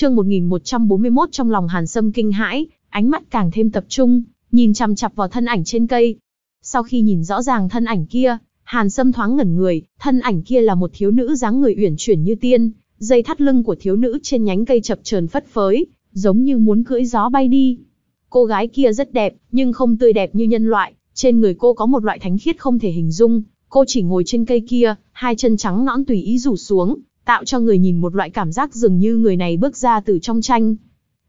Chương 1141 trong lòng Hàn Sâm kinh hãi, ánh mắt càng thêm tập trung, nhìn chằm chặp vào thân ảnh trên cây. Sau khi nhìn rõ ràng thân ảnh kia, Hàn Sâm thoáng ngẩn người, thân ảnh kia là một thiếu nữ dáng người uyển chuyển như tiên, dây thắt lưng của thiếu nữ trên nhánh cây chập chờn phất phới, giống như muốn cưỡi gió bay đi. Cô gái kia rất đẹp, nhưng không tươi đẹp như nhân loại, trên người cô có một loại thánh khiết không thể hình dung, cô chỉ ngồi trên cây kia, hai chân trắng nõn tùy ý rủ xuống, tạo cho người nhìn một loại cảm giác dường như người này bước ra từ trong tranh.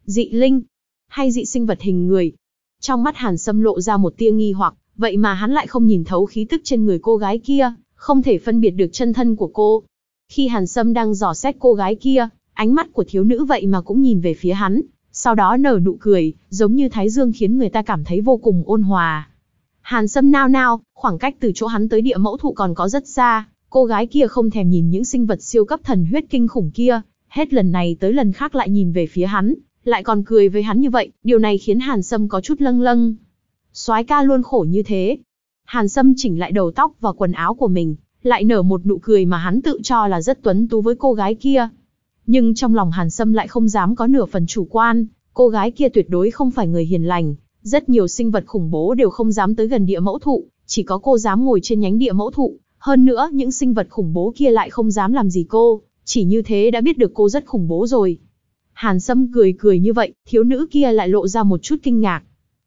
Dị linh, hay dị sinh vật hình người. Trong mắt Hàn Sâm lộ ra một tia nghi hoặc, vậy mà hắn lại không nhìn thấu khí tức trên người cô gái kia, không thể phân biệt được chân thân của cô. Khi Hàn Sâm đang dò xét cô gái kia, ánh mắt của thiếu nữ vậy mà cũng nhìn về phía hắn, sau đó nở nụ cười, giống như thái dương khiến người ta cảm thấy vô cùng ôn hòa. Hàn Sâm nao nao, khoảng cách từ chỗ hắn tới địa mẫu thụ còn có rất xa, cô gái kia không thèm nhìn những sinh vật siêu cấp thần huyết kinh khủng kia, hết lần này tới lần khác lại nhìn về phía hắn, lại còn cười với hắn như vậy, điều này khiến Hàn Sâm có chút lâng lâng. soái ca luôn khổ như thế. Hàn Sâm chỉnh lại đầu tóc và quần áo của mình, lại nở một nụ cười mà hắn tự cho là rất tuấn tú với cô gái kia. Nhưng trong lòng Hàn Sâm lại không dám có nửa phần chủ quan, cô gái kia tuyệt đối không phải người hiền lành, rất nhiều sinh vật khủng bố đều không dám tới gần địa mẫu thụ, chỉ có cô dám ngồi trên nhánh địa mẫu thụ, hơn nữa những sinh vật khủng bố kia lại không dám làm gì cô, chỉ như thế đã biết được cô rất khủng bố rồi. Hàn Sâm cười cười như vậy, thiếu nữ kia lại lộ ra một chút kinh ngạc.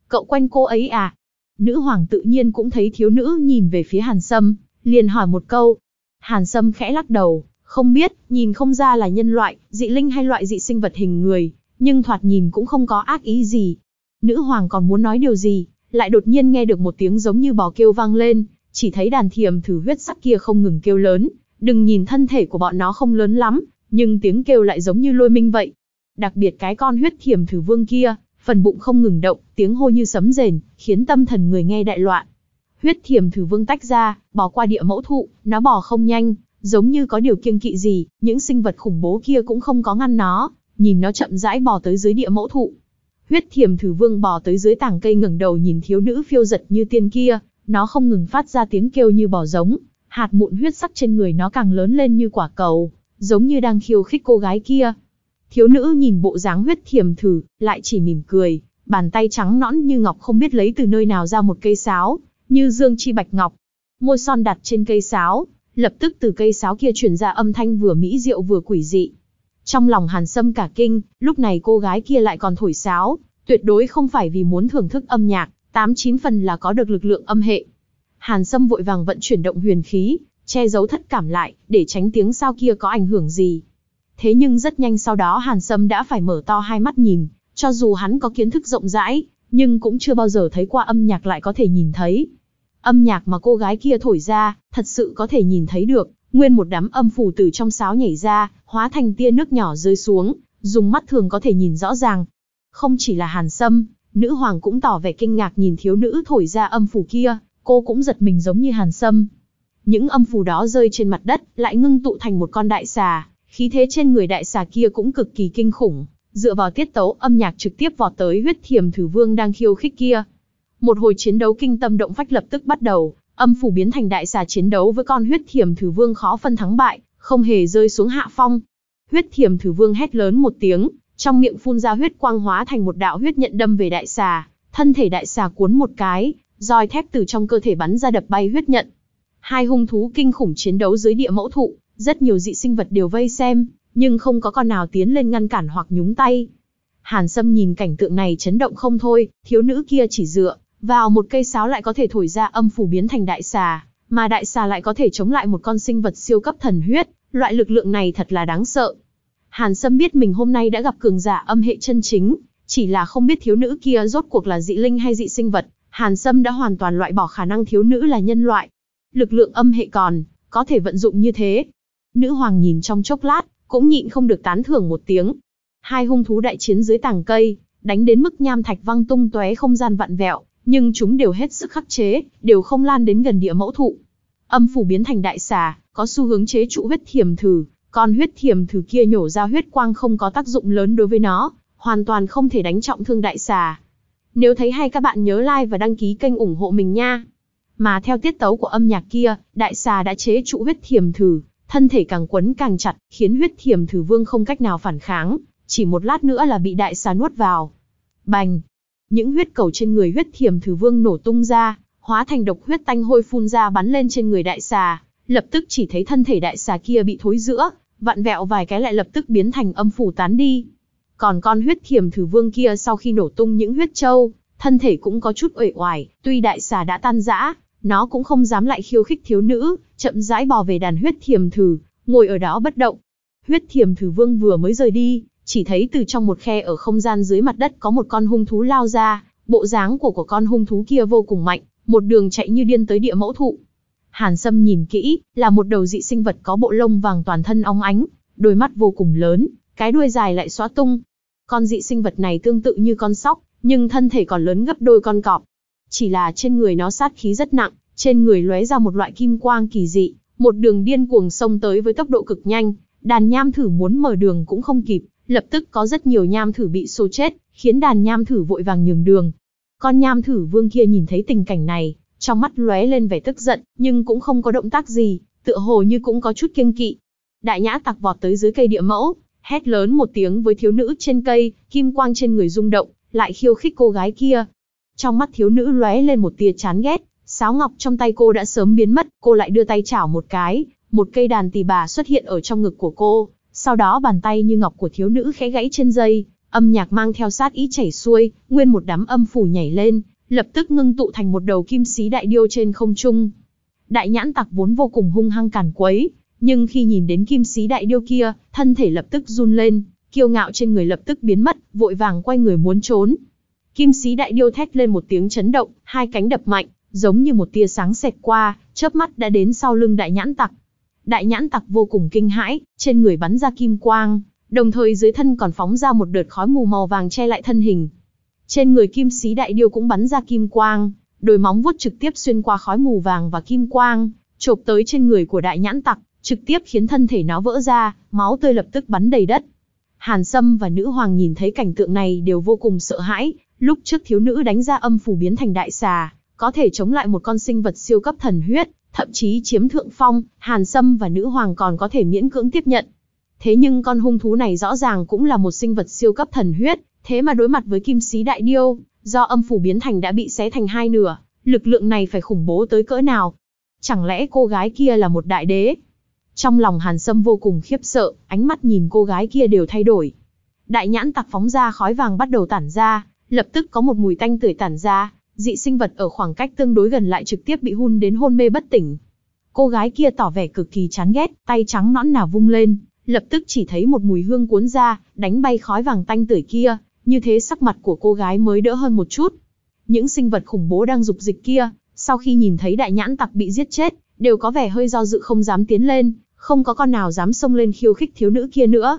Cậu quanh cô ấy à? Nữ hoàng tự nhiên cũng thấy thiếu nữ nhìn về phía Hàn Sâm, liền hỏi một câu. Hàn Sâm khẽ lắc đầu, không biết, nhìn không ra là nhân loại, dị linh hay loại dị sinh vật hình người, nhưng thoạt nhìn cũng không có ác ý gì. Nữ hoàng còn muốn nói điều gì, lại đột nhiên nghe được một tiếng giống như bò kêu vang lên, chỉ thấy đàn thiềm thử huyết sắc kia không ngừng kêu lớn, đừng nhìn thân thể của bọn nó không lớn lắm, nhưng tiếng kêu lại giống như lôi minh vậy. Đặc biệt cái con huyết thiềm thử vương kia, phần bụng không ngừng động, tiếng hô như sấm rền, khiến tâm thần người nghe đại loạn. Huyết thiềm thử vương tách ra, bò qua địa mẫu thụ, nó bò không nhanh, giống như có điều kiêng kỵ gì, những sinh vật khủng bố kia cũng không có ngăn nó, nhìn nó chậm rãi bò tới dưới địa mẫu thụ. Huyết thiềm thử vương bò tới dưới tảng cây ngẩng đầu nhìn thiếu nữ phiêu giật như tiên kia, nó không ngừng phát ra tiếng kêu như bò giống, hạt mụn huyết sắc trên người nó càng lớn lên như quả cầu, giống như đang khiêu khích cô gái kia. Thiếu nữ nhìn bộ dáng huyết thiềm thử, lại chỉ mỉm cười, bàn tay trắng nõn như ngọc không biết lấy từ nơi nào ra một cây sáo, như dương chi bạch ngọc. Môi son đặt trên cây sáo, lập tức từ cây sáo kia truyền ra âm thanh vừa mỹ diệu vừa quỷ dị. Trong lòng Hàn Sâm cả kinh, lúc này cô gái kia lại còn thổi sáo, tuyệt đối không phải vì muốn thưởng thức âm nhạc, tám chín phần là có được lực lượng âm hệ. Hàn Sâm vội vàng vận chuyển động huyền khí, che giấu thất cảm lại, để tránh tiếng sao kia có ảnh hưởng gì. Thế nhưng rất nhanh sau đó Hàn Sâm đã phải mở to hai mắt nhìn, cho dù hắn có kiến thức rộng rãi, nhưng cũng chưa bao giờ thấy qua âm nhạc lại có thể nhìn thấy. Âm nhạc mà cô gái kia thổi ra, thật sự có thể nhìn thấy được, nguyên một đám âm phù từ trong sáo nhảy ra, hóa thành tia nước nhỏ rơi xuống, dùng mắt thường có thể nhìn rõ ràng. Không chỉ là Hàn Sâm, nữ hoàng cũng tỏ vẻ kinh ngạc nhìn thiếu nữ thổi ra âm phù kia, cô cũng giật mình giống như Hàn Sâm. Những âm phù đó rơi trên mặt đất, lại ngưng tụ thành một con đại xà, khí thế trên người đại xà kia cũng cực kỳ kinh khủng, dựa vào tiết tấu âm nhạc trực tiếp vọt tới huyết thiềm thử vương đang khiêu khích kia. Một hồi chiến đấu kinh tâm động phách lập tức bắt đầu, âm phủ biến thành đại xà chiến đấu với con huyết thiềm thử vương khó phân thắng bại, không hề rơi xuống hạ phong. Huyết thiềm thử vương hét lớn một tiếng, trong miệng phun ra huyết quang hóa thành một đạo huyết nhận đâm về đại xà, thân thể đại xà cuốn một cái, roi thép từ trong cơ thể bắn ra đập bay huyết nhận. Hai hung thú kinh khủng chiến đấu dưới địa mẫu thụ, rất nhiều dị sinh vật đều vây xem, nhưng không có con nào tiến lên ngăn cản hoặc nhúng tay. Hàn Sâm nhìn cảnh tượng này chấn động không thôi, thiếu nữ kia chỉ dựa vào một cây sáo lại có thể thổi ra âm phủ biến thành đại xà, mà đại xà lại có thể chống lại một con sinh vật siêu cấp thần huyết, loại lực lượng này thật là đáng sợ. Hàn Sâm biết mình hôm nay đã gặp cường giả âm hệ chân chính, chỉ là không biết thiếu nữ kia rốt cuộc là dị linh hay dị sinh vật, Hàn Sâm đã hoàn toàn loại bỏ khả năng thiếu nữ là nhân loại. Lực lượng âm hệ còn, có thể vận dụng như thế. Nữ hoàng nhìn trong chốc lát, cũng nhịn không được tán thưởng một tiếng. Hai hung thú đại chiến dưới tàng cây, đánh đến mức nham thạch văng tung tóe không gian vặn vẹo, nhưng chúng đều hết sức khắc chế, đều không lan đến gần địa mẫu thụ. Âm phủ biến thành đại xà, có xu hướng chế trụ huyết thiểm thử, con huyết thiềm thử kia nhổ ra huyết quang không có tác dụng lớn đối với nó, hoàn toàn không thể đánh trọng thương đại xà. Nếu thấy hay các bạn nhớ like và đăng ký kênh ủng hộ mình nha. Mà theo tiết tấu của âm nhạc kia, đại xà đã chế trụ huyết thiềm thử, thân thể càng quấn càng chặt, khiến huyết thiềm thử vương không cách nào phản kháng, chỉ một lát nữa là bị đại xà nuốt vào. Bành! Những huyết cầu trên người huyết thiềm thử vương nổ tung ra, hóa thành độc huyết tanh hôi phun ra bắn lên trên người đại xà, lập tức chỉ thấy thân thể đại xà kia bị thối giữa, vặn vẹo vài cái lại lập tức biến thành âm phủ tán đi. Còn con huyết thiềm thử vương kia sau khi nổ tung những huyết châu, thân thể cũng có chút uể oải, tuy đại xà đã tan rã, nó cũng không dám lại khiêu khích thiếu nữ, chậm rãi bò về đàn huyết thiềm thử, ngồi ở đó bất động. Huyết thiềm thử vương vừa mới rời đi, chỉ thấy từ trong một khe ở không gian dưới mặt đất có một con hung thú lao ra, bộ dáng của của con hung thú kia vô cùng mạnh, một đường chạy như điên tới địa mẫu thụ. Hàn Sâm nhìn kỹ, là một đầu dị sinh vật có bộ lông vàng toàn thân óng ánh, đôi mắt vô cùng lớn, cái đuôi dài lại xóa tung. Con dị sinh vật này tương tự như con sóc, nhưng thân thể còn lớn gấp đôi con cọp. Chỉ là trên người nó sát khí rất nặng, trên người lóe ra một loại kim quang kỳ dị, một đường điên cuồng xông tới với tốc độ cực nhanh, đàn nham thử muốn mở đường cũng không kịp, lập tức có rất nhiều nham thử bị xô chết, khiến đàn nham thử vội vàng nhường đường. Con nham thử vương kia nhìn thấy tình cảnh này, trong mắt lóe lên vẻ tức giận, nhưng cũng không có động tác gì, tựa hồ như cũng có chút kiêng kỵ. Đại nhã tặc vọt tới dưới cây địa mẫu, hét lớn một tiếng với thiếu nữ trên cây, kim quang trên người rung động, lại khiêu khích cô gái kia. Trong mắt thiếu nữ lóe lên một tia chán ghét, sáo ngọc trong tay cô đã sớm biến mất, cô lại đưa tay chảo một cái, một cây đàn tỳ bà xuất hiện ở trong ngực của cô, sau đó bàn tay như ngọc của thiếu nữ khẽ gãy trên dây, âm nhạc mang theo sát ý chảy xuôi, nguyên một đám âm phủ nhảy lên, lập tức ngưng tụ thành một đầu kim xí đại điêu trên không trung. Đại nhãn tặc vốn vô cùng hung hăng cản quấy, nhưng khi nhìn đến kim xí đại điêu kia, thân thể lập tức run lên, kiêu ngạo trên người lập tức biến mất, vội vàng quay người muốn trốn. Kim xí đại điêu thét lên một tiếng chấn động, hai cánh đập mạnh, giống như một tia sáng xẹt qua, chớp mắt đã đến sau lưng đại nhãn tặc. Đại nhãn tặc vô cùng kinh hãi, trên người bắn ra kim quang, đồng thời dưới thân còn phóng ra một đợt khói mù màu vàng che lại thân hình. Trên người kim sĩ đại điêu cũng bắn ra kim quang, đôi móng vuốt trực tiếp xuyên qua khói mù vàng và kim quang, chộp tới trên người của đại nhãn tặc, trực tiếp khiến thân thể nó vỡ ra, máu tươi lập tức bắn đầy đất. Hàn Sâm và nữ hoàng nhìn thấy cảnh tượng này đều vô cùng sợ hãi, lúc trước thiếu nữ đánh ra âm phủ biến thành đại xà, có thể chống lại một con sinh vật siêu cấp thần huyết, thậm chí chiếm thượng phong, Hàn Sâm và nữ hoàng còn có thể miễn cưỡng tiếp nhận. Thế nhưng con hung thú này rõ ràng cũng là một sinh vật siêu cấp thần huyết, thế mà đối mặt với kim sĩ đại điêu, do âm phủ biến thành đã bị xé thành hai nửa, lực lượng này phải khủng bố tới cỡ nào? Chẳng lẽ cô gái kia là một đại đế? Trong lòng Hàn Sâm vô cùng khiếp sợ, ánh mắt nhìn cô gái kia đều thay đổi. Đại nhãn tặc phóng ra khói vàng bắt đầu tản ra, lập tức có một mùi tanh tưởi tản ra, dị sinh vật ở khoảng cách tương đối gần lại trực tiếp bị hun đến hôn mê bất tỉnh. Cô gái kia tỏ vẻ cực kỳ chán ghét, tay trắng nõn nà vung lên, lập tức chỉ thấy một mùi hương cuốn ra, đánh bay khói vàng tanh tưởi kia, như thế sắc mặt của cô gái mới đỡ hơn một chút. Những sinh vật khủng bố đang dục dịch kia, sau khi nhìn thấy đại nhãn tặc bị giết chết, đều có vẻ hơi do dự không dám tiến lên, không có con nào dám xông lên khiêu khích thiếu nữ kia nữa.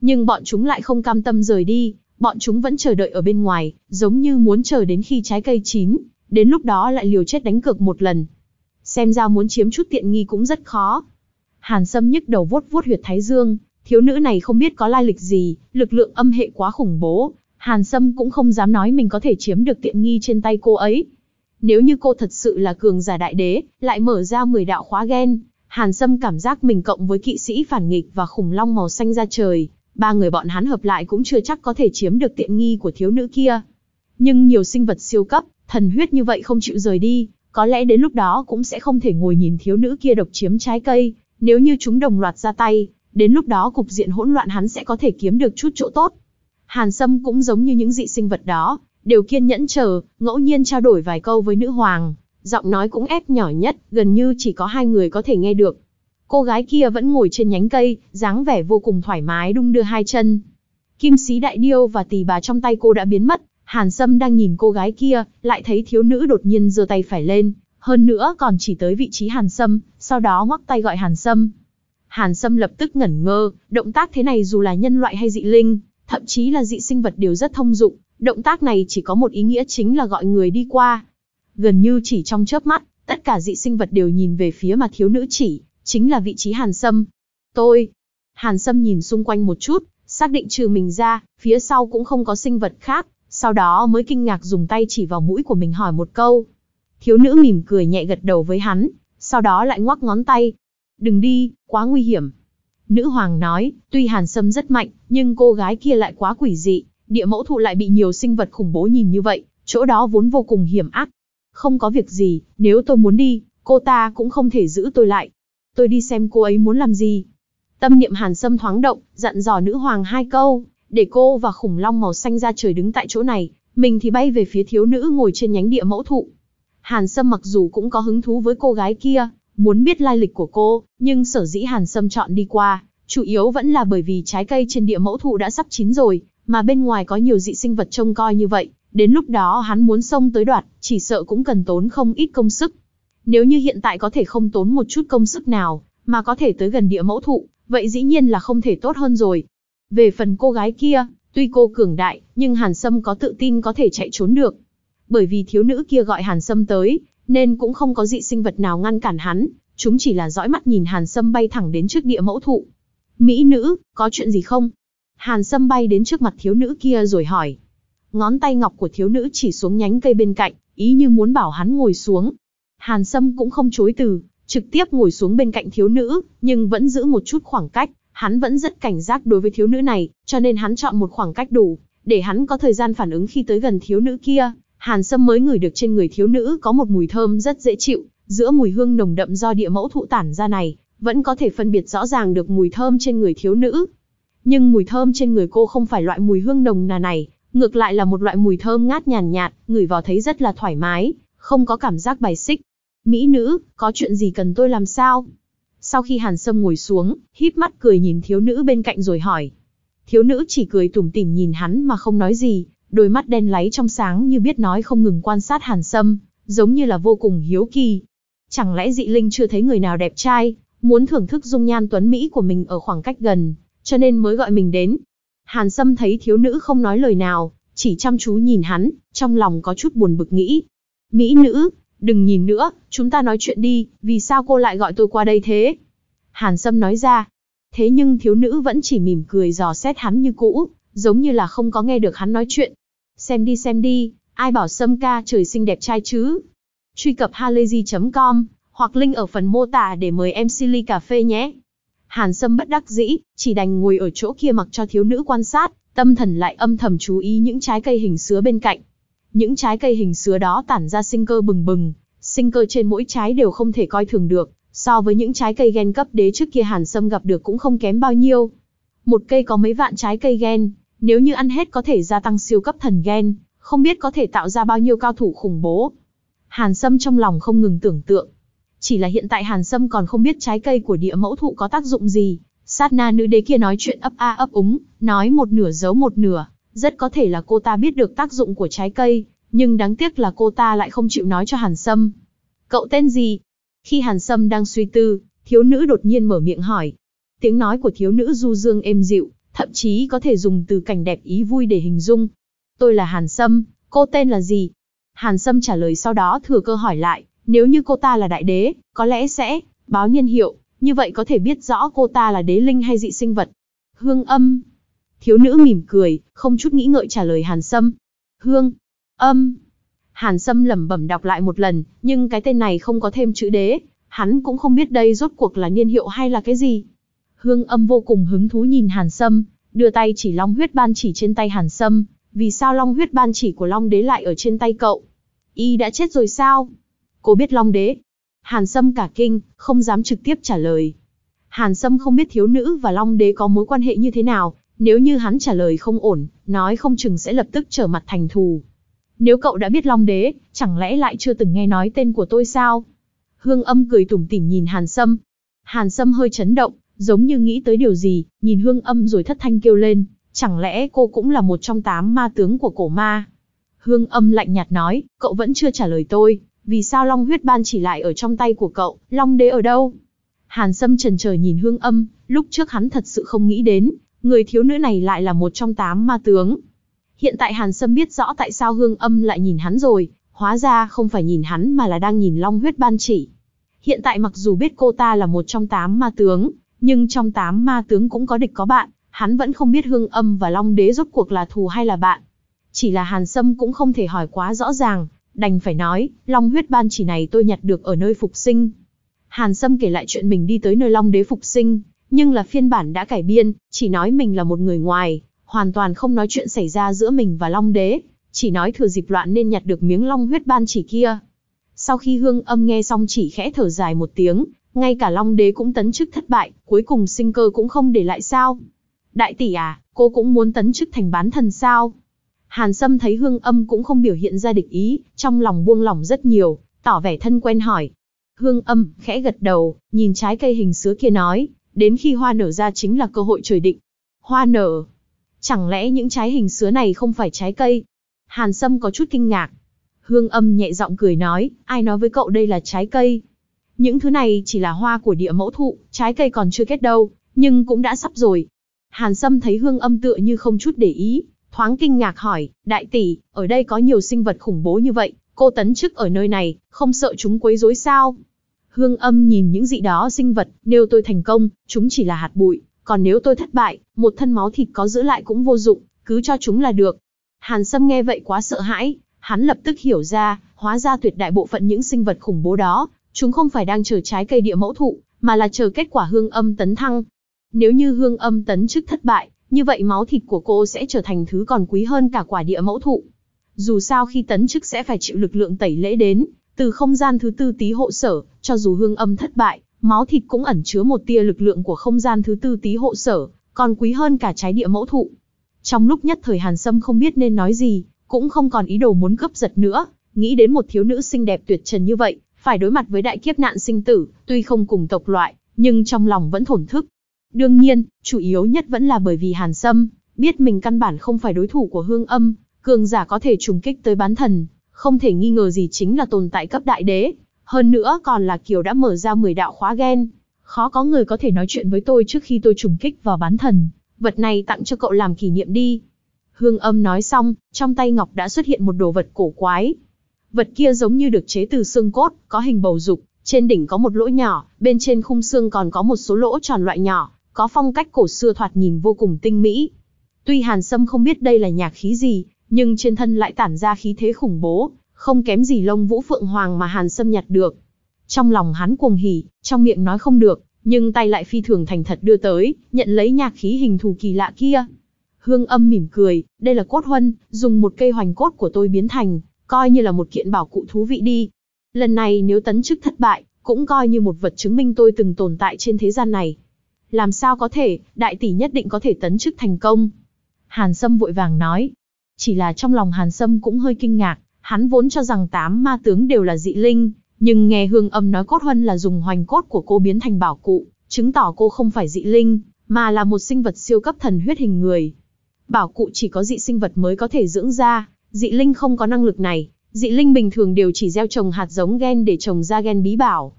Nhưng bọn chúng lại không cam tâm rời đi, bọn chúng vẫn chờ đợi ở bên ngoài, giống như muốn chờ đến khi trái cây chín, đến lúc đó lại liều chết đánh cược một lần. Xem ra muốn chiếm chút tiện nghi cũng rất khó. Hàn Sâm nhức đầu vuốt vuốt huyệt thái dương, thiếu nữ này không biết có lai lịch gì, lực lượng âm hệ quá khủng bố, Hàn Sâm cũng không dám nói mình có thể chiếm được tiện nghi trên tay cô ấy. Nếu như cô thật sự là cường giả đại đế, lại mở ra 10 đạo khóa gen, Hàn Sâm cảm giác mình cộng với kỵ sĩ phản nghịch và khủng long màu xanh ra trời, ba người bọn hắn hợp lại cũng chưa chắc có thể chiếm được tiện nghi của thiếu nữ kia. Nhưng nhiều sinh vật siêu cấp, thần huyết như vậy không chịu rời đi, có lẽ đến lúc đó cũng sẽ không thể ngồi nhìn thiếu nữ kia độc chiếm trái cây, nếu như chúng đồng loạt ra tay, đến lúc đó cục diện hỗn loạn hắn sẽ có thể kiếm được chút chỗ tốt. Hàn Sâm cũng giống như những dị sinh vật đó, đều kiên nhẫn chờ, ngẫu nhiên trao đổi vài câu với nữ hoàng, giọng nói cũng ép nhỏ nhất, gần như chỉ có hai người có thể nghe được. Cô gái kia vẫn ngồi trên nhánh cây, dáng vẻ vô cùng thoải mái đung đưa hai chân. Kim sĩ đại điêu và tỳ bà trong tay cô đã biến mất, Hàn Sâm đang nhìn cô gái kia, lại thấy thiếu nữ đột nhiên giơ tay phải lên, hơn nữa còn chỉ tới vị trí Hàn Sâm, sau đó ngoắc tay gọi Hàn Sâm. Hàn Sâm lập tức ngẩn ngơ, động tác thế này dù là nhân loại hay dị linh, thậm chí là dị sinh vật đều rất thông dụng, động tác này chỉ có một ý nghĩa chính là gọi người đi qua. Gần như chỉ trong chớp mắt, tất cả dị sinh vật đều nhìn về phía mà thiếu nữ chỉ, chính là vị trí Hàn Sâm. Tôi. Hàn Sâm nhìn xung quanh một chút, xác định trừ mình ra, phía sau cũng không có sinh vật khác, sau đó mới kinh ngạc dùng tay chỉ vào mũi của mình hỏi một câu. Thiếu nữ mỉm cười nhẹ gật đầu với hắn, sau đó lại ngoắc ngón tay. Đừng đi, quá nguy hiểm. Nữ hoàng nói, tuy Hàn Sâm rất mạnh, nhưng cô gái kia lại quá quỷ dị, địa mẫu thụ lại bị nhiều sinh vật khủng bố nhìn như vậy, chỗ đó vốn vô cùng hiểm ác. Không có việc gì, nếu tôi muốn đi, cô ta cũng không thể giữ tôi lại. Tôi đi xem cô ấy muốn làm gì. Tâm niệm Hàn Sâm thoáng động, dặn dò nữ hoàng hai câu, để cô và khủng long màu xanh ra trời đứng tại chỗ này, mình thì bay về phía thiếu nữ ngồi trên nhánh địa mẫu thụ. Hàn Sâm mặc dù cũng có hứng thú với cô gái kia, muốn biết lai lịch của cô, nhưng sở dĩ Hàn Sâm chọn đi qua, chủ yếu vẫn là bởi vì trái cây trên địa mẫu thụ đã sắp chín rồi, mà bên ngoài có nhiều dị sinh vật trông coi như vậy, đến lúc đó hắn muốn xông tới đoạt, chỉ sợ cũng cần tốn không ít công sức. Nếu như hiện tại có thể không tốn một chút công sức nào, mà có thể tới gần địa mẫu thụ, vậy dĩ nhiên là không thể tốt hơn rồi. Về phần cô gái kia, tuy cô cường đại, nhưng Hàn Sâm có tự tin có thể chạy trốn được. Bởi vì thiếu nữ kia gọi Hàn Sâm tới, nên cũng không có dị sinh vật nào ngăn cản hắn, chúng chỉ là dõi mắt nhìn Hàn Sâm bay thẳng đến trước địa mẫu thụ. Mỹ nữ, có chuyện gì không? Hàn Sâm bay đến trước mặt thiếu nữ kia rồi hỏi. Ngón tay ngọc của thiếu nữ chỉ xuống nhánh cây bên cạnh, ý như muốn bảo hắn ngồi xuống. Hàn Sâm cũng không chối từ, trực tiếp ngồi xuống bên cạnh thiếu nữ, nhưng vẫn giữ một chút khoảng cách. Hắn vẫn rất cảnh giác đối với thiếu nữ này, cho nên hắn chọn một khoảng cách đủ, để hắn có thời gian phản ứng khi tới gần thiếu nữ kia. Hàn Sâm mới ngửi được trên người thiếu nữ có một mùi thơm rất dễ chịu, giữa mùi hương nồng đậm do địa mẫu thụ tản ra này, vẫn có thể phân biệt rõ ràng được mùi thơm trên người thiếu nữ. Nhưng mùi thơm trên người cô không phải loại mùi hương nồng nà này, ngược lại là một loại mùi thơm ngát nhàn nhạt, ngửi vào thấy rất là thoải mái, không có cảm giác bài xích. Mỹ nữ, có chuyện gì cần tôi làm sao? Sau khi Hàn Sâm ngồi xuống, híp mắt cười nhìn thiếu nữ bên cạnh rồi hỏi. Thiếu nữ chỉ cười tủm tỉm nhìn hắn mà không nói gì, đôi mắt đen láy trong sáng như biết nói không ngừng quan sát Hàn Sâm, giống như là vô cùng hiếu kỳ. Chẳng lẽ dị linh chưa thấy người nào đẹp trai, muốn thưởng thức dung nhan tuấn Mỹ của mình ở khoảng cách gần, cho nên mới gọi mình đến. Hàn Sâm thấy thiếu nữ không nói lời nào, chỉ chăm chú nhìn hắn, trong lòng có chút buồn bực nghĩ. Mỹ nữ, đừng nhìn nữa, chúng ta nói chuyện đi, vì sao cô lại gọi tôi qua đây thế? Hàn Sâm nói ra. Thế nhưng thiếu nữ vẫn chỉ mỉm cười dò xét hắn như cũ, giống như là không có nghe được hắn nói chuyện. Xem đi xem đi, ai bảo Sâm ca trời sinh đẹp trai chứ? Truy cập halayzi.com, hoặc link ở phần mô tả để mời em Silly Cà Phê nhé. Hàn Sâm bất đắc dĩ, chỉ đành ngồi ở chỗ kia mặc cho thiếu nữ quan sát, tâm thần lại âm thầm chú ý những trái cây hình sứa bên cạnh. Những trái cây hình sứa đó tản ra sinh cơ bừng bừng, sinh cơ trên mỗi trái đều không thể coi thường được, so với những trái cây gen cấp đế trước kia Hàn Sâm gặp được cũng không kém bao nhiêu. Một cây có mấy vạn trái cây gen, nếu như ăn hết có thể gia tăng siêu cấp thần gen, không biết có thể tạo ra bao nhiêu cao thủ khủng bố. Hàn Sâm trong lòng không ngừng tưởng tượng, chỉ là hiện tại Hàn Sâm còn không biết trái cây của địa mẫu thụ có tác dụng gì. Sát na nữ đế kia nói chuyện ấp a ấp úng, nói một nửa giấu một nửa, rất có thể là cô ta biết được tác dụng của trái cây, nhưng đáng tiếc là cô ta lại không chịu nói cho Hàn Sâm. Cậu tên gì? Khi Hàn Sâm đang suy tư, thiếu nữ đột nhiên mở miệng hỏi. Tiếng nói của thiếu nữ du dương êm dịu, thậm chí có thể dùng từ cảnh đẹp ý vui để hình dung. Tôi là Hàn Sâm, cô tên là gì? Hàn Sâm trả lời sau đó thừa cơ hỏi lại, nếu như cô ta là đại đế, có lẽ sẽ báo nhân hiệu, như vậy có thể biết rõ cô ta là đế linh hay dị sinh vật. Hương âm. Thiếu nữ mỉm cười, không chút nghĩ ngợi trả lời Hàn Sâm. Hương. Âm. Hàn Sâm lẩm bẩm đọc lại một lần, nhưng cái tên này không có thêm chữ đế, hắn cũng không biết đây rốt cuộc là niên hiệu hay là cái gì. Hương âm vô cùng hứng thú nhìn Hàn Sâm, đưa tay chỉ long huyết ban chỉ trên tay Hàn Sâm, vì sao long huyết ban chỉ của long đế lại ở trên tay cậu? Y đã chết rồi sao? Cô biết Long Đế. Hàn Sâm cả kinh, không dám trực tiếp trả lời. Hàn Sâm không biết thiếu nữ và Long Đế có mối quan hệ như thế nào, nếu như hắn trả lời không ổn, nói không chừng sẽ lập tức trở mặt thành thù. Nếu cậu đã biết Long Đế, chẳng lẽ lại chưa từng nghe nói tên của tôi sao? Hương âm cười tủm tỉm nhìn Hàn Sâm. Hàn Sâm hơi chấn động, giống như nghĩ tới điều gì, nhìn hương âm rồi thất thanh kêu lên, chẳng lẽ cô cũng là một trong tám ma tướng của cổ ma? Hương âm lạnh nhạt nói, cậu vẫn chưa trả lời tôi, vì sao Long huyết ban chỉ lại ở trong tay của cậu, Long đế ở đâu? Hàn Sâm trần chờ nhìn hương âm, lúc trước hắn thật sự không nghĩ đến, người thiếu nữ này lại là một trong tám ma tướng. Hiện tại Hàn Sâm biết rõ tại sao hương âm lại nhìn hắn rồi, hóa ra không phải nhìn hắn mà là đang nhìn Long huyết ban chỉ. Hiện tại mặc dù biết cô ta là một trong tám ma tướng, nhưng trong tám ma tướng cũng có địch có bạn, hắn vẫn không biết hương âm và Long đế rốt cuộc là thù hay là bạn. Chỉ là Hàn Sâm cũng không thể hỏi quá rõ ràng, đành phải nói, long huyết ban chỉ này tôi nhặt được ở nơi phục sinh. Hàn Sâm kể lại chuyện mình đi tới nơi long đế phục sinh, nhưng là phiên bản đã cải biên, chỉ nói mình là một người ngoài, hoàn toàn không nói chuyện xảy ra giữa mình và Long Đế, chỉ nói thừa dịp loạn nên nhặt được miếng long huyết ban chỉ kia. Sau khi hương âm nghe xong chỉ khẽ thở dài một tiếng, ngay cả Long Đế cũng tấn chức thất bại, cuối cùng sinh cơ cũng không để lại sao. Đại tỷ à, cô cũng muốn tấn chức thành bán thần sao? Hàn Sâm thấy hương âm cũng không biểu hiện ra địch ý, trong lòng buông lỏng rất nhiều, tỏ vẻ thân quen hỏi. Hương âm, khẽ gật đầu, nhìn trái cây hình sứa kia nói, đến khi hoa nở ra chính là cơ hội trời định. Hoa nở? Chẳng lẽ những trái hình sứa này không phải trái cây? Hàn Sâm có chút kinh ngạc. Hương âm nhẹ giọng cười nói, ai nói với cậu đây là trái cây? Những thứ này chỉ là hoa của địa mẫu thụ, trái cây còn chưa kết đâu, nhưng cũng đã sắp rồi. Hàn Sâm thấy hương âm tựa như không chút để ý, thoáng kinh ngạc hỏi, đại tỷ, ở đây có nhiều sinh vật khủng bố như vậy, cô tấn chức ở nơi này, không sợ chúng quấy rối sao? Hương âm nhìn những dị đó sinh vật, nếu tôi thành công, chúng chỉ là hạt bụi, còn nếu tôi thất bại, một thân máu thịt có giữ lại cũng vô dụng, cứ cho chúng là được. Hàn Sâm nghe vậy quá sợ hãi, hắn lập tức hiểu ra, hóa ra tuyệt đại bộ phận những sinh vật khủng bố đó, chúng không phải đang chờ trái cây địa mẫu thụ, mà là chờ kết quả hương âm tấn thăng. Nếu như hương âm tấn chức thất bại, như vậy máu thịt của cô sẽ trở thành thứ còn quý hơn cả quả địa mẫu thụ. Dù sao khi tấn chức sẽ phải chịu lực lượng tẩy lễ đến, từ không gian thứ tư tí hộ sở, cho dù hương âm thất bại, máu thịt cũng ẩn chứa một tia lực lượng của không gian thứ tư tí hộ sở, còn quý hơn cả trái địa mẫu thụ. Trong lúc nhất thời Hàn Sâm không biết nên nói gì, cũng không còn ý đồ muốn cướp giật nữa, nghĩ đến một thiếu nữ xinh đẹp tuyệt trần như vậy, phải đối mặt với đại kiếp nạn sinh tử, tuy không cùng tộc loại, nhưng trong lòng vẫn thổn thức. Đương nhiên, chủ yếu nhất vẫn là bởi vì Hàn Sâm, biết mình căn bản không phải đối thủ của hương âm, cường giả có thể trùng kích tới bán thần, không thể nghi ngờ gì chính là tồn tại cấp đại đế, hơn nữa còn là Kiều đã mở ra 10 đạo khóa gen. Khó có người có thể nói chuyện với tôi trước khi tôi trùng kích vào bán thần, vật này tặng cho cậu làm kỷ niệm đi. Hương âm nói xong, trong tay Ngọc đã xuất hiện một đồ vật cổ quái. Vật kia giống như được chế từ xương cốt, có hình bầu dục, trên đỉnh có một lỗ nhỏ, bên trên khung xương còn có một số lỗ tròn loại nhỏ, có phong cách cổ xưa thoạt nhìn vô cùng tinh mỹ. Tuy Hàn Sâm không biết đây là nhạc khí gì, nhưng trên thân lại tản ra khí thế khủng bố, không kém gì lông vũ phượng hoàng mà Hàn Sâm nhặt được. Trong lòng hắn cuồng hỉ, trong miệng nói không được, nhưng tay lại phi thường thành thật đưa tới, nhận lấy nhạc khí hình thù kỳ lạ kia. Hương âm mỉm cười, đây là cốt huân, dùng một cây hoành cốt của tôi biến thành, coi như là một kiện bảo cụ thú vị đi. Lần này nếu tấn chức thất bại, cũng coi như một vật chứng minh tôi từng tồn tại trên thế gian này. Làm sao có thể, đại tỷ nhất định có thể tấn chức thành công. Hàn Sâm vội vàng nói. Chỉ là trong lòng Hàn Sâm cũng hơi kinh ngạc, hắn vốn cho rằng tám ma tướng đều là dị linh, nhưng nghe hương âm nói cốt huân là dùng hoành cốt của cô biến thành bảo cụ, chứng tỏ cô không phải dị linh, mà là một sinh vật siêu cấp thần huyết hình người. Bảo cụ chỉ có dị sinh vật mới có thể dưỡng ra, dị linh không có năng lực này, dị linh bình thường đều chỉ gieo trồng hạt giống gen để trồng ra gen bí bảo.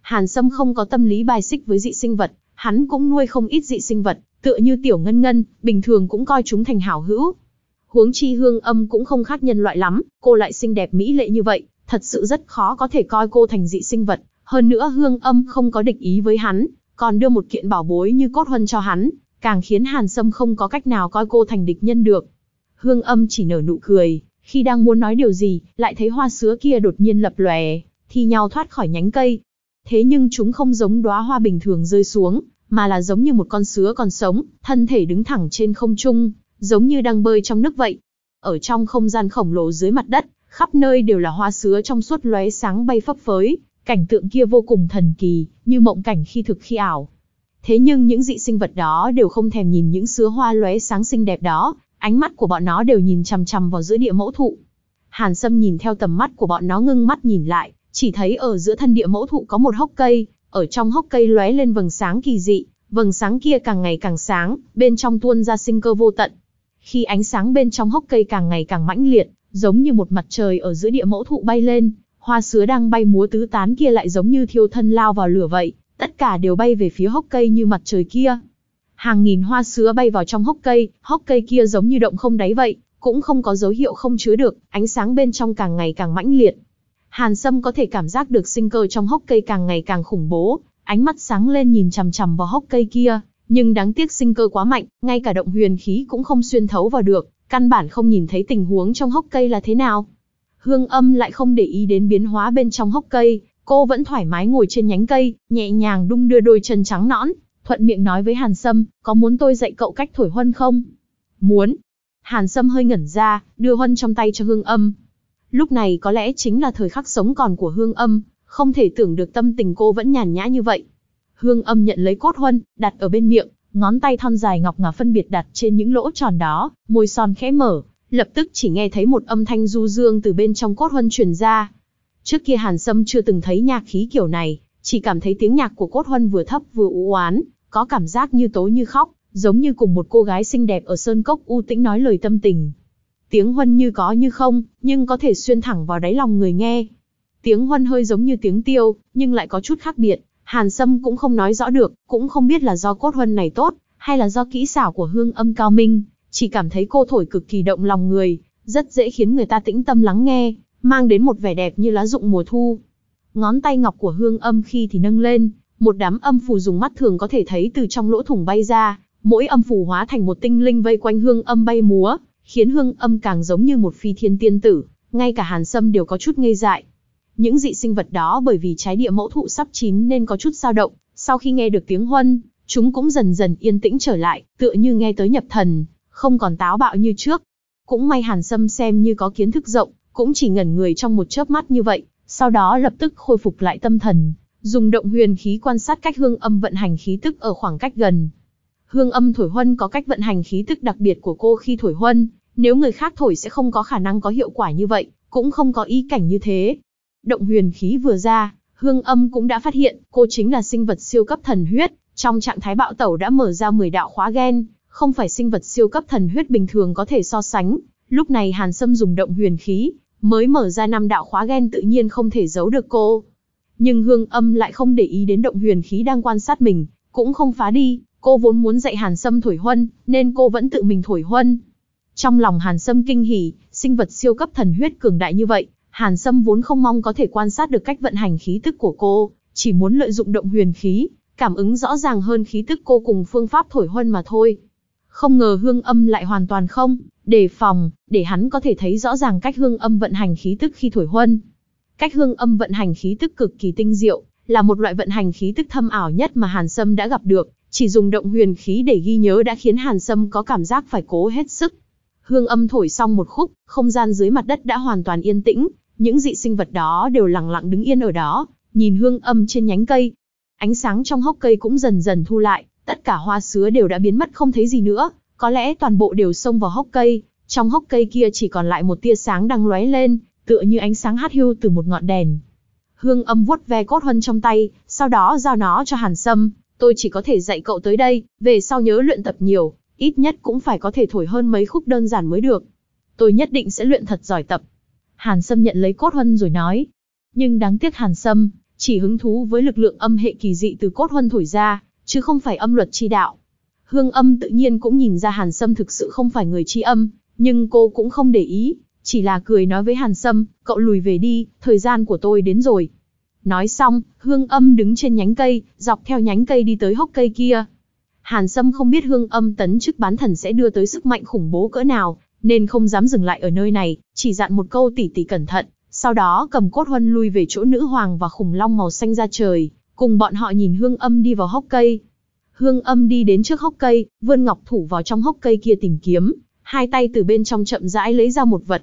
Hàn Sâm không có tâm lý bài xích với dị sinh vật, hắn cũng nuôi không ít dị sinh vật, tựa như tiểu ngân ngân, bình thường cũng coi chúng thành hảo hữu. Huống chi hương âm cũng không khác nhân loại lắm, cô lại xinh đẹp mỹ lệ như vậy, thật sự rất khó có thể coi cô thành dị sinh vật. Hơn nữa hương âm không có địch ý với hắn, còn đưa một kiện bảo bối như cốt huân cho hắn, càng khiến Hàn Sâm không có cách nào coi cô thành địch nhân được. Hương âm chỉ nở nụ cười, khi đang muốn nói điều gì, lại thấy hoa sứa kia đột nhiên lập lòe, thi nhau thoát khỏi nhánh cây. Thế nhưng chúng không giống đóa hoa bình thường rơi xuống, mà là giống như một con sứa còn sống, thân thể đứng thẳng trên không trung, giống như đang bơi trong nước vậy. Ở trong không gian khổng lồ dưới mặt đất, khắp nơi đều là hoa sứa trong suốt lóe sáng bay phấp phới, cảnh tượng kia vô cùng thần kỳ, như mộng cảnh khi thực khi ảo. Thế nhưng những dị sinh vật đó đều không thèm nhìn những sứa hoa lóe sáng xinh đẹp đó, ánh mắt của bọn nó đều nhìn chằm chằm vào giữa địa mẫu thụ. Hàn Sâm nhìn theo tầm mắt của bọn nó ngưng mắt nhìn lại, chỉ thấy ở giữa thân địa mẫu thụ có một hốc cây, ở trong hốc cây lóe lên vầng sáng kỳ dị, vầng sáng kia càng ngày càng sáng, bên trong tuôn ra sinh cơ vô tận. Khi ánh sáng bên trong hốc cây càng ngày càng mãnh liệt, giống như một mặt trời ở giữa địa mẫu thụ bay lên, hoa sứa đang bay múa tứ tán kia lại giống như thiêu thân lao vào lửa vậy, tất cả đều bay về phía hốc cây như mặt trời kia. Hàng nghìn hoa sứa bay vào trong hốc cây, hốc cây kia giống như động không đáy vậy, cũng không có dấu hiệu không chứa được, ánh sáng bên trong càng ngày càng mãnh liệt. Hàn Sâm có thể cảm giác được sinh cơ trong hốc cây càng ngày càng khủng bố, ánh mắt sáng lên nhìn chằm chằm vào hốc cây kia, nhưng đáng tiếc sinh cơ quá mạnh, ngay cả động huyền khí cũng không xuyên thấu vào được, căn bản không nhìn thấy tình huống trong hốc cây là thế nào. Hương âm lại không để ý đến biến hóa bên trong hốc cây, cô vẫn thoải mái ngồi trên nhánh cây, nhẹ nhàng đung đưa đôi chân trắng nõn, thuận miệng nói với Hàn Sâm, có muốn tôi dạy cậu cách thổi huân không? Muốn. Hàn Sâm hơi ngẩn ra, đưa huân trong tay cho hương âm. Lúc này có lẽ chính là thời khắc sống còn của hương âm, không thể tưởng được tâm tình cô vẫn nhàn nhã như vậy. Hương âm nhận lấy cốt huân, đặt ở bên miệng, ngón tay thon dài ngọc ngà phân biệt đặt trên những lỗ tròn đó, môi son khẽ mở, lập tức chỉ nghe thấy một âm thanh du dương từ bên trong cốt huân truyền ra. Trước kia Hàn Sâm chưa từng thấy nhạc khí kiểu này, chỉ cảm thấy tiếng nhạc của cốt huân vừa thấp vừa u oán, có cảm giác như tố như khóc, giống như cùng một cô gái xinh đẹp ở sơn cốc u tĩnh nói lời tâm tình. Tiếng huân như có như không, nhưng có thể xuyên thẳng vào đáy lòng người nghe. Tiếng huân hơi giống như tiếng tiêu, nhưng lại có chút khác biệt. Hàn Sâm cũng không nói rõ được, cũng không biết là do cốt huân này tốt, hay là do kỹ xảo của hương âm cao minh, chỉ cảm thấy cô thổi cực kỳ động lòng người, rất dễ khiến người ta tĩnh tâm lắng nghe, mang đến một vẻ đẹp như lá rụng mùa thu. Ngón tay ngọc của hương âm khi thì nâng lên, một đám âm phù dùng mắt thường có thể thấy từ trong lỗ thủng bay ra, mỗi âm phù hóa thành một tinh linh vây quanh hương âm bay múa, khiến hương âm càng giống như một phi thiên tiên tử, ngay cả hàn sâm đều có chút ngây dại. Những dị sinh vật đó bởi vì trái địa mẫu thụ sắp chín nên có chút dao động, sau khi nghe được tiếng huân, chúng cũng dần dần yên tĩnh trở lại, tựa như nghe tới nhập thần, không còn táo bạo như trước. Cũng may hàn sâm xem như có kiến thức rộng, cũng chỉ ngẩn người trong một chớp mắt như vậy, sau đó lập tức khôi phục lại tâm thần, dùng động huyền khí quan sát cách hương âm vận hành khí tức ở khoảng cách gần. Hương âm thổi huân có cách vận hành khí tức đặc biệt của cô khi thổi huân, nếu người khác thổi sẽ không có khả năng có hiệu quả như vậy, cũng không có ý cảnh như thế. Động huyền khí vừa ra, hương âm cũng đã phát hiện cô chính là sinh vật siêu cấp thần huyết, trong trạng thái bạo tẩu đã mở ra 10 đạo khóa gen, không phải sinh vật siêu cấp thần huyết bình thường có thể so sánh. Lúc này Hàn Sâm dùng động huyền khí, mới mở ra năm đạo khóa gen tự nhiên không thể giấu được cô. Nhưng hương âm lại không để ý đến động huyền khí đang quan sát mình, cũng không phá đi, cô vốn muốn dạy Hàn Sâm thổi huân, nên cô vẫn tự mình thổi huân. Trong lòng Hàn Sâm kinh hỉ, sinh vật siêu cấp thần huyết cường đại như vậy, Hàn Sâm vốn không mong có thể quan sát được cách vận hành khí tức của cô, chỉ muốn lợi dụng động huyền khí, cảm ứng rõ ràng hơn khí tức cô cùng phương pháp thổi huân mà thôi. Không ngờ hương âm lại hoàn toàn không, đề phòng, để hắn có thể thấy rõ ràng cách hương âm vận hành khí tức khi thổi huân. Cách hương âm vận hành khí tức cực kỳ tinh diệu, là một loại vận hành khí tức thâm ảo nhất mà Hàn Sâm đã gặp được, chỉ dùng động huyền khí để ghi nhớ đã khiến Hàn Sâm có cảm giác phải cố hết sức. Hương âm thổi xong một khúc, không gian dưới mặt đất đã hoàn toàn yên tĩnh, những dị sinh vật đó đều lặng lặng đứng yên ở đó, nhìn hương âm trên nhánh cây. Ánh sáng trong hốc cây cũng dần dần thu lại, tất cả hoa sứa đều đã biến mất không thấy gì nữa, có lẽ toàn bộ đều xông vào hốc cây, trong hốc cây kia chỉ còn lại một tia sáng đang lóe lên, tựa như ánh sáng hát hiu từ một ngọn đèn. Hương âm vuốt ve cốt huân trong tay, sau đó giao nó cho Hàn Sâm, tôi chỉ có thể dạy cậu tới đây, về sau nhớ luyện tập nhiều, ít nhất cũng phải có thể thổi hơn mấy khúc đơn giản mới được. Tôi nhất định sẽ luyện thật giỏi tập. Hàn Sâm nhận lấy cốt huân rồi nói. Nhưng đáng tiếc Hàn Sâm, chỉ hứng thú với lực lượng âm hệ kỳ dị từ cốt huân thổi ra, chứ không phải âm luật chi đạo. Hương âm tự nhiên cũng nhìn ra Hàn Sâm thực sự không phải người chi âm, nhưng cô cũng không để ý, chỉ là cười nói với Hàn Sâm, cậu lùi về đi, thời gian của tôi đến rồi. Nói xong, hương âm đứng trên nhánh cây, dọc theo nhánh cây đi tới hốc cây kia. Hàn Sâm không biết hương âm tấn chức bán thần sẽ đưa tới sức mạnh khủng bố cỡ nào, nên không dám dừng lại ở nơi này, chỉ dặn một câu tỉ tỉ cẩn thận, sau đó cầm cốt huân lui về chỗ nữ hoàng và khủng long màu xanh ra trời, cùng bọn họ nhìn hương âm đi vào hốc cây. Hương âm đi đến trước hốc cây, vươn ngọc thủ vào trong hốc cây kia tìm kiếm, hai tay từ bên trong chậm rãi lấy ra một vật.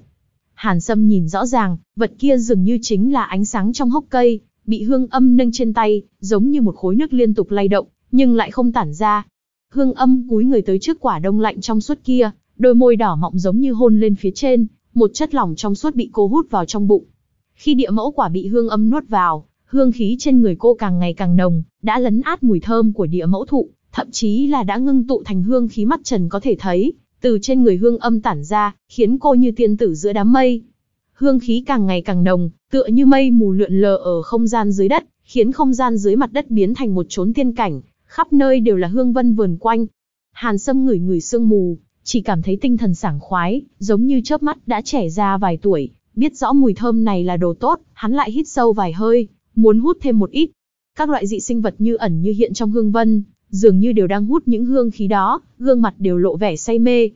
Hàn Sâm nhìn rõ ràng, vật kia dường như chính là ánh sáng trong hốc cây, bị hương âm nâng trên tay, giống như một khối nước liên tục lay động, nhưng lại không tản ra. Hương âm cúi người tới trước quả đông lạnh trong suốt kia, đôi môi đỏ mọng giống như hôn lên phía trên, một chất lỏng trong suốt bị cô hút vào trong bụng. Khi địa mẫu quả bị hương âm nuốt vào, hương khí trên người cô càng ngày càng nồng, đã lấn át mùi thơm của địa mẫu thụ, thậm chí là đã ngưng tụ thành hương khí mắt trần có thể thấy, từ trên người hương âm tản ra, khiến cô như tiên tử giữa đám mây. Hương khí càng ngày càng nồng, tựa như mây mù lượn lờ ở không gian dưới đất, khiến không gian dưới mặt đất biến thành một chốn tiên cảnh, khắp nơi đều là hương vân vườn quanh. Hàn Sâm ngửi ngửi sương mù, chỉ cảm thấy tinh thần sảng khoái, giống như chớp mắt đã trẻ ra vài tuổi, biết rõ mùi thơm này là đồ tốt, hắn lại hít sâu vài hơi, muốn hút thêm một ít. Các loại dị sinh vật như ẩn như hiện trong hương vân, dường như đều đang hút những hương khí đó, gương mặt đều lộ vẻ say mê.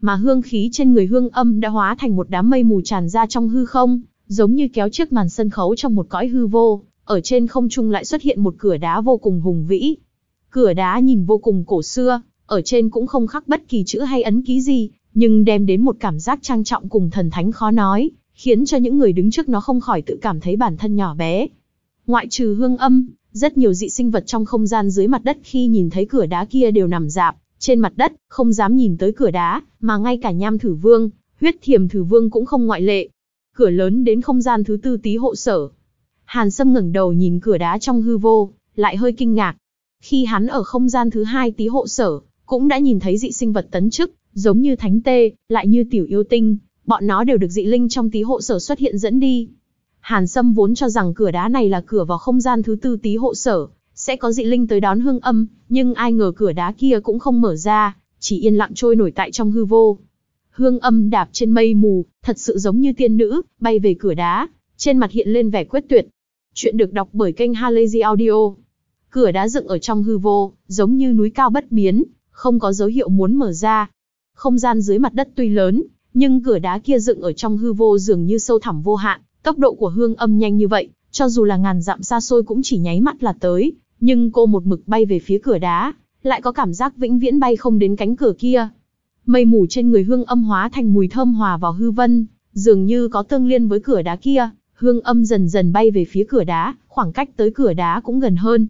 Mà hương khí trên người hương âm đã hóa thành một đám mây mù tràn ra trong hư không, giống như kéo chiếc màn sân khấu trong một cõi hư vô, ở trên không trung lại xuất hiện một cửa đá vô cùng hùng vĩ. Cửa đá nhìn vô cùng cổ xưa, ở trên cũng không khắc bất kỳ chữ hay ấn ký gì, nhưng đem đến một cảm giác trang trọng cùng thần thánh khó nói, khiến cho những người đứng trước nó không khỏi tự cảm thấy bản thân nhỏ bé. Ngoại trừ hương âm, rất nhiều dị sinh vật trong không gian dưới mặt đất khi nhìn thấy cửa đá kia đều nằm dạp trên mặt đất, không dám nhìn tới cửa đá, mà ngay cả nham thử vương, huyết thiềm thử vương cũng không ngoại lệ. Cửa lớn đến không gian thứ tư tí hộ sở. Hàn Sâm ngẩng đầu nhìn cửa đá trong hư vô, lại hơi kinh ngạc. Khi hắn ở không gian thứ hai tí hộ sở, cũng đã nhìn thấy dị sinh vật tấn chức, giống như thánh tê, lại như tiểu yêu tinh, bọn nó đều được dị linh trong tí hộ sở xuất hiện dẫn đi. Hàn Sâm vốn cho rằng cửa đá này là cửa vào không gian thứ tư tí hộ sở, sẽ có dị linh tới đón hương âm, nhưng ai ngờ cửa đá kia cũng không mở ra, chỉ yên lặng trôi nổi tại trong hư vô. Hương âm đạp trên mây mù, thật sự giống như tiên nữ, bay về cửa đá, trên mặt hiện lên vẻ quyết tuyệt. Chuyện được đọc bởi kênh Halazy Audio. Cửa đá dựng ở trong hư vô, giống như núi cao bất biến, không có dấu hiệu muốn mở ra. Không gian dưới mặt đất tuy lớn, nhưng cửa đá kia dựng ở trong hư vô dường như sâu thẳm vô hạn, tốc độ của hương âm nhanh như vậy, cho dù là ngàn dặm xa xôi cũng chỉ nháy mắt là tới, nhưng cô một mực bay về phía cửa đá, lại có cảm giác vĩnh viễn bay không đến cánh cửa kia. Mây mù trên người hương âm hóa thành mùi thơm hòa vào hư vân, dường như có tương liên với cửa đá kia, hương âm dần dần bay về phía cửa đá, khoảng cách tới cửa đá cũng gần hơn.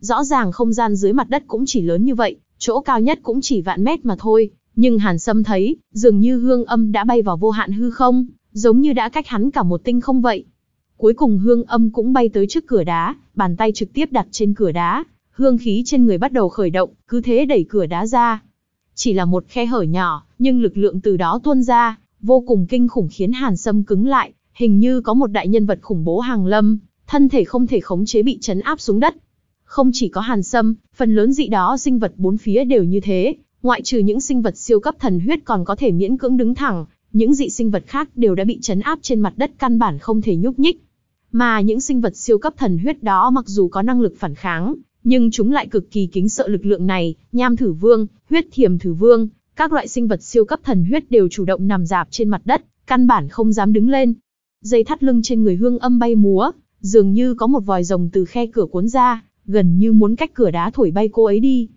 Rõ ràng không gian dưới mặt đất cũng chỉ lớn như vậy, chỗ cao nhất cũng chỉ vạn mét mà thôi, nhưng Hàn Sâm thấy, dường như hương âm đã bay vào vô hạn hư không, giống như đã cách hắn cả một tinh không vậy. Cuối cùng hương âm cũng bay tới trước cửa đá, bàn tay trực tiếp đặt trên cửa đá, hương khí trên người bắt đầu khởi động, cứ thế đẩy cửa đá ra. Chỉ là một khe hở nhỏ, nhưng lực lượng từ đó tuôn ra, vô cùng kinh khủng khiến Hàn Sâm cứng lại, hình như có một đại nhân vật khủng bố hàng lâm, thân thể không thể khống chế bị chấn áp xuống đất. Không chỉ có Hàn Sâm, phần lớn dị đó sinh vật bốn phía đều như thế, ngoại trừ những sinh vật siêu cấp thần huyết còn có thể miễn cưỡng đứng thẳng, những dị sinh vật khác đều đã bị chấn áp trên mặt đất căn bản không thể nhúc nhích. Mà những sinh vật siêu cấp thần huyết đó mặc dù có năng lực phản kháng, nhưng chúng lại cực kỳ kính sợ lực lượng này, nham thử vương, huyết thiềm thử vương, các loại sinh vật siêu cấp thần huyết đều chủ động nằm dạp trên mặt đất, căn bản không dám đứng lên. Dây thắt lưng trên người hương âm bay múa, dường như có một vòi rồng từ khe cửa cuốn ra, gần như muốn cách cửa đá thổi bay cô ấy đi.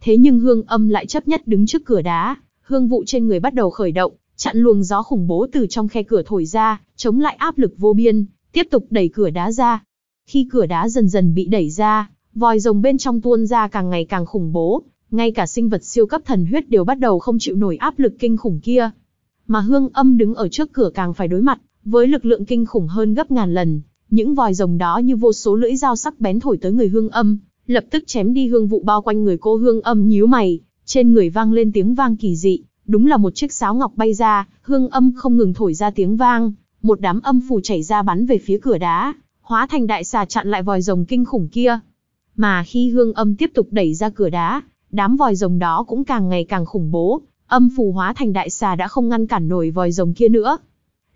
Thế nhưng hương âm lại chấp nhất đứng trước cửa đá, hương vụ trên người bắt đầu khởi động, chặn luồng gió khủng bố từ trong khe cửa thổi ra, chống lại áp lực vô biên, tiếp tục đẩy cửa đá ra. Khi cửa đá dần dần bị đẩy ra, vòi rồng bên trong tuôn ra càng ngày càng khủng bố, ngay cả sinh vật siêu cấp thần huyết đều bắt đầu không chịu nổi áp lực kinh khủng kia. Mà hương âm đứng ở trước cửa càng phải đối mặt, với lực lượng kinh khủng hơn gấp ngàn lần, những vòi rồng đó như vô số lưỡi dao sắc bén thổi tới người hương âm, lập tức chém đi hương vụ bao quanh người cô hương âm nhíu mày, trên người vang lên tiếng vang kỳ dị, đúng là một chiếc sáo ngọc bay ra, hương âm không ngừng thổi ra tiếng vang, một đám âm phù chảy ra bắn về phía cửa đá, hóa thành đại xà chặn lại vòi rồng kinh khủng kia. Mà khi hương âm tiếp tục đẩy ra cửa đá, đám vòi rồng đó cũng càng ngày càng khủng bố, âm phù hóa thành đại xà đã không ngăn cản nổi vòi rồng kia nữa.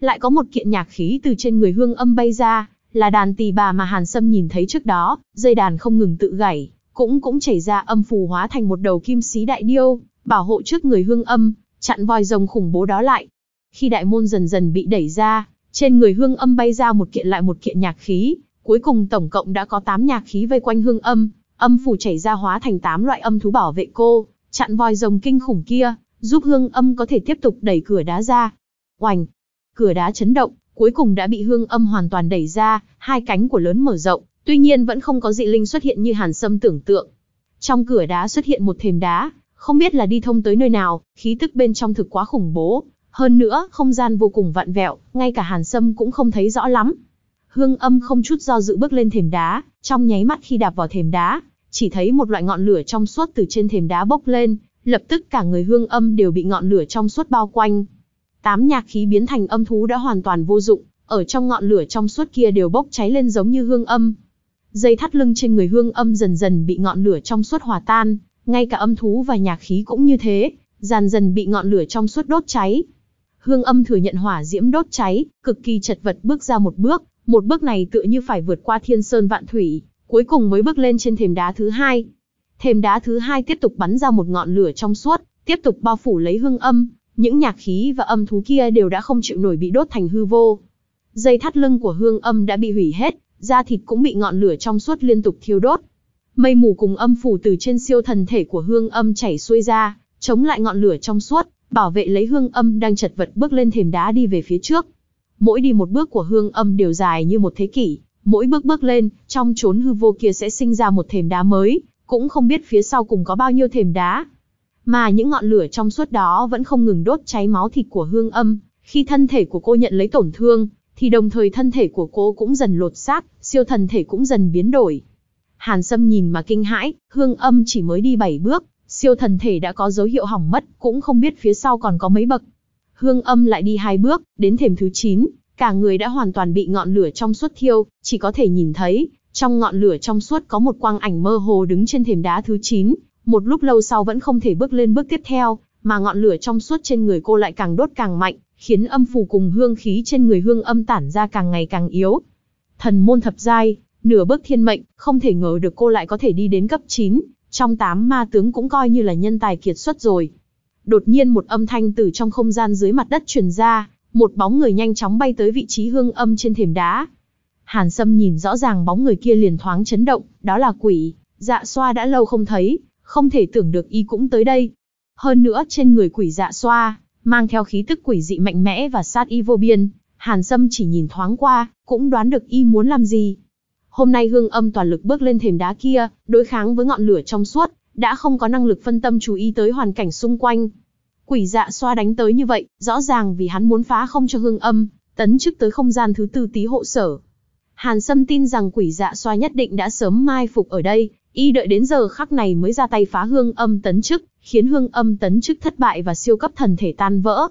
Lại có một kiện nhạc khí từ trên người hương âm bay ra, là đàn tỳ bà mà Hàn Sâm nhìn thấy trước đó, dây đàn không ngừng tự gảy, cũng cũng chảy ra âm phù hóa thành một đầu kim sĩ đại điêu, bảo hộ trước người hương âm, chặn voi rồng khủng bố đó lại. Khi đại môn dần dần bị đẩy ra, trên người hương âm bay ra một kiện lại một kiện nhạc khí, cuối cùng tổng cộng đã có 8 nhạc khí vây quanh hương âm, âm phủ chảy ra hóa thành 8 loại âm thú bảo vệ cô, chặn voi rồng kinh khủng kia, giúp hương âm có thể tiếp tục đẩy cửa đá ra. Oành! Cửa đá chấn động, cuối cùng đã bị hương âm hoàn toàn đẩy ra, hai cánh của lớn mở rộng, tuy nhiên vẫn không có dị linh xuất hiện như Hàn Sâm tưởng tượng. Trong cửa đá xuất hiện một thềm đá, không biết là đi thông tới nơi nào, khí tức bên trong thực quá khủng bố, hơn nữa, không gian vô cùng vặn vẹo, ngay cả Hàn Sâm cũng không thấy rõ lắm. Hương âm không chút do dự bước lên thềm đá, trong nháy mắt khi đạp vào thềm đá, chỉ thấy một loại ngọn lửa trong suốt từ trên thềm đá bốc lên, lập tức cả người hương âm đều bị ngọn lửa trong suốt bao quanh. Tám nhạc khí biến thành âm thú đã hoàn toàn vô dụng, ở trong ngọn lửa trong suốt kia đều bốc cháy lên giống như hương âm. Dây thắt lưng trên người hương âm dần dần bị ngọn lửa trong suốt hòa tan, ngay cả âm thú và nhạc khí cũng như thế, dần dần bị ngọn lửa trong suốt đốt cháy. Hương âm thừa nhận hỏa diễm đốt cháy, cực kỳ chật vật bước ra một bước, một bước này tựa như phải vượt qua thiên sơn vạn thủy, cuối cùng mới bước lên trên thềm đá thứ hai. Thềm đá thứ hai tiếp tục bắn ra một ngọn lửa trong suốt, tiếp tục bao phủ lấy hương âm, những nhạc khí và âm thú kia đều đã không chịu nổi bị đốt thành hư vô. Dây thắt lưng của hương âm đã bị hủy hết, da thịt cũng bị ngọn lửa trong suốt liên tục thiêu đốt. Mây mù cùng âm phủ từ trên siêu thần thể của hương âm chảy xuôi ra, chống lại ngọn lửa trong suốt, bảo vệ lấy hương âm đang chật vật bước lên thềm đá đi về phía trước. Mỗi đi một bước của hương âm đều dài như một thế kỷ, mỗi bước bước lên, trong chốn hư vô kia sẽ sinh ra một thềm đá mới, cũng không biết phía sau cùng có bao nhiêu thềm đá. Mà những ngọn lửa trong suốt đó vẫn không ngừng đốt cháy máu thịt của hương âm, khi thân thể của cô nhận lấy tổn thương, thì đồng thời thân thể của cô cũng dần lột xác, siêu thần thể cũng dần biến đổi. Hàn Sâm nhìn mà kinh hãi, hương âm chỉ mới đi 7 bước, siêu thần thể đã có dấu hiệu hỏng mất, cũng không biết phía sau còn có mấy bậc. Hương âm lại đi hai bước, đến thềm thứ 9, cả người đã hoàn toàn bị ngọn lửa trong suốt thiêu, chỉ có thể nhìn thấy, trong ngọn lửa trong suốt có một quang ảnh mơ hồ đứng trên thềm đá thứ 9, một lúc lâu sau vẫn không thể bước lên bước tiếp theo, mà ngọn lửa trong suốt trên người cô lại càng đốt càng mạnh, khiến âm phù cùng hương khí trên người hương âm tản ra càng ngày càng yếu. Thần môn thập giai, nửa bước thiên mệnh, không thể ngờ được cô lại có thể đi đến cấp 9, trong 8 ma tướng cũng coi như là nhân tài kiệt xuất rồi. Đột nhiên một âm thanh từ trong không gian dưới mặt đất truyền ra, một bóng người nhanh chóng bay tới vị trí hương âm trên thềm đá. Hàn Sâm nhìn rõ ràng bóng người kia liền thoáng chấn động, đó là quỷ, dạ xoa đã lâu không thấy, không thể tưởng được y cũng tới đây. Hơn nữa trên người quỷ dạ xoa, mang theo khí tức quỷ dị mạnh mẽ và sát y vô biên, Hàn Sâm chỉ nhìn thoáng qua, cũng đoán được y muốn làm gì. Hôm nay hương âm toàn lực bước lên thềm đá kia, đối kháng với ngọn lửa trong suốt, đã không có năng lực phân tâm chú ý tới hoàn cảnh xung quanh. Quỷ dạ xoa đánh tới như vậy, rõ ràng vì hắn muốn phá không cho hương âm, tấn chức tới không gian thứ tư tí hộ sở. Hàn Sâm tin rằng quỷ dạ xoa nhất định đã sớm mai phục ở đây, y đợi đến giờ khắc này mới ra tay phá hương âm tấn chức, khiến hương âm tấn chức thất bại và siêu cấp thần thể tan vỡ.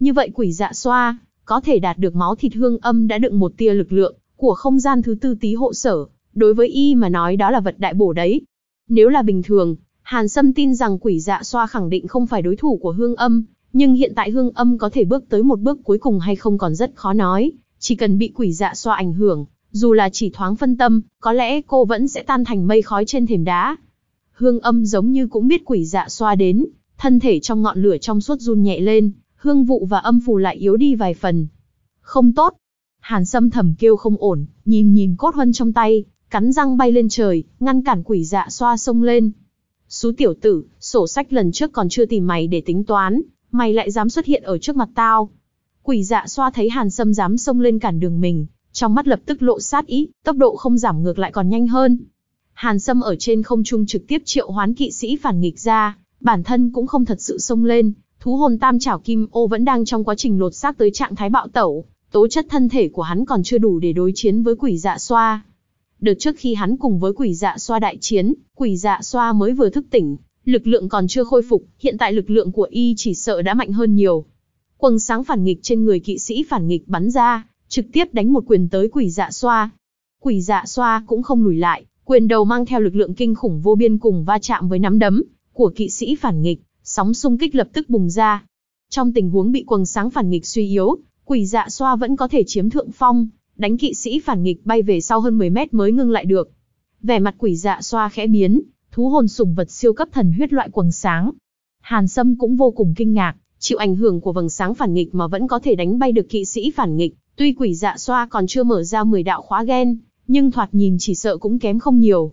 Như vậy quỷ dạ xoa, có thể đạt được máu thịt hương âm đã đựng một tia lực lượng của không gian thứ tư tí hộ sở, đối với y mà nói đó là vật đại bổ đấy. Nếu là bình thường, Hàn Sâm tin rằng quỷ dạ xoa khẳng định không phải đối thủ của hương âm, nhưng hiện tại hương âm có thể bước tới một bước cuối cùng hay không còn rất khó nói, chỉ cần bị quỷ dạ xoa ảnh hưởng, dù là chỉ thoáng phân tâm, có lẽ cô vẫn sẽ tan thành mây khói trên thềm đá. Hương âm giống như cũng biết quỷ dạ xoa đến, thân thể trong ngọn lửa trong suốt run nhẹ lên, hương vụ và âm phù lại yếu đi vài phần. Không tốt. Hàn Sâm thầm kêu không ổn, nhìn nhìn cốt huân trong tay, cắn răng bay lên trời, ngăn cản quỷ dạ xoa sông lên. Xú tiểu tử, sổ sách lần trước còn chưa tìm mày để tính toán, mày lại dám xuất hiện ở trước mặt tao. Quỷ dạ xoa thấy Hàn Sâm dám xông lên cản đường mình, trong mắt lập tức lộ sát ý, tốc độ không giảm ngược lại còn nhanh hơn. Hàn Sâm ở trên không trung trực tiếp triệu hoán kỵ sĩ phản nghịch ra, bản thân cũng không thật sự xông lên, thú hồn tam chảo kim ô vẫn đang trong quá trình lột xác tới trạng thái bạo tẩu, tố chất thân thể của hắn còn chưa đủ để đối chiến với quỷ dạ xoa. Đợt trước khi hắn cùng với quỷ dạ xoa đại chiến, quỷ dạ xoa mới vừa thức tỉnh, lực lượng còn chưa khôi phục, hiện tại lực lượng của y chỉ sợ đã mạnh hơn nhiều. Quầng sáng phản nghịch trên người kỵ sĩ phản nghịch bắn ra, trực tiếp đánh một quyền tới quỷ dạ xoa. Quỷ dạ xoa cũng không lùi lại, quyền đầu mang theo lực lượng kinh khủng vô biên cùng va chạm với nắm đấm của kỵ sĩ phản nghịch, sóng xung kích lập tức bùng ra. Trong tình huống bị quầng sáng phản nghịch suy yếu, quỷ dạ xoa vẫn có thể chiếm thượng phong, đánh kỵ sĩ phản nghịch bay về sau hơn 10 mét mới ngưng lại được. Vẻ mặt quỷ dạ xoa khẽ biến, thú hồn sủng vật siêu cấp thần huyết loại quầng sáng. Hàn Sâm cũng vô cùng kinh ngạc, chịu ảnh hưởng của vầng sáng phản nghịch mà vẫn có thể đánh bay được kỵ sĩ phản nghịch, Tuy quỷ dạ xoa còn chưa mở ra 10 đạo khóa gen, nhưng thoạt nhìn chỉ sợ cũng kém không nhiều.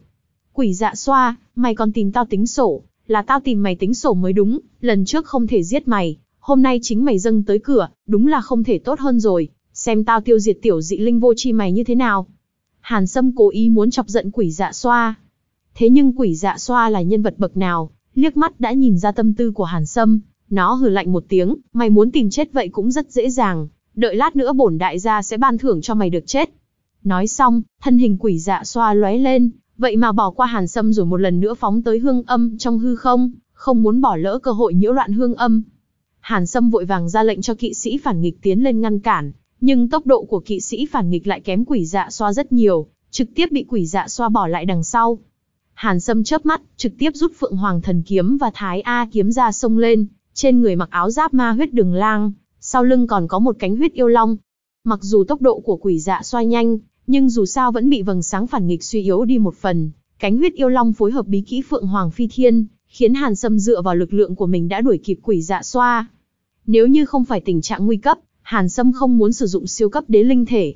Quỷ dạ xoa, mày còn tìm tao tính sổ, là tao tìm mày tính sổ mới đúng, lần trước không thể giết mày, hôm nay chính mày dâng tới cửa, đúng là không thể tốt hơn rồi, xem tao tiêu diệt tiểu dị linh vô chi mày như thế nào. Hàn Sâm cố ý muốn chọc giận quỷ dạ xoa. Thế nhưng quỷ dạ xoa là nhân vật bậc nào, liếc mắt đã nhìn ra tâm tư của Hàn Sâm, nó hừ lạnh một tiếng, mày muốn tìm chết vậy cũng rất dễ dàng, đợi lát nữa bổn đại gia sẽ ban thưởng cho mày được chết. Nói xong, thân hình quỷ dạ xoa lóe lên, vậy mà bỏ qua hàn sâm rồi một lần nữa phóng tới hương âm trong hư không, không muốn bỏ lỡ cơ hội nhiễu loạn hương âm. Hàn sâm vội vàng ra lệnh cho kỵ sĩ phản nghịch tiến lên ngăn cản, nhưng tốc độ của kỵ sĩ phản nghịch lại kém quỷ dạ xoa rất nhiều, trực tiếp bị quỷ dạ xoa bỏ lại đằng sau. Hàn Sâm chớp mắt, trực tiếp rút Phượng Hoàng Thần Kiếm và Thái A Kiếm ra sông lên, trên người mặc áo giáp ma huyết đường lang, sau lưng còn có một cánh huyết yêu long. Mặc dù tốc độ của quỷ dạ Xoa nhanh, nhưng dù sao vẫn bị vầng sáng phản nghịch suy yếu đi một phần. Cánh huyết yêu long phối hợp bí kỹ Phượng Hoàng Phi Thiên, khiến Hàn Sâm dựa vào lực lượng của mình đã đuổi kịp quỷ dạ xoa. Nếu như không phải tình trạng nguy cấp, Hàn Sâm không muốn sử dụng siêu cấp đế linh thể.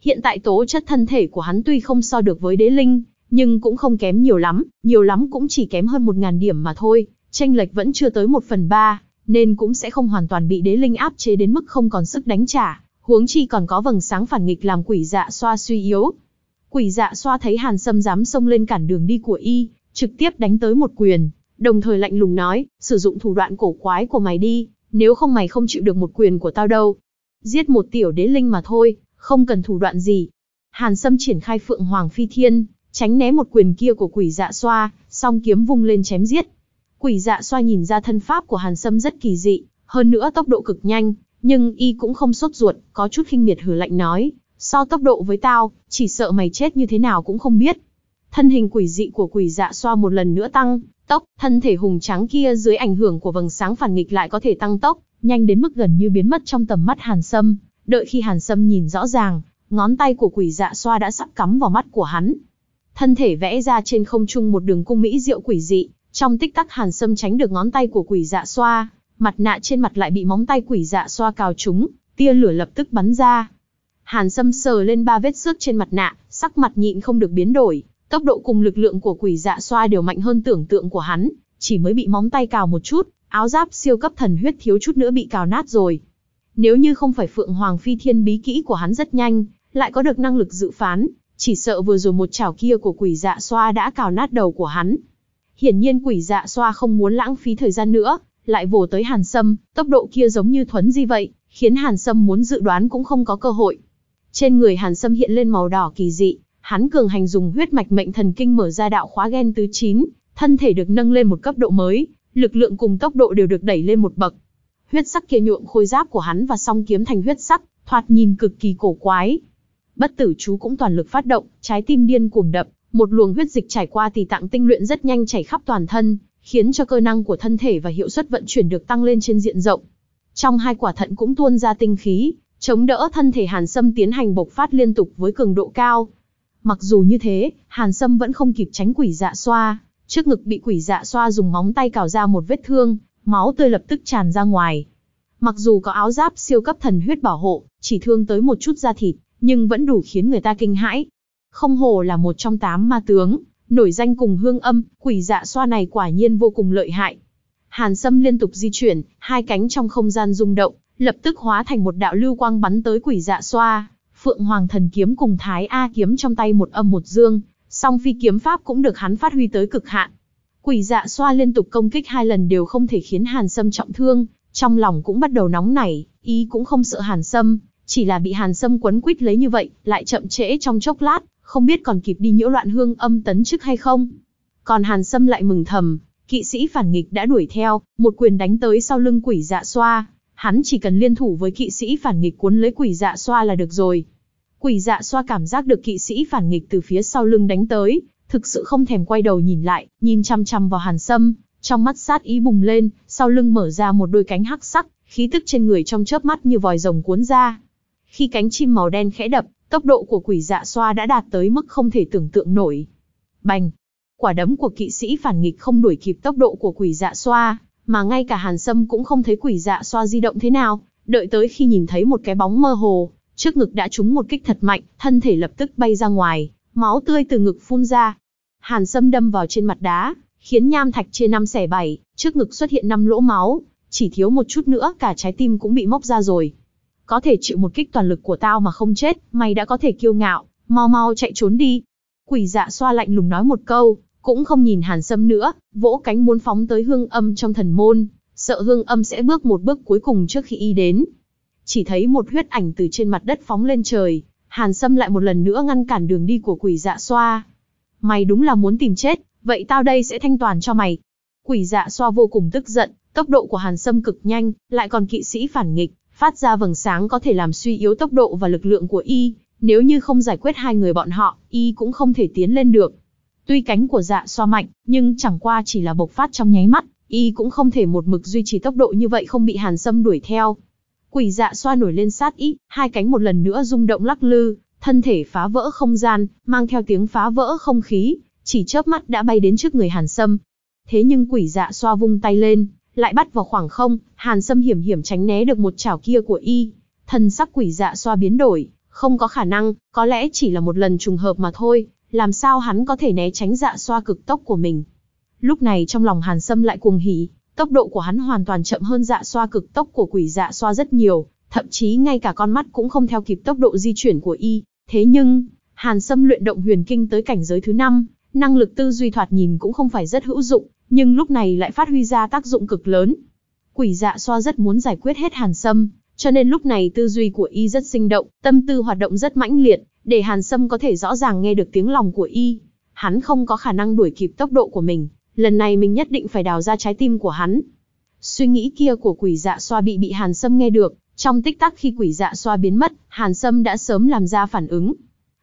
Hiện tại tố chất thân thể của hắn tuy không so được với đế linh, nhưng cũng không kém nhiều lắm, nhiều lắm cũng chỉ kém hơn 1.000 điểm mà thôi, tranh lệch vẫn chưa tới 1 phần 3, nên cũng sẽ không hoàn toàn bị đế linh áp chế đến mức không còn sức đánh trả, huống chi còn có vầng sáng phản nghịch làm quỷ dạ xoa suy yếu. Quỷ dạ xoa thấy Hàn Sâm dám xông lên cản đường đi của y, trực tiếp đánh tới một quyền, đồng thời lạnh lùng nói, sử dụng thủ đoạn cổ quái của mày đi, nếu không mày không chịu được một quyền của tao đâu. Giết một tiểu đế linh mà thôi, không cần thủ đoạn gì. Hàn Sâm triển khai Phượng Hoàng Phi Thiên, tránh né một quyền kia của quỷ dạ xoa, song kiếm vung lên chém giết. Quỷ dạ xoa nhìn ra thân pháp của Hàn Sâm rất kỳ dị, hơn nữa tốc độ cực nhanh, nhưng y cũng không sốt ruột, có chút khinh miệt hừ lạnh nói, so tốc độ với tao, chỉ sợ mày chết như thế nào cũng không biết. Thân hình quỷ dị của quỷ dạ xoa một lần nữa tăng, tốc, thân thể hùng trắng kia dưới ảnh hưởng của vầng sáng phản nghịch lại có thể tăng tốc, nhanh đến mức gần như biến mất trong tầm mắt Hàn Sâm. Đợi khi Hàn Sâm nhìn rõ ràng, ngón tay của quỷ dạ xoa đã sắp cắm vào mắt của hắn. Thân thể vẽ ra trên không trung một đường cung mỹ diệu quỷ dị, trong tích tắc Hàn Sâm tránh được ngón tay của quỷ dạ xoa, mặt nạ trên mặt lại bị móng tay quỷ dạ xoa cào trúng, tia lửa lập tức bắn ra. Hàn Sâm sờ lên ba vết xước trên mặt nạ, sắc mặt nhịn không được biến đổi, tốc độ cùng lực lượng của quỷ dạ xoa đều mạnh hơn tưởng tượng của hắn, chỉ mới bị móng tay cào một chút, áo giáp siêu cấp thần huyết thiếu chút nữa bị cào nát rồi. Nếu như không phải Phượng Hoàng Phi Thiên bí kỹ của hắn rất nhanh, lại có được năng lực dự phán, chỉ sợ vừa rồi một chảo kia của quỷ dạ xoa đã cào nát đầu của hắn. Hiển nhiên quỷ dạ xoa không muốn lãng phí thời gian nữa, lại vồ tới Hàn Sâm, tốc độ kia giống như thuấn di vậy, khiến Hàn Sâm muốn dự đoán cũng không có cơ hội. Trên người Hàn Sâm hiện lên màu đỏ kỳ dị, hắn cường hành dùng huyết mạch mệnh thần kinh mở ra đạo khóa gen tứ chín, thân thể được nâng lên một cấp độ mới, lực lượng cùng tốc độ đều được đẩy lên một bậc. Huyết sắc kia nhuộm khôi giáp của hắn và song kiếm thành huyết sắc, thoạt nhìn cực kỳ cổ quái. Bất tử chú cũng toàn lực phát động, trái tim điên cuồng đập, một luồng huyết dịch trải qua tỳ tạng tinh luyện rất nhanh chảy khắp toàn thân, khiến cho cơ năng của thân thể và hiệu suất vận chuyển được tăng lên trên diện rộng. Trong hai quả thận cũng tuôn ra tinh khí, chống đỡ thân thể Hàn Sâm tiến hành bộc phát liên tục với cường độ cao. Mặc dù như thế, Hàn Sâm vẫn không kịp tránh quỷ dạ xoa, trước ngực bị quỷ dạ xoa dùng móng tay cào ra một vết thương, máu tươi lập tức tràn ra ngoài. Mặc dù có áo giáp siêu cấp thần huyết bảo hộ, chỉ thương tới một chút da thịt, nhưng vẫn đủ khiến người ta kinh hãi. Không hồ là một trong tám ma tướng, nổi danh cùng hương âm, quỷ dạ xoa này quả nhiên vô cùng lợi hại. Hàn Sâm liên tục di chuyển, hai cánh trong không gian rung động, lập tức hóa thành một đạo lưu quang bắn tới quỷ dạ xoa. Phượng Hoàng thần kiếm cùng Thái A kiếm trong tay một âm một dương, song phi kiếm pháp cũng được hắn phát huy tới cực hạn. Quỷ dạ xoa liên tục công kích hai lần đều không thể khiến Hàn Sâm trọng thương, trong lòng cũng bắt đầu nóng nảy, ý cũng không sợ Hàn Sâm, chỉ là bị Hàn Sâm quấn quýt lấy như vậy, lại chậm trễ trong chốc lát, không biết còn kịp đi nhiễu loạn hương âm tấn chức hay không. Còn Hàn Sâm lại mừng thầm, kỵ sĩ phản nghịch đã đuổi theo, một quyền đánh tới sau lưng quỷ dạ xoa, hắn chỉ cần liên thủ với kỵ sĩ phản nghịch cuốn lấy quỷ dạ xoa là được rồi. Quỷ dạ xoa cảm giác được kỵ sĩ phản nghịch từ phía sau lưng đánh tới, thực sự không thèm quay đầu nhìn lại, nhìn chăm chăm vào Hàn Sâm, trong mắt sát ý bùng lên, sau lưng mở ra một đôi cánh hắc sắc, khí tức trên người trong chớp mắt như vòi rồng cuốn ra. Khi cánh chim màu đen khẽ đập, tốc độ của quỷ dạ xoa đã đạt tới mức không thể tưởng tượng nổi. Bành! Quả đấm của kỵ sĩ phản nghịch không đuổi kịp tốc độ của quỷ dạ xoa, mà ngay cả Hàn Sâm cũng không thấy quỷ dạ xoa di động thế nào, đợi tới khi nhìn thấy một cái bóng mơ hồ, trước ngực đã trúng một kích thật mạnh, thân thể lập tức bay ra ngoài, máu tươi từ ngực phun ra. Hàn Sâm đâm vào trên mặt đá, khiến nham thạch chia năm xẻ bảy, trước ngực xuất hiện năm lỗ máu, chỉ thiếu một chút nữa cả trái tim cũng bị móc ra rồi. Có thể chịu một kích toàn lực của tao mà không chết, mày đã có thể kiêu ngạo, mau mau chạy trốn đi. Quỷ dạ xoa lạnh lùng nói một câu, cũng không nhìn Hàn Sâm nữa, vỗ cánh muốn phóng tới hương âm trong thần môn, sợ hương âm sẽ bước một bước cuối cùng trước khi y đến. Chỉ thấy một huyết ảnh từ trên mặt đất phóng lên trời, Hàn Sâm lại một lần nữa ngăn cản đường đi của quỷ dạ xoa. Mày đúng là muốn tìm chết, vậy tao đây sẽ thanh toàn cho mày. Quỷ dạ xoa vô cùng tức giận, tốc độ của Hàn Sâm cực nhanh, lại còn kỵ sĩ phản nghịch, phát ra vầng sáng có thể làm suy yếu tốc độ và lực lượng của y, nếu như không giải quyết hai người bọn họ, y cũng không thể tiến lên được. Tuy cánh của dạ xoa mạnh, nhưng chẳng qua chỉ là bộc phát trong nháy mắt, y cũng không thể một mực duy trì tốc độ như vậy không bị Hàn Sâm đuổi theo. Quỷ dạ xoa nổi lên sát ý, hai cánh một lần nữa rung động lắc lư, thân thể phá vỡ không gian, mang theo tiếng phá vỡ không khí, chỉ chớp mắt đã bay đến trước người Hàn Sâm. Thế nhưng quỷ dạ xoa vung tay lên, lại bắt vào khoảng không, Hàn Sâm hiểm hiểm tránh né được một chảo kia của y. Thần sắc quỷ dạ xoa biến đổi, không có khả năng, có lẽ chỉ là một lần trùng hợp mà thôi, làm sao hắn có thể né tránh dạ xoa cực tốc của mình. Lúc này trong lòng Hàn Sâm lại cuồng hỉ, tốc độ của hắn hoàn toàn chậm hơn dạ xoa cực tốc của quỷ dạ xoa rất nhiều, thậm chí ngay cả con mắt cũng không theo kịp tốc độ di chuyển của y. Thế nhưng, Hàn Sâm luyện động huyền kinh tới cảnh giới thứ 5, năng lực tư duy thoạt nhìn cũng không phải rất hữu dụng, nhưng lúc này lại phát huy ra tác dụng cực lớn. Quỷ dạ xoa rất muốn giải quyết hết Hàn Sâm, cho nên lúc này tư duy của y rất sinh động, tâm tư hoạt động rất mãnh liệt, để Hàn Sâm có thể rõ ràng nghe được tiếng lòng của y. Hắn không có khả năng đuổi kịp tốc độ của mình, lần này mình nhất định phải đào ra trái tim của hắn. Suy nghĩ kia của quỷ dạ xoa bị bị Hàn Sâm nghe được, trong tích tắc khi quỷ dạ xoa biến mất, Hàn Sâm đã sớm làm ra phản ứng.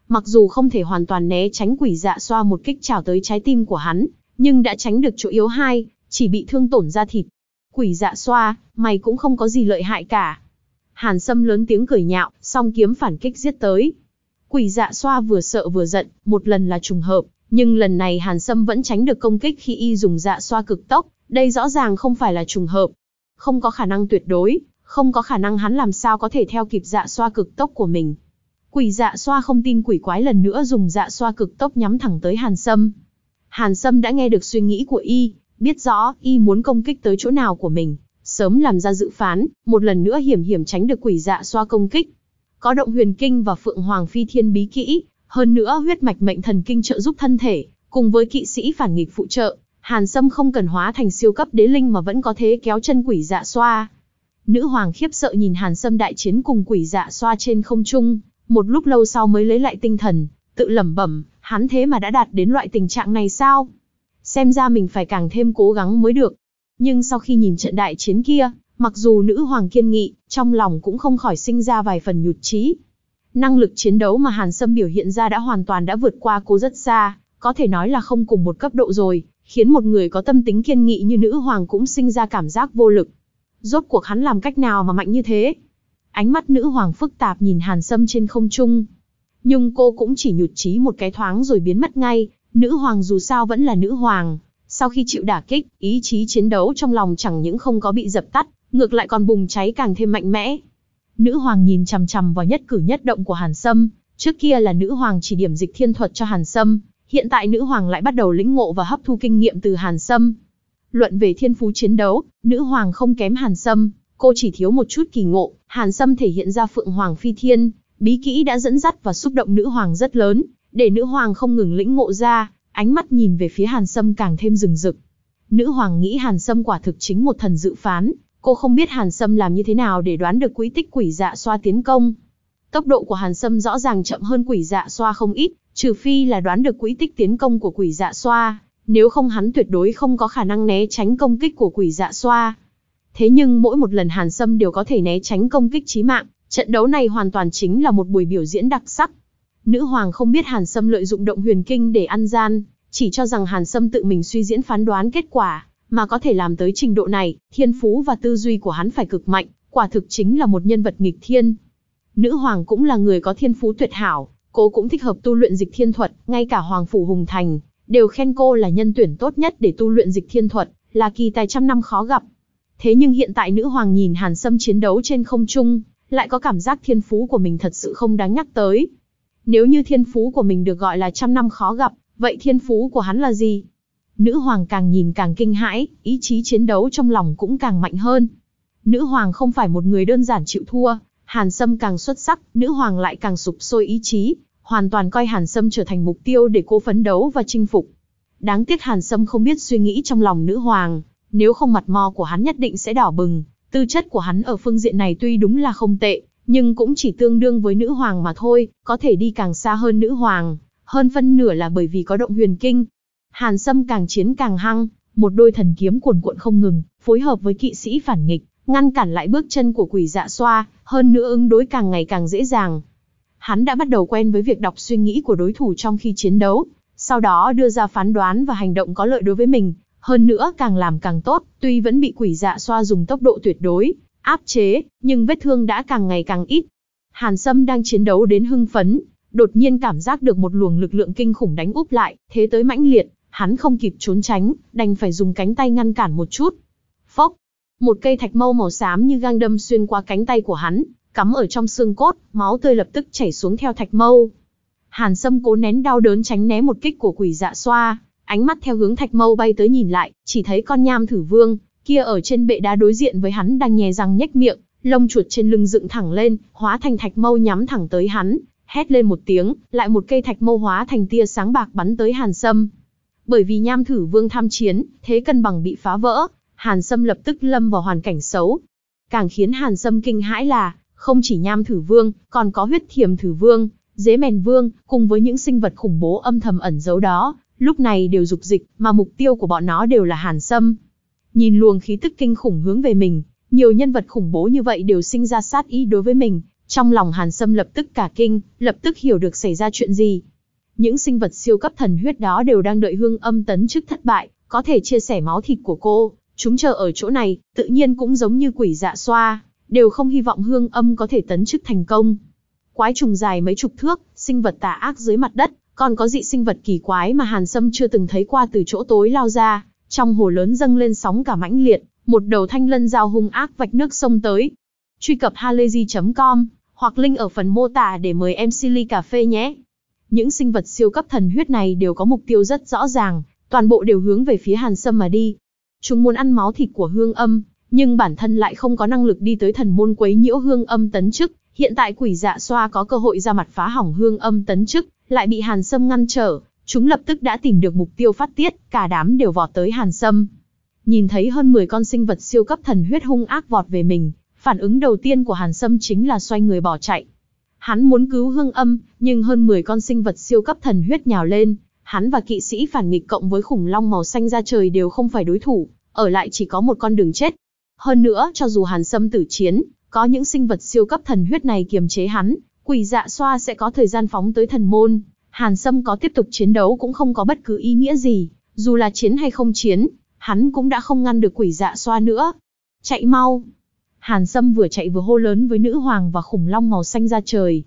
Mặc dù không thể hoàn toàn né tránh quỷ dạ xoa một kích trào tới trái tim của hắn, nhưng đã tránh được chỗ yếu hai, chỉ bị thương tổn da thịt. Quỷ dạ xoa, mày cũng không có gì lợi hại cả. Hàn Sâm lớn tiếng cười nhạo, song kiếm phản kích giết tới. Quỷ dạ xoa vừa sợ vừa giận, một lần là trùng hợp, nhưng lần này Hàn Sâm vẫn tránh được công kích khi y dùng dạ xoa cực tốc, đây rõ ràng không phải là trùng hợp. Không có khả năng tuyệt đối, không có khả năng hắn làm sao có thể theo kịp dạ xoa cực tốc của mình. Quỷ dạ xoa không tin quỷ quái lần nữa dùng dạ xoa cực tốc nhắm thẳng tới Hàn Sâm. Hàn Sâm đã nghe được suy nghĩ của y, biết rõ y muốn công kích tới chỗ nào của mình, sớm làm ra dự phán, một lần nữa hiểm hiểm tránh được quỷ dạ xoa công kích. Có động huyền kinh và phượng hoàng phi thiên bí kỹ, hơn nữa huyết mạch mệnh thần kinh trợ giúp thân thể, cùng với kỵ sĩ phản nghịch phụ trợ, Hàn Sâm không cần hóa thành siêu cấp đế linh mà vẫn có thế kéo chân quỷ dạ xoa. Nữ hoàng khiếp sợ nhìn Hàn Sâm đại chiến cùng quỷ dạ xoa trên không trung, một lúc lâu sau mới lấy lại tinh thần, tự lẩm bẩm, hắn thế mà đã đạt đến loại tình trạng này sao? Xem ra mình phải càng thêm cố gắng mới được. Nhưng sau khi nhìn trận đại chiến kia, mặc dù nữ hoàng kiên nghị, trong lòng cũng không khỏi sinh ra vài phần nhụt chí. Năng lực chiến đấu mà Hàn Sâm biểu hiện ra đã hoàn toàn đã vượt qua cô rất xa, có thể nói là không cùng một cấp độ rồi, khiến một người có tâm tính kiên nghị như nữ hoàng cũng sinh ra cảm giác vô lực. Rốt cuộc hắn làm cách nào mà mạnh như thế? Ánh mắt nữ hoàng phức tạp nhìn Hàn Sâm trên không trung. Nhưng cô cũng chỉ nhụt chí một cái thoáng rồi biến mất ngay, nữ hoàng dù sao vẫn là nữ hoàng. Sau khi chịu đả kích, ý chí chiến đấu trong lòng chẳng những không có bị dập tắt, ngược lại còn bùng cháy càng thêm mạnh mẽ. Nữ hoàng nhìn chằm chằm vào nhất cử nhất động của Hàn Sâm, trước kia là nữ hoàng chỉ điểm dịch thiên thuật cho Hàn Sâm, hiện tại nữ hoàng lại bắt đầu lĩnh ngộ và hấp thu kinh nghiệm từ Hàn Sâm. Luận về thiên phú chiến đấu, nữ hoàng không kém Hàn Sâm, cô chỉ thiếu một chút kỳ ngộ, Hàn Sâm thể hiện ra Phượng Hoàng Phi Thiên, bí kỹ đã dẫn dắt và xúc động nữ hoàng rất lớn, để nữ hoàng không ngừng lĩnh ngộ ra, ánh mắt nhìn về phía Hàn Sâm càng thêm rừng rực. Nữ hoàng nghĩ Hàn Sâm quả thực chính một thần dự phán, cô không biết Hàn Sâm làm như thế nào để đoán được quỹ tích quỷ dạ xoa tiến công. Tốc độ của Hàn Sâm rõ ràng chậm hơn quỷ dạ xoa không ít, trừ phi là đoán được quỹ tích tiến công của quỷ dạ xoa, nếu không hắn tuyệt đối không có khả năng né tránh công kích của quỷ dạ xoa. Thế nhưng mỗi một lần Hàn Sâm đều có thể né tránh công kích chí mạng, trận đấu này hoàn toàn chính là một buổi biểu diễn đặc sắc. Nữ hoàng không biết Hàn Sâm lợi dụng động huyền kinh để ăn gian, chỉ cho rằng Hàn Sâm tự mình suy diễn phán đoán kết quả, mà có thể làm tới trình độ này, thiên phú và tư duy của hắn phải cực mạnh, quả thực chính là một nhân vật nghịch thiên. Nữ hoàng cũng là người có thiên phú tuyệt hảo, cô cũng thích hợp tu luyện dịch thiên thuật, ngay cả Hoàng Phủ Hùng Thành, đều khen cô là nhân tuyển tốt nhất để tu luyện dịch thiên thuật, là kỳ tài trăm năm khó gặp. Thế nhưng hiện tại nữ hoàng nhìn Hàn Sâm chiến đấu trên không trung, lại có cảm giác thiên phú của mình thật sự không đáng nhắc tới. Nếu như thiên phú của mình được gọi là trăm năm khó gặp, vậy thiên phú của hắn là gì? Nữ hoàng càng nhìn càng kinh hãi, ý chí chiến đấu trong lòng cũng càng mạnh hơn. Nữ hoàng không phải một người đơn giản chịu thua, Hàn Sâm càng xuất sắc, nữ hoàng lại càng sụp sôi ý chí, hoàn toàn coi Hàn Sâm trở thành mục tiêu để cô phấn đấu và chinh phục. Đáng tiếc Hàn Sâm không biết suy nghĩ trong lòng nữ hoàng, nếu không mặt mò của hắn nhất định sẽ đỏ bừng, tư chất của hắn ở phương diện này tuy đúng là không tệ, nhưng cũng chỉ tương đương với nữ hoàng mà thôi, có thể đi càng xa hơn nữ hoàng, hơn phân nửa là bởi vì có động huyền kinh. Hàn Sâm càng chiến càng hăng, một đôi thần kiếm cuồn cuộn không ngừng, phối hợp với kỵ sĩ phản nghịch, ngăn cản lại bước chân của quỷ dạ xoa, hơn nữa ứng đối càng ngày càng dễ dàng. Hắn đã bắt đầu quen với việc đọc suy nghĩ của đối thủ trong khi chiến đấu, sau đó đưa ra phán đoán và hành động có lợi đối với mình, hơn nữa càng làm càng tốt, tuy vẫn bị quỷ dạ xoa dùng tốc độ tuyệt đối, áp chế, nhưng vết thương đã càng ngày càng ít. Hàn Sâm đang chiến đấu đến hưng phấn, đột nhiên cảm giác được một luồng lực lượng kinh khủng đánh úp lại, thế tới mãnh liệt, hắn không kịp trốn tránh, đành phải dùng cánh tay ngăn cản một chút. Phốc, một cây thạch mâu màu xám như gang đâm xuyên qua cánh tay của hắn, cắm ở trong xương cốt, máu tươi lập tức chảy xuống theo thạch mâu. Hàn Sâm cố nén đau đớn tránh né một kích của quỷ dạ xoa, ánh mắt theo hướng thạch mâu bay tới nhìn lại, chỉ thấy con nham thử vương, kia ở trên bệ đá đối diện với hắn đang nhè răng nhếch miệng, lông chuột trên lưng dựng thẳng lên, hóa thành thạch mâu nhắm thẳng tới hắn, hét lên một tiếng, lại một cây thạch mâu hóa thành tia sáng bạc bắn tới Hàn Sâm. Bởi vì nham thử vương tham chiến, thế cân bằng bị phá vỡ, Hàn Sâm lập tức lâm vào hoàn cảnh xấu. Càng khiến Hàn Sâm kinh hãi là, không chỉ nham thử vương, còn có huyết thiềm thử vương, dế mèn vương, cùng với những sinh vật khủng bố âm thầm ẩn giấu đó, lúc này đều dục dịch, mà mục tiêu của bọn nó đều là Hàn Sâm. Nhìn luồng khí tức kinh khủng hướng về mình, nhiều nhân vật khủng bố như vậy đều sinh ra sát ý đối với mình, trong lòng Hàn Sâm lập tức cả kinh, lập tức hiểu được xảy ra chuyện gì. Những sinh vật siêu cấp thần huyết đó đều đang đợi hương âm tấn chức thất bại, có thể chia sẻ máu thịt của cô, chúng chờ ở chỗ này, tự nhiên cũng giống như quỷ dạ xoa, đều không hy vọng hương âm có thể tấn chức thành công. Quái trùng dài mấy chục thước, sinh vật tà ác dưới mặt đất, còn có dị sinh vật kỳ quái mà Hàn Sâm chưa từng thấy qua từ chỗ tối lao ra, trong hồ lớn dâng lên sóng cả mãnh liệt, một đầu thanh lân dao hung ác vạch nước sông tới. Truy cập halayzi.com hoặc link ở phần mô tả để mời em Silly Cà Phê nhé. Những sinh vật siêu cấp thần huyết này đều có mục tiêu rất rõ ràng, toàn bộ đều hướng về phía Hàn Sâm mà đi. Chúng muốn ăn máu thịt của hương âm, nhưng bản thân lại không có năng lực đi tới thần môn quấy nhiễu hương âm tấn chức. Hiện tại quỷ dạ xoa có cơ hội ra mặt phá hỏng hương âm tấn chức, lại bị Hàn Sâm ngăn trở. Chúng lập tức đã tìm được mục tiêu phát tiết, cả đám đều vọt tới Hàn Sâm. Nhìn thấy hơn 10 con sinh vật siêu cấp thần huyết hung ác vọt về mình, phản ứng đầu tiên của Hàn Sâm chính là xoay người bỏ chạy. Hắn muốn cứu hương âm, nhưng hơn 10 con sinh vật siêu cấp thần huyết nhào lên, hắn và kỵ sĩ phản nghịch cộng với khủng long màu xanh ra trời đều không phải đối thủ, ở lại chỉ có một con đường chết. Hơn nữa, cho dù Hàn Sâm tử chiến, có những sinh vật siêu cấp thần huyết này kiềm chế hắn, quỷ dạ xoa sẽ có thời gian phóng tới thần môn. Hàn Sâm có tiếp tục chiến đấu cũng không có bất cứ ý nghĩa gì, dù là chiến hay không chiến, hắn cũng đã không ngăn được quỷ dạ xoa nữa. Chạy mau! Hàn Sâm vừa chạy vừa hô lớn với nữ hoàng và khủng long màu xanh ra trời.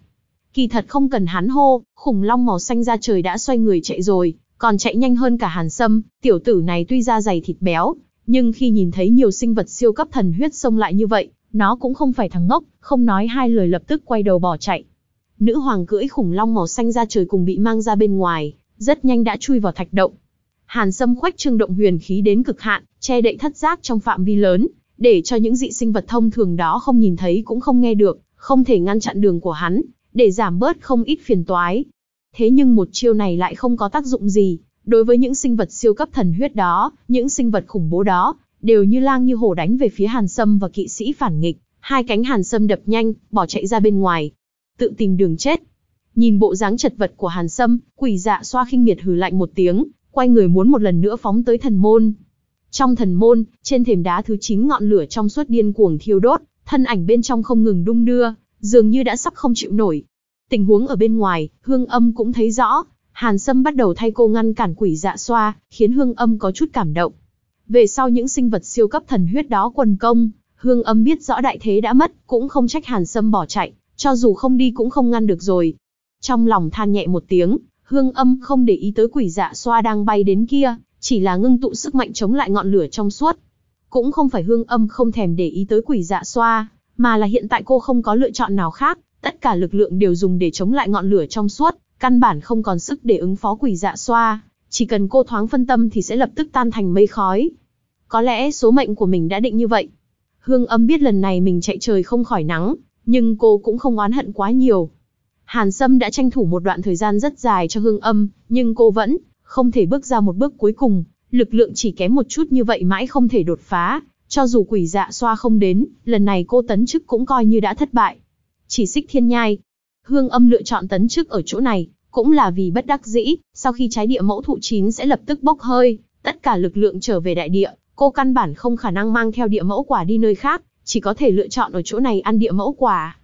Kỳ thật không cần hắn hô, khủng long màu xanh ra trời đã xoay người chạy rồi, còn chạy nhanh hơn cả Hàn Sâm, tiểu tử này tuy da dày thịt béo, nhưng khi nhìn thấy nhiều sinh vật siêu cấp thần huyết xông lại như vậy, nó cũng không phải thằng ngốc, không nói hai lời lập tức quay đầu bỏ chạy. Nữ hoàng cưỡi khủng long màu xanh ra trời cùng bị mang ra bên ngoài, rất nhanh đã chui vào thạch động. Hàn Sâm khoách trương động huyền khí đến cực hạn, che đậy thất giác trong phạm vi lớn, để cho những dị sinh vật thông thường đó không nhìn thấy cũng không nghe được, không thể ngăn chặn đường của hắn, để giảm bớt không ít phiền toái. Thế nhưng một chiêu này lại không có tác dụng gì, đối với những sinh vật siêu cấp thần huyết đó, những sinh vật khủng bố đó, đều như lang như hổ đánh về phía Hàn Sâm và kỵ sĩ phản nghịch, hai cánh Hàn Sâm đập nhanh, bỏ chạy ra bên ngoài, tự tìm đường chết. Nhìn bộ dáng chật vật của Hàn Sâm, quỷ dạ xoa khinh miệt hừ lạnh một tiếng, quay người muốn một lần nữa phóng tới thần môn. Trong thần môn, trên thềm đá thứ 9 ngọn lửa trong suốt điên cuồng thiêu đốt, thân ảnh bên trong không ngừng đung đưa, dường như đã sắp không chịu nổi. Tình huống ở bên ngoài, hương âm cũng thấy rõ, Hàn Sâm bắt đầu thay cô ngăn cản quỷ dạ xoa, khiến hương âm có chút cảm động. Về sau những sinh vật siêu cấp thần huyết đó quần công, hương âm biết rõ đại thế đã mất, cũng không trách Hàn Sâm bỏ chạy, cho dù không đi cũng không ngăn được rồi. Trong lòng than nhẹ một tiếng, hương âm không để ý tới quỷ dạ xoa đang bay đến kia, chỉ là ngưng tụ sức mạnh chống lại ngọn lửa trong suốt. Cũng không phải hương âm không thèm để ý tới quỷ dạ xoa, mà là hiện tại cô không có lựa chọn nào khác, tất cả lực lượng đều dùng để chống lại ngọn lửa trong suốt, căn bản không còn sức để ứng phó quỷ dạ xoa, chỉ cần cô thoáng phân tâm thì sẽ lập tức tan thành mây khói. Có lẽ số mệnh của mình đã định như vậy. Hương âm biết lần này mình chạy trời không khỏi nắng, nhưng cô cũng không oán hận quá nhiều. Hàn Sâm đã tranh thủ một đoạn thời gian rất dài cho hương âm, nhưng cô vẫn không thể bước ra một bước cuối cùng, lực lượng chỉ kém một chút như vậy mãi không thể đột phá, cho dù quỷ dạ xoa không đến, lần này cô tấn chức cũng coi như đã thất bại. Chỉ xích thiên nhai. Hương âm lựa chọn tấn chức ở chỗ này, cũng là vì bất đắc dĩ, sau khi trái địa mẫu thụ chín sẽ lập tức bốc hơi, tất cả lực lượng trở về đại địa, cô căn bản không khả năng mang theo địa mẫu quả đi nơi khác, chỉ có thể lựa chọn ở chỗ này ăn địa mẫu quả.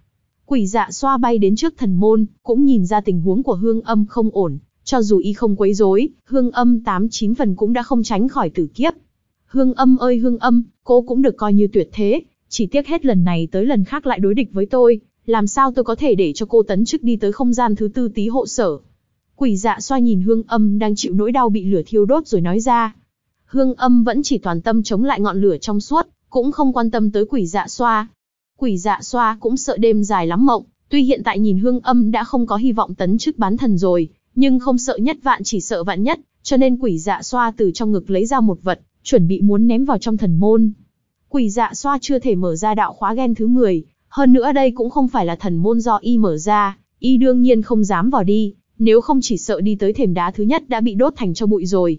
Quỷ dạ xoa bay đến trước thần môn, cũng nhìn ra tình huống của hương âm không ổn, cho dù y không quấy rối, hương âm tám chín phần cũng đã không tránh khỏi tử kiếp. Hương âm ơi hương âm, cô cũng được coi như tuyệt thế, chỉ tiếc hết lần này tới lần khác lại đối địch với tôi, làm sao tôi có thể để cho cô tấn chức đi tới không gian thứ tư tí hộ sở. Quỷ dạ xoa nhìn hương âm đang chịu nỗi đau bị lửa thiêu đốt rồi nói ra. Hương âm vẫn chỉ toàn tâm chống lại ngọn lửa trong suốt, cũng không quan tâm tới quỷ dạ xoa. Quỷ dạ xoa cũng sợ đêm dài lắm mộng, Tuy hiện tại nhìn hương âm đã không có hy vọng tấn chức bán thần rồi, nhưng không sợ nhất vạn chỉ sợ vạn nhất, cho nên quỷ dạ xoa từ trong ngực lấy ra một vật, chuẩn bị muốn ném vào trong thần môn. Quỷ dạ xoa chưa thể mở ra đạo khóa gen thứ 10, hơn nữa đây cũng không phải là thần môn do y mở ra, y đương nhiên không dám vào đi, nếu không chỉ sợ đi tới thềm đá thứ nhất đã bị đốt thành cho bụi rồi.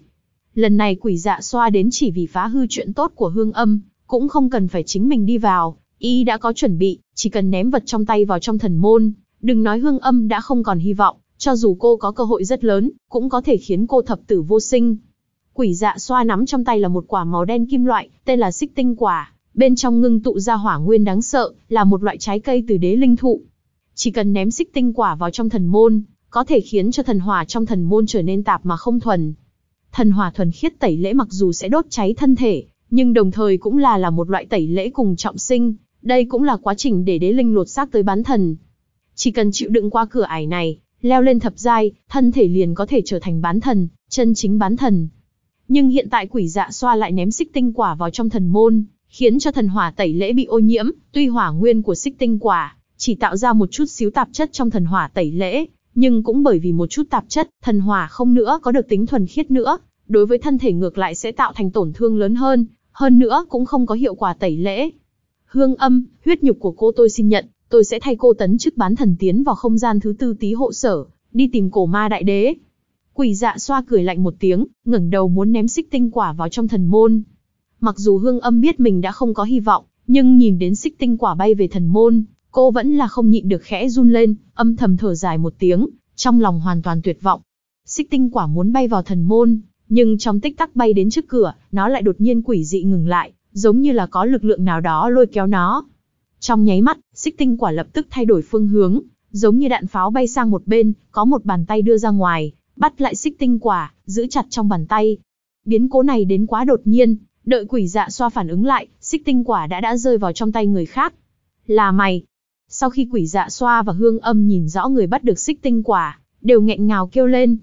Lần này quỷ dạ xoa đến chỉ vì phá hư chuyện tốt của hương âm, cũng không cần phải chính mình đi vào, y đã có chuẩn bị, chỉ cần ném vật trong tay vào trong thần môn, đừng nói hương âm đã không còn hy vọng, cho dù cô có cơ hội rất lớn, cũng có thể khiến cô thập tử vô sinh. Quỷ dạ xoa nắm trong tay là một quả màu đen kim loại, tên là xích tinh quả, bên trong ngưng tụ ra hỏa nguyên đáng sợ, là một loại trái cây từ đế linh thụ. Chỉ cần ném xích tinh quả vào trong thần môn, có thể khiến cho thần hỏa trong thần môn trở nên tạp mà không thuần. Thần hỏa thuần khiết tẩy lễ mặc dù sẽ đốt cháy thân thể, nhưng đồng thời cũng là là một loại tẩy lễ cùng trọng sinh, đây cũng là quá trình để đế linh lột xác tới bán thần. Chỉ cần chịu đựng qua cửa ải này, leo lên thập giai, thân thể liền có thể trở thành bán thần, chân chính bán thần. Nhưng hiện tại quỷ dạ xoa lại ném xích tinh quả vào trong thần môn, khiến cho thần hỏa tẩy lễ bị ô nhiễm, tuy hỏa nguyên của xích tinh quả chỉ tạo ra một chút xíu tạp chất trong thần hỏa tẩy lễ, nhưng cũng bởi vì một chút tạp chất, thần hỏa không nữa có được tính thuần khiết nữa, đối với thân thể ngược lại sẽ tạo thành tổn thương lớn hơn, hơn nữa cũng không có hiệu quả tẩy lễ. Hương âm, huyết nhục của cô tôi xin nhận, tôi sẽ thay cô tấn chức bán thần tiến vào không gian thứ tư tí hộ sở, đi tìm cổ ma đại đế. Quỷ dạ xoa cười lạnh một tiếng, ngẩng đầu muốn ném xích tinh quả vào trong thần môn. Mặc dù hương âm biết mình đã không có hy vọng, nhưng nhìn đến xích tinh quả bay về thần môn, cô vẫn là không nhịn được khẽ run lên, âm thầm thở dài một tiếng, trong lòng hoàn toàn tuyệt vọng. Xích tinh quả muốn bay vào thần môn, nhưng trong tích tắc bay đến trước cửa, nó lại đột nhiên quỷ dị ngừng lại, giống như là có lực lượng nào đó lôi kéo nó. Trong nháy mắt, xích tinh quả lập tức thay đổi phương hướng, giống như đạn pháo bay sang một bên, có một bàn tay đưa ra ngoài, bắt lại xích tinh quả, giữ chặt trong bàn tay. Biến cố này đến quá đột nhiên, đợi quỷ dạ xoa phản ứng lại, xích tinh quả đã đã rơi vào trong tay người khác. Là mày. Sau khi quỷ dạ xoa và hương âm nhìn rõ người bắt được xích tinh quả, đều nghẹn ngào kêu lên.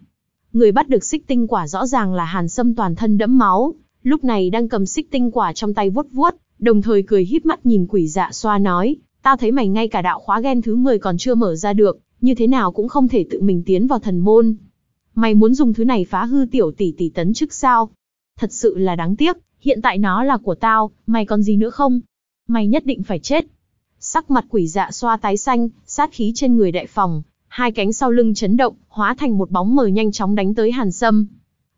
Người bắt được xích tinh quả rõ ràng là hàn sâm toàn thân đẫm máu, lúc này đang cầm xích tinh quả trong tay vuốt vuốt, đồng thời cười híp mắt nhìn quỷ dạ xoa nói, ta thấy mày ngay cả đạo khóa ghen thứ 10 còn chưa mở ra được, như thế nào cũng không thể tự mình tiến vào thần môn. Mày muốn dùng thứ này phá hư tiểu tỷ tỷ tấn chức sao? Thật sự là đáng tiếc, hiện tại nó là của tao, mày còn gì nữa không? Mày nhất định phải chết. Sắc mặt quỷ dạ xoa tái xanh, sát khí trên người đại phòng, hai cánh sau lưng chấn động, hóa thành một bóng mờ nhanh chóng đánh tới Hàn Sâm.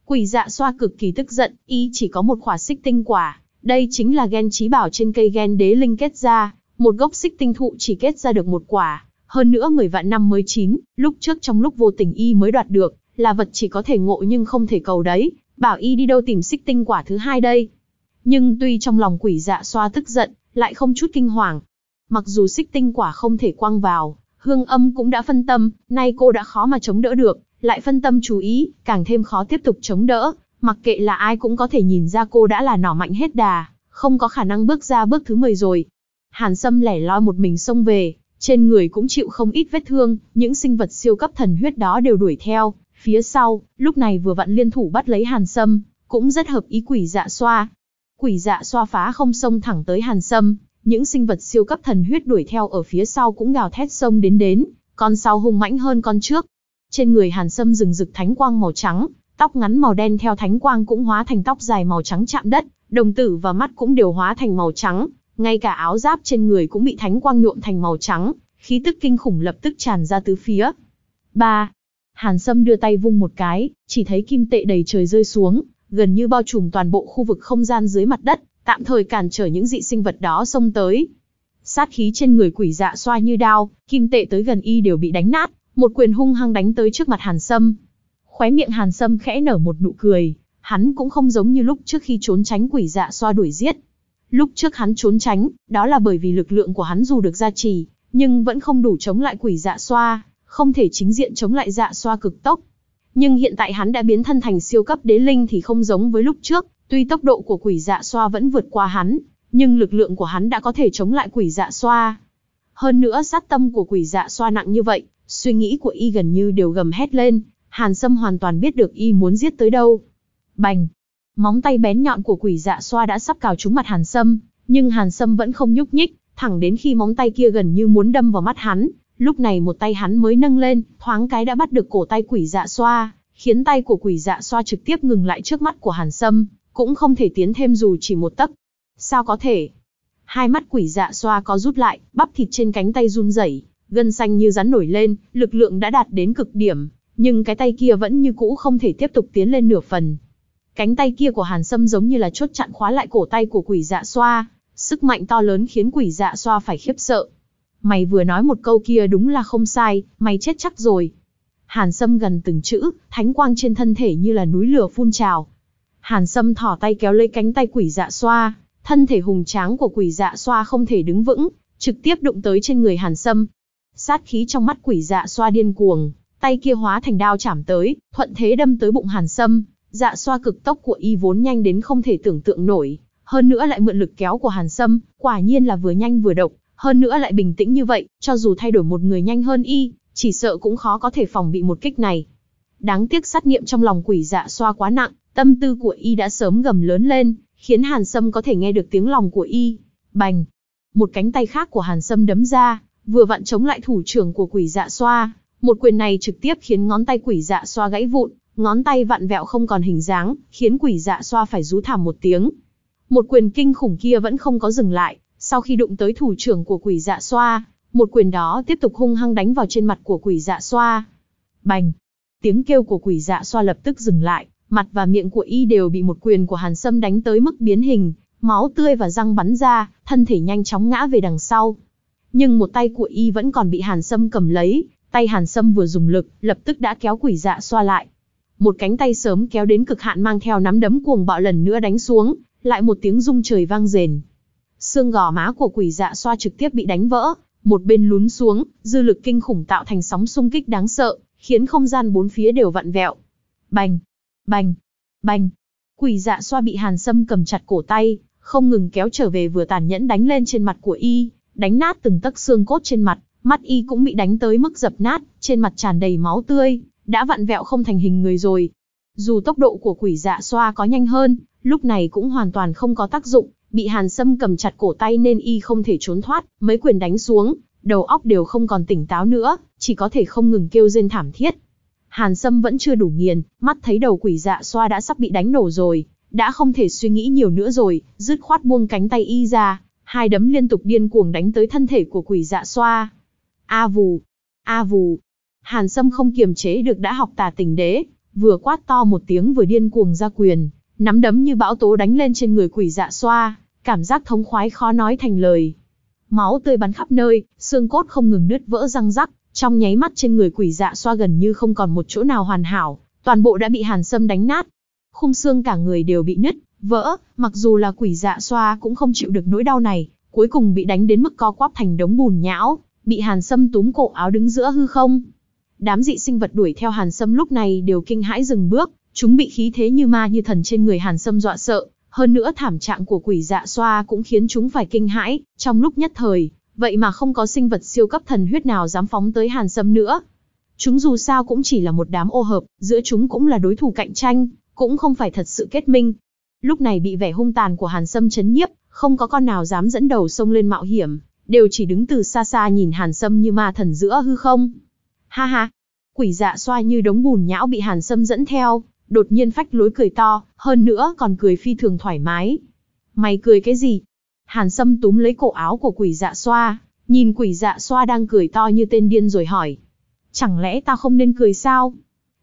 Quỷ dạ xoa cực kỳ tức giận, y chỉ có một khỏa xích tinh quả, đây chính là gen trí bảo trên cây gen đế linh kết ra, một gốc xích tinh thụ chỉ kết ra được một quả, hơn nữa 10 vạn năm mới chín, lúc trước trong lúc vô tình y mới đoạt được, là vật chỉ có thể ngộ nhưng không thể cầu đấy, bảo y đi đâu tìm xích tinh quả thứ hai đây. Nhưng tuy trong lòng quỷ dạ xoa tức giận, lại không chút kinh hoàng. Mặc dù xích tinh quả không thể quăng vào, hương âm cũng đã phân tâm, nay cô đã khó mà chống đỡ được, lại phân tâm chú ý, càng thêm khó tiếp tục chống đỡ, mặc kệ là ai cũng có thể nhìn ra cô đã là nỏ mạnh hết đà, không có khả năng bước ra bước thứ 10 rồi. Hàn Sâm lẻ loi một mình xông về, trên người cũng chịu không ít vết thương, những sinh vật siêu cấp thần huyết đó đều đuổi theo, phía sau, lúc này vừa vặn liên thủ bắt lấy Hàn Sâm, cũng rất hợp ý quỷ dạ xoa. Quỷ dạ xoa phá không xông thẳng tới Hàn Sâm, những sinh vật siêu cấp thần huyết đuổi theo ở phía sau cũng gào thét xông đến đến, con sau hung mãnh hơn con trước. Trên người Hàn Sâm rừng rực thánh quang màu trắng, tóc ngắn màu đen theo thánh quang cũng hóa thành tóc dài màu trắng chạm đất, đồng tử và mắt cũng đều hóa thành màu trắng, ngay cả áo giáp trên người cũng bị thánh quang nhuộm thành màu trắng, khí tức kinh khủng lập tức tràn ra tứ phía. 3. Hàn Sâm đưa tay vung một cái, chỉ thấy kim tệ đầy trời rơi xuống, gần như bao trùm toàn bộ khu vực không gian dưới mặt đất, tạm thời cản trở những dị sinh vật đó xông tới. Sát khí trên người quỷ dạ xoa như đao, kim tệ tới gần y đều bị đánh nát, một quyền hung hăng đánh tới trước mặt Hàn Sâm. Khóe miệng Hàn Sâm khẽ nở một nụ cười, hắn cũng không giống như lúc trước khi trốn tránh quỷ dạ xoa đuổi giết. Lúc trước hắn trốn tránh, đó là bởi vì lực lượng của hắn dù được gia trì, nhưng vẫn không đủ chống lại quỷ dạ xoa, không thể chính diện chống lại dạ xoa cực tốc. Nhưng hiện tại hắn đã biến thân thành siêu cấp đế linh thì không giống với lúc trước, tuy tốc độ của quỷ dạ xoa vẫn vượt qua hắn, nhưng lực lượng của hắn đã có thể chống lại quỷ dạ xoa. Hơn nữa sát tâm của quỷ dạ xoa nặng như vậy, suy nghĩ của y gần như đều gầm hét lên, Hàn Sâm hoàn toàn biết được y muốn giết tới đâu. Bành! Móng tay bén nhọn của quỷ dạ xoa đã sắp cào trúng mặt Hàn Sâm, nhưng Hàn Sâm vẫn không nhúc nhích, thẳng đến khi móng tay kia gần như muốn đâm vào mắt hắn, Lúc này một tay hắn mới nâng lên, thoáng cái đã bắt được cổ tay quỷ dạ xoa, khiến tay của quỷ dạ xoa trực tiếp ngừng lại trước mắt của Hàn Sâm, cũng không thể tiến thêm dù chỉ một tấc. Sao có thể? Hai mắt quỷ dạ xoa có rút lại, bắp thịt trên cánh tay run rẩy, gân xanh như rắn nổi lên, lực lượng đã đạt đến cực điểm, nhưng cái tay kia vẫn như cũ không thể tiếp tục tiến lên nửa phần. Cánh tay kia của Hàn Sâm giống như là chốt chặn khóa lại cổ tay của quỷ dạ xoa, sức mạnh to lớn khiến quỷ dạ xoa phải khiếp sợ. Mày vừa nói một câu kia đúng là không sai, mày chết chắc rồi. Hàn Sâm gần từng chữ, thánh quang trên thân thể như là núi lửa phun trào. Hàn Sâm thỏ tay kéo lấy cánh tay quỷ dạ xoa, thân thể hùng tráng của quỷ dạ xoa không thể đứng vững, trực tiếp đụng tới trên người Hàn Sâm. Sát khí trong mắt quỷ dạ xoa điên cuồng, tay kia hóa thành đao chảm tới, thuận thế đâm tới bụng Hàn Sâm. Dạ xoa cực tốc của y vốn nhanh đến không thể tưởng tượng nổi, hơn nữa lại mượn lực kéo của Hàn Sâm, quả nhiên là vừa nhanh vừa độc, hơn nữa lại bình tĩnh như vậy, cho dù thay đổi một người nhanh hơn y, chỉ sợ cũng khó có thể phòng bị một kích này. Đáng tiếc sát niệm trong lòng quỷ dạ xoa quá nặng, tâm tư của y đã sớm gầm lớn lên, khiến Hàn Sâm có thể nghe được tiếng lòng của y. Bành! Một cánh tay khác của Hàn Sâm đấm ra, vừa vặn chống lại thủ trưởng của quỷ dạ xoa. Một quyền này trực tiếp khiến ngón tay quỷ dạ xoa gãy vụn, ngón tay vặn vẹo không còn hình dáng, khiến quỷ dạ xoa phải rú thảm một tiếng. Một quyền kinh khủng kia vẫn không có dừng lại, sau khi đụng tới thủ trưởng của quỷ dạ xoa, một quyền đó tiếp tục hung hăng đánh vào trên mặt của quỷ dạ xoa. Bành! Tiếng kêu của quỷ dạ xoa lập tức dừng lại, mặt và miệng của y đều bị một quyền của Hàn Sâm đánh tới mức biến hình, máu tươi và răng bắn ra, thân thể nhanh chóng ngã về đằng sau. Nhưng một tay của y vẫn còn bị Hàn Sâm cầm lấy, tay Hàn Sâm vừa dùng lực, lập tức đã kéo quỷ dạ xoa lại. Một cánh tay sớm kéo đến cực hạn mang theo nắm đấm cuồng bạo lần nữa đánh xuống, lại một tiếng rung trời vang rền. Xương gò má của quỷ dạ xoa trực tiếp bị đánh vỡ, một bên lún xuống, dư lực kinh khủng tạo thành sóng xung kích đáng sợ, khiến không gian bốn phía đều vặn vẹo. Bành, bành, bành. Quỷ dạ xoa bị Hàn Sâm cầm chặt cổ tay, không ngừng kéo trở về vừa tàn nhẫn đánh lên trên mặt của y, đánh nát từng tấc xương cốt trên mặt, mắt y cũng bị đánh tới mức dập nát, trên mặt tràn đầy máu tươi, đã vặn vẹo không thành hình người rồi. Dù tốc độ của quỷ dạ xoa có nhanh hơn, lúc này cũng hoàn toàn không có tác dụng, bị Hàn Sâm cầm chặt cổ tay nên y không thể trốn thoát, mấy quyền đánh xuống, đầu óc đều không còn tỉnh táo nữa, chỉ có thể không ngừng kêu rên thảm thiết. Hàn Sâm vẫn chưa đủ nghiền, mắt thấy đầu quỷ dạ xoa đã sắp bị đánh nổ rồi, đã không thể suy nghĩ nhiều nữa rồi, dứt khoát buông cánh tay y ra, hai đấm liên tục điên cuồng đánh tới thân thể của quỷ dạ xoa. A vù, a vù. Hàn Sâm không kiềm chế được đã học tà tình đế, vừa quát to một tiếng vừa điên cuồng ra quyền, nắm đấm như bão tố đánh lên trên người quỷ dạ xoa, cảm giác thống khoái khó nói thành lời. Máu tươi bắn khắp nơi, xương cốt không ngừng nứt vỡ răng rắc, trong nháy mắt trên người quỷ dạ xoa gần như không còn một chỗ nào hoàn hảo, toàn bộ đã bị hàn sâm đánh nát. Khung xương cả người đều bị nứt, vỡ, mặc dù là quỷ dạ xoa cũng không chịu được nỗi đau này, cuối cùng bị đánh đến mức co quắp thành đống bùn nhão, bị hàn sâm túm cổ áo đứng giữa hư không. Đám dị sinh vật đuổi theo hàn sâm lúc này đều kinh hãi dừng bước, Chúng bị khí thế như ma như thần trên người Hàn Sâm dọa sợ, hơn nữa thảm trạng của quỷ dạ xoa cũng khiến chúng phải kinh hãi, trong lúc nhất thời, vậy mà không có sinh vật siêu cấp thần huyết nào dám phóng tới Hàn Sâm nữa. Chúng dù sao cũng chỉ là một đám ô hợp, giữa chúng cũng là đối thủ cạnh tranh, cũng không phải thật sự kết minh. Lúc này bị vẻ hung tàn của Hàn Sâm chấn nhiếp, không có con nào dám dẫn đầu sông lên mạo hiểm, đều chỉ đứng từ xa xa nhìn Hàn Sâm như ma thần giữa hư không. Ha ha, quỷ dạ xoa như đống bùn nhão bị Hàn Sâm dẫn theo, đột nhiên phách lối cười to, hơn nữa còn cười phi thường thoải mái. Mày cười cái gì? Hàn Sâm túm lấy cổ áo của quỷ dạ xoa, nhìn quỷ dạ xoa đang cười to như tên điên rồi hỏi. Chẳng lẽ ta không nên cười sao?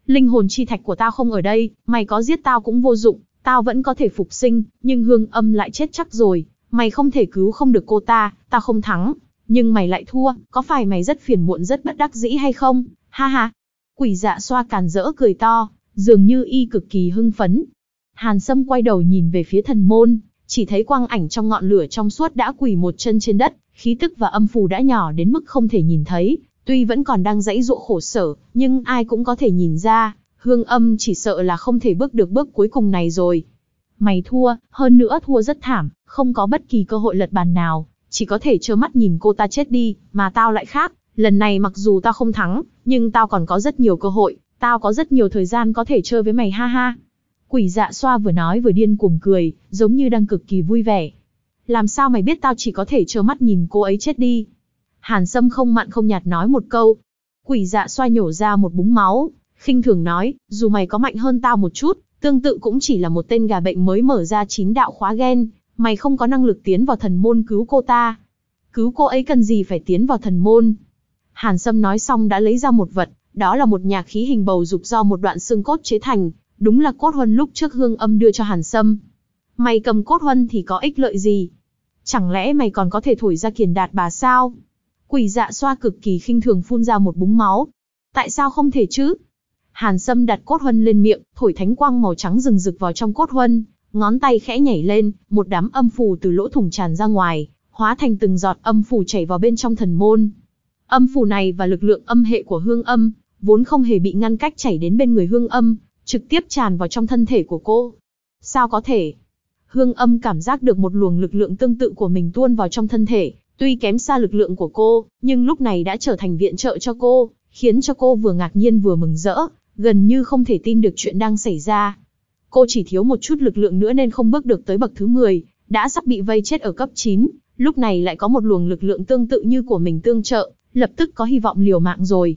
Linh hồn chi thạch của tao không ở đây, mày có giết tao cũng vô dụng, tao vẫn có thể phục sinh, nhưng hương âm lại chết chắc rồi, mày không thể cứu không được cô ta, tao không thắng, nhưng mày lại thua, có phải mày rất phiền muộn rất bất đắc dĩ hay không? Ha ha. Quỷ dạ xoa càn rỡ cười to, dường như y cực kỳ hưng phấn. Hàn Sâm quay đầu nhìn về phía thần môn, chỉ thấy quang ảnh trong ngọn lửa trong suốt đã quỳ một chân trên đất, khí tức và âm phù đã nhỏ đến mức không thể nhìn thấy, tuy vẫn còn đang dãy dụa khổ sở, nhưng ai cũng có thể nhìn ra, hương âm chỉ sợ là không thể bước được bước cuối cùng này rồi. Mày thua, hơn nữa thua rất thảm, không có bất kỳ cơ hội lật bàn nào, chỉ có thể trơ mắt nhìn cô ta chết đi, mà tao lại khác, lần này mặc dù tao không thắng, nhưng tao còn có rất nhiều cơ hội, Tao có rất nhiều thời gian có thể chơi với mày ha ha. Quỷ dạ xoa vừa nói vừa điên cuồng cười, giống như đang cực kỳ vui vẻ. Làm sao mày biết tao chỉ có thể trơ mắt nhìn cô ấy chết đi? Hàn Sâm không mặn không nhạt nói một câu. Quỷ dạ xoa nhổ ra một búng máu, khinh thường nói, dù mày có mạnh hơn tao một chút, tương tự cũng chỉ là một tên gà bệnh mới mở ra chín đạo khóa gen, mày không có năng lực tiến vào thần môn cứu cô ta. Cứu cô ấy cần gì phải tiến vào thần môn. Hàn Sâm nói xong đã lấy ra một vật, đó là một nhà khí hình bầu dục do một đoạn xương cốt chế thành, đúng là cốt huân lúc trước hương âm đưa cho Hàn Sâm. Mày cầm cốt huân thì có ích lợi gì? Chẳng lẽ mày còn có thể thổi ra kiền đạt bà sao? Quỷ dạ xoa cực kỳ khinh thường phun ra một búng máu. Tại sao không thể chứ? Hàn Sâm đặt cốt huân lên miệng, thổi thánh quang màu trắng rừng rực vào trong cốt huân, ngón tay khẽ nhảy lên, một đám âm phù từ lỗ thủng tràn ra ngoài, hóa thành từng giọt âm phù chảy vào bên trong thần môn. Âm phù này và lực lượng âm hệ của hương âm, vốn không hề bị ngăn cách chảy đến bên người hương âm, trực tiếp tràn vào trong thân thể của cô. Sao có thể? Hương âm cảm giác được một luồng lực lượng tương tự của mình tuôn vào trong thân thể, tuy kém xa lực lượng của cô, nhưng lúc này đã trở thành viện trợ cho cô, khiến cho cô vừa ngạc nhiên vừa mừng rỡ, gần như không thể tin được chuyện đang xảy ra. Cô chỉ thiếu một chút lực lượng nữa nên không bước được tới bậc thứ 10, đã sắp bị vây chết ở cấp 9, lúc này lại có một luồng lực lượng tương tự như của mình tương trợ, lập tức có hy vọng liều mạng rồi.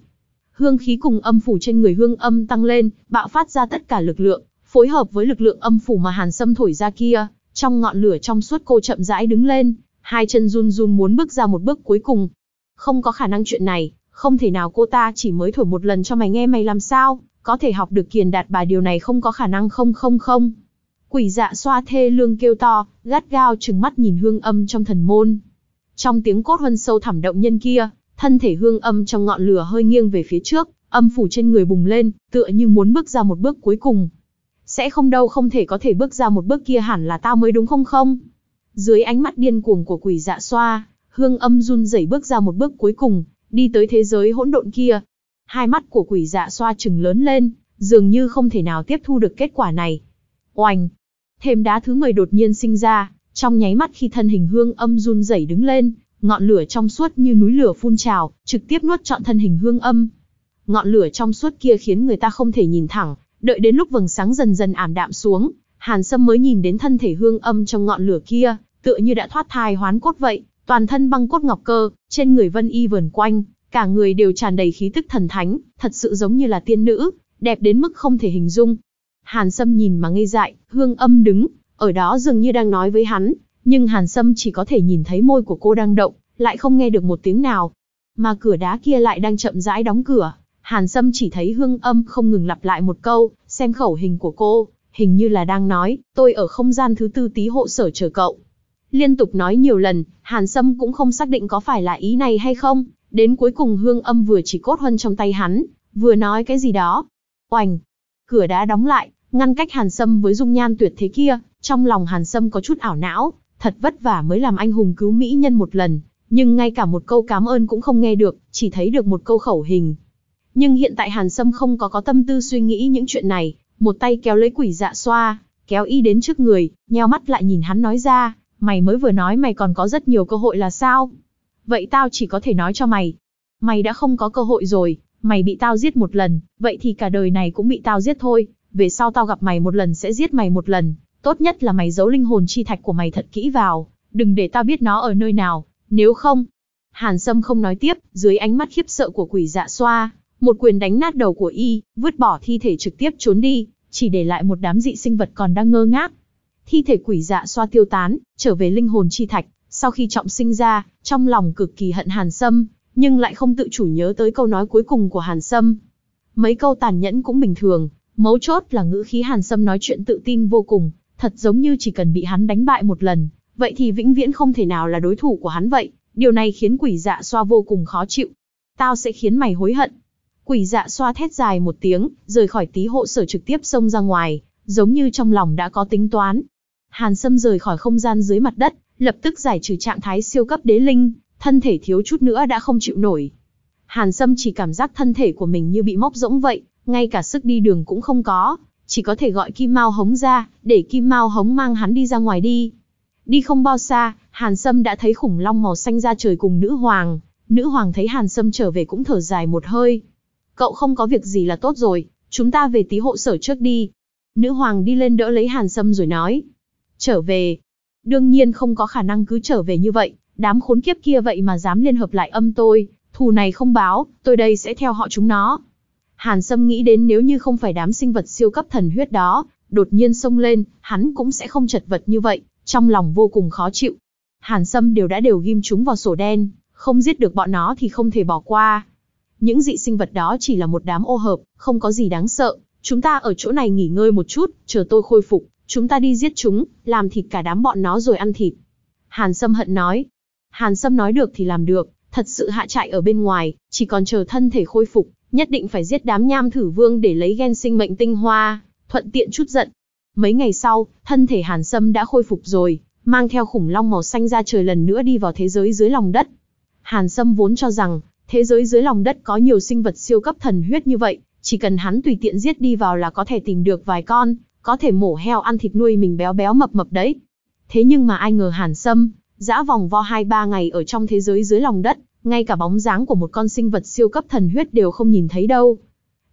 Hương khí cùng âm phủ trên người hương âm tăng lên, bạo phát ra tất cả lực lượng, phối hợp với lực lượng âm phủ mà Hàn Sâm thổi ra kia, trong ngọn lửa trong suốt cô chậm rãi đứng lên, hai chân run run muốn bước ra một bước cuối cùng. Không có khả năng chuyện này, không thể nào cô ta chỉ mới thổi một lần cho mày nghe mày làm sao, có thể học được kiền đạt bà điều này không có khả năng không không không. Quỷ dạ xoa thê lương kêu to, gắt gao trừng mắt nhìn hương âm trong thần môn. Trong tiếng cốt huân sâu thẳm động nhân kia, thân thể hương âm trong ngọn lửa hơi nghiêng về phía trước, âm phủ trên người bùng lên, tựa như muốn bước ra một bước cuối cùng. Sẽ không đâu không thể có thể bước ra một bước kia hẳn là tao mới đúng không không? Dưới ánh mắt điên cuồng của quỷ dạ xoa, hương âm run rẩy bước ra một bước cuối cùng, đi tới thế giới hỗn độn kia. Hai mắt của quỷ dạ xoa trừng lớn lên, dường như không thể nào tiếp thu được kết quả này. Oanh! Thêm đá thứ 10 đột nhiên sinh ra, trong nháy mắt khi thân hình hương âm run rẩy đứng lên, ngọn lửa trong suốt như núi lửa phun trào, trực tiếp nuốt trọn thân hình hương âm. Ngọn lửa trong suốt kia khiến người ta không thể nhìn thẳng, đợi đến lúc vầng sáng dần dần ảm đạm xuống, Hàn Sâm mới nhìn đến thân thể hương âm trong ngọn lửa kia, tựa như đã thoát thai hoán cốt vậy, toàn thân băng cốt ngọc cơ, trên người vân y vờn quanh, cả người đều tràn đầy khí tức thần thánh, thật sự giống như là tiên nữ, đẹp đến mức không thể hình dung. Hàn Sâm nhìn mà ngây dại, hương âm đứng, ở đó dường như đang nói với hắn, nhưng Hàn Sâm chỉ có thể nhìn thấy môi của cô đang động, lại không nghe được một tiếng nào. Mà cửa đá kia lại đang chậm rãi đóng cửa, Hàn Sâm chỉ thấy hương âm không ngừng lặp lại một câu, xem khẩu hình của cô, hình như là đang nói, tôi ở không gian thứ tư tí hộ sở chờ cậu. Liên tục nói nhiều lần, Hàn Sâm cũng không xác định có phải là ý này hay không, đến cuối cùng hương âm vừa chỉ cốt huân trong tay hắn, vừa nói cái gì đó. Oành! Cửa đá đóng lại, ngăn cách Hàn Sâm với dung nhan tuyệt thế kia, trong lòng Hàn Sâm có chút ảo não, thật vất vả mới làm anh hùng cứu mỹ nhân một lần, nhưng ngay cả một câu cảm ơn cũng không nghe được, chỉ thấy được một câu khẩu hình. Nhưng hiện tại Hàn Sâm không có có tâm tư suy nghĩ những chuyện này, một tay kéo lấy quỷ dạ xoa, kéo y đến trước người, nheo mắt lại nhìn hắn nói ra, mày mới vừa nói mày còn có rất nhiều cơ hội là sao? Vậy tao chỉ có thể nói cho mày. Mày đã không có cơ hội rồi, mày bị tao giết một lần, vậy thì cả đời này cũng bị tao giết thôi, về sau tao gặp mày một lần sẽ giết mày một lần, tốt nhất là mày giấu linh hồn chi thạch của mày thật kỹ vào, đừng để tao biết nó ở nơi nào, nếu không. Hàn Sâm không nói tiếp, dưới ánh mắt khiếp sợ của quỷ dạ xoa, một quyền đánh nát đầu của y, vứt bỏ thi thể trực tiếp trốn đi, chỉ để lại một đám dị sinh vật còn đang ngơ ngác. Thi thể quỷ dạ xoa tiêu tán, trở về linh hồn chi thạch, sau khi trọng sinh ra, trong lòng cực kỳ hận Hàn Sâm, nhưng lại không tự chủ nhớ tới câu nói cuối cùng của Hàn Sâm. Mấy câu tàn nhẫn cũng bình thường, mấu chốt là ngữ khí Hàn Sâm nói chuyện tự tin vô cùng, thật giống như chỉ cần bị hắn đánh bại một lần, vậy thì vĩnh viễn không thể nào là đối thủ của hắn vậy. Điều này khiến quỷ dạ xoa vô cùng khó chịu. Tao sẽ khiến mày hối hận. Quỷ dạ xoa thét dài một tiếng, rời khỏi tí hộ sở trực tiếp xông ra ngoài, giống như trong lòng đã có tính toán. Hàn Sâm rời khỏi không gian dưới mặt đất, lập tức giải trừ trạng thái siêu cấp đế linh, thân thể thiếu chút nữa đã không chịu nổi. Hàn Sâm chỉ cảm giác thân thể của mình như bị móc rỗng vậy, ngay cả sức đi đường cũng không có, chỉ có thể gọi Kim Mao Hống ra, để Kim Mao Hống mang hắn đi ra ngoài đi. Đi không bao xa, Hàn Sâm đã thấy khủng long màu xanh ra trời cùng nữ hoàng. Nữ hoàng thấy Hàn Sâm trở về cũng thở dài một hơi. Cậu không có việc gì là tốt rồi, chúng ta về tí hộ sở trước đi. Nữ hoàng đi lên đỡ lấy Hàn Sâm rồi nói. Trở về. Đương nhiên không có khả năng cứ trở về như vậy, Đám khốn kiếp kia vậy mà dám liên hợp lại âm tôi, thù này không báo, tôi đây sẽ theo họ chúng nó. Hàn Sâm nghĩ đến nếu như không phải đám sinh vật siêu cấp thần huyết đó, đột nhiên xông lên, hắn cũng sẽ không chật vật như vậy, trong lòng vô cùng khó chịu. Hàn Sâm đều đã đều ghim chúng vào sổ đen, không giết được bọn nó thì không thể bỏ qua. Những dị sinh vật đó chỉ là một đám ô hợp, không có gì đáng sợ. Chúng ta ở chỗ này nghỉ ngơi một chút, chờ tôi khôi phục, chúng ta đi giết chúng, làm thịt cả đám bọn nó rồi ăn thịt. Hàn Sâm hận nói. Hàn Sâm nói được thì làm được, thật sự hạ trại ở bên ngoài, chỉ còn chờ thân thể khôi phục, nhất định phải giết đám nham thử vương để lấy gen sinh mệnh tinh hoa, thuận tiện chút giận. Mấy ngày sau, thân thể Hàn Sâm đã khôi phục rồi, mang theo khủng long màu xanh ra trời lần nữa đi vào thế giới dưới lòng đất. Hàn Sâm vốn cho rằng, thế giới dưới lòng đất có nhiều sinh vật siêu cấp thần huyết như vậy, chỉ cần hắn tùy tiện giết đi vào là có thể tìm được vài con, có thể mổ heo ăn thịt nuôi mình béo béo mập mập đấy. Thế nhưng mà ai ngờ Hàn Sâm, dã vòng vo 2-3 ngày ở trong thế giới dưới lòng đất, ngay cả bóng dáng của một con sinh vật siêu cấp thần huyết đều không nhìn thấy đâu.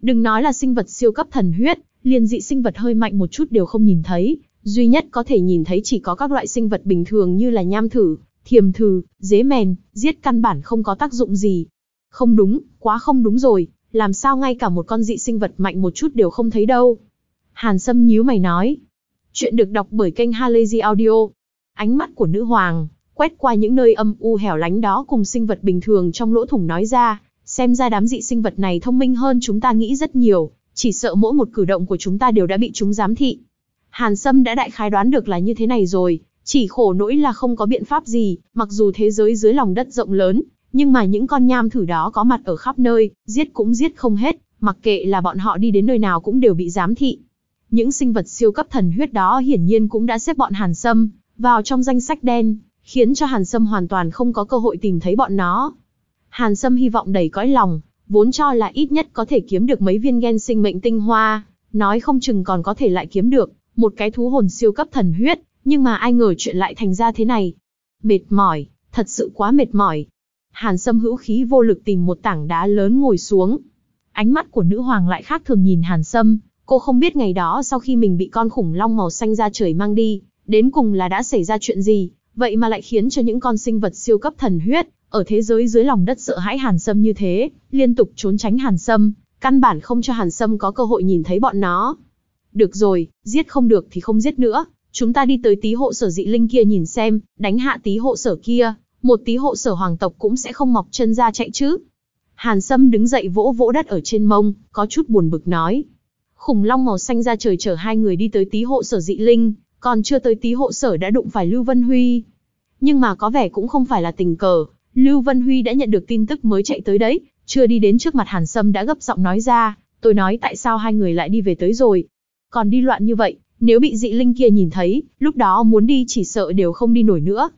Đừng nói là sinh vật siêu cấp thần huyết, liền dị sinh vật hơi mạnh một chút đều không nhìn thấy, duy nhất có thể nhìn thấy chỉ có các loại sinh vật bình thường như là nham thử, thiềm thử, dế mèn, giết căn bản không có tác dụng gì. Không đúng, quá không đúng rồi, làm sao ngay cả một con dị sinh vật mạnh một chút đều không thấy đâu. Hàn Sâm nhíu mày nói. Chuyện được đọc bởi kênh Halazy Audio. Ánh mắt của nữ hoàng, quét qua những nơi âm u hẻo lánh đó cùng sinh vật bình thường trong lỗ thủng nói ra, xem ra đám dị sinh vật này thông minh hơn chúng ta nghĩ rất nhiều, chỉ sợ mỗi một cử động của chúng ta đều đã bị chúng giám thị. Hàn Sâm đã đại khái đoán được là như thế này rồi, chỉ khổ nỗi là không có biện pháp gì, mặc dù thế giới dưới lòng đất rộng lớn, nhưng mà những con nham thử đó có mặt ở khắp nơi, giết cũng giết không hết, mặc kệ là bọn họ đi đến nơi nào cũng đều bị giám thị. Những sinh vật siêu cấp thần huyết đó hiển nhiên cũng đã xếp bọn Hàn Sâm vào trong danh sách đen, khiến cho Hàn Sâm hoàn toàn không có cơ hội tìm thấy bọn nó. Hàn Sâm hy vọng đầy cõi lòng, vốn cho là ít nhất có thể kiếm được mấy viên gen sinh mệnh tinh hoa, nói không chừng còn có thể lại kiếm được một cái thú hồn siêu cấp thần huyết, nhưng mà ai ngờ chuyện lại thành ra thế này. Mệt mỏi, thật sự quá mệt mỏi. Hàn Sâm hữu khí vô lực tìm một tảng đá lớn ngồi xuống. Ánh mắt của nữ hoàng lại khác thường nhìn Hàn Sâm, cô không biết ngày đó sau khi mình bị con khủng long màu xanh ra trời mang đi, đến cùng là đã xảy ra chuyện gì, vậy mà lại khiến cho những con sinh vật siêu cấp thần huyết, ở thế giới dưới lòng đất sợ hãi Hàn Sâm như thế, liên tục trốn tránh Hàn Sâm, căn bản không cho Hàn Sâm có cơ hội nhìn thấy bọn nó. Được rồi, giết không được thì không giết nữa, chúng ta đi tới tí hộ sở dị linh kia nhìn xem, đánh hạ tí hộ sở kia, một tí hộ sở hoàng tộc cũng sẽ không mọc chân ra chạy chứ. Hàn Sâm đứng dậy vỗ vỗ đất ở trên mông, có chút buồn bực nói. Khủng long màu xanh ra trời chở hai người đi tới tí hộ sở dị linh, còn chưa tới tí hộ sở đã đụng phải Lưu Vân Huy. Nhưng mà có vẻ cũng không phải là tình cờ, Lưu Vân Huy đã nhận được tin tức mới chạy tới đấy, chưa đi đến trước mặt Hàn Sâm đã gấp giọng nói ra, tôi nói tại sao hai người lại đi về tới rồi. Còn đi loạn như vậy, nếu bị dị linh kia nhìn thấy, lúc đó muốn đi chỉ sợ đều không đi nổi nữa.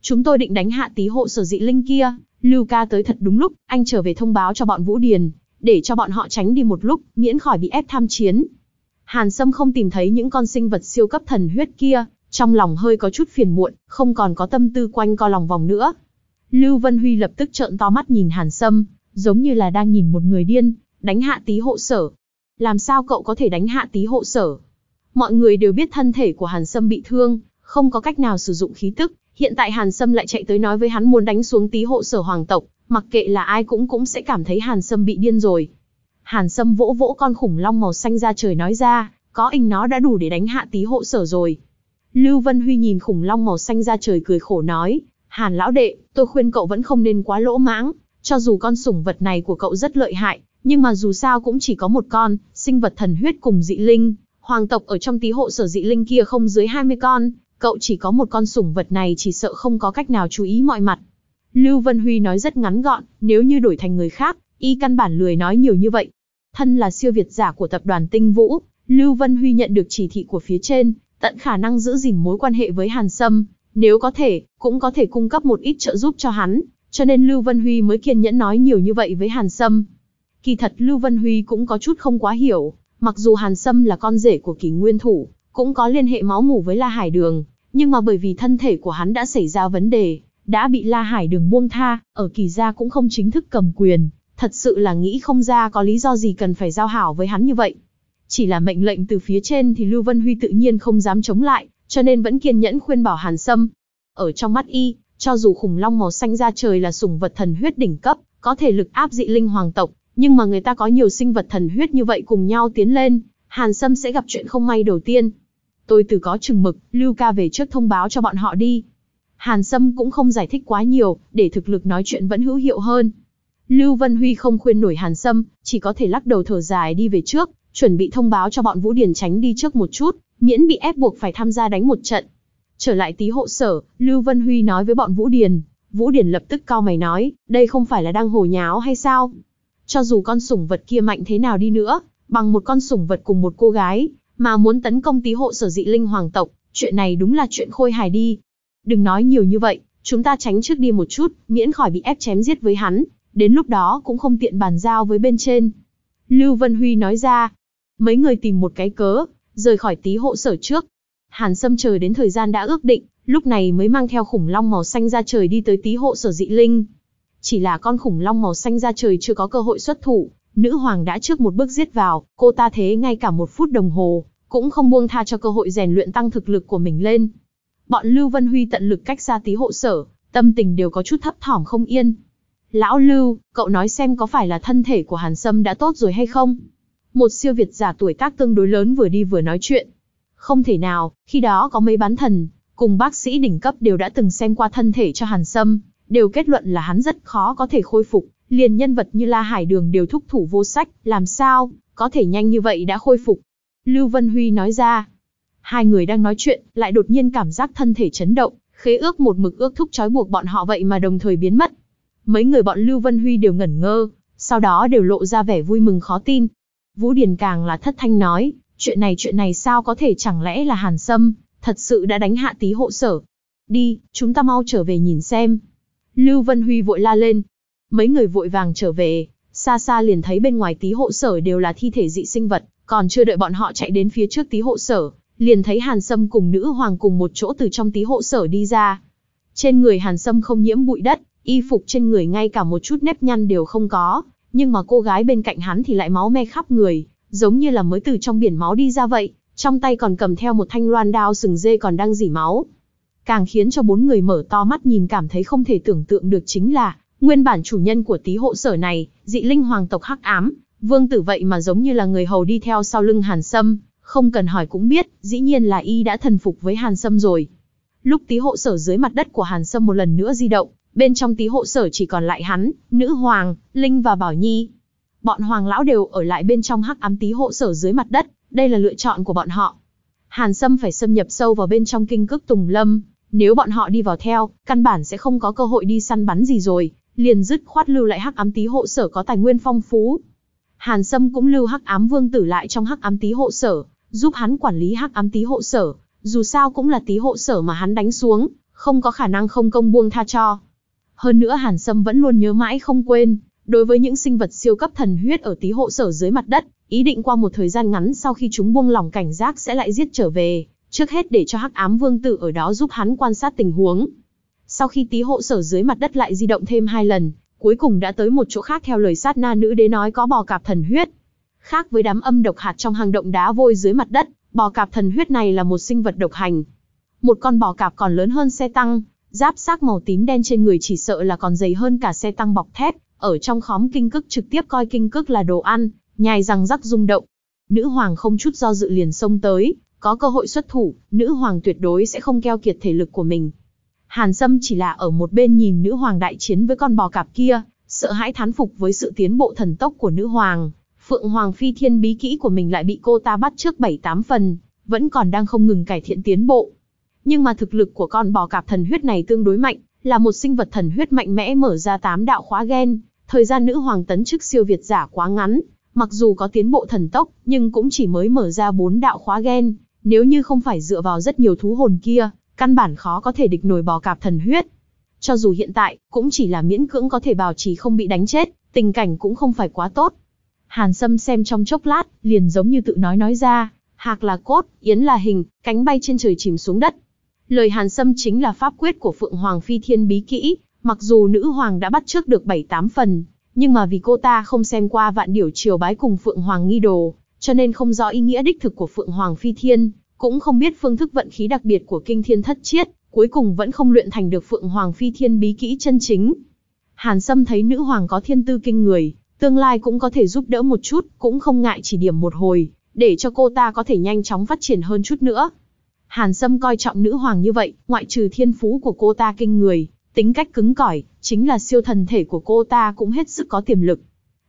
Chúng tôi định đánh hạ tí hộ sở dị linh kia, Lưu ca tới thật đúng lúc, anh trở về thông báo cho bọn Vũ Điền, để cho bọn họ tránh đi một lúc, miễn khỏi bị ép tham chiến. Hàn Sâm không tìm thấy những con sinh vật siêu cấp thần huyết kia, trong lòng hơi có chút phiền muộn, không còn có tâm tư quanh co lòng vòng nữa. Lưu Vân Huy lập tức trợn to mắt nhìn Hàn Sâm, giống như là đang nhìn một người điên, đánh hạ tí hộ sở. Làm sao cậu có thể đánh hạ tí hộ sở? Mọi người đều biết thân thể của Hàn Sâm bị thương, không có cách nào sử dụng khí tức, hiện tại Hàn Sâm lại chạy tới nói với hắn muốn đánh xuống tí hộ sở hoàng tộc, mặc kệ là ai cũng cũng sẽ cảm thấy Hàn Sâm bị điên rồi. Hàn Sâm vỗ vỗ con khủng long màu xanh ra trời nói ra, có ình nó đã đủ để đánh hạ tí hộ sở rồi. Lưu Vân Huy nhìn khủng long màu xanh ra trời cười khổ nói, Hàn lão đệ, tôi khuyên cậu vẫn không nên quá lỗ mãng, cho dù con sủng vật này của cậu rất lợi hại, nhưng mà dù sao cũng chỉ có một con, sinh vật thần huyết cùng dị linh, hoàng tộc ở trong tí hộ sở dị linh kia không dưới 20 con, cậu chỉ có một con sủng vật này chỉ sợ không có cách nào chú ý mọi mặt. Lưu Vân Huy nói rất ngắn gọn, nếu như đổi thành người khác, y căn bản lười nói nhiều như vậy. Thân là siêu việt giả của tập đoàn Tinh Vũ, Lưu Vân Huy nhận được chỉ thị của phía trên, tận khả năng giữ gìn mối quan hệ với Hàn Sâm, nếu có thể, cũng có thể cung cấp một ít trợ giúp cho hắn, cho nên Lưu Vân Huy mới kiên nhẫn nói nhiều như vậy với Hàn Sâm. Kỳ thật Lưu Vân Huy cũng có chút không quá hiểu, mặc dù Hàn Sâm là con rể của kỳ nguyên thủ, cũng có liên hệ máu mủ với La Hải Đường, nhưng mà bởi vì thân thể của hắn đã xảy ra vấn đề, đã bị La Hải Đường buông tha, ở kỳ gia cũng không chính thức cầm quyền, thật sự là nghĩ không ra có lý do gì cần phải giao hảo với hắn như vậy. Chỉ là mệnh lệnh từ phía trên thì Lưu Vân Huy tự nhiên không dám chống lại, cho nên vẫn kiên nhẫn khuyên bảo Hàn Sâm. Ở trong mắt y, Cho dù khủng long màu xanh ra trời là sủng vật thần huyết đỉnh cấp, có thể lực áp dị linh hoàng tộc, nhưng mà người ta có nhiều sinh vật thần huyết như vậy cùng nhau tiến lên, Hàn Sâm sẽ gặp chuyện không may đầu tiên. Tôi từ có chừng mực, Lưu Ca về trước thông báo cho bọn họ đi. Hàn Sâm cũng không giải thích quá nhiều, để thực lực nói chuyện vẫn hữu hiệu hơn. Lưu Vân Huy không khuyên nổi Hàn Sâm, chỉ có thể lắc đầu thở dài đi về trước, chuẩn bị thông báo cho bọn Vũ Điền tránh đi trước một chút, miễn bị ép buộc phải tham gia đánh một trận. Trở lại tí hộ sở, Lưu Vân Huy nói với bọn Vũ Điền. Vũ Điền lập tức cao mày nói, đây không phải là đang hồ nháo hay sao? Cho dù con sủng vật kia mạnh thế nào đi nữa, bằng một con sủng vật cùng một cô gái, mà muốn tấn công tí hộ sở dị linh hoàng tộc, chuyện này đúng là chuyện khôi hài đi. Đừng nói nhiều như vậy, chúng ta tránh trước đi một chút, miễn khỏi bị ép chém giết với hắn, đến lúc đó cũng không tiện bàn giao với bên trên. Lưu Vân Huy nói ra, mấy người tìm một cái cớ, rời khỏi tí hộ sở trước. Hàn Sâm chờ đến thời gian đã ước định, lúc này mới mang theo khủng long màu xanh ra trời đi tới tí hộ sở dị linh. Chỉ là con khủng long màu xanh ra trời chưa có cơ hội xuất thủ, nữ hoàng đã trước một bước giết vào, cô ta thế ngay cả một phút đồng hồ, cũng không buông tha cho cơ hội rèn luyện tăng thực lực của mình lên. Bọn Lưu Vân Huy tận lực cách xa tí hộ sở, tâm tình đều có chút thấp thỏm không yên. Lão Lưu, cậu nói xem có phải là thân thể của Hàn Sâm đã tốt rồi hay không? Một siêu việt giả tuổi tác tương đối lớn vừa đi vừa nói chuyện. Không thể nào, khi đó có mấy bán thần, cùng bác sĩ đỉnh cấp đều đã từng xem qua thân thể cho Hàn Sâm, đều kết luận là hắn rất khó có thể khôi phục, liền nhân vật như La Hải Đường đều thúc thủ vô sách, làm sao, có thể nhanh như vậy đã khôi phục. Lưu Vân Huy nói ra, hai người đang nói chuyện, lại đột nhiên cảm giác thân thể chấn động, khế ước một mực ước thúc trói buộc bọn họ vậy mà đồng thời biến mất. Mấy người bọn Lưu Vân Huy đều ngẩn ngơ, sau đó đều lộ ra vẻ vui mừng khó tin. Vũ Điền càng là thất thanh nói, chuyện này chuyện này sao có thể chẳng lẽ là Hàn Sâm, thật sự đã đánh hạ tí hộ sở. Đi, chúng ta mau trở về nhìn xem. Lưu Vân Huy vội la lên. Mấy người vội vàng trở về, xa xa liền thấy bên ngoài tí hộ sở đều là thi thể dị sinh vật, còn chưa đợi bọn họ chạy đến phía trước tí hộ sở, liền thấy Hàn Sâm cùng nữ hoàng cùng một chỗ từ trong tí hộ sở đi ra. Trên người Hàn Sâm không nhiễm bụi đất, y phục trên người ngay cả một chút nếp nhăn đều không có, nhưng mà cô gái bên cạnh hắn thì lại máu me khắp người, giống như là mới từ trong biển máu đi ra vậy, trong tay còn cầm theo một thanh loan đao sừng dê còn đang dỉ máu. Càng khiến cho bốn người mở to mắt nhìn cảm thấy không thể tưởng tượng được chính là, nguyên bản chủ nhân của tí hộ sở này, dị linh hoàng tộc hắc ám, vương tử vậy mà giống như là người hầu đi theo sau lưng Hàn Sâm, không cần hỏi cũng biết, dĩ nhiên là y đã thần phục với Hàn Sâm rồi. Lúc tí hộ sở dưới mặt đất của Hàn Sâm một lần nữa di động, bên trong tí hộ sở chỉ còn lại hắn, nữ hoàng, linh và bảo nhi. Bọn hoàng lão đều ở lại bên trong hắc ám tí hộ sở dưới mặt đất, đây là lựa chọn của bọn họ. Hàn Sâm phải xâm nhập sâu vào bên trong kinh cước Tùng Lâm, nếu bọn họ đi vào theo, căn bản sẽ không có cơ hội đi săn bắn gì rồi, liền dứt khoát lưu lại hắc ám tí hộ sở có tài nguyên phong phú. Hàn Sâm cũng lưu hắc ám vương tử lại trong hắc ám tí hộ sở, giúp hắn quản lý hắc ám tí hộ sở, dù sao cũng là tí hộ sở mà hắn đánh xuống, không có khả năng không công buông tha cho. Hơn nữa Hàn Sâm vẫn luôn nhớ mãi không quên, đối với những sinh vật siêu cấp thần huyết ở tí hộ sở dưới mặt đất, ý định qua một thời gian ngắn sau khi chúng buông lỏng cảnh giác sẽ lại giết trở về, trước hết để cho Hắc Ám Vương tử ở đó giúp hắn quan sát tình huống. Sau khi tí hộ sở dưới mặt đất lại di động thêm hai lần, cuối cùng đã tới một chỗ khác theo lời sát na nữ đế nói có bò cạp thần huyết. Khác với đám âm độc hạt trong hang động đá vôi dưới mặt đất, bò cạp thần huyết này là một sinh vật độc hành. Một con bò cạp còn lớn hơn xe tăng, giáp xác màu tím đen trên người chỉ sợ là còn dày hơn cả xe tăng bọc thép, ở trong khóm kinh cức trực tiếp coi kinh cức là đồ ăn, nhai răng rắc rung động. Nữ hoàng không chút do dự liền xông tới, có cơ hội xuất thủ, nữ hoàng tuyệt đối sẽ không keo kiệt thể lực của mình. Hàn Sâm chỉ là ở một bên nhìn nữ hoàng đại chiến với con bò cạp kia, sợ hãi thán phục với sự tiến bộ thần tốc của nữ hoàng. Phượng Hoàng phi thiên bí kỹ của mình lại bị cô ta bắt trước 7-8 phần, vẫn còn đang không ngừng cải thiện tiến bộ. Nhưng mà thực lực của con bò cạp thần huyết này tương đối mạnh, là một sinh vật thần huyết mạnh mẽ mở ra tám đạo khóa gen, thời gian nữ hoàng tấn chức siêu việt giả quá ngắn, mặc dù có tiến bộ thần tốc, nhưng cũng chỉ mới mở ra bốn đạo khóa gen, nếu như không phải dựa vào rất nhiều thú hồn kia, căn bản khó có thể địch nổi bò cạp thần huyết. Cho dù hiện tại, cũng chỉ là miễn cưỡng có thể bảo trì không bị đánh chết, tình cảnh cũng không phải quá tốt. Hàn Sâm xem trong chốc lát, liền giống như tự nói nói ra, hạc là cốt, yến là hình, cánh bay trên trời chìm xuống đất. Lời Hàn Sâm chính là pháp quyết của Phượng Hoàng Phi Thiên Bí Kỹ, mặc dù nữ hoàng đã bắt trước được 7-8 phần, nhưng mà vì cô ta không xem qua vạn điểu triều bái cùng Phượng Hoàng nghi đồ, cho nên không rõ ý nghĩa đích thực của Phượng Hoàng Phi Thiên, cũng không biết phương thức vận khí đặc biệt của Kinh Thiên Thất Chiết, cuối cùng vẫn không luyện thành được Phượng Hoàng Phi Thiên bí kỹ chân chính. Hàn Sâm thấy nữ hoàng có thiên tư kinh người, tương lai cũng có thể giúp đỡ một chút, cũng không ngại chỉ điểm một hồi, để cho cô ta có thể nhanh chóng phát triển hơn chút nữa. Hàn Sâm coi trọng nữ hoàng như vậy, ngoại trừ thiên phú của cô ta kinh người, tính cách cứng cỏi, chính là siêu thần thể của cô ta cũng hết sức có tiềm lực.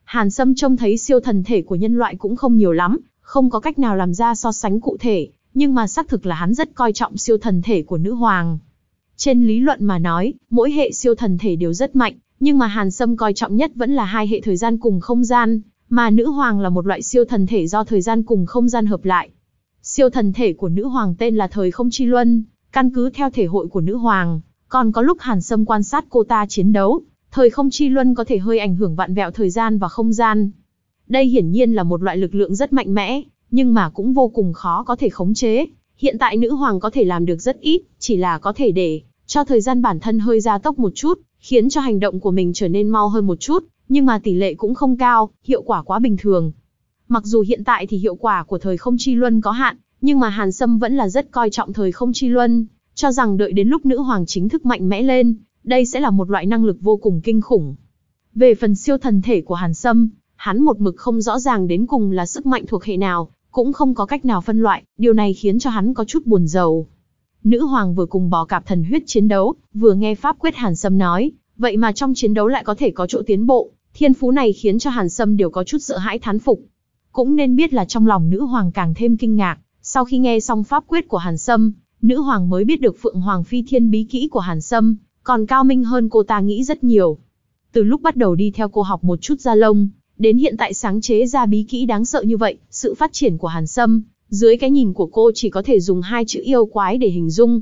Hàn Sâm trông thấy siêu thần thể của nhân loại cũng không nhiều lắm, không có cách nào làm ra so sánh cụ thể, nhưng mà xác thực là hắn rất coi trọng siêu thần thể của nữ hoàng. Trên lý luận mà nói, mỗi hệ siêu thần thể đều rất mạnh, nhưng mà Hàn Sâm coi trọng nhất vẫn là hai hệ thời gian cùng không gian, mà nữ hoàng là một loại siêu thần thể do thời gian cùng không gian hợp lại. Siêu thần thể của nữ hoàng tên là thời không chi luân, căn cứ theo thể hội của nữ hoàng, còn có lúc Hàn Sâm quan sát cô ta chiến đấu, thời không chi luân có thể hơi ảnh hưởng vạn vẹo thời gian và không gian. Đây hiển nhiên là một loại lực lượng rất mạnh mẽ, nhưng mà cũng vô cùng khó có thể khống chế. Hiện tại nữ hoàng có thể làm được rất ít, chỉ là có thể để cho thời gian bản thân hơi gia tốc một chút, khiến cho hành động của mình trở nên mau hơn một chút, nhưng mà tỷ lệ cũng không cao, hiệu quả quá bình thường. Mặc dù hiện tại thì hiệu quả của thời không chi luân có hạn, nhưng mà Hàn Sâm vẫn là rất coi trọng thời không chi luân, cho rằng đợi đến lúc nữ hoàng chính thức mạnh mẽ lên, đây sẽ là một loại năng lực vô cùng kinh khủng. Về phần siêu thần thể của Hàn Sâm, hắn một mực không rõ ràng đến cùng là sức mạnh thuộc hệ nào, cũng không có cách nào phân loại, điều này khiến cho hắn có chút buồn rầu. Nữ hoàng vừa cùng bò cạp thần huyết chiến đấu, vừa nghe pháp quyết Hàn Sâm nói, vậy mà trong chiến đấu lại có thể có chỗ tiến bộ, thiên phú này khiến cho Hàn Sâm đều có chút sợ hãi thán phục. Cũng nên biết là trong lòng nữ hoàng càng thêm kinh ngạc, sau khi nghe xong pháp quyết của Hàn Sâm, nữ hoàng mới biết được Phượng Hoàng Phi Thiên bí kỹ của Hàn Sâm, còn cao minh hơn cô ta nghĩ rất nhiều. Từ lúc bắt đầu đi theo cô học một chút gia lông, đến hiện tại sáng chế ra bí kỹ đáng sợ như vậy, sự phát triển của Hàn Sâm, dưới cái nhìn của cô chỉ có thể dùng hai chữ yêu quái để hình dung.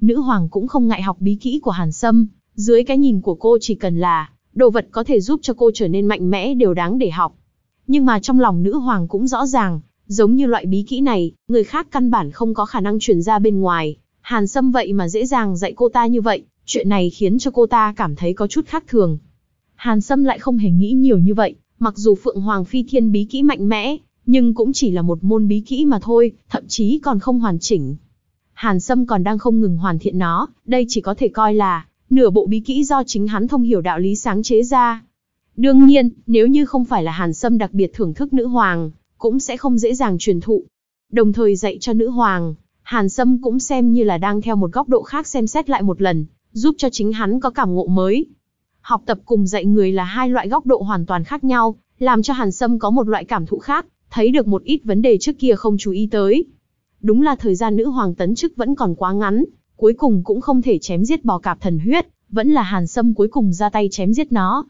Nữ hoàng cũng không ngại học bí kỹ của Hàn Sâm, dưới cái nhìn của cô chỉ cần là đồ vật có thể giúp cho cô trở nên mạnh mẽ đều đáng để học. Nhưng mà trong lòng nữ hoàng cũng rõ ràng, giống như loại bí kỹ này, người khác căn bản không có khả năng truyền ra bên ngoài. Hàn Sâm vậy mà dễ dàng dạy cô ta như vậy, chuyện này khiến cho cô ta cảm thấy có chút khác thường. Hàn Sâm lại không hề nghĩ nhiều như vậy, mặc dù Phượng Hoàng Phi Thiên bí kỹ mạnh mẽ, nhưng cũng chỉ là một môn bí kỹ mà thôi, thậm chí còn không hoàn chỉnh. Hàn Sâm còn đang không ngừng hoàn thiện nó, đây chỉ có thể coi là nửa bộ bí kỹ do chính hắn thông hiểu đạo lý sáng chế ra. Đương nhiên, nếu như không phải là Hàn Sâm đặc biệt thưởng thức nữ hoàng, cũng sẽ không dễ dàng truyền thụ. Đồng thời dạy cho nữ hoàng, Hàn Sâm cũng xem như là đang theo một góc độ khác xem xét lại một lần, giúp cho chính hắn có cảm ngộ mới. Học tập cùng dạy người là hai loại góc độ hoàn toàn khác nhau, làm cho Hàn Sâm có một loại cảm thụ khác, thấy được một ít vấn đề trước kia không chú ý tới. Đúng là thời gian nữ hoàng tấn chức vẫn còn quá ngắn, cuối cùng cũng không thể chém giết bò cạp thần huyết, vẫn là Hàn Sâm cuối cùng ra tay chém giết nó.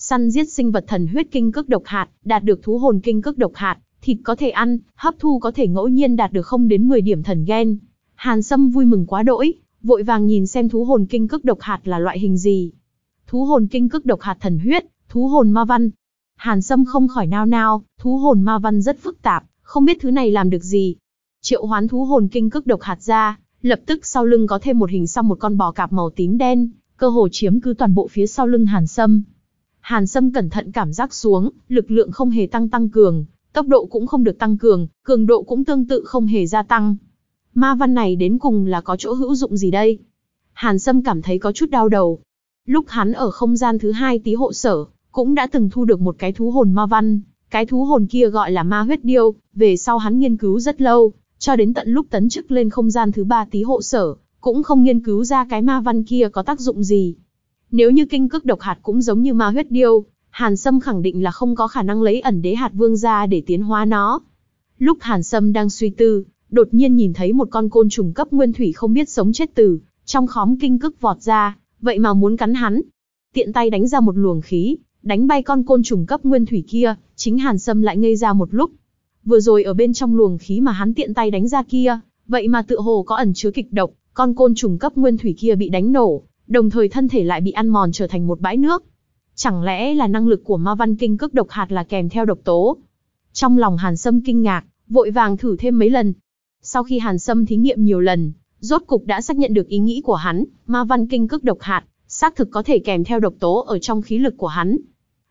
Săn giết sinh vật thần huyết kinh cước độc hạt, đạt được thú hồn kinh cước độc hạt, thịt có thể ăn, hấp thu có thể ngẫu nhiên đạt được không đến 10 điểm thần gen. Hàn Sâm vui mừng quá đỗi, vội vàng nhìn xem thú hồn kinh cước độc hạt là loại hình gì. Thú hồn kinh cước độc hạt thần huyết, thú hồn ma văn. Hàn Sâm không khỏi nao nao, thú hồn ma văn rất phức tạp, không biết thứ này làm được gì. Triệu hoán thú hồn kinh cước độc hạt ra, lập tức sau lưng có thêm một hình xăm một con bò cạp màu tím đen, cơ hồ chiếm cứ toàn bộ phía sau lưng Hàn Sâm. Hàn Sâm cẩn thận cảm giác xuống, lực lượng không hề tăng tăng cường, tốc độ cũng không được tăng cường, cường độ cũng tương tự không hề gia tăng. Ma văn này đến cùng là có chỗ hữu dụng gì đây? Hàn Sâm cảm thấy có chút đau đầu. Lúc hắn ở không gian thứ hai tí hộ sở, cũng đã từng thu được một cái thú hồn ma văn. Cái thú hồn kia gọi là ma huyết điêu, về sau hắn nghiên cứu rất lâu, cho đến tận lúc tấn chức lên không gian thứ ba tí hộ sở, cũng không nghiên cứu ra cái ma văn kia có tác dụng gì. Nếu như kinh cước độc hạt cũng giống như ma huyết điêu, Hàn Sâm khẳng định là không có khả năng lấy ẩn đế hạt vương ra để tiến hóa nó. Lúc Hàn Sâm đang suy tư, đột nhiên nhìn thấy một con côn trùng cấp nguyên thủy không biết sống chết từ, trong khóm kinh cức vọt ra, vậy mà muốn cắn hắn. Tiện tay đánh ra một luồng khí, đánh bay con côn trùng cấp nguyên thủy kia, chính Hàn Sâm lại ngây ra một lúc. Vừa rồi ở bên trong luồng khí mà hắn tiện tay đánh ra kia, vậy mà tựa hồ có ẩn chứa kịch độc, con côn trùng cấp nguyên thủy kia bị đánh nổ, đồng thời thân thể lại bị ăn mòn trở thành một bãi nước. Chẳng lẽ là năng lực của ma văn kinh cước độc hạt là kèm theo độc tố? Trong lòng Hàn Sâm kinh ngạc, vội vàng thử thêm mấy lần. Sau khi Hàn Sâm thí nghiệm nhiều lần, rốt cục đã xác nhận được ý nghĩ của hắn, ma văn kinh cước độc hạt, xác thực có thể kèm theo độc tố ở trong khí lực của hắn.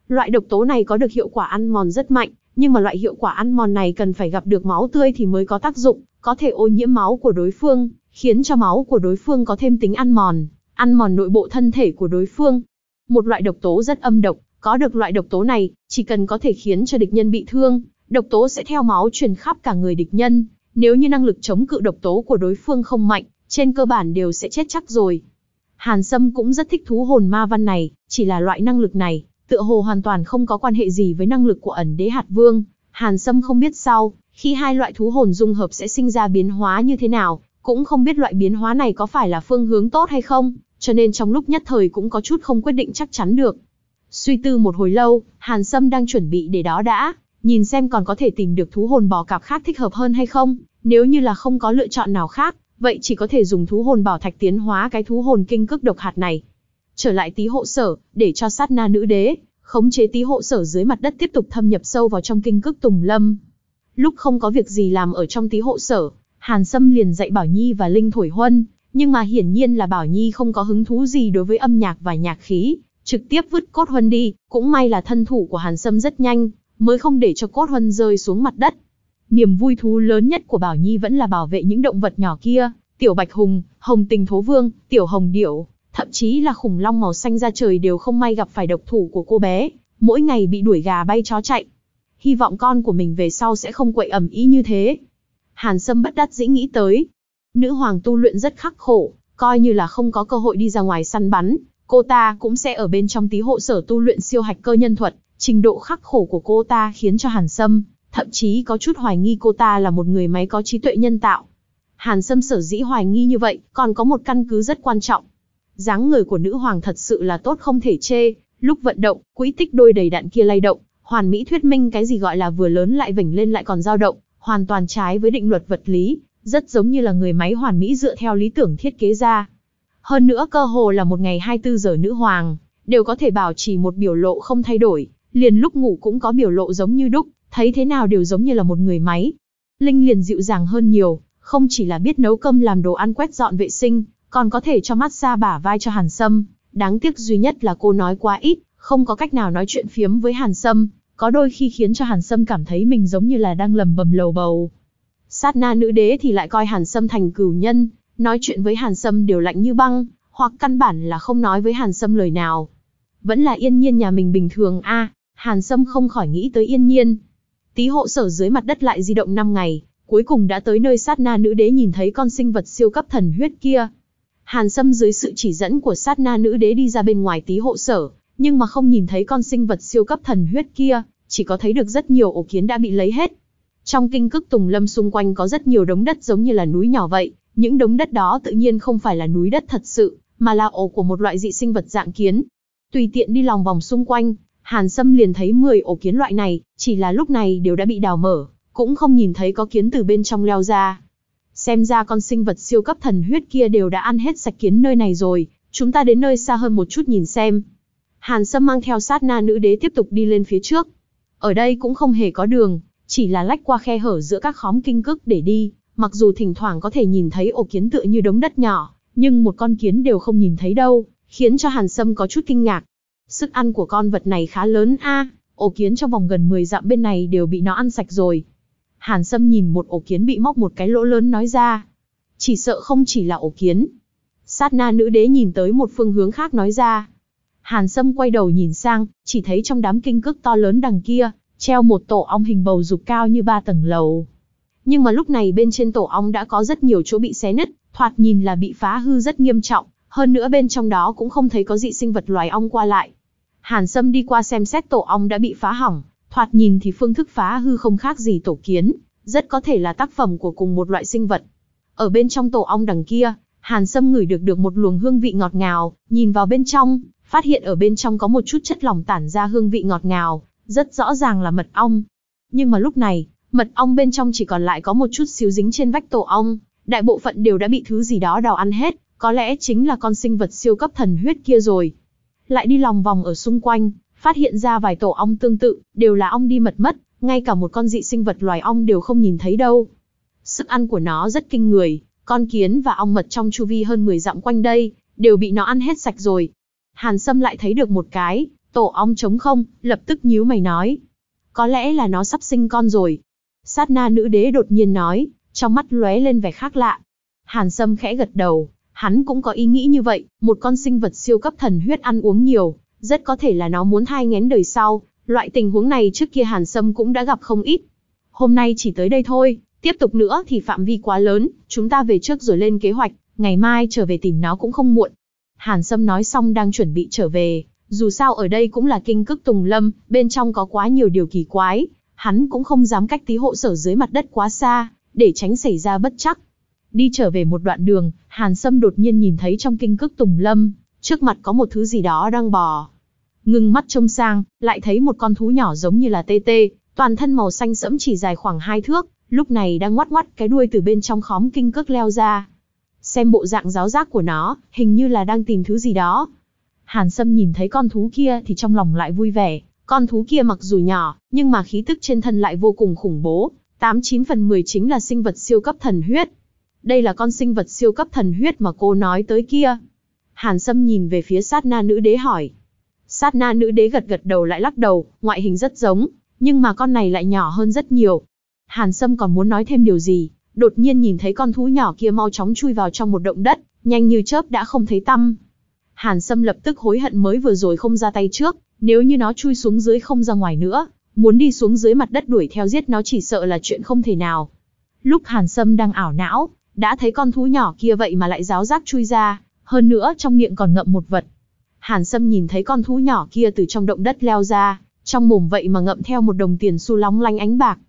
Loại độc tố này có được hiệu quả ăn mòn rất mạnh, Nhưng mà loại hiệu quả ăn mòn này cần phải gặp được máu tươi thì mới có tác dụng, có thể ô nhiễm máu của đối phương, khiến cho máu của đối phương có thêm tính ăn mòn, ăn mòn nội bộ thân thể của đối phương. Một loại độc tố rất âm độc, có được loại độc tố này, chỉ cần có thể khiến cho địch nhân bị thương, độc tố sẽ theo máu truyền khắp cả người địch nhân. Nếu như năng lực chống cự độc tố của đối phương không mạnh, trên cơ bản đều sẽ chết chắc rồi. Hàn Sâm cũng rất thích thú hồn ma văn này, chỉ là loại năng lực này, tựa hồ hoàn toàn không có quan hệ gì với năng lực của ẩn đế hạt vương. Hàn Sâm không biết sau, khi hai loại thú hồn dung hợp sẽ sinh ra biến hóa như thế nào, cũng không biết loại biến hóa này có phải là phương hướng tốt hay không, cho nên trong lúc nhất thời cũng có chút không quyết định chắc chắn được. Suy tư một hồi lâu, Hàn Sâm đang chuẩn bị để đó đã, nhìn xem còn có thể tìm được thú hồn bò cạp khác thích hợp hơn hay không, nếu như là không có lựa chọn nào khác, vậy chỉ có thể dùng thú hồn bảo thạch tiến hóa cái thú hồn kinh cước độc hạt này. Trở lại tí hộ sở, để cho sát na nữ đế, khống chế tí hộ sở dưới mặt đất tiếp tục thâm nhập sâu vào trong kinh cước tùng lâm. Lúc không có việc gì làm ở trong tí hộ sở, Hàn Sâm liền dạy Bảo Nhi và Linh thổi huân, nhưng mà hiển nhiên là Bảo Nhi không có hứng thú gì đối với âm nhạc và nhạc khí, trực tiếp vứt cốt huân đi, cũng may là thân thủ của Hàn Sâm rất nhanh, mới không để cho cốt huân rơi xuống mặt đất. Niềm vui thú lớn nhất của Bảo Nhi vẫn là bảo vệ những động vật nhỏ kia, tiểu bạch hùng, hồng tình thố vương, tiểu hồng điểu, thậm chí là khủng long màu xanh ra trời đều không may gặp phải độc thủ của cô bé, mỗi ngày bị đuổi gà bay chó chạy. Hy vọng con của mình về sau sẽ không quậy ẩm ý như thế. Hàn Sâm bất đắc dĩ nghĩ tới. Nữ hoàng tu luyện rất khắc khổ, coi như là không có cơ hội đi ra ngoài săn bắn, cô ta cũng sẽ ở bên trong tí hộ sở tu luyện siêu hạch cơ nhân thuật, trình độ khắc khổ của cô ta khiến cho Hàn Sâm, thậm chí có chút hoài nghi cô ta là một người máy có trí tuệ nhân tạo. Hàn Sâm sở dĩ hoài nghi như vậy, còn có một căn cứ rất quan trọng. dáng người của nữ hoàng thật sự là tốt không thể chê, lúc vận động, quỹ tích đôi đầy đạn kia lay động, hoàn mỹ thuyết minh cái gì gọi là vừa lớn lại vỉnh lên lại còn dao động, hoàn toàn trái với định luật vật lý, rất giống như là người máy hoàn mỹ dựa theo lý tưởng thiết kế ra. Hơn nữa cơ hồ là một ngày 24 giờ nữ hoàng, đều có thể bảo trì một biểu lộ không thay đổi, liền lúc ngủ cũng có biểu lộ giống như đúc, thấy thế nào đều giống như là một người máy. Linh liền dịu dàng hơn nhiều, không chỉ là biết nấu cơm làm đồ ăn quét dọn vệ sinh, còn có thể cho massage bả vai cho Hàn Sâm. Đáng tiếc duy nhất là cô nói quá ít, không có cách nào nói chuyện phiếm với Hàn Sâm, có đôi khi khiến cho Hàn Sâm cảm thấy mình giống như là đang lầm bầm lầu bầu. Sát na nữ đế thì lại coi Hàn Sâm thành cửu nhân, nói chuyện với Hàn Sâm đều lạnh như băng, hoặc căn bản là không nói với Hàn Sâm lời nào. Vẫn là yên nhiên nhà mình bình thường a Hàn Sâm không khỏi nghĩ tới yên nhiên. Tí hộ sở dưới mặt đất lại di động 5 ngày, cuối cùng đã tới nơi sát na nữ đế nhìn thấy con sinh vật siêu cấp thần huyết kia. Hàn Sâm dưới sự chỉ dẫn của sát na nữ đế đi ra bên ngoài tí hộ sở, nhưng mà không nhìn thấy con sinh vật siêu cấp thần huyết kia, chỉ có thấy được rất nhiều ổ kiến đã bị lấy hết. Trong kinh cức tùng lâm xung quanh có rất nhiều đống đất giống như là núi nhỏ vậy, những đống đất đó tự nhiên không phải là núi đất thật sự, mà là ổ của một loại dị sinh vật dạng kiến. Tùy tiện đi lòng vòng xung quanh, Hàn Sâm liền thấy 10 ổ kiến loại này, chỉ là lúc này đều đã bị đào mở, cũng không nhìn thấy có kiến từ bên trong leo ra. Xem ra con sinh vật siêu cấp thần huyết kia đều đã ăn hết sạch kiến nơi này rồi, chúng ta đến nơi xa hơn một chút nhìn xem. Hàn Sâm mang theo sát na nữ đế tiếp tục đi lên phía trước. Ở đây cũng không hề có đường, chỉ là lách qua khe hở giữa các khóm kinh cức để đi, mặc dù thỉnh thoảng có thể nhìn thấy ổ kiến tựa như đống đất nhỏ, nhưng một con kiến đều không nhìn thấy đâu, khiến cho Hàn Sâm có chút kinh ngạc. Sức ăn của con vật này khá lớn a, ổ kiến trong vòng gần 10 dặm bên này đều bị nó ăn sạch rồi. Hàn Sâm nhìn một ổ kiến bị móc một cái lỗ lớn nói ra. Chỉ sợ không chỉ là ổ kiến. Sát na nữ đế nhìn tới một phương hướng khác nói ra. Hàn Sâm quay đầu nhìn sang, chỉ thấy trong đám kinh cức to lớn đằng kia, treo một tổ ong hình bầu dục cao như ba tầng lầu. Nhưng mà lúc này bên trên tổ ong đã có rất nhiều chỗ bị xé nứt, thoạt nhìn là bị phá hư rất nghiêm trọng, hơn nữa bên trong đó cũng không thấy có dị sinh vật loài ong qua lại. Hàn Sâm đi qua xem xét tổ ong đã bị phá hỏng, thoạt nhìn thì phương thức phá hư không khác gì tổ kiến, rất có thể là tác phẩm của cùng một loại sinh vật. Ở bên trong tổ ong đằng kia, Hàn Sâm ngửi được được một luồng hương vị ngọt ngào, nhìn vào bên trong, phát hiện ở bên trong có một chút chất lỏng tản ra hương vị ngọt ngào, rất rõ ràng là mật ong. Nhưng mà lúc này, mật ong bên trong chỉ còn lại có một chút xíu dính trên vách tổ ong, đại bộ phận đều đã bị thứ gì đó đào ăn hết, có lẽ chính là con sinh vật siêu cấp thần huyết kia rồi. Lại đi lòng vòng ở xung quanh, phát hiện ra vài tổ ong tương tự, đều là ong đi mật mất, ngay cả một con dị sinh vật loài ong đều không nhìn thấy đâu. Sức ăn của nó rất kinh người, con kiến và ong mật trong chu vi hơn 10 dặm quanh đây, đều bị nó ăn hết sạch rồi. Hàn Sâm lại thấy được một cái, tổ ong trống không, lập tức nhíu mày nói. có lẽ là nó sắp sinh con rồi. Sát na nữ đế đột nhiên nói, trong mắt lóe lên vẻ khác lạ. Hàn Sâm khẽ gật đầu, hắn cũng có ý nghĩ như vậy, một con sinh vật siêu cấp thần huyết ăn uống nhiều, rất có thể là nó muốn thai ngén đời sau, loại tình huống này trước kia Hàn Sâm cũng đã gặp không ít. Hôm nay chỉ tới đây thôi, tiếp tục nữa thì phạm vi quá lớn, chúng ta về trước rồi lên kế hoạch, ngày mai trở về tìm nó cũng không muộn. Hàn Sâm nói xong đang chuẩn bị trở về, dù sao ở đây cũng là kinh cức tùng lâm, bên trong có quá nhiều điều kỳ quái, hắn cũng không dám cách tí hộ sở dưới mặt đất quá xa, để tránh xảy ra bất chắc. Đi trở về một đoạn đường, Hàn Sâm đột nhiên nhìn thấy trong kinh cức tùng lâm, trước mặt có một thứ gì đó đang bò. Ngưng mắt trông sang, lại thấy một con thú nhỏ giống như là tê tê, toàn thân màu xanh sẫm chỉ dài khoảng hai thước, lúc này đang ngoắt ngoắt cái đuôi từ bên trong khóm kinh cước leo ra. Xem bộ dạng giáo giác của nó, hình như là đang tìm thứ gì đó. Hàn Sâm nhìn thấy con thú kia thì trong lòng lại vui vẻ, con thú kia mặc dù nhỏ, nhưng mà khí tức trên thân lại vô cùng khủng bố, 89 phần 10 chính là sinh vật siêu cấp thần huyết. Đây là con sinh vật siêu cấp thần huyết mà cô nói tới kia. Hàn Sâm nhìn về phía sát na nữ đế hỏi. Sát na nữ đế gật gật đầu lại lắc đầu, ngoại hình rất giống, nhưng mà con này lại nhỏ hơn rất nhiều. Hàn Sâm còn muốn nói thêm điều gì, đột nhiên nhìn thấy con thú nhỏ kia mau chóng chui vào trong một động đất, nhanh như chớp đã không thấy tăm. Hàn Sâm lập tức hối hận mới vừa rồi không ra tay trước, nếu như nó chui xuống dưới không ra ngoài nữa, muốn đi xuống dưới mặt đất đuổi theo giết nó chỉ sợ là chuyện không thể nào. Lúc Hàn Sâm đang ảo não, đã thấy con thú nhỏ kia vậy mà lại giáo giác chui ra, hơn nữa trong miệng còn ngậm một vật. Hàn Sâm nhìn thấy con thú nhỏ kia từ trong động đất leo ra, trong mồm vậy mà ngậm theo một đồng tiền xu lóng lanh ánh bạc.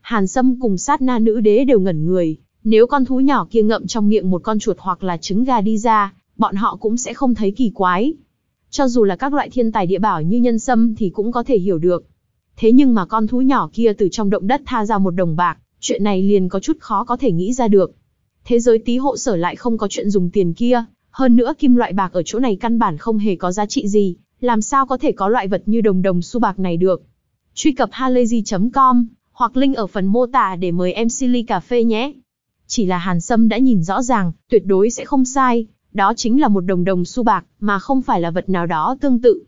Hàn Sâm cùng sát na nữ đế đều ngẩn người, nếu con thú nhỏ kia ngậm trong miệng một con chuột hoặc là trứng gà đi ra, bọn họ cũng sẽ không thấy kỳ quái. Cho dù là các loại thiên tài địa bảo như nhân sâm thì cũng có thể hiểu được. Thế nhưng mà con thú nhỏ kia từ trong động đất tha ra một đồng bạc, chuyện này liền có chút khó có thể nghĩ ra được. Thế giới tí hộ sở lại không có chuyện dùng tiền kia, hơn nữa kim loại bạc ở chỗ này căn bản không hề có giá trị gì, làm sao có thể có loại vật như đồng đồng xu bạc này được. Truy cập halayzi.com hoặc link ở phần mô tả để mời em Silly Cà Phê nhé. Chỉ là Hàn Sâm đã nhìn rõ ràng, tuyệt đối sẽ không sai, đó chính là một đồng đồng xu bạc, mà không phải là vật nào đó tương tự.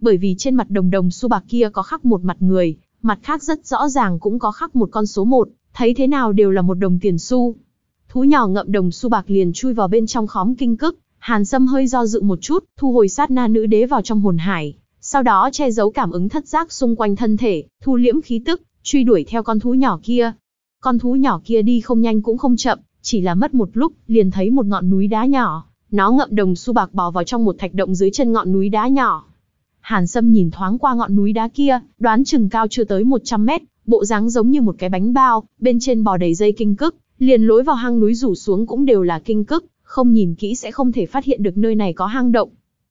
Bởi vì trên mặt đồng đồng xu bạc kia có khắc một mặt người, mặt khác rất rõ ràng cũng có khắc một con số một, thấy thế nào đều là một đồng tiền xu. Thú nhỏ ngậm đồng xu bạc liền chui vào bên trong khóm kinh cức, Hàn Sâm hơi do dự một chút, thu hồi sát na nữ đế vào trong hồn hải, sau đó che giấu cảm ứng thất giác xung quanh thân thể, thu liễm khí tức, truy đuổi theo con thú nhỏ kia. Con thú nhỏ kia đi không nhanh cũng không chậm, chỉ là mất một lúc, liền thấy một ngọn núi đá nhỏ. Nó ngậm đồng xu bạc bò vào trong một thạch động dưới chân ngọn núi đá nhỏ. Hàn Sâm nhìn thoáng qua ngọn núi đá kia, đoán chừng cao chưa tới 100 mét, bộ dáng giống như một cái bánh bao, bên trên bò đầy dây kinh cức, liền lối vào hang núi rủ xuống cũng đều là kinh cức, không nhìn kỹ sẽ không thể phát hiện được nơi này có hang động.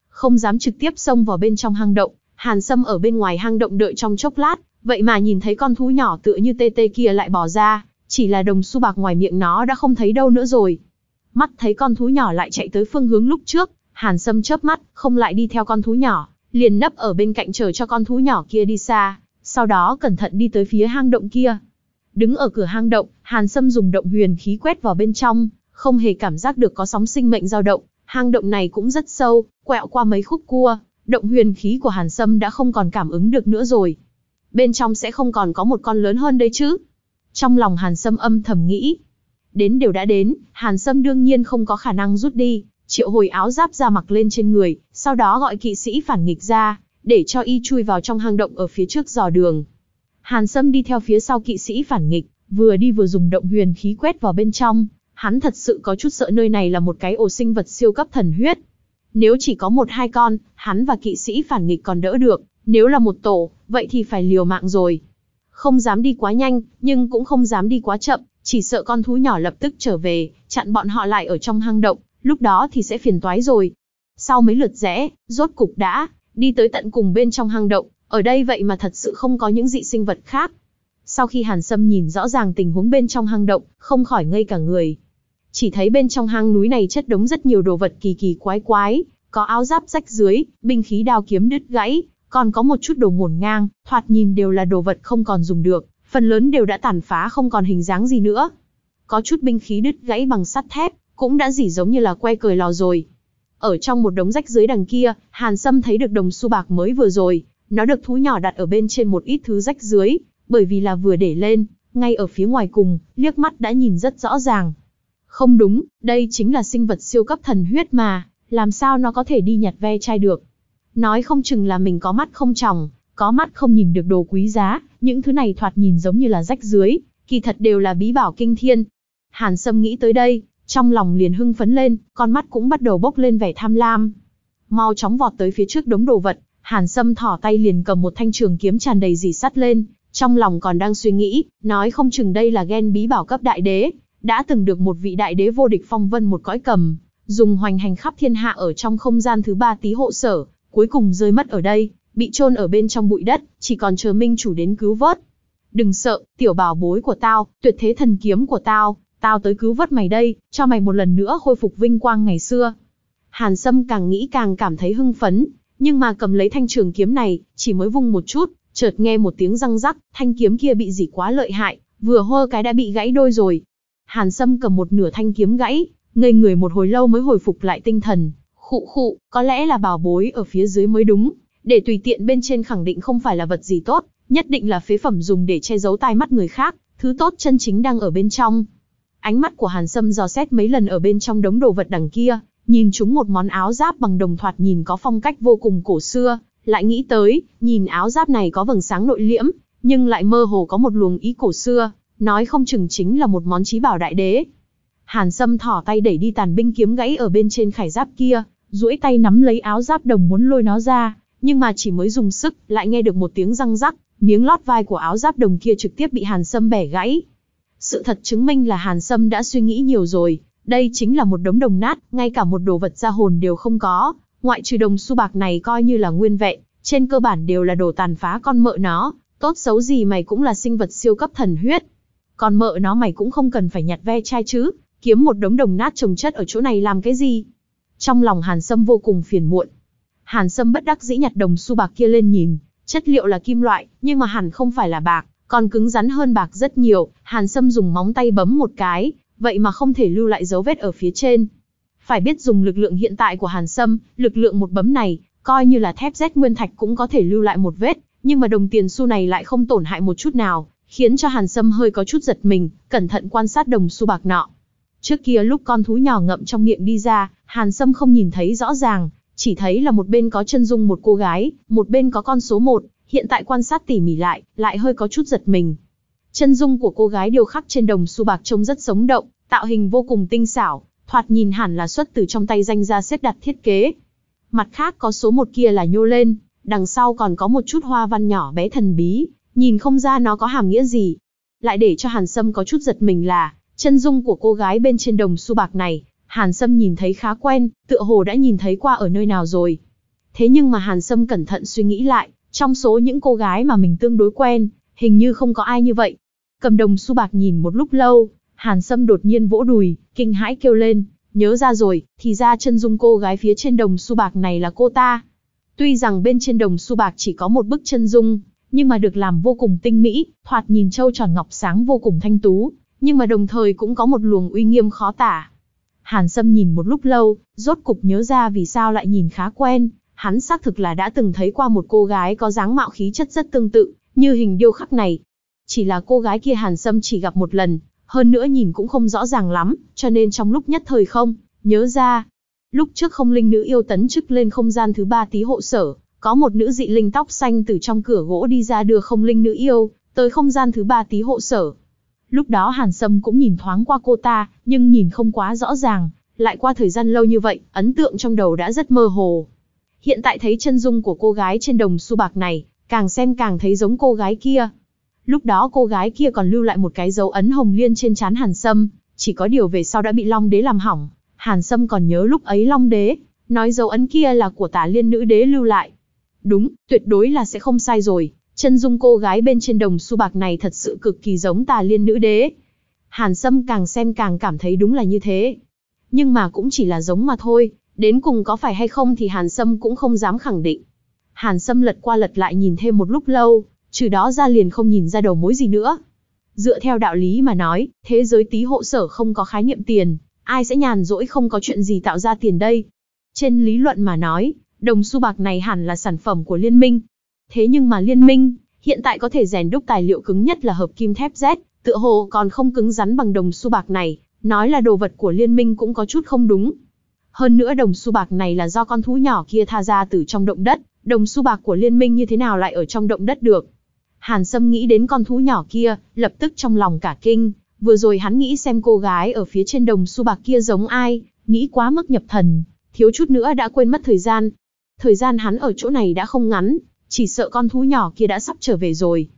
Không dám trực tiếp xông vào bên trong hang động, Hàn Sâm ở bên ngoài hang động đợi trong chốc lát, vậy mà nhìn thấy con thú nhỏ tựa như tê tê kia lại bò ra, chỉ là đồng xu bạc ngoài miệng nó đã không thấy đâu nữa rồi. Mắt thấy con thú nhỏ lại chạy tới phương hướng lúc trước, Hàn Sâm chớp mắt, không lại đi theo con thú nhỏ, liền nấp ở bên cạnh chờ cho con thú nhỏ kia đi xa, sau đó cẩn thận đi tới phía hang động kia. Đứng ở cửa hang động, Hàn Sâm dùng động huyền khí quét vào bên trong, không hề cảm giác được có sóng sinh mệnh dao động, hang động này cũng rất sâu, quẹo qua mấy khúc cua, động huyền khí của Hàn Sâm đã không còn cảm ứng được nữa rồi. Bên trong sẽ không còn có một con lớn hơn đấy chứ. Trong lòng Hàn Sâm âm thầm nghĩ. Đến đều đã đến, Hàn Sâm đương nhiên không có khả năng rút đi, triệu hồi áo giáp ra mặc lên trên người, sau đó gọi kỵ sĩ phản nghịch ra, để cho y chui vào trong hang động ở phía trước dò đường. Hàn Sâm đi theo phía sau kỵ sĩ phản nghịch, vừa đi vừa dùng động huyền khí quét vào bên trong, hắn thật sự có chút sợ nơi này là một cái ổ sinh vật siêu cấp thần huyết. Nếu chỉ có một hai con, hắn và kỵ sĩ phản nghịch còn đỡ được, nếu là một tổ, vậy thì phải liều mạng rồi. Không dám đi quá nhanh, nhưng cũng không dám đi quá chậm, chỉ sợ con thú nhỏ lập tức trở về, chặn bọn họ lại ở trong hang động, lúc đó thì sẽ phiền toái rồi. Sau mấy lượt rẽ, rốt cục đã, đi tới tận cùng bên trong hang động, ở đây vậy mà thật sự không có những dị sinh vật khác. Sau khi Hàn Sâm nhìn rõ ràng tình huống bên trong hang động, không khỏi ngây cả người. Chỉ thấy bên trong hang núi này chất đống rất nhiều đồ vật kỳ kỳ quái quái, có áo giáp rách dưới, binh khí đao kiếm đứt gãy, còn có một chút đồ ngổn ngang, thoạt nhìn đều là đồ vật không còn dùng được, phần lớn đều đã tàn phá không còn hình dáng gì nữa. Có chút binh khí đứt gãy bằng sắt thép, cũng đã dỉ giống như là que cười lò rồi. Ở trong một đống rách dưới đằng kia, Hàn Sâm thấy được đồng xu bạc mới vừa rồi, nó được thú nhỏ đặt ở bên trên một ít thứ rách dưới, bởi vì là vừa để lên, ngay ở phía ngoài cùng, liếc mắt đã nhìn rất rõ ràng. Không đúng, đây chính là sinh vật siêu cấp thần huyết mà, làm sao nó có thể đi nhặt ve chai được. Nói không chừng là mình có mắt không tròng, có mắt không nhìn được đồ quý giá, những thứ này thoạt nhìn giống như là rách dưới, kỳ thật đều là bí bảo kinh thiên. Hàn Sâm nghĩ tới đây, trong lòng liền hưng phấn lên, con mắt cũng bắt đầu bốc lên vẻ tham lam. Mau chóng vọt tới phía trước đống đồ vật, Hàn Sâm thỏ tay liền cầm một thanh trường kiếm tràn đầy dì sắt lên, trong lòng còn đang suy nghĩ, nói không chừng đây là gen bí bảo cấp đại đế, đã từng được một vị đại đế vô địch phong vân một cõi cầm, dùng hoành hành khắp thiên hạ ở trong không gian thứ ba tí hộ sở, cuối cùng rơi mất ở đây, bị chôn ở bên trong bụi đất, chỉ còn chờ minh chủ đến cứu vớt. Đừng sợ, tiểu bảo bối của tao, tuyệt thế thần kiếm của tao, tao tới cứu vớt mày đây, cho mày một lần nữa khôi phục vinh quang ngày xưa. Hàn Sâm càng nghĩ càng cảm thấy hưng phấn, nhưng mà cầm lấy thanh trường kiếm này, chỉ mới vung một chút, chợt nghe một tiếng răng rắc, thanh kiếm kia bị dỉ quá lợi hại, vừa hơ cái đã bị gãy đôi rồi. Hàn Sâm cầm một nửa thanh kiếm gãy, ngây người một hồi lâu mới hồi phục lại tinh thần. Khụ khụ, có lẽ là bảo bối ở phía dưới mới đúng, để tùy tiện bên trên khẳng định không phải là vật gì tốt, nhất định là phế phẩm dùng để che giấu tai mắt người khác, thứ tốt chân chính đang ở bên trong. Ánh mắt của Hàn Sâm dò xét mấy lần ở bên trong đống đồ vật đằng kia, nhìn chúng một món áo giáp bằng đồng thoạt nhìn có phong cách vô cùng cổ xưa, lại nghĩ tới, nhìn áo giáp này có vầng sáng nội liễm, nhưng lại mơ hồ có một luồng ý cổ xưa, nói không chừng chính là một món trí bảo đại đế. Hàn Sâm thỏ tay đẩy đi tàn binh kiếm gãy ở bên trên khải giáp kia, duỗi tay nắm lấy áo giáp đồng muốn lôi nó ra, nhưng mà chỉ mới dùng sức, lại nghe được một tiếng răng rắc, miếng lót vai của áo giáp đồng kia trực tiếp bị Hàn Sâm bẻ gãy. Sự thật chứng minh là Hàn Sâm đã suy nghĩ nhiều rồi, đây chính là một đống đồng nát, ngay cả một đồ vật ra hồn đều không có, ngoại trừ đồng xu bạc này coi như là nguyên vẹn, trên cơ bản đều là đồ tàn phá con mợ nó, tốt xấu gì mày cũng là sinh vật siêu cấp thần huyết. Còn mợ nó mày cũng không cần phải nhặt ve chai chứ, kiếm một đống đồng nát trồng chất ở chỗ này làm cái gì? Trong lòng Hàn Sâm vô cùng phiền muộn. Hàn Sâm bất đắc dĩ nhặt đồng xu bạc kia lên nhìn, chất liệu là kim loại, nhưng mà hẳn không phải là bạc, còn cứng rắn hơn bạc rất nhiều. Hàn Sâm dùng móng tay bấm một cái, vậy mà không thể lưu lại dấu vết ở phía trên. Phải biết dùng lực lượng hiện tại của Hàn Sâm, lực lượng một bấm này, coi như là thép rét nguyên thạch cũng có thể lưu lại một vết, nhưng mà đồng tiền xu này lại không tổn hại một chút nào, khiến cho Hàn Sâm hơi có chút giật mình, cẩn thận quan sát đồng xu bạc nọ. Trước kia lúc con thú nhỏ ngậm trong miệng đi ra, Hàn Sâm không nhìn thấy rõ ràng, chỉ thấy là một bên có chân dung một cô gái, một bên có con số một, hiện tại quan sát tỉ mỉ lại, lại hơi có chút giật mình. Chân dung của cô gái điều khắc trên đồng xu bạc trông rất sống động, tạo hình vô cùng tinh xảo, thoạt nhìn hẳn là xuất từ trong tay danh gia xếp đặt thiết kế. Mặt khác có số một kia là nhô lên, đằng sau còn có một chút hoa văn nhỏ bé thần bí, nhìn không ra nó có hàm nghĩa gì. Lại để cho Hàn Sâm có chút giật mình là, chân dung của cô gái bên trên đồng xu bạc này, Hàn Sâm nhìn thấy khá quen, tựa hồ đã nhìn thấy qua ở nơi nào rồi. Thế nhưng mà Hàn Sâm cẩn thận suy nghĩ lại, trong số những cô gái mà mình tương đối quen, hình như không có ai như vậy. Cầm đồng xu bạc nhìn một lúc lâu, Hàn Sâm đột nhiên vỗ đùi, kinh hãi kêu lên, nhớ ra rồi, thì ra chân dung cô gái phía trên đồng xu bạc này là cô ta. Tuy rằng bên trên đồng xu bạc chỉ có một bức chân dung, nhưng mà được làm vô cùng tinh mỹ, thoạt nhìn trâu tròn ngọc sáng vô cùng thanh tú, nhưng mà đồng thời cũng có một luồng uy nghiêm khó tả. Hàn Sâm nhìn một lúc lâu, rốt cục nhớ ra vì sao lại nhìn khá quen, hắn xác thực là đã từng thấy qua một cô gái có dáng mạo khí chất rất tương tự, như hình điêu khắc này. Chỉ là cô gái kia Hàn Sâm chỉ gặp một lần, hơn nữa nhìn cũng không rõ ràng lắm, cho nên trong lúc nhất thời không, nhớ ra. Lúc trước không linh nữ yêu tấn chức lên không gian thứ ba tí hộ sở, có một nữ dị linh tóc xanh từ trong cửa gỗ đi ra đưa không linh nữ yêu, tới không gian thứ ba tí hộ sở. Lúc đó Hàn Sâm cũng nhìn thoáng qua cô ta, nhưng nhìn không quá rõ ràng, lại qua thời gian lâu như vậy, ấn tượng trong đầu đã rất mơ hồ. Hiện tại thấy chân dung của cô gái trên đồng xu bạc này, càng xem càng thấy giống cô gái kia. Lúc đó cô gái kia còn lưu lại một cái dấu ấn hồng liên trên trán Hàn Sâm, chỉ có điều về sau đã bị Long Đế làm hỏng. Hàn Sâm còn nhớ lúc ấy Long Đế, nói dấu ấn kia là của tả liên nữ đế lưu lại. Đúng, tuyệt đối là sẽ không sai rồi, chân dung cô gái bên trên đồng xu bạc này thật sự cực kỳ giống tà liên nữ đế. Hàn Sâm càng xem càng cảm thấy đúng là như thế. Nhưng mà cũng chỉ là giống mà thôi, đến cùng có phải hay không thì Hàn Sâm cũng không dám khẳng định. Hàn Sâm lật qua lật lại nhìn thêm một lúc lâu, trừ đó ra liền không nhìn ra đầu mối gì nữa. Dựa theo đạo lý mà nói, thế giới tí hộ sở không có khái niệm tiền, ai sẽ nhàn rỗi không có chuyện gì tạo ra tiền đây. Trên lý luận mà nói, đồng xu bạc này hẳn là sản phẩm của liên minh. Thế nhưng mà liên minh, hiện tại có thể rèn đúc tài liệu cứng nhất là hợp kim thép Z, tựa hồ còn không cứng rắn bằng đồng xu bạc này, nói là đồ vật của liên minh cũng có chút không đúng. Hơn nữa đồng xu bạc này là do con thú nhỏ kia tha ra từ trong động đất, đồng xu bạc của liên minh như thế nào lại ở trong động đất được. Hàn Sâm nghĩ đến con thú nhỏ kia, lập tức trong lòng cả kinh, vừa rồi hắn nghĩ xem cô gái ở phía trên đồng xu bạc kia giống ai, nghĩ quá mức nhập thần, thiếu chút nữa đã quên mất thời gian. Thời gian hắn ở chỗ này đã không ngắn, chỉ sợ con thú nhỏ kia đã sắp trở về rồi.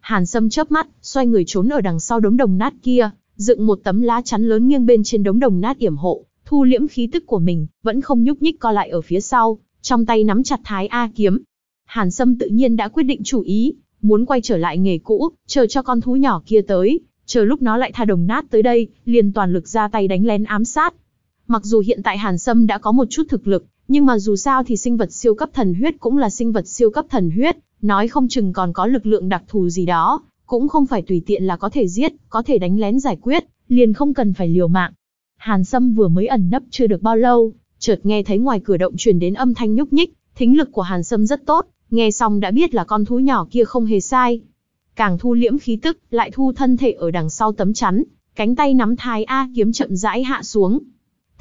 Hàn Sâm chớp mắt, xoay người trốn ở đằng sau đống đồng nát kia, dựng một tấm lá chắn lớn nghiêng bên trên đống đồng nát yểm hộ, thu liễm khí tức của mình, vẫn không nhúc nhích co lại ở phía sau, trong tay nắm chặt thái A kiếm. Hàn Sâm tự nhiên đã quyết định chủ ý, muốn quay trở lại nghề cũ, chờ cho con thú nhỏ kia tới, chờ lúc nó lại tha đồng nát tới đây, liền toàn lực ra tay đánh lén ám sát. Mặc dù hiện tại Hàn Sâm đã có một chút thực lực, nhưng mà dù sao thì sinh vật siêu cấp thần huyết cũng là sinh vật siêu cấp thần huyết, nói không chừng còn có lực lượng đặc thù gì đó, cũng không phải tùy tiện là có thể giết, có thể đánh lén giải quyết, liền không cần phải liều mạng. Hàn Sâm vừa mới ẩn nấp chưa được bao lâu, chợt nghe thấy ngoài cửa động truyền đến âm thanh nhúc nhích, thính lực của Hàn Sâm rất tốt, nghe xong đã biết là con thú nhỏ kia không hề sai. Càng thu liễm khí tức, lại thu thân thể ở đằng sau tấm chắn, cánh tay nắm thái A kiếm chậm rãi hạ xuống.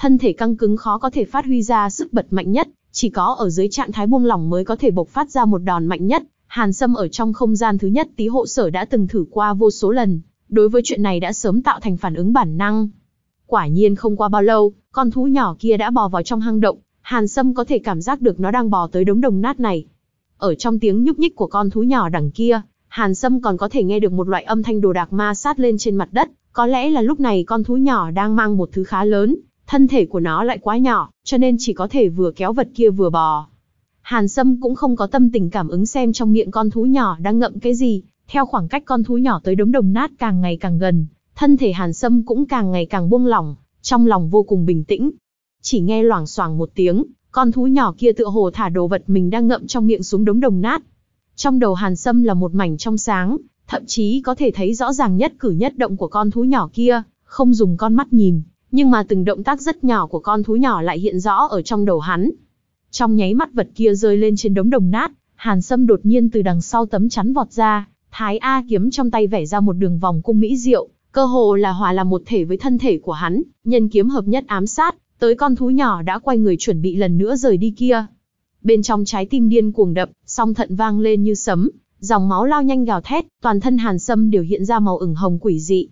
Thân thể căng cứng khó có thể phát huy ra sức bật mạnh nhất, chỉ có ở dưới trạng thái buông lỏng mới có thể bộc phát ra một đòn mạnh nhất. Hàn Sâm ở trong không gian thứ nhất tí hộ sở đã từng thử qua vô số lần, đối với chuyện này đã sớm tạo thành phản ứng bản năng. Quả nhiên không qua bao lâu, con thú nhỏ kia đã bò vào trong hang động, Hàn Sâm có thể cảm giác được nó đang bò tới đống đồng nát này. Ở trong tiếng nhúc nhích của con thú nhỏ đằng kia, Hàn Sâm còn có thể nghe được một loại âm thanh đồ đạc ma sát lên trên mặt đất, có lẽ là lúc này con thú nhỏ đang mang một thứ khá lớn, thân thể của nó lại quá nhỏ, cho nên chỉ có thể vừa kéo vật kia vừa bò. Hàn Sâm cũng không có tâm tình cảm ứng xem trong miệng con thú nhỏ đang ngậm cái gì, theo khoảng cách con thú nhỏ tới đống đồng nát càng ngày càng gần, thân thể Hàn Sâm cũng càng ngày càng buông lỏng, trong lòng vô cùng bình tĩnh. Chỉ nghe loảng xoảng một tiếng, con thú nhỏ kia tựa hồ thả đồ vật mình đang ngậm trong miệng xuống đống đồng nát. Trong đầu Hàn Sâm là một mảnh trong sáng, thậm chí có thể thấy rõ ràng nhất cử nhất động của con thú nhỏ kia, không dùng con mắt nhìn, nhưng mà từng động tác rất nhỏ của con thú nhỏ lại hiện rõ ở trong đầu hắn. Trong nháy mắt vật kia rơi lên trên đống đồng nát, Hàn Sâm đột nhiên từ đằng sau tấm chắn vọt ra, Thái A kiếm trong tay vẽ ra một đường vòng cung mỹ diệu, cơ hồ là hòa làm một thể với thân thể của hắn, nhân kiếm hợp nhất ám sát, tới con thú nhỏ đã quay người chuẩn bị lần nữa rời đi kia. Bên trong trái tim điên cuồng đập, song thận vang lên như sấm, dòng máu lao nhanh gào thét, toàn thân Hàn Sâm đều hiện ra màu ửng hồng quỷ dị.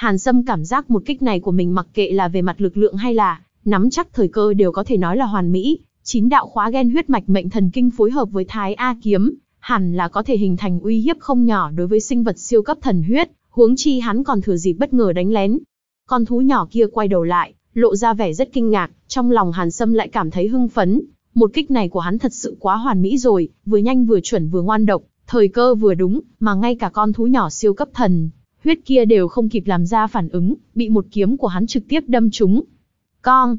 Hàn Sâm cảm giác một kích này của mình mặc kệ là về mặt lực lượng hay là nắm chắc thời cơ đều có thể nói là hoàn mỹ, chín đạo khóa gen huyết mạch mệnh thần kinh phối hợp với Thái A kiếm, hẳn là có thể hình thành uy hiếp không nhỏ đối với sinh vật siêu cấp thần huyết, huống chi hắn còn thừa dịp bất ngờ đánh lén. Con thú nhỏ kia quay đầu lại, lộ ra vẻ rất kinh ngạc, trong lòng Hàn Sâm lại cảm thấy hưng phấn, một kích này của hắn thật sự quá hoàn mỹ rồi, vừa nhanh vừa chuẩn vừa ngoan độc, thời cơ vừa đúng, mà ngay cả con thú nhỏ siêu cấp thần, huyết kia đều không kịp làm ra phản ứng, bị một kiếm của hắn trực tiếp đâm trúng. Con!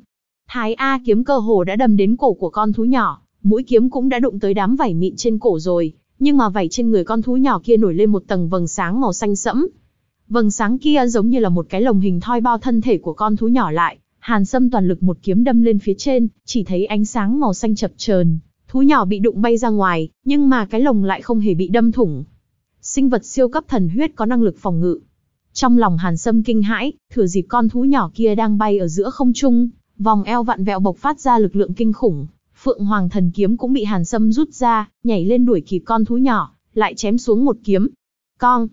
Thái A kiếm cơ hồ đã đâm đến cổ của con thú nhỏ, mũi kiếm cũng đã đụng tới đám vảy mịn trên cổ rồi, nhưng mà vảy trên người con thú nhỏ kia nổi lên một tầng vầng sáng màu xanh sẫm. Vầng sáng kia giống như là một cái lồng hình thoi bao thân thể của con thú nhỏ lại, Hàn Sâm toàn lực một kiếm đâm lên phía trên, chỉ thấy ánh sáng màu xanh chập chờn, thú nhỏ bị đụng bay ra ngoài, nhưng mà cái lồng lại không hề bị đâm thủng. Sinh vật siêu cấp thần huyết có năng lực phòng ngự. Trong lòng Hàn Sâm kinh hãi, thừa dịp con thú nhỏ kia đang bay ở giữa không trung, vòng eo vặn vẹo bộc phát ra lực lượng kinh khủng, Phượng Hoàng thần kiếm cũng bị Hàn Sâm rút ra, nhảy lên đuổi kịp con thú nhỏ, lại chém xuống một kiếm. Con!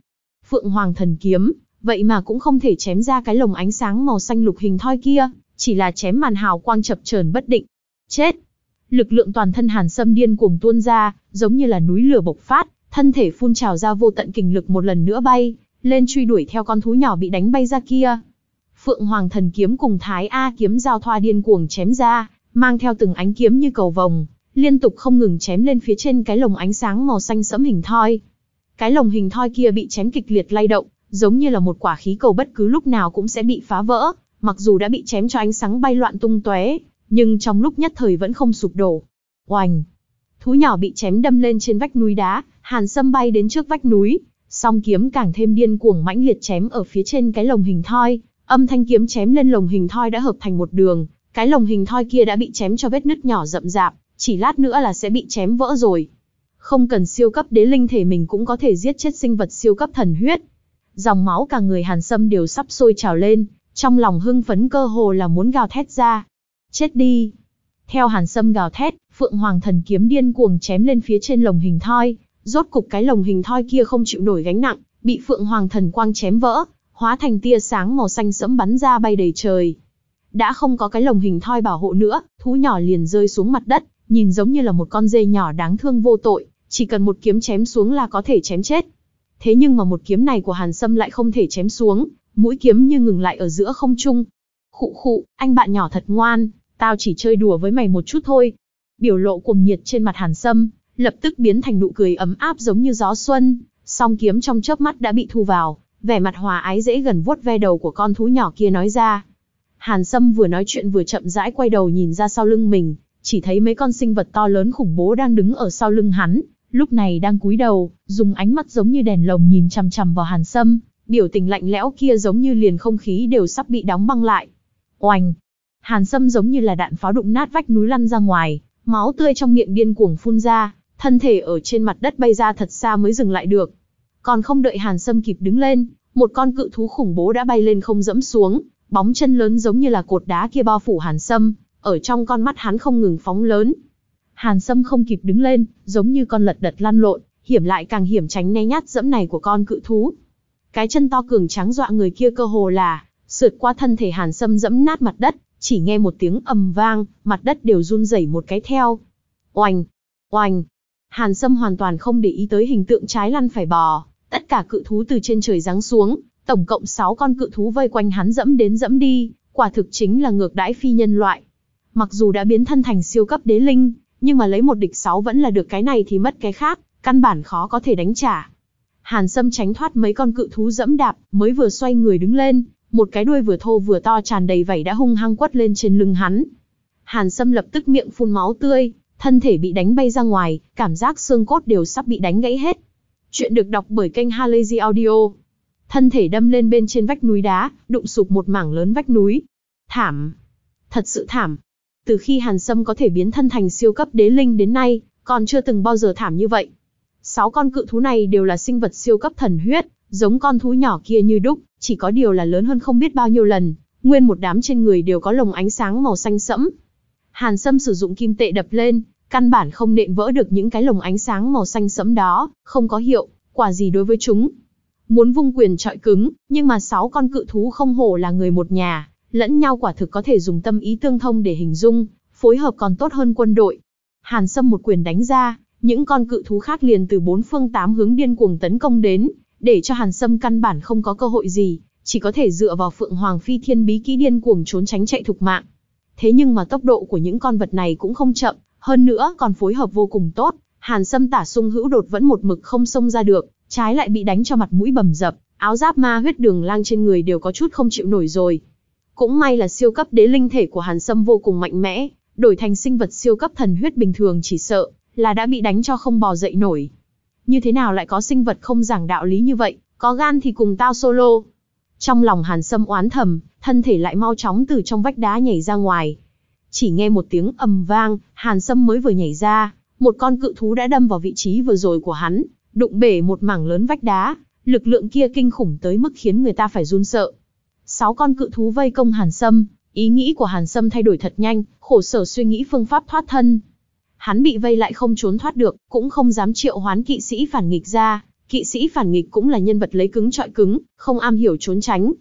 Phượng Hoàng thần kiếm, vậy mà cũng không thể chém ra cái lồng ánh sáng màu xanh lục hình thoi kia, chỉ là chém màn hào quang chập chờn bất định. Chết! Lực lượng toàn thân Hàn Sâm điên cuồng tuôn ra, giống như là núi lửa bộc phát, thân thể phun trào ra vô tận kình lực một lần nữa bay, lên truy đuổi theo con thú nhỏ bị đánh bay ra kia. Phượng Hoàng thần kiếm cùng Thái A kiếm giao thoa điên cuồng chém ra, mang theo từng ánh kiếm như cầu vồng, liên tục không ngừng chém lên phía trên cái lồng ánh sáng màu xanh sẫm hình thoi. Cái lồng hình thoi kia bị chém kịch liệt lay động, giống như là một quả khí cầu bất cứ lúc nào cũng sẽ bị phá vỡ, mặc dù đã bị chém cho ánh sáng bay loạn tung tóe, nhưng trong lúc nhất thời vẫn không sụp đổ. Oành! Thú nhỏ bị chém đâm lên trên vách núi đá, Hàn Sâm bay đến trước vách núi, song kiếm càng thêm điên cuồng mãnh liệt chém ở phía trên cái lồng hình thoi, âm thanh kiếm chém lên lồng hình thoi đã hợp thành một đường, cái lồng hình thoi kia đã bị chém cho vết nứt nhỏ rậm rạp, chỉ lát nữa là sẽ bị chém vỡ rồi. Không cần siêu cấp đế linh thể mình cũng có thể giết chết sinh vật siêu cấp thần huyết. Dòng máu cả người Hàn Sâm đều sắp sôi trào lên, trong lòng hưng phấn cơ hồ là muốn gào thét ra. Chết đi! Theo Hàn Sâm gào thét, Phượng Hoàng thần kiếm điên cuồng chém lên phía trên lồng hình thoi, rốt cục cái lồng hình thoi kia không chịu nổi gánh nặng, bị Phượng Hoàng thần quang chém vỡ, hóa thành tia sáng màu xanh sẫm bắn ra bay đầy trời. Đã không có cái lồng hình thoi bảo hộ nữa, thú nhỏ liền rơi xuống mặt đất, nhìn giống như là một con dê nhỏ đáng thương vô tội, chỉ cần một kiếm chém xuống là có thể chém chết. Thế nhưng mà một kiếm này của Hàn Sâm lại không thể chém xuống, mũi kiếm như ngừng lại ở giữa không trung. Khụ khụ, anh bạn nhỏ thật ngoan, tao chỉ chơi đùa với mày một chút thôi. Biểu lộ cuồng nhiệt trên mặt Hàn Sâm, lập tức biến thành nụ cười ấm áp giống như gió xuân, song kiếm trong chớp mắt đã bị thu vào, vẻ mặt hòa ái dễ gần vuốt ve đầu của con thú nhỏ kia nói ra. Hàn Sâm vừa nói chuyện vừa chậm rãi quay đầu nhìn ra sau lưng mình, chỉ thấy mấy con sinh vật to lớn khủng bố đang đứng ở sau lưng hắn, lúc này đang cúi đầu, dùng ánh mắt giống như đèn lồng nhìn chằm chằm vào Hàn Sâm, biểu tình lạnh lẽo kia giống như liền không khí đều sắp bị đóng băng lại. Oanh! Hàn Sâm giống như là đạn pháo đụng nát vách núi lăn ra ngoài, máu tươi trong miệng điên cuồng phun ra, thân thể ở trên mặt đất bay ra thật xa mới dừng lại được. Còn không đợi Hàn Sâm kịp đứng lên, một con cự thú khủng bố đã bay lên không dẫm xuống, bóng chân lớn giống như là cột đá kia bao phủ Hàn Sâm, ở trong con mắt hắn không ngừng phóng lớn. Hàn Sâm không kịp đứng lên, giống như con lật đật lăn lộn, hiểm lại càng hiểm tránh né nhát dẫm này của con cự thú. Cái chân to cường trắng dọa người kia cơ hồ là, sượt qua thân thể Hàn Sâm dẫm nát mặt đất, chỉ nghe một tiếng ầm vang, mặt đất đều run rẩy một cái theo. Oanh! Oanh! Hàn Sâm hoàn toàn không để ý tới hình tượng trái lăn phải bò, tất cả cự thú từ trên trời giáng xuống, tổng cộng 6 con cự thú vây quanh hắn dẫm đến dẫm đi, quả thực chính là ngược đãi phi nhân loại. Mặc dù đã biến thân thành siêu cấp đế linh, nhưng mà lấy một địch 6 vẫn là được cái này thì mất cái khác, căn bản khó có thể đánh trả. Hàn Sâm tránh thoát mấy con cự thú dẫm đạp, mới vừa xoay người đứng lên, một cái đuôi vừa thô vừa to tràn đầy vảy đã hung hăng quất lên trên lưng hắn. Hàn Sâm lập tức miệng phun máu tươi, thân thể bị đánh bay ra ngoài, cảm giác xương cốt đều sắp bị đánh gãy hết. Chuyện được đọc bởi kênh Halazy Audio. Thân thể đâm lên bên trên vách núi đá, đụng sụp một mảng lớn vách núi. Thảm. Thật sự thảm. Từ khi Hàn Sâm có thể biến thân thành siêu cấp đế linh đến nay, còn chưa từng bao giờ thảm như vậy. Sáu con cự thú này đều là sinh vật siêu cấp thần huyết, giống con thú nhỏ kia như đúc, chỉ có điều là lớn hơn không biết bao nhiêu lần, nguyên một đám trên người đều có lồng ánh sáng màu xanh sẫm. Hàn Sâm sử dụng kim tệ đập lên, căn bản không nện vỡ được những cái lồng ánh sáng màu xanh sẫm đó, không có hiệu quả gì đối với chúng. Muốn vung quyền trọi cứng, nhưng mà sáu con cự thú không hổ là người một nhà, lẫn nhau quả thực có thể dùng tâm ý tương thông để hình dung, phối hợp còn tốt hơn quân đội. Hàn Sâm một quyền đánh ra, những con cự thú khác liền từ bốn phương tám hướng điên cuồng tấn công đến, để cho Hàn Sâm căn bản không có cơ hội gì, chỉ có thể dựa vào Phượng Hoàng Phi Thiên Bí kỹ điên cuồng trốn tránh chạy thục mạng. Thế nhưng mà tốc độ của những con vật này cũng không chậm, hơn nữa còn phối hợp vô cùng tốt, Hàn Sâm tả sung hữu đột vẫn một mực không xông ra được, trái lại bị đánh cho mặt mũi bầm dập, áo giáp ma huyết đường lang trên người đều có chút không chịu nổi rồi. Cũng may là siêu cấp đế linh thể của Hàn Sâm vô cùng mạnh mẽ, đổi thành sinh vật siêu cấp thần huyết bình thường chỉ sợ là đã bị đánh cho không bò dậy nổi. Như thế nào lại có sinh vật không giảng đạo lý như vậy, có gan thì cùng tao solo. Trong lòng Hàn Sâm oán thầm, thân thể lại mau chóng từ trong vách đá nhảy ra ngoài. Chỉ nghe một tiếng ầm vang, Hàn Sâm mới vừa nhảy ra, một con cự thú đã đâm vào vị trí vừa rồi của hắn, đụng bể một mảng lớn vách đá, lực lượng kia kinh khủng tới mức khiến người ta phải run sợ. Sáu con cự thú vây công Hàn Sâm, ý nghĩ của Hàn Sâm thay đổi thật nhanh, khổ sở suy nghĩ phương pháp thoát thân. Hắn bị vây lại không trốn thoát được, cũng không dám triệu hoán kỵ sĩ phản nghịch ra, kỵ sĩ phản nghịch cũng là nhân vật lấy cứng trọi cứng, không am hiểu trốn tránh.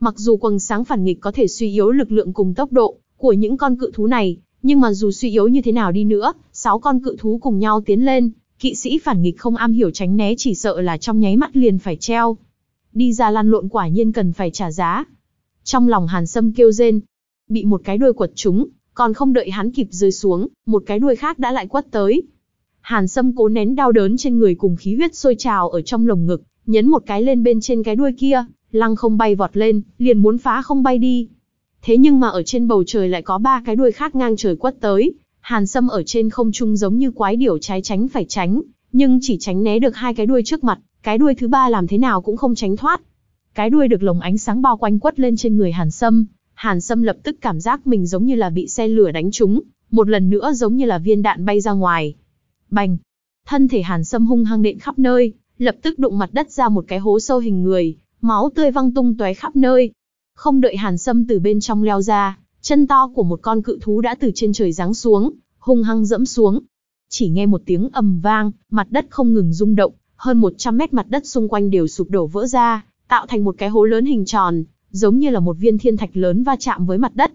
Mặc dù quần sáng phản nghịch có thể suy yếu lực lượng cùng tốc độ của những con cự thú này, nhưng mà dù suy yếu như thế nào đi nữa, sáu con cự thú cùng nhau tiến lên, kỵ sĩ phản nghịch không am hiểu tránh né chỉ sợ là trong nháy mắt liền phải treo. Đi ra lăn lộn quả nhiên cần phải trả giá. Trong lòng Hàn Sâm kêu rên, bị một cái đuôi quật trúng, còn không đợi hắn kịp rơi xuống, một cái đuôi khác đã lại quất tới. Hàn Sâm cố nén đau đớn trên người cùng khí huyết sôi trào ở trong lồng ngực, nhấn một cái lên bên trên cái đuôi kia, lăng không bay vọt lên, liền muốn phá không bay đi. Thế nhưng mà ở trên bầu trời lại có ba cái đuôi khác ngang trời quất tới, Hàn Sâm ở trên không trung giống như quái điểu trái tránh phải tránh, nhưng chỉ tránh né được hai cái đuôi trước mặt, cái đuôi thứ ba làm thế nào cũng không tránh thoát. Cái đuôi được lồng ánh sáng bao quanh quất lên trên người Hàn Sâm, Hàn Sâm lập tức cảm giác mình giống như là bị xe lửa đánh trúng, một lần nữa giống như là viên đạn bay ra ngoài. Bành! Thân thể Hàn Sâm hung hăng nện khắp nơi, lập tức đụng mặt đất ra một cái hố sâu hình người, máu tươi văng tung tóe khắp nơi. Không đợi Hàn Sâm từ bên trong leo ra, chân to của một con cự thú đã từ trên trời giáng xuống, hung hăng dẫm xuống. Chỉ nghe một tiếng ầm vang, mặt đất không ngừng rung động, hơn 100 mét mặt đất xung quanh đều sụp đổ vỡ ra, tạo thành một cái hố lớn hình tròn, giống như là một viên thiên thạch lớn va chạm với mặt đất.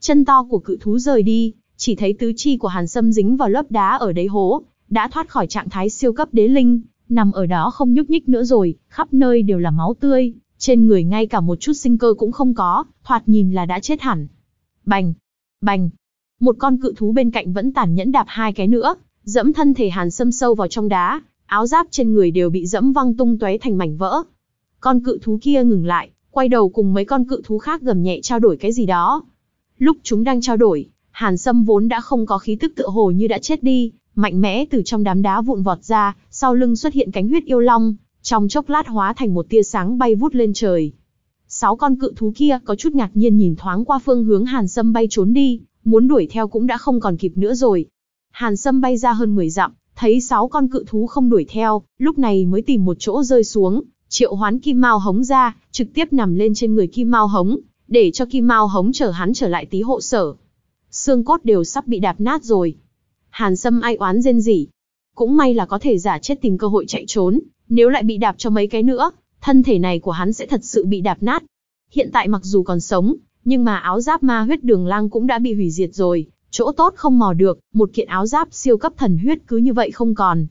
Chân to của cự thú rời đi, chỉ thấy tứ chi của Hàn Sâm dính vào lớp đá ở đáy hố, đã thoát khỏi trạng thái siêu cấp đế linh, nằm ở đó không nhúc nhích nữa rồi, khắp nơi đều là máu tươi, trên người ngay cả một chút sinh cơ cũng không có, thoạt nhìn là đã chết hẳn. Bành, bành, một con cự thú bên cạnh vẫn tàn nhẫn đạp hai cái nữa, dẫm thân thể Hàn Sâm sâu vào trong đá, áo giáp trên người đều bị dẫm văng tung tóe thành mảnh vỡ. Con cự thú kia ngừng lại, quay đầu cùng mấy con cự thú khác gầm nhẹ trao đổi cái gì đó. Lúc chúng đang trao đổi, Hàn Sâm vốn đã không có khí tức tựa hồ như đã chết đi, mạnh mẽ từ trong đám đá vụn vọt ra, sau lưng xuất hiện cánh huyết yêu long, trong chốc lát hóa thành một tia sáng bay vút lên trời. Sáu con cự thú kia có chút ngạc nhiên nhìn thoáng qua phương hướng Hàn Sâm bay trốn đi, muốn đuổi theo cũng đã không còn kịp nữa rồi. Hàn Sâm bay ra hơn 10 dặm, thấy sáu con cự thú không đuổi theo, lúc này mới tìm một chỗ rơi xuống, triệu hoán kim mao hống ra, trực tiếp nằm lên trên người kim mao hống, để cho kim mao hống chở hắn trở lại tí hộ sở. Xương cốt đều sắp bị đạp nát rồi. Hàn Sâm ai oán rên rỉ. Cũng may là có thể giả chết tìm cơ hội chạy trốn, nếu lại bị đạp cho mấy cái nữa, thân thể này của hắn sẽ thật sự bị đạp nát. Hiện tại mặc dù còn sống, nhưng mà áo giáp ma huyết đường lang cũng đã bị hủy diệt rồi, chỗ tốt không mò được, một kiện áo giáp siêu cấp thần huyết cứ như vậy không còn.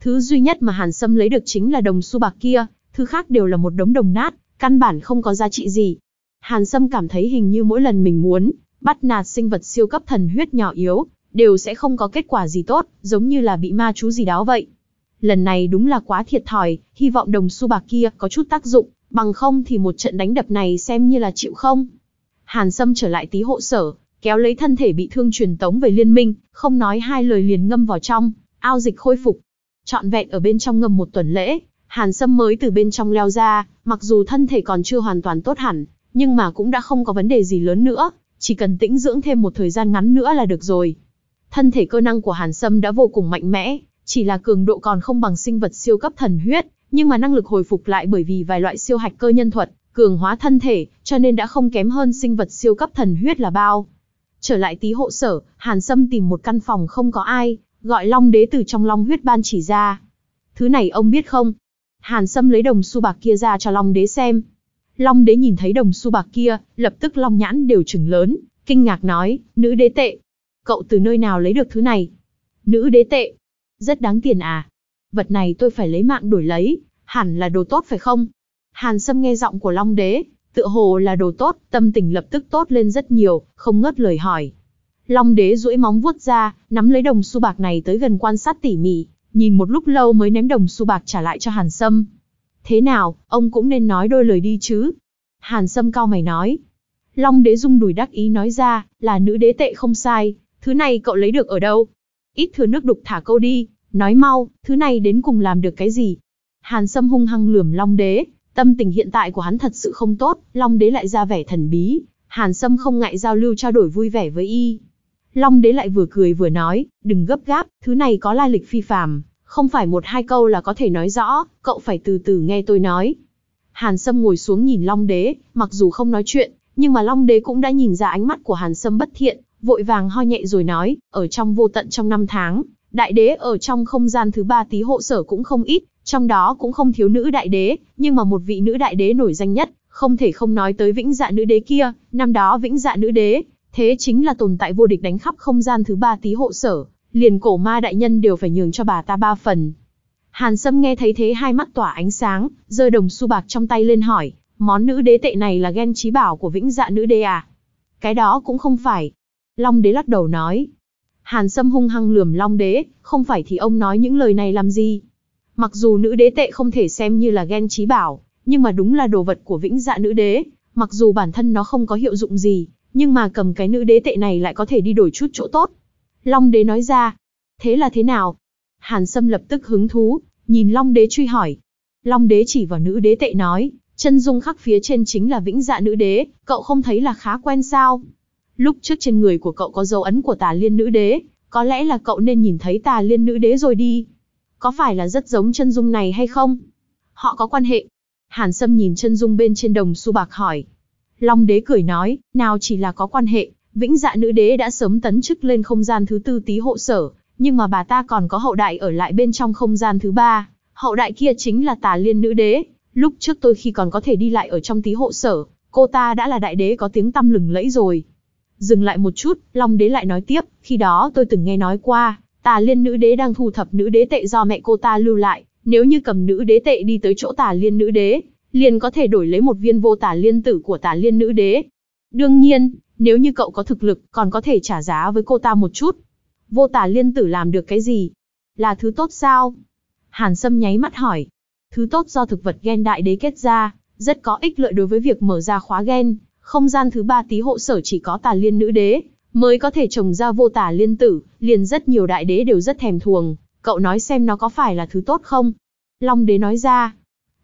Thứ duy nhất mà Hàn Sâm lấy được chính là đồng xu bạc kia, thứ khác đều là một đống đồng nát, căn bản không có giá trị gì. Hàn Sâm cảm thấy hình như mỗi lần mình muốn bắt nạt sinh vật siêu cấp thần huyết nhỏ yếu, đều sẽ không có kết quả gì tốt, giống như là bị ma chú gì đó vậy. Lần này đúng là quá thiệt thòi, hy vọng đồng xu bạc kia có chút tác dụng, bằng không thì một trận đánh đập này xem như là chịu không. Hàn Sâm trở lại tí hộ sở, kéo lấy thân thể bị thương truyền tống về liên minh, không nói hai lời liền ngâm vào trong, ao dịch khôi phục. Trọn vẹn ở bên trong ngâm một tuần lễ, Hàn Sâm mới từ bên trong leo ra, mặc dù thân thể còn chưa hoàn toàn tốt hẳn, nhưng mà cũng đã không có vấn đề gì lớn nữa, chỉ cần tĩnh dưỡng thêm một thời gian ngắn nữa là được rồi. Thân thể cơ năng của Hàn Sâm đã vô cùng mạnh mẽ, chỉ là cường độ còn không bằng sinh vật siêu cấp thần huyết, nhưng mà năng lực hồi phục lại bởi vì vài loại siêu hạch cơ nhân thuật, cường hóa thân thể, cho nên đã không kém hơn sinh vật siêu cấp thần huyết là bao. Trở lại tí hộ sở, Hàn Sâm tìm một căn phòng không có ai, gọi Long Đế từ trong Long huyết ban chỉ ra. Thứ này ông biết không? Hàn Sâm lấy đồng xu bạc kia ra cho Long Đế xem. Long Đế nhìn thấy đồng xu bạc kia, lập tức Long nhãn đều trừng lớn, kinh ngạc nói, nữ đế tệ. Cậu từ nơi nào lấy được thứ này? Nữ đế tệ. Rất đáng tiền à? Vật này tôi phải lấy mạng đổi lấy, hẳn là đồ tốt phải không? Hàn Sâm nghe giọng của Long Đế, tựa hồ là đồ tốt, tâm tình lập tức tốt lên rất nhiều, không ngớt lời hỏi. Long Đế duỗi móng vuốt ra, nắm lấy đồng xu bạc này tới gần quan sát tỉ mỉ, nhìn một lúc lâu mới ném đồng xu bạc trả lại cho Hàn Sâm. Thế nào, ông cũng nên nói đôi lời đi chứ? Hàn Sâm cao mày nói. Long Đế dung đùi đắc ý nói ra, là nữ đế tệ không sai, thứ này cậu lấy được ở đâu? Ít thừa nước đục thả câu đi, nói mau, thứ này đến cùng làm được cái gì? Hàn Sâm hung hăng lườm Long Đế, Tâm tình hiện tại của hắn thật sự không tốt, Long Đế lại ra vẻ thần bí, Hàn Sâm không ngại giao lưu trao đổi vui vẻ với y. Long Đế lại vừa cười vừa nói, đừng gấp gáp, thứ này có lai lịch phi phàm, không phải một hai câu là có thể nói rõ, cậu phải từ từ nghe tôi nói. Hàn Sâm ngồi xuống nhìn Long Đế, mặc dù không nói chuyện, nhưng mà Long Đế cũng đã nhìn ra ánh mắt của Hàn Sâm bất thiện, vội vàng ho nhẹ rồi nói, ở trong vô tận trong năm tháng, đại đế ở trong không gian thứ ba tí hộ sở cũng không ít, trong đó cũng không thiếu nữ đại đế, nhưng mà một vị nữ đại đế nổi danh nhất, không thể không nói tới vĩnh dạ nữ đế kia, năm đó vĩnh dạ nữ đế, thế chính là tồn tại vô địch đánh khắp không gian thứ ba tí hộ sở, liền cổ ma đại nhân đều phải nhường cho bà ta ba phần. Hàn Sâm nghe thấy thế hai mắt tỏa ánh sáng, rơi đồng xu bạc trong tay lên hỏi, món nữ đế tệ này là ghen trí bảo của vĩnh dạ nữ đế à? Cái đó cũng không phải. Long đế lắc đầu nói. Hàn Sâm hung hăng lườm Long đế, không phải thì ông nói những lời này làm gì? Mặc dù nữ đế tệ không thể xem như là ghen trí bảo, nhưng mà đúng là đồ vật của vĩnh dạ nữ đế, mặc dù bản thân nó không có hiệu dụng gì, nhưng mà cầm cái nữ đế tệ này lại có thể đi đổi chút chỗ tốt. Long đế nói ra, thế là thế nào? Hàn Sâm lập tức hứng thú, nhìn Long đế truy hỏi. Long đế chỉ vào nữ đế tệ nói, chân dung khắc phía trên chính là vĩnh dạ nữ đế, cậu không thấy là khá quen sao? Lúc trước trên người của cậu có dấu ấn của tà liên nữ đế, có lẽ là cậu nên nhìn thấy tà liên nữ đế rồi đi. có phải là rất giống chân dung này hay không? Họ có quan hệ. Hàn Sâm nhìn chân dung bên trên đồng xu bạc hỏi. Long đế cười nói, nào chỉ là có quan hệ, vĩnh dạ nữ đế đã sớm tấn chức lên không gian thứ tư tí hộ sở, nhưng mà bà ta còn có hậu đại ở lại bên trong không gian thứ ba. Hậu đại kia chính là tà liên nữ đế. Lúc trước tôi khi còn có thể đi lại ở trong tí hộ sở, cô ta đã là đại đế có tiếng tăm lừng lẫy rồi. Dừng lại một chút, Long đế lại nói tiếp, khi đó tôi từng nghe nói qua, tà liên nữ đế đang thu thập nữ đế tệ do mẹ cô ta lưu lại, nếu như cầm nữ đế tệ đi tới chỗ tà liên nữ đế, liền có thể đổi lấy một viên vô tà liên tử của tà liên nữ đế. Đương nhiên, nếu như cậu có thực lực, còn có thể trả giá với cô ta một chút. Vô tà liên tử làm được cái gì? Là thứ tốt sao? Hàn Sâm nháy mắt hỏi. Thứ tốt do thực vật gen đại đế kết ra, rất có ích lợi đối với việc mở ra khóa gen. Không gian thứ ba tí hộ sở chỉ có tà liên nữ đế, mới có thể trồng ra vô tà liên tử, liền rất nhiều đại đế đều rất thèm thuồng. Cậu nói xem nó có phải là thứ tốt không? Long đế nói ra.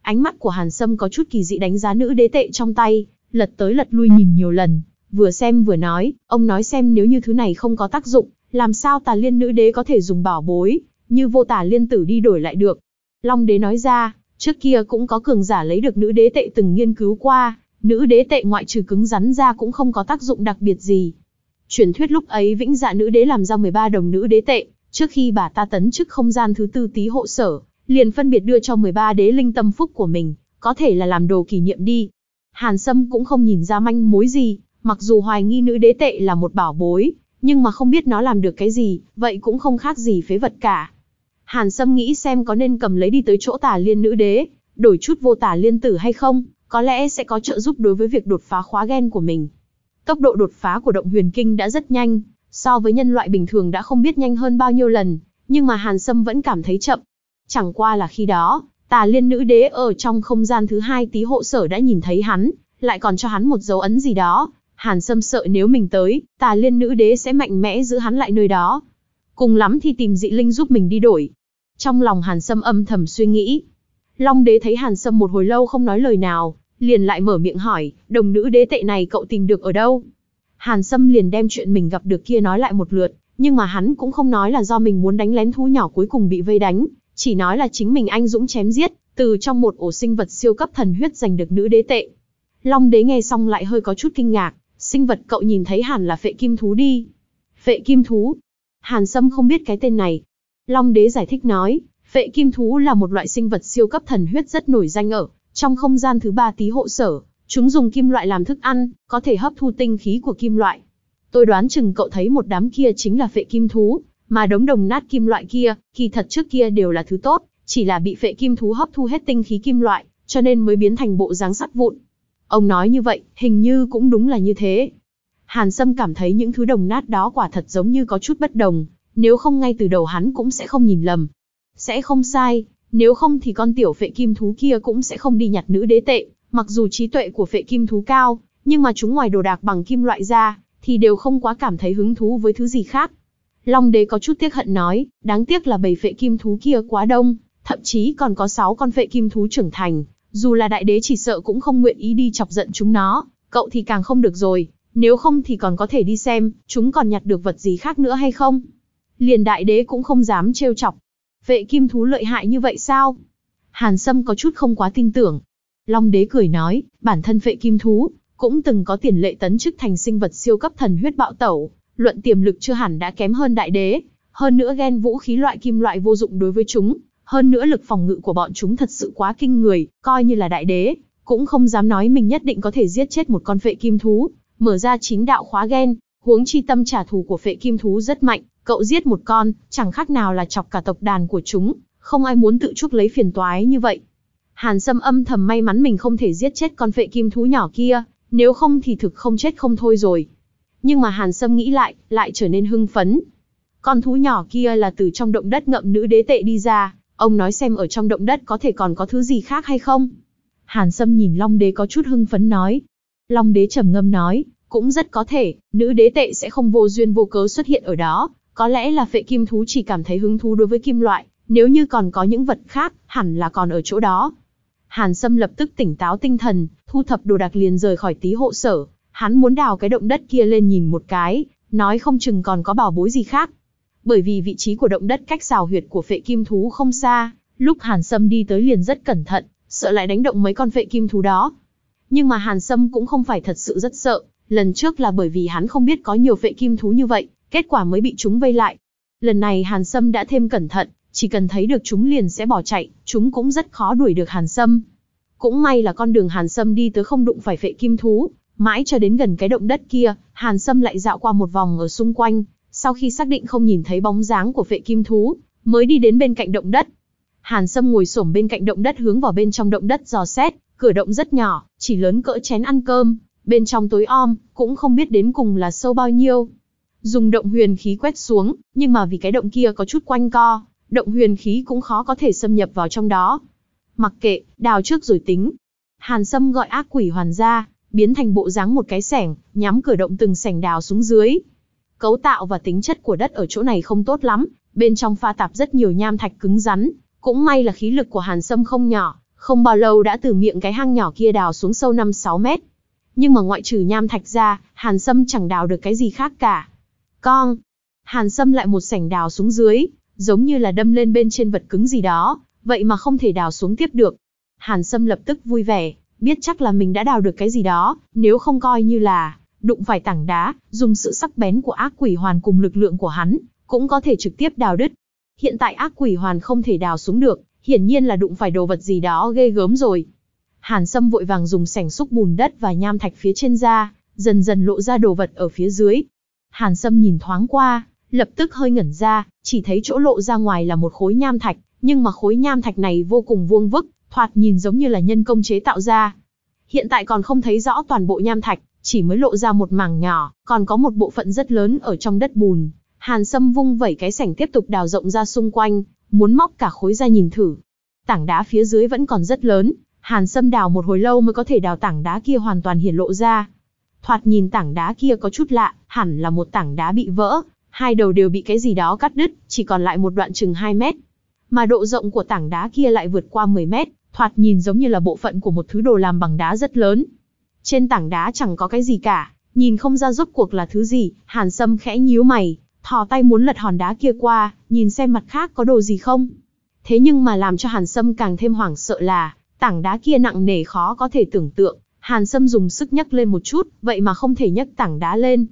Ánh mắt của Hàn Sâm có chút kỳ dị đánh giá nữ đế tệ trong tay, lật tới lật lui nhìn nhiều lần, vừa xem vừa nói, ông nói xem nếu như thứ này không có tác dụng, làm sao tà liên nữ đế có thể dùng bảo bối, như vô tà liên tử đi đổi lại được. Long đế nói ra, trước kia cũng có cường giả lấy được nữ đế tệ từng nghiên cứu qua, nữ đế tệ ngoại trừ cứng rắn ra cũng không có tác dụng đặc biệt gì. Truyền thuyết lúc ấy vĩnh dạ nữ đế làm ra 13 đồng nữ đế tệ, trước khi bà ta tấn chức không gian thứ tư tí hộ sở, liền phân biệt đưa cho 13 đế linh tâm phúc của mình, có thể là làm đồ kỷ niệm đi. Hàn Sâm cũng không nhìn ra manh mối gì, mặc dù hoài nghi nữ đế tệ là một bảo bối, nhưng mà không biết nó làm được cái gì, vậy cũng không khác gì phế vật cả. Hàn Sâm nghĩ xem có nên cầm lấy đi tới chỗ tà liên nữ đế, đổi chút vô tà liên tử hay không, có lẽ sẽ có trợ giúp đối với việc đột phá khóa gen của mình. Tốc độ đột phá của động huyền kinh đã rất nhanh, so với nhân loại bình thường đã không biết nhanh hơn bao nhiêu lần, nhưng mà Hàn Sâm vẫn cảm thấy chậm. Chẳng qua là khi đó, tà liên nữ đế ở trong không gian thứ hai tí hộ sở đã nhìn thấy hắn, lại còn cho hắn một dấu ấn gì đó. Hàn Sâm sợ nếu mình tới, tà liên nữ đế sẽ mạnh mẽ giữ hắn lại nơi đó. Cùng lắm thì tìm dị linh giúp mình đi đổi. Trong lòng Hàn Sâm âm thầm suy nghĩ. Long đế thấy Hàn Sâm một hồi lâu không nói lời nào, liền lại mở miệng hỏi, đồng nữ đế tệ này cậu tìm được ở đâu? Hàn Sâm liền đem chuyện mình gặp được kia nói lại một lượt, nhưng mà hắn cũng không nói là do mình muốn đánh lén thú nhỏ cuối cùng bị vây đánh, chỉ nói là chính mình anh dũng chém giết, từ trong một ổ sinh vật siêu cấp thần huyết giành được nữ đế tệ. Long đế nghe xong lại hơi có chút kinh ngạc, sinh vật cậu nhìn thấy hẳn là phệ kim thú đi. Phệ kim thú? Hàn Sâm không biết cái tên này. Long đế giải thích nói, phệ kim thú là một loại sinh vật siêu cấp thần huyết rất nổi danh ở trong không gian thứ ba tí hộ sở. Chúng dùng kim loại làm thức ăn, có thể hấp thu tinh khí của kim loại. Tôi đoán chừng cậu thấy một đám kia chính là phệ kim thú, mà đống đồng nát kim loại kia, kỳ thật trước kia đều là thứ tốt, chỉ là bị phệ kim thú hấp thu hết tinh khí kim loại, cho nên mới biến thành bộ dáng sắt vụn. Ông nói như vậy, hình như cũng đúng là như thế. Hàn Sâm cảm thấy những thứ đồng nát đó quả thật giống như có chút bất đồng, nếu không ngay từ đầu hắn cũng sẽ không nhìn lầm. Sẽ không sai, nếu không thì con tiểu phệ kim thú kia cũng sẽ không đi nhặt nữ đế tệ, mặc dù trí tuệ của phệ kim thú cao, nhưng mà chúng ngoài đồ đạc bằng kim loại ra, thì đều không quá cảm thấy hứng thú với thứ gì khác. Long đế có chút tiếc hận nói, đáng tiếc là bầy phệ kim thú kia quá đông, thậm chí còn có 6 con phệ kim thú trưởng thành, dù là đại đế chỉ sợ cũng không nguyện ý đi chọc giận chúng nó, cậu thì càng không được rồi, nếu không thì còn có thể đi xem, chúng còn nhặt được vật gì khác nữa hay không. Liền đại đế cũng không dám trêu chọc. Vệ kim thú lợi hại như vậy sao? Hàn Sâm có chút không quá tin tưởng. Long đế cười nói, bản thân vệ kim thú, cũng từng có tiền lệ tấn chức thành sinh vật siêu cấp thần huyết bạo tẩu, luận tiềm lực chưa hẳn đã kém hơn đại đế, hơn nữa ghen vũ khí loại kim loại vô dụng đối với chúng, hơn nữa lực phòng ngự của bọn chúng thật sự quá kinh người, coi như là đại đế, cũng không dám nói mình nhất định có thể giết chết một con phệ kim thú, mở ra chín đạo khóa ghen, huống chi tâm trả thù của phệ kim thú rất mạnh, cậu giết một con, chẳng khác nào là chọc cả tộc đàn của chúng, không ai muốn tự chuốc lấy phiền toái như vậy. Hàn Sâm âm thầm may mắn mình không thể giết chết con phệ kim thú nhỏ kia, nếu không thì thực không chết không thôi rồi. Nhưng mà Hàn Sâm nghĩ lại, lại trở nên hưng phấn. Con thú nhỏ kia là từ trong động đất ngậm nữ đế tệ đi ra, ông nói xem ở trong động đất có thể còn có thứ gì khác hay không? Hàn Sâm nhìn Long Đế có chút hưng phấn nói. Long Đế trầm ngâm nói, cũng rất có thể, nữ đế tệ sẽ không vô duyên vô cớ xuất hiện ở đó, có lẽ là phệ kim thú chỉ cảm thấy hứng thú đối với kim loại, nếu như còn có những vật khác, hẳn là còn ở chỗ đó. Hàn Sâm lập tức tỉnh táo tinh thần, thu thập đồ đạc liền rời khỏi tí hộ sở, hắn muốn đào cái động đất kia lên nhìn một cái, nói không chừng còn có bảo bối gì khác. bởi vì vị trí của động đất cách xào huyệt của phệ kim thú không xa, lúc Hàn Sâm đi tới liền rất cẩn thận, sợ lại đánh động mấy con phệ kim thú đó. Nhưng mà Hàn Sâm cũng không phải thật sự rất sợ, lần trước là bởi vì hắn không biết có nhiều phệ kim thú như vậy, kết quả mới bị chúng vây lại. Lần này Hàn Sâm đã thêm cẩn thận, chỉ cần thấy được chúng liền sẽ bỏ chạy, chúng cũng rất khó đuổi được Hàn Sâm. Cũng may là con đường Hàn Sâm đi tới không đụng phải phệ kim thú, mãi cho đến gần cái động đất kia, Hàn Sâm lại dạo qua một vòng ở xung quanh, sau khi xác định không nhìn thấy bóng dáng của phệ kim thú, mới đi đến bên cạnh động đất. Hàn Sâm ngồi xổm bên cạnh động đất hướng vào bên trong động đất dò xét, cửa động rất nhỏ, chỉ lớn cỡ chén ăn cơm, bên trong tối om, cũng không biết đến cùng là sâu bao nhiêu. Dùng động huyền khí quét xuống, nhưng mà vì cái động kia có chút quanh co, động huyền khí cũng khó có thể xâm nhập vào trong đó. Mặc kệ, đào trước rồi tính. Hàn Sâm gọi ác quỷ hoàn ra, biến thành bộ dáng một cái sẻng, nhắm cửa động từng sẻng đào xuống dưới. Cấu tạo và tính chất của đất ở chỗ này không tốt lắm, bên trong pha tạp rất nhiều nham thạch cứng rắn, cũng may là khí lực của Hàn Sâm không nhỏ, không bao lâu đã từ miệng cái hang nhỏ kia đào xuống sâu 5-6 mét. Nhưng mà ngoại trừ nham thạch ra, Hàn Sâm chẳng đào được cái gì khác cả. Con! Hàn Sâm lại một sảnh đào xuống dưới, giống như là đâm lên bên trên vật cứng gì đó, vậy mà không thể đào xuống tiếp được. Hàn Sâm lập tức vui vẻ, biết chắc là mình đã đào được cái gì đó, nếu không coi như là đụng phải tảng đá, dùng sự sắc bén của ác quỷ hoàn cùng lực lượng của hắn, cũng có thể trực tiếp đào đứt. Hiện tại ác quỷ hoàn không thể đào xuống được, hiển nhiên là đụng phải đồ vật gì đó ghê gớm rồi. Hàn Sâm vội vàng dùng sảnh xúc bùn đất và nham thạch phía trên ra, dần dần lộ ra đồ vật ở phía dưới. Hàn Sâm nhìn thoáng qua, lập tức hơi ngẩn ra, chỉ thấy chỗ lộ ra ngoài là một khối nham thạch, nhưng mà khối nham thạch này vô cùng vuông vức, thoạt nhìn giống như là nhân công chế tạo ra. Hiện tại còn không thấy rõ toàn bộ nham thạch, chỉ mới lộ ra một mảng nhỏ, còn có một bộ phận rất lớn ở trong đất bùn. Hàn Sâm vung vẩy cái sảnh tiếp tục đào rộng ra xung quanh, muốn móc cả khối ra nhìn thử. Tảng đá phía dưới vẫn còn rất lớn, Hàn Sâm đào một hồi lâu mới có thể đào tảng đá kia hoàn toàn hiển lộ ra. Thoạt nhìn tảng đá kia có chút lạ, hẳn là một tảng đá bị vỡ, hai đầu đều bị cái gì đó cắt đứt, chỉ còn lại một đoạn chừng 2 mét. Mà độ rộng của tảng đá kia lại vượt qua 10 mét, thoạt nhìn giống như là bộ phận của một thứ đồ làm bằng đá rất lớn. Trên tảng đá chẳng có cái gì cả, nhìn không ra rốt cuộc là thứ gì, Hàn Sâm khẽ nhíu mày, thò tay muốn lật hòn đá kia qua, nhìn xem mặt khác có đồ gì không. Thế nhưng mà làm cho Hàn Sâm càng thêm hoảng sợ là, tảng đá kia nặng nề khó có thể tưởng tượng, Hàn Sâm dùng sức nhấc lên một chút, vậy mà không thể nhấc tảng đá lên.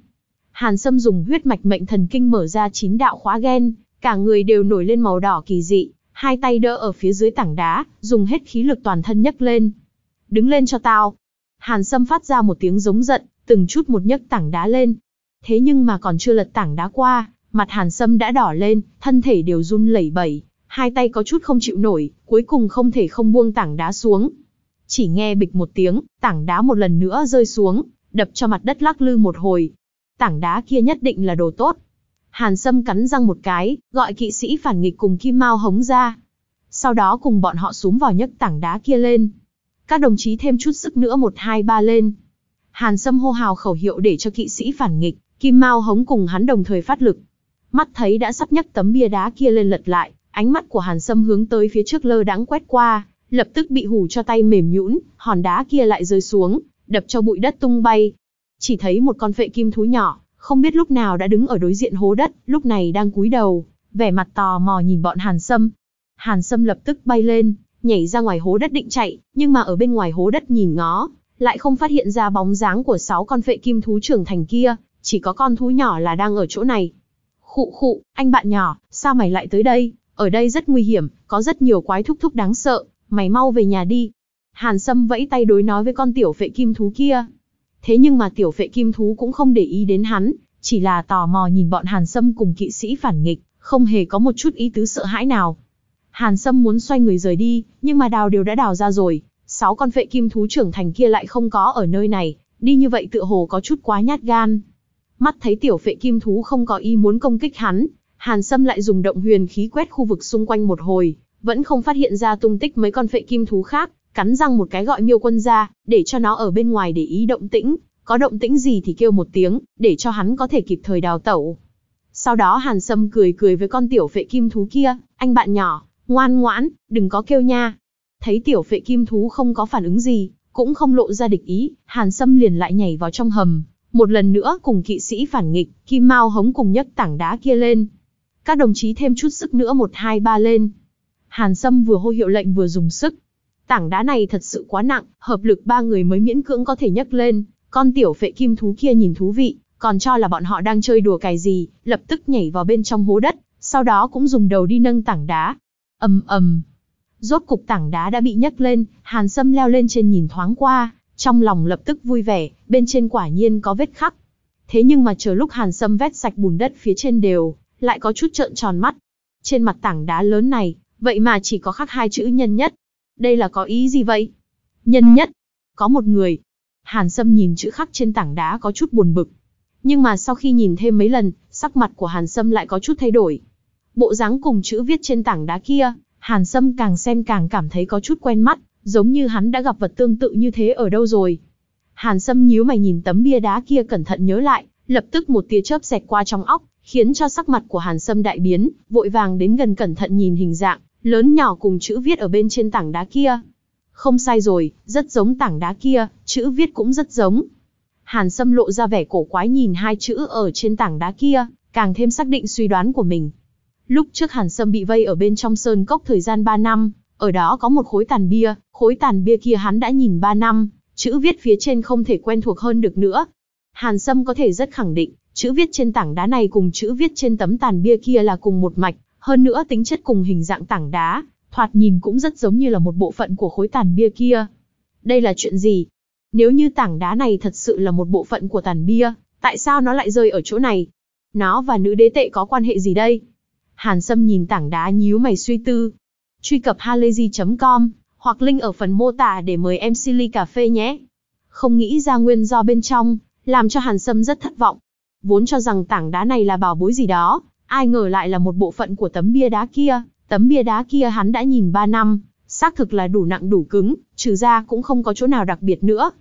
Hàn Sâm dùng huyết mạch mệnh thần kinh mở ra chín đạo khóa gen, cả người đều nổi lên màu đỏ kỳ dị, hai tay đỡ ở phía dưới tảng đá, dùng hết khí lực toàn thân nhấc lên. Đứng lên cho tao. Hàn Sâm phát ra một tiếng giống giận, từng chút một nhấc tảng đá lên. Thế nhưng mà còn chưa lật tảng đá qua, mặt Hàn Sâm đã đỏ lên, thân thể đều run lẩy bẩy, hai tay có chút không chịu nổi, cuối cùng không thể không buông tảng đá xuống. Chỉ nghe bịch một tiếng, tảng đá một lần nữa rơi xuống, đập cho mặt đất lắc lư một hồi. Tảng đá kia nhất định là đồ tốt. Hàn Sâm cắn răng một cái, gọi kỵ sĩ phản nghịch cùng Kim Mao hống ra. Sau đó cùng bọn họ xuống vào nhấc tảng đá kia lên. Các đồng chí thêm chút sức nữa một hai ba lên. Hàn Sâm hô hào khẩu hiệu để cho kỵ sĩ phản nghịch, Kim Mao hống cùng hắn đồng thời phát lực. Mắt thấy đã sắp nhấc tấm bia đá kia lên lật lại, ánh mắt của Hàn Sâm hướng tới phía trước lơ đãng quét qua, lập tức bị hù cho tay mềm nhũn, hòn đá kia lại rơi xuống, đập cho bụi đất tung bay. Chỉ thấy một con phệ kim thú nhỏ, không biết lúc nào đã đứng ở đối diện hố đất, lúc này đang cúi đầu, vẻ mặt tò mò nhìn bọn Hàn Sâm. Hàn Sâm lập tức bay lên, nhảy ra ngoài hố đất định chạy, nhưng mà ở bên ngoài hố đất nhìn ngó, lại không phát hiện ra bóng dáng của sáu con phệ kim thú trưởng thành kia, chỉ có con thú nhỏ là đang ở chỗ này. Khụ khụ, anh bạn nhỏ, sao mày lại tới đây? Ở đây rất nguy hiểm, có rất nhiều quái thúc thúc đáng sợ, mày mau về nhà đi. Hàn Sâm vẫy tay đối nói với con tiểu phệ kim thú kia. Thế nhưng mà tiểu phệ kim thú cũng không để ý đến hắn, chỉ là tò mò nhìn bọn Hàn Sâm cùng kỵ sĩ phản nghịch, không hề có một chút ý tứ sợ hãi nào. Hàn Sâm muốn xoay người rời đi, nhưng mà đào đều đã đào ra rồi, sáu con phệ kim thú trưởng thành kia lại không có ở nơi này, đi như vậy tựa hồ có chút quá nhát gan. Mắt thấy tiểu phệ kim thú không có ý muốn công kích hắn, Hàn Sâm lại dùng động huyền khí quét khu vực xung quanh một hồi, vẫn không phát hiện ra tung tích mấy con phệ kim thú khác, cắn răng một cái gọi miêu quân ra, để cho nó ở bên ngoài để ý động tĩnh, có động tĩnh gì thì kêu một tiếng, để cho hắn có thể kịp thời đào tẩu. Sau đó Hàn Sâm cười cười với con tiểu phệ kim thú kia, anh bạn nhỏ, ngoan ngoãn, đừng có kêu nha. Thấy tiểu phệ kim thú không có phản ứng gì, cũng không lộ ra địch ý, Hàn Sâm liền lại nhảy vào trong hầm, một lần nữa cùng kỵ sĩ phản nghịch, Kim Mao hống cùng nhấc tảng đá kia lên, Các đồng chí thêm chút sức nữa một hai ba lên. Hàn Sâm vừa hô hiệu lệnh vừa dùng sức. Tảng đá này thật sự quá nặng, hợp lực ba người mới miễn cưỡng có thể nhấc lên. Con tiểu phệ kim thú kia nhìn thú vị, còn cho là bọn họ đang chơi đùa cài gì, lập tức nhảy vào bên trong hố đất, sau đó cũng dùng đầu đi nâng tảng đá. ầm ầm, rốt cục tảng đá đã bị nhấc lên, Hàn Sâm leo lên trên nhìn thoáng qua, trong lòng lập tức vui vẻ, bên trên quả nhiên có vết khắc. Thế nhưng mà chờ lúc Hàn Sâm vét sạch bùn đất phía trên đều, lại có chút trợn tròn mắt. Trên mặt tảng đá lớn này, vậy mà chỉ có khắc hai chữ nhân nhất. Đây là có ý gì vậy? Nhân nhất. Có một người. Hàn Sâm nhìn chữ khắc trên tảng đá có chút buồn bực. Nhưng mà sau khi nhìn thêm mấy lần, sắc mặt của Hàn Sâm lại có chút thay đổi. Bộ dáng cùng chữ viết trên tảng đá kia, Hàn Sâm càng xem càng cảm thấy có chút quen mắt, giống như hắn đã gặp vật tương tự như thế ở đâu rồi. Hàn Sâm nhíu mày nhìn tấm bia đá kia cẩn thận nhớ lại, lập tức một tia chớp xẹt qua trong óc, khiến cho sắc mặt của Hàn Sâm đại biến, vội vàng đến gần cẩn thận nhìn hình dạng, lớn nhỏ cùng chữ viết ở bên trên tảng đá kia. Không sai rồi, rất giống tảng đá kia, chữ viết cũng rất giống. Hàn Sâm lộ ra vẻ cổ quái nhìn hai chữ ở trên tảng đá kia, càng thêm xác định suy đoán của mình. Lúc trước Hàn Sâm bị vây ở bên trong sơn cốc thời gian 3 năm, ở đó có một khối tàn bia, khối tàn bia kia hắn đã nhìn 3 năm, chữ viết phía trên không thể quen thuộc hơn được nữa. Hàn Sâm có thể rất khẳng định, chữ viết trên tảng đá này cùng chữ viết trên tấm tàn bia kia là cùng một mạch, hơn nữa tính chất cùng hình dạng tảng đá, thoạt nhìn cũng rất giống như là một bộ phận của khối tàn bia kia. Đây là chuyện gì? Nếu như tảng đá này thật sự là một bộ phận của tàn bia, tại sao nó lại rơi ở chỗ này? Nó và nữ đế tệ có quan hệ gì đây? Hàn Sâm nhìn tảng đá nhíu mày suy tư. Truy cập halayzi.com hoặc link ở phần mô tả để mời em Silly Cà Phê nhé. Không nghĩ ra nguyên do bên trong, làm cho Hàn Sâm rất thất vọng. Vốn cho rằng tảng đá này là bảo bối gì đó, ai ngờ lại là một bộ phận của tấm bia đá kia. Tấm bia đá kia hắn đã nhìn 3 năm, xác thực là đủ nặng đủ cứng, trừ ra cũng không có chỗ nào đặc biệt nữa.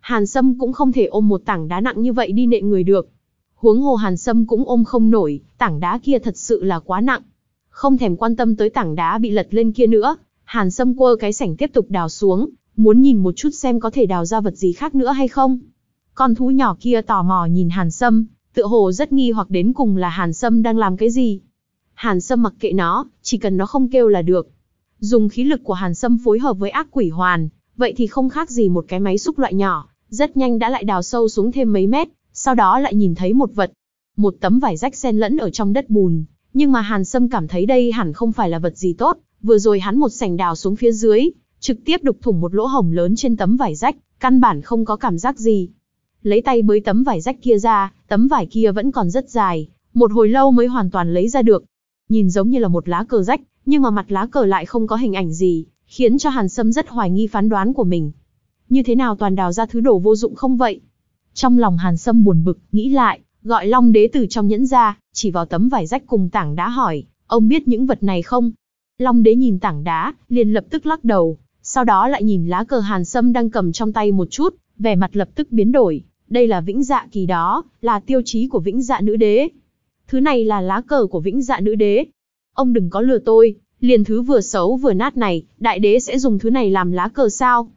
Hàn Sâm cũng không thể ôm một tảng đá nặng như vậy đi nện người được. Huống hồ Hàn Sâm cũng ôm không nổi, tảng đá kia thật sự là quá nặng. Không thèm quan tâm tới tảng đá bị lật lên kia nữa, Hàn Sâm quơ cái sảnh tiếp tục đào xuống, muốn nhìn một chút xem có thể đào ra vật gì khác nữa hay không. Con thú nhỏ kia tò mò nhìn Hàn Sâm, tựa hồ rất nghi hoặc đến cùng là Hàn Sâm đang làm cái gì. Hàn Sâm mặc kệ nó, chỉ cần nó không kêu là được. Dùng khí lực của Hàn Sâm phối hợp với ác quỷ hoàn, vậy thì không khác gì một cái máy xúc loại nhỏ, rất nhanh đã lại đào sâu xuống thêm mấy mét, sau đó lại nhìn thấy một vật. Một tấm vải rách xen lẫn ở trong đất bùn, nhưng mà Hàn Sâm cảm thấy đây hẳn không phải là vật gì tốt, vừa rồi hắn một sảnh đào xuống phía dưới, trực tiếp đục thủng một lỗ hổng lớn trên tấm vải rách, căn bản không có cảm giác gì. Lấy tay bới tấm vải rách kia ra, tấm vải kia vẫn còn rất dài, một hồi lâu mới hoàn toàn lấy ra được. Nhìn giống như là một lá cờ rách, nhưng mà mặt lá cờ lại không có hình ảnh gì, khiến cho Hàn Sâm rất hoài nghi phán đoán của mình. Như thế nào toàn đào ra thứ đồ vô dụng không vậy? Trong lòng Hàn Sâm buồn bực, nghĩ lại, gọi Long Đế từ trong nhẫn ra, chỉ vào tấm vải rách cùng tảng đá hỏi, ông biết những vật này không? Long Đế nhìn tảng đá, liền lập tức lắc đầu, sau đó lại nhìn lá cờ Hàn Sâm đang cầm trong tay một chút, vẻ mặt lập tức biến đổi, đây là vĩnh dạ kỳ đó, là tiêu chí của vĩnh dạ nữ đế. Thứ này là lá cờ của vĩnh dạ nữ đế. Ông đừng có lừa tôi, liền thứ vừa xấu vừa nát này, đại đế sẽ dùng thứ này làm lá cờ sao?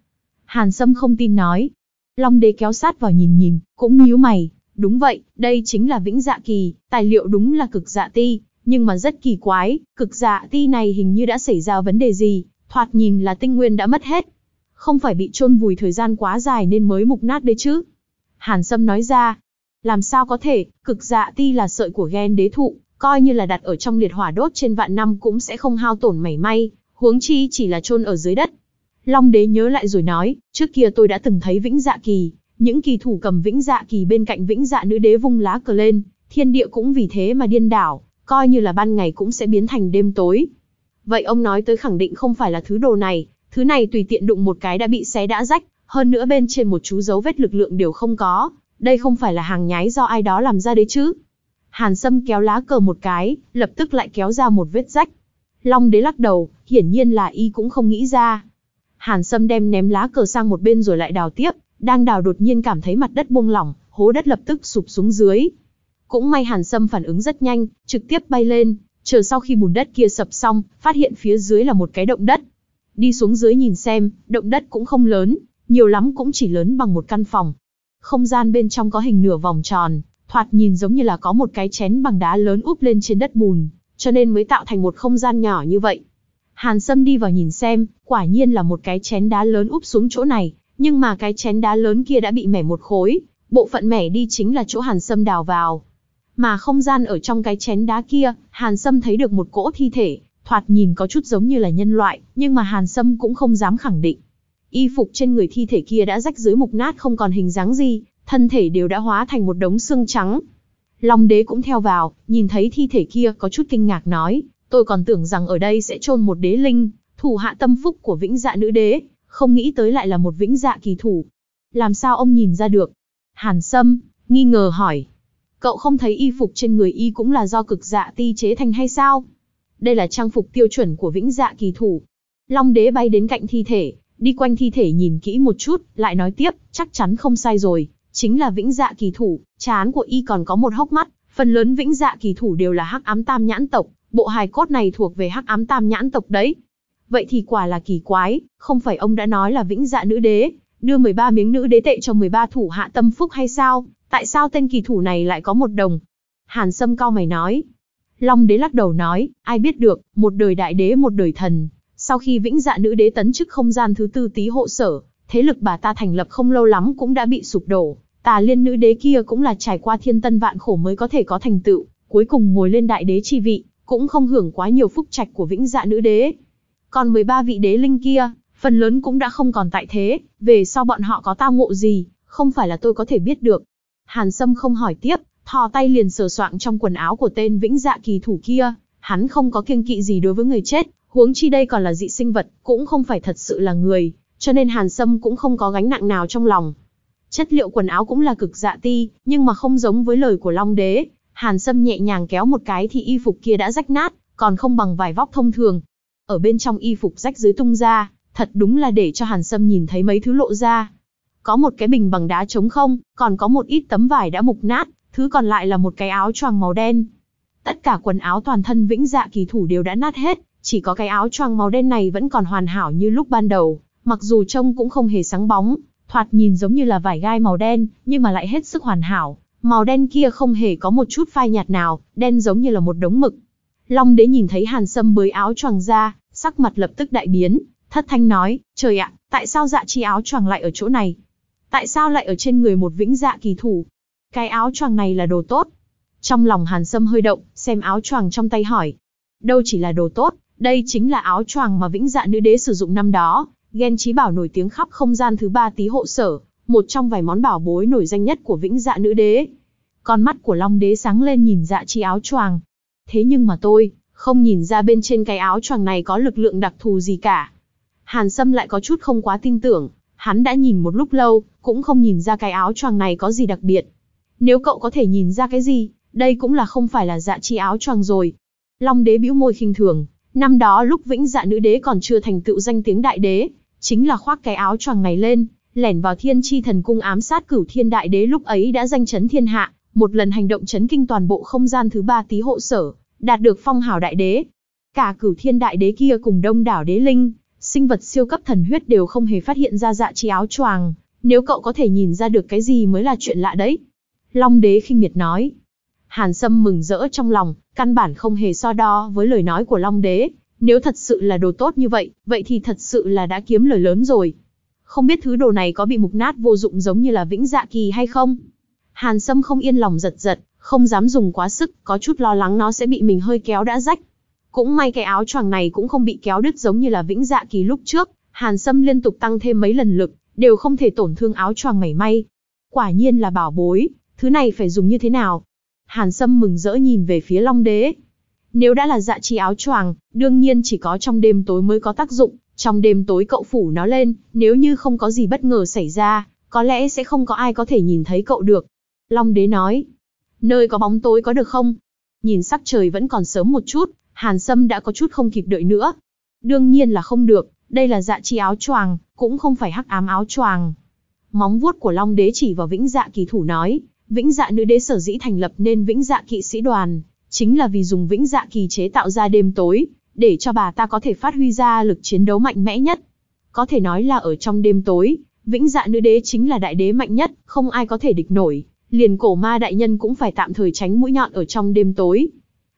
Hàn Sâm không tin nói, Long đế kéo sát vào nhìn nhìn, cũng nhíu mày. Đúng vậy, đây chính là vĩnh dạ kỳ, tài liệu đúng là cực dạ ti, nhưng mà rất kỳ quái, cực dạ ti này hình như đã xảy ra vấn đề gì, thoạt nhìn là tinh nguyên đã mất hết. Không phải bị chôn vùi thời gian quá dài nên mới mục nát đấy chứ. Hàn Sâm nói ra, làm sao có thể, cực dạ ti là sợi của gen đế thụ, coi như là đặt ở trong liệt hỏa đốt trên vạn năm cũng sẽ không hao tổn mảy may, huống chi chỉ là chôn ở dưới đất, Long đế nhớ lại rồi nói, trước kia tôi đã từng thấy vĩnh dạ kỳ, những kỳ thủ cầm vĩnh dạ kỳ bên cạnh vĩnh dạ nữ đế vung lá cờ lên, thiên địa cũng vì thế mà điên đảo, coi như là ban ngày cũng sẽ biến thành đêm tối. Vậy ông nói tới khẳng định không phải là thứ đồ này, thứ này tùy tiện đụng một cái đã bị xé đã rách, hơn nữa bên trên một chú dấu vết lực lượng đều không có, đây không phải là hàng nhái do ai đó làm ra đấy chứ. Hàn Sâm kéo lá cờ một cái, lập tức lại kéo ra một vết rách. Long đế lắc đầu, hiển nhiên là y cũng không nghĩ ra. Hàn Sâm đem ném lá cờ sang một bên rồi lại đào tiếp, đang đào đột nhiên cảm thấy mặt đất buông lỏng, hố đất lập tức sụp xuống dưới. Cũng may Hàn Sâm phản ứng rất nhanh, trực tiếp bay lên, chờ sau khi bùn đất kia sập xong, phát hiện phía dưới là một cái động đất. Đi xuống dưới nhìn xem, động đất cũng không lớn, nhiều lắm cũng chỉ lớn bằng một căn phòng. Không gian bên trong có hình nửa vòng tròn, thoạt nhìn giống như là có một cái chén bằng đá lớn úp lên trên đất bùn, cho nên mới tạo thành một không gian nhỏ như vậy. Hàn Sâm đi vào nhìn xem, quả nhiên là một cái chén đá lớn úp xuống chỗ này, nhưng mà cái chén đá lớn kia đã bị mẻ một khối, bộ phận mẻ đi chính là chỗ Hàn Sâm đào vào. Mà không gian ở trong cái chén đá kia, Hàn Sâm thấy được một cỗ thi thể, thoạt nhìn có chút giống như là nhân loại, nhưng mà Hàn Sâm cũng không dám khẳng định. Y phục trên người thi thể kia đã rách dưới mục nát không còn hình dáng gì, thân thể đều đã hóa thành một đống xương trắng. Long đế cũng theo vào, nhìn thấy thi thể kia có chút kinh ngạc nói, tôi còn tưởng rằng ở đây sẽ chôn một đế linh, thủ hạ tâm phúc của vĩnh dạ nữ đế, không nghĩ tới lại là một vĩnh dạ kỳ thủ. Làm sao ông nhìn ra được? Hàn Sâm, nghi ngờ hỏi. Cậu không thấy y phục trên người y cũng là do cực dạ ti chế thành hay sao? Đây là trang phục tiêu chuẩn của vĩnh dạ kỳ thủ. Long đế bay đến cạnh thi thể, đi quanh thi thể nhìn kỹ một chút, lại nói tiếp, chắc chắn không sai rồi, chính là vĩnh dạ kỳ thủ, chán của y còn có một hốc mắt, phần lớn vĩnh dạ kỳ thủ đều là hắc ám tam nhãn tộc, bộ hài cốt này thuộc về hắc ám tam nhãn tộc đấy. Vậy thì quả là kỳ quái, không phải ông đã nói là vĩnh dạ nữ đế, đưa 13 miếng nữ đế tệ cho 13 thủ hạ tâm phúc hay sao? Tại sao tên kỳ thủ này lại có một đồng? Hàn Sâm cao mày nói. Long đế lắc đầu nói, ai biết được, một đời đại đế một đời thần. Sau khi vĩnh dạ nữ đế tấn chức không gian thứ tư tí hộ sở, thế lực bà ta thành lập không lâu lắm cũng đã bị sụp đổ. Tà liên nữ đế kia cũng là trải qua thiên tân vạn khổ mới có thể có thành tựu, cuối cùng ngồi lên đại đế chi vị, cũng không hưởng quá nhiều phúc trạch của vĩnh dạ nữ đế. Còn 13 vị đế linh kia, phần lớn cũng đã không còn tại thế, về sau bọn họ có tao ngộ gì, không phải là tôi có thể biết được. Hàn Sâm không hỏi tiếp, thò tay liền sờ soạng trong quần áo của tên vĩnh dạ kỳ thủ kia, hắn không có kiêng kỵ gì đối với người chết, huống chi đây còn là dị sinh vật, cũng không phải thật sự là người, cho nên Hàn Sâm cũng không có gánh nặng nào trong lòng. Chất liệu quần áo cũng là cực dạ ti, nhưng mà không giống với lời của Long Đế, Hàn Sâm nhẹ nhàng kéo một cái thì y phục kia đã rách nát, còn không bằng vải vóc thông thường. Ở bên trong y phục rách dưới tung ra, thật đúng là để cho Hàn Sâm nhìn thấy mấy thứ lộ ra. Có một cái bình bằng đá trống không, còn có một ít tấm vải đã mục nát, thứ còn lại là một cái áo choàng màu đen. Tất cả quần áo toàn thân vĩnh dạ kỳ thủ đều đã nát hết, chỉ có cái áo choàng màu đen này vẫn còn hoàn hảo như lúc ban đầu, mặc dù trông cũng không hề sáng bóng, thoạt nhìn giống như là vải gai màu đen, nhưng mà lại hết sức hoàn hảo. Màu đen kia không hề có một chút phai nhạt nào, đen giống như là một đống mực. Long đế nhìn thấy Hàn Sâm bới áo choàng ra, sắc mặt lập tức đại biến, thất thanh nói, trời ạ, tại sao dạ chi áo choàng lại ở chỗ này? Tại sao lại ở trên người một vĩnh dạ kỳ thủ? Cái áo choàng này là đồ tốt. Trong lòng Hàn Sâm hơi động, xem áo choàng trong tay hỏi. Đâu chỉ là đồ tốt, đây chính là áo choàng mà vĩnh dạ nữ đế sử dụng năm đó, ghen trí bảo nổi tiếng khắp không gian thứ ba tí hộ sở, một trong vài món bảo bối nổi danh nhất của vĩnh dạ nữ đế. Con mắt của Long đế sáng lên nhìn dạ chi áo choàng. Thế nhưng mà tôi, không nhìn ra bên trên cái áo choàng này có lực lượng đặc thù gì cả. Hàn Sâm lại có chút không quá tin tưởng, hắn đã nhìn một lúc lâu, cũng không nhìn ra cái áo choàng này có gì đặc biệt. Nếu cậu có thể nhìn ra cái gì, đây cũng là không phải là dạ chi áo choàng rồi. Long đế bĩu môi khinh thường, năm đó lúc vĩnh dạ nữ đế còn chưa thành tựu danh tiếng đại đế, chính là khoác cái áo choàng ngày lên, lẻn vào thiên chi thần cung ám sát cửu thiên đại đế lúc ấy đã danh chấn thiên hạ, một lần hành động chấn kinh toàn bộ không gian thứ ba tí hộ sở, đạt được phong hào đại đế. Cả cửu thiên đại đế kia cùng đông đảo đế linh, sinh vật siêu cấp thần huyết đều không hề phát hiện ra dạ chi áo choàng, nếu cậu có thể nhìn ra được cái gì mới là chuyện lạ đấy. Long đế khinh miệt nói. Hàn Sâm mừng rỡ trong lòng, căn bản không hề so đo với lời nói của Long đế, nếu thật sự là đồ tốt như vậy, vậy thì thật sự là đã kiếm lời lớn rồi. Không biết thứ đồ này có bị mục nát vô dụng giống như là vĩnh dạ kỳ hay không? Hàn Sâm không yên lòng giật giật, không dám dùng quá sức, có chút lo lắng nó sẽ bị mình hơi kéo đã rách. Cũng may cái áo choàng này cũng không bị kéo đứt giống như là vĩnh dạ kỳ lúc trước, Hàn Sâm liên tục tăng thêm mấy lần lực, đều không thể tổn thương áo choàng mảy may. Quả nhiên là bảo bối, thứ này phải dùng như thế nào? Hàn Sâm mừng rỡ nhìn về phía Long Đế. Nếu đã là dạ chi áo choàng, đương nhiên chỉ có trong đêm tối mới có tác dụng, trong đêm tối cậu phủ nó lên, nếu như không có gì bất ngờ xảy ra, có lẽ sẽ không có ai có thể nhìn thấy cậu được. Long đế nói, nơi có bóng tối có được không? Nhìn sắc trời vẫn còn sớm một chút, Hàn Sâm đã có chút không kịp đợi nữa. Đương nhiên là không được, đây là dạ chi áo choàng, cũng không phải hắc ám áo choàng. Móng vuốt của Long đế chỉ vào vĩnh dạ kỳ thủ nói, vĩnh dạ nữ đế sở dĩ thành lập nên vĩnh dạ kỵ sĩ đoàn, chính là vì dùng vĩnh dạ kỳ chế tạo ra đêm tối, để cho bà ta có thể phát huy ra lực chiến đấu mạnh mẽ nhất. Có thể nói là ở trong đêm tối, vĩnh dạ nữ đế chính là đại đế mạnh nhất, không ai có thể địch nổi, liền cổ ma đại nhân cũng phải tạm thời tránh mũi nhọn ở trong đêm tối.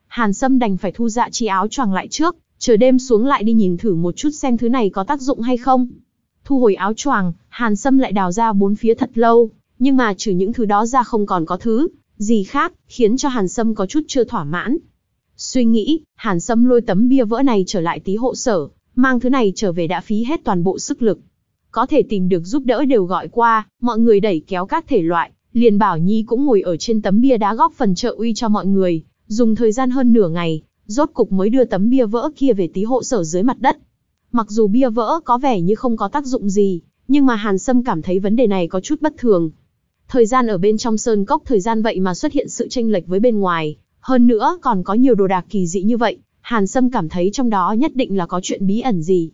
Hàn Sâm đành phải thu dạ chi áo choàng lại trước, chờ đêm xuống lại đi nhìn thử một chút xem thứ này có tác dụng hay không. Thu hồi áo choàng, Hàn Sâm lại đào ra bốn phía thật lâu, nhưng mà trừ những thứ đó ra không còn có thứ gì khác, khiến cho Hàn Sâm có chút chưa thỏa mãn. Suy nghĩ, Hàn Sâm lôi tấm bia vỡ này trở lại tí hộ sở, mang thứ này trở về đã phí hết toàn bộ sức lực. Có thể tìm được giúp đỡ đều gọi qua, mọi người đẩy kéo các thể loại, liền Bảo Nhi cũng ngồi ở trên tấm bia đá góp phần trợ uy cho mọi người, dùng thời gian hơn nửa ngày, rốt cục mới đưa tấm bia vỡ kia về tí hộ sở dưới mặt đất. Mặc dù bia vỡ có vẻ như không có tác dụng gì, nhưng mà Hàn Sâm cảm thấy vấn đề này có chút bất thường. Thời gian ở bên trong sơn cốc thời gian vậy mà xuất hiện sự tranh lệch với bên ngoài, hơn nữa còn có nhiều đồ đạc kỳ dị như vậy, Hàn Sâm cảm thấy trong đó nhất định là có chuyện bí ẩn gì.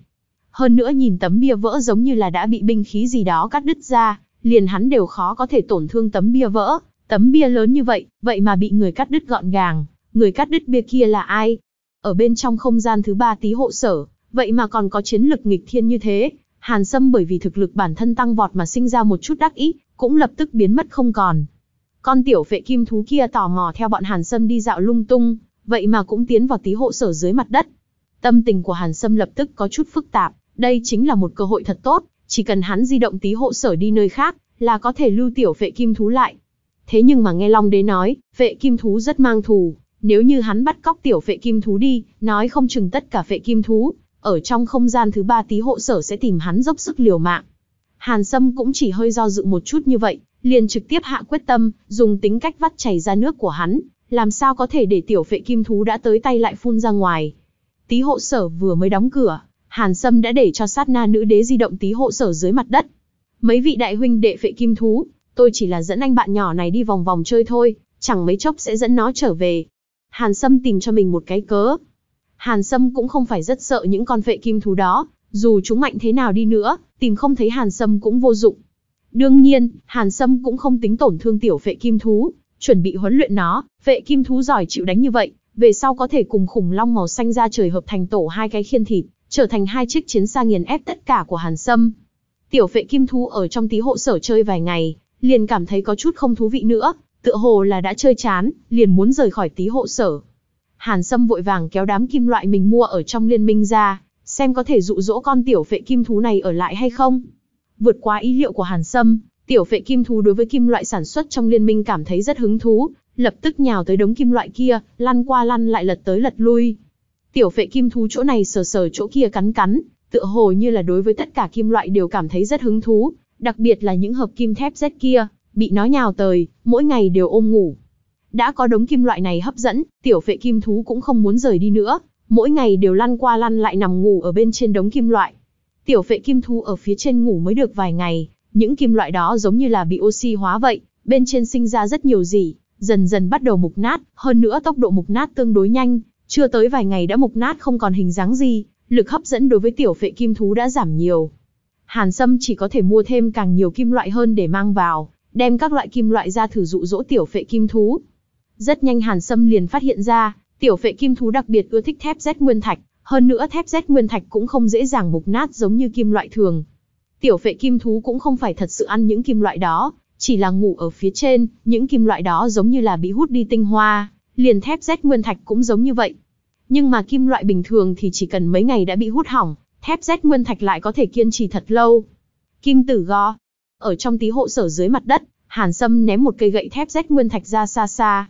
Hơn nữa nhìn tấm bia vỡ giống như là đã bị binh khí gì đó cắt đứt ra, liền hắn đều khó có thể tổn thương tấm bia vỡ. Tấm bia lớn như vậy, vậy mà bị người cắt đứt gọn gàng. Người cắt đứt bia kia là ai? Ở bên trong không gian thứ ba tí hộ sở, vậy mà còn có chiến lực nghịch thiên như thế. Hàn Sâm bởi vì thực lực bản thân tăng vọt mà sinh ra một chút đắc ý, cũng lập tức biến mất không còn. Con tiểu phệ kim thú kia tò mò theo bọn Hàn Sâm đi dạo lung tung, vậy mà cũng tiến vào tí hộ sở dưới mặt đất. Tâm tình của Hàn Sâm lập tức có chút phức tạp, đây chính là một cơ hội thật tốt, chỉ cần hắn di động tí hộ sở đi nơi khác, là có thể lưu tiểu phệ kim thú lại. Thế nhưng mà nghe Long Đế nói, phệ kim thú rất mang thù, nếu như hắn bắt cóc tiểu phệ kim thú đi, nói không chừng tất cả phệ kim thú, ở trong không gian thứ ba tí hộ sở sẽ tìm hắn dốc sức liều mạng. Hàn Sâm cũng chỉ hơi do dự một chút như vậy, liền trực tiếp hạ quyết tâm, dùng tính cách vắt chảy ra nước của hắn, làm sao có thể để tiểu phệ kim thú đã tới tay lại phun ra ngoài. Tí hộ sở vừa mới đóng cửa, Hàn Sâm đã để cho sát na nữ đế di động tí hộ sở dưới mặt đất. Mấy vị đại huynh đệ phệ kim thú, tôi chỉ là dẫn anh bạn nhỏ này đi vòng vòng chơi thôi, chẳng mấy chốc sẽ dẫn nó trở về. Hàn Sâm tìm cho mình một cái cớ. Hàn Sâm cũng không phải rất sợ những con vệ kim thú đó, dù chúng mạnh thế nào đi nữa, tìm không thấy Hàn Sâm cũng vô dụng. Đương nhiên, Hàn Sâm cũng không tính tổn thương tiểu vệ kim thú, chuẩn bị huấn luyện nó, Vệ kim thú giỏi chịu đánh như vậy, về sau có thể cùng khủng long màu xanh ra trời hợp thành tổ hai cái khiên thịt, trở thành hai chiếc chiến xa nghiền ép tất cả của Hàn Sâm. Tiểu vệ kim thú ở trong tí hộ sở chơi vài ngày, liền cảm thấy có chút không thú vị nữa, tựa hồ là đã chơi chán, liền muốn rời khỏi tí hộ sở. Hàn Sâm vội vàng kéo đám kim loại mình mua ở trong liên minh ra, xem có thể dụ dỗ con tiểu phệ kim thú này ở lại hay không. Vượt qua ý liệu của Hàn Sâm, tiểu phệ kim thú đối với kim loại sản xuất trong liên minh cảm thấy rất hứng thú, lập tức nhào tới đống kim loại kia, lăn qua lăn lại lật tới lật lui. Tiểu phệ kim thú chỗ này sờ sờ chỗ kia cắn cắn, tựa hồ như là đối với tất cả kim loại đều cảm thấy rất hứng thú, đặc biệt là những hợp kim thép Z kia, bị nó nhào tới, mỗi ngày đều ôm ngủ. Đã có đống kim loại này hấp dẫn, tiểu phệ kim thú cũng không muốn rời đi nữa, mỗi ngày đều lăn qua lăn lại nằm ngủ ở bên trên đống kim loại. Tiểu phệ kim thú ở phía trên ngủ mới được vài ngày, những kim loại đó giống như là bị oxy hóa vậy, bên trên sinh ra rất nhiều gì, dần dần bắt đầu mục nát, hơn nữa tốc độ mục nát tương đối nhanh, chưa tới vài ngày đã mục nát không còn hình dáng gì, lực hấp dẫn đối với tiểu phệ kim thú đã giảm nhiều. Hàn Sâm chỉ có thể mua thêm càng nhiều kim loại hơn để mang vào, đem các loại kim loại ra thử dụ dỗ tiểu phệ kim thú. Rất nhanh Hàn Sâm liền phát hiện ra, tiểu phệ kim thú đặc biệt ưa thích thép Z nguyên thạch, hơn nữa thép Z nguyên thạch cũng không dễ dàng mục nát giống như kim loại thường. Tiểu phệ kim thú cũng không phải thật sự ăn những kim loại đó, chỉ là ngủ ở phía trên, những kim loại đó giống như là bị hút đi tinh hoa, liền thép Z nguyên thạch cũng giống như vậy. Nhưng mà kim loại bình thường thì chỉ cần mấy ngày đã bị hút hỏng, thép Z nguyên thạch lại có thể kiên trì thật lâu. Kim tử go. Ở trong tí hộ sở dưới mặt đất, Hàn Sâm ném một cây gậy thép Z nguyên thạch ra xa xa.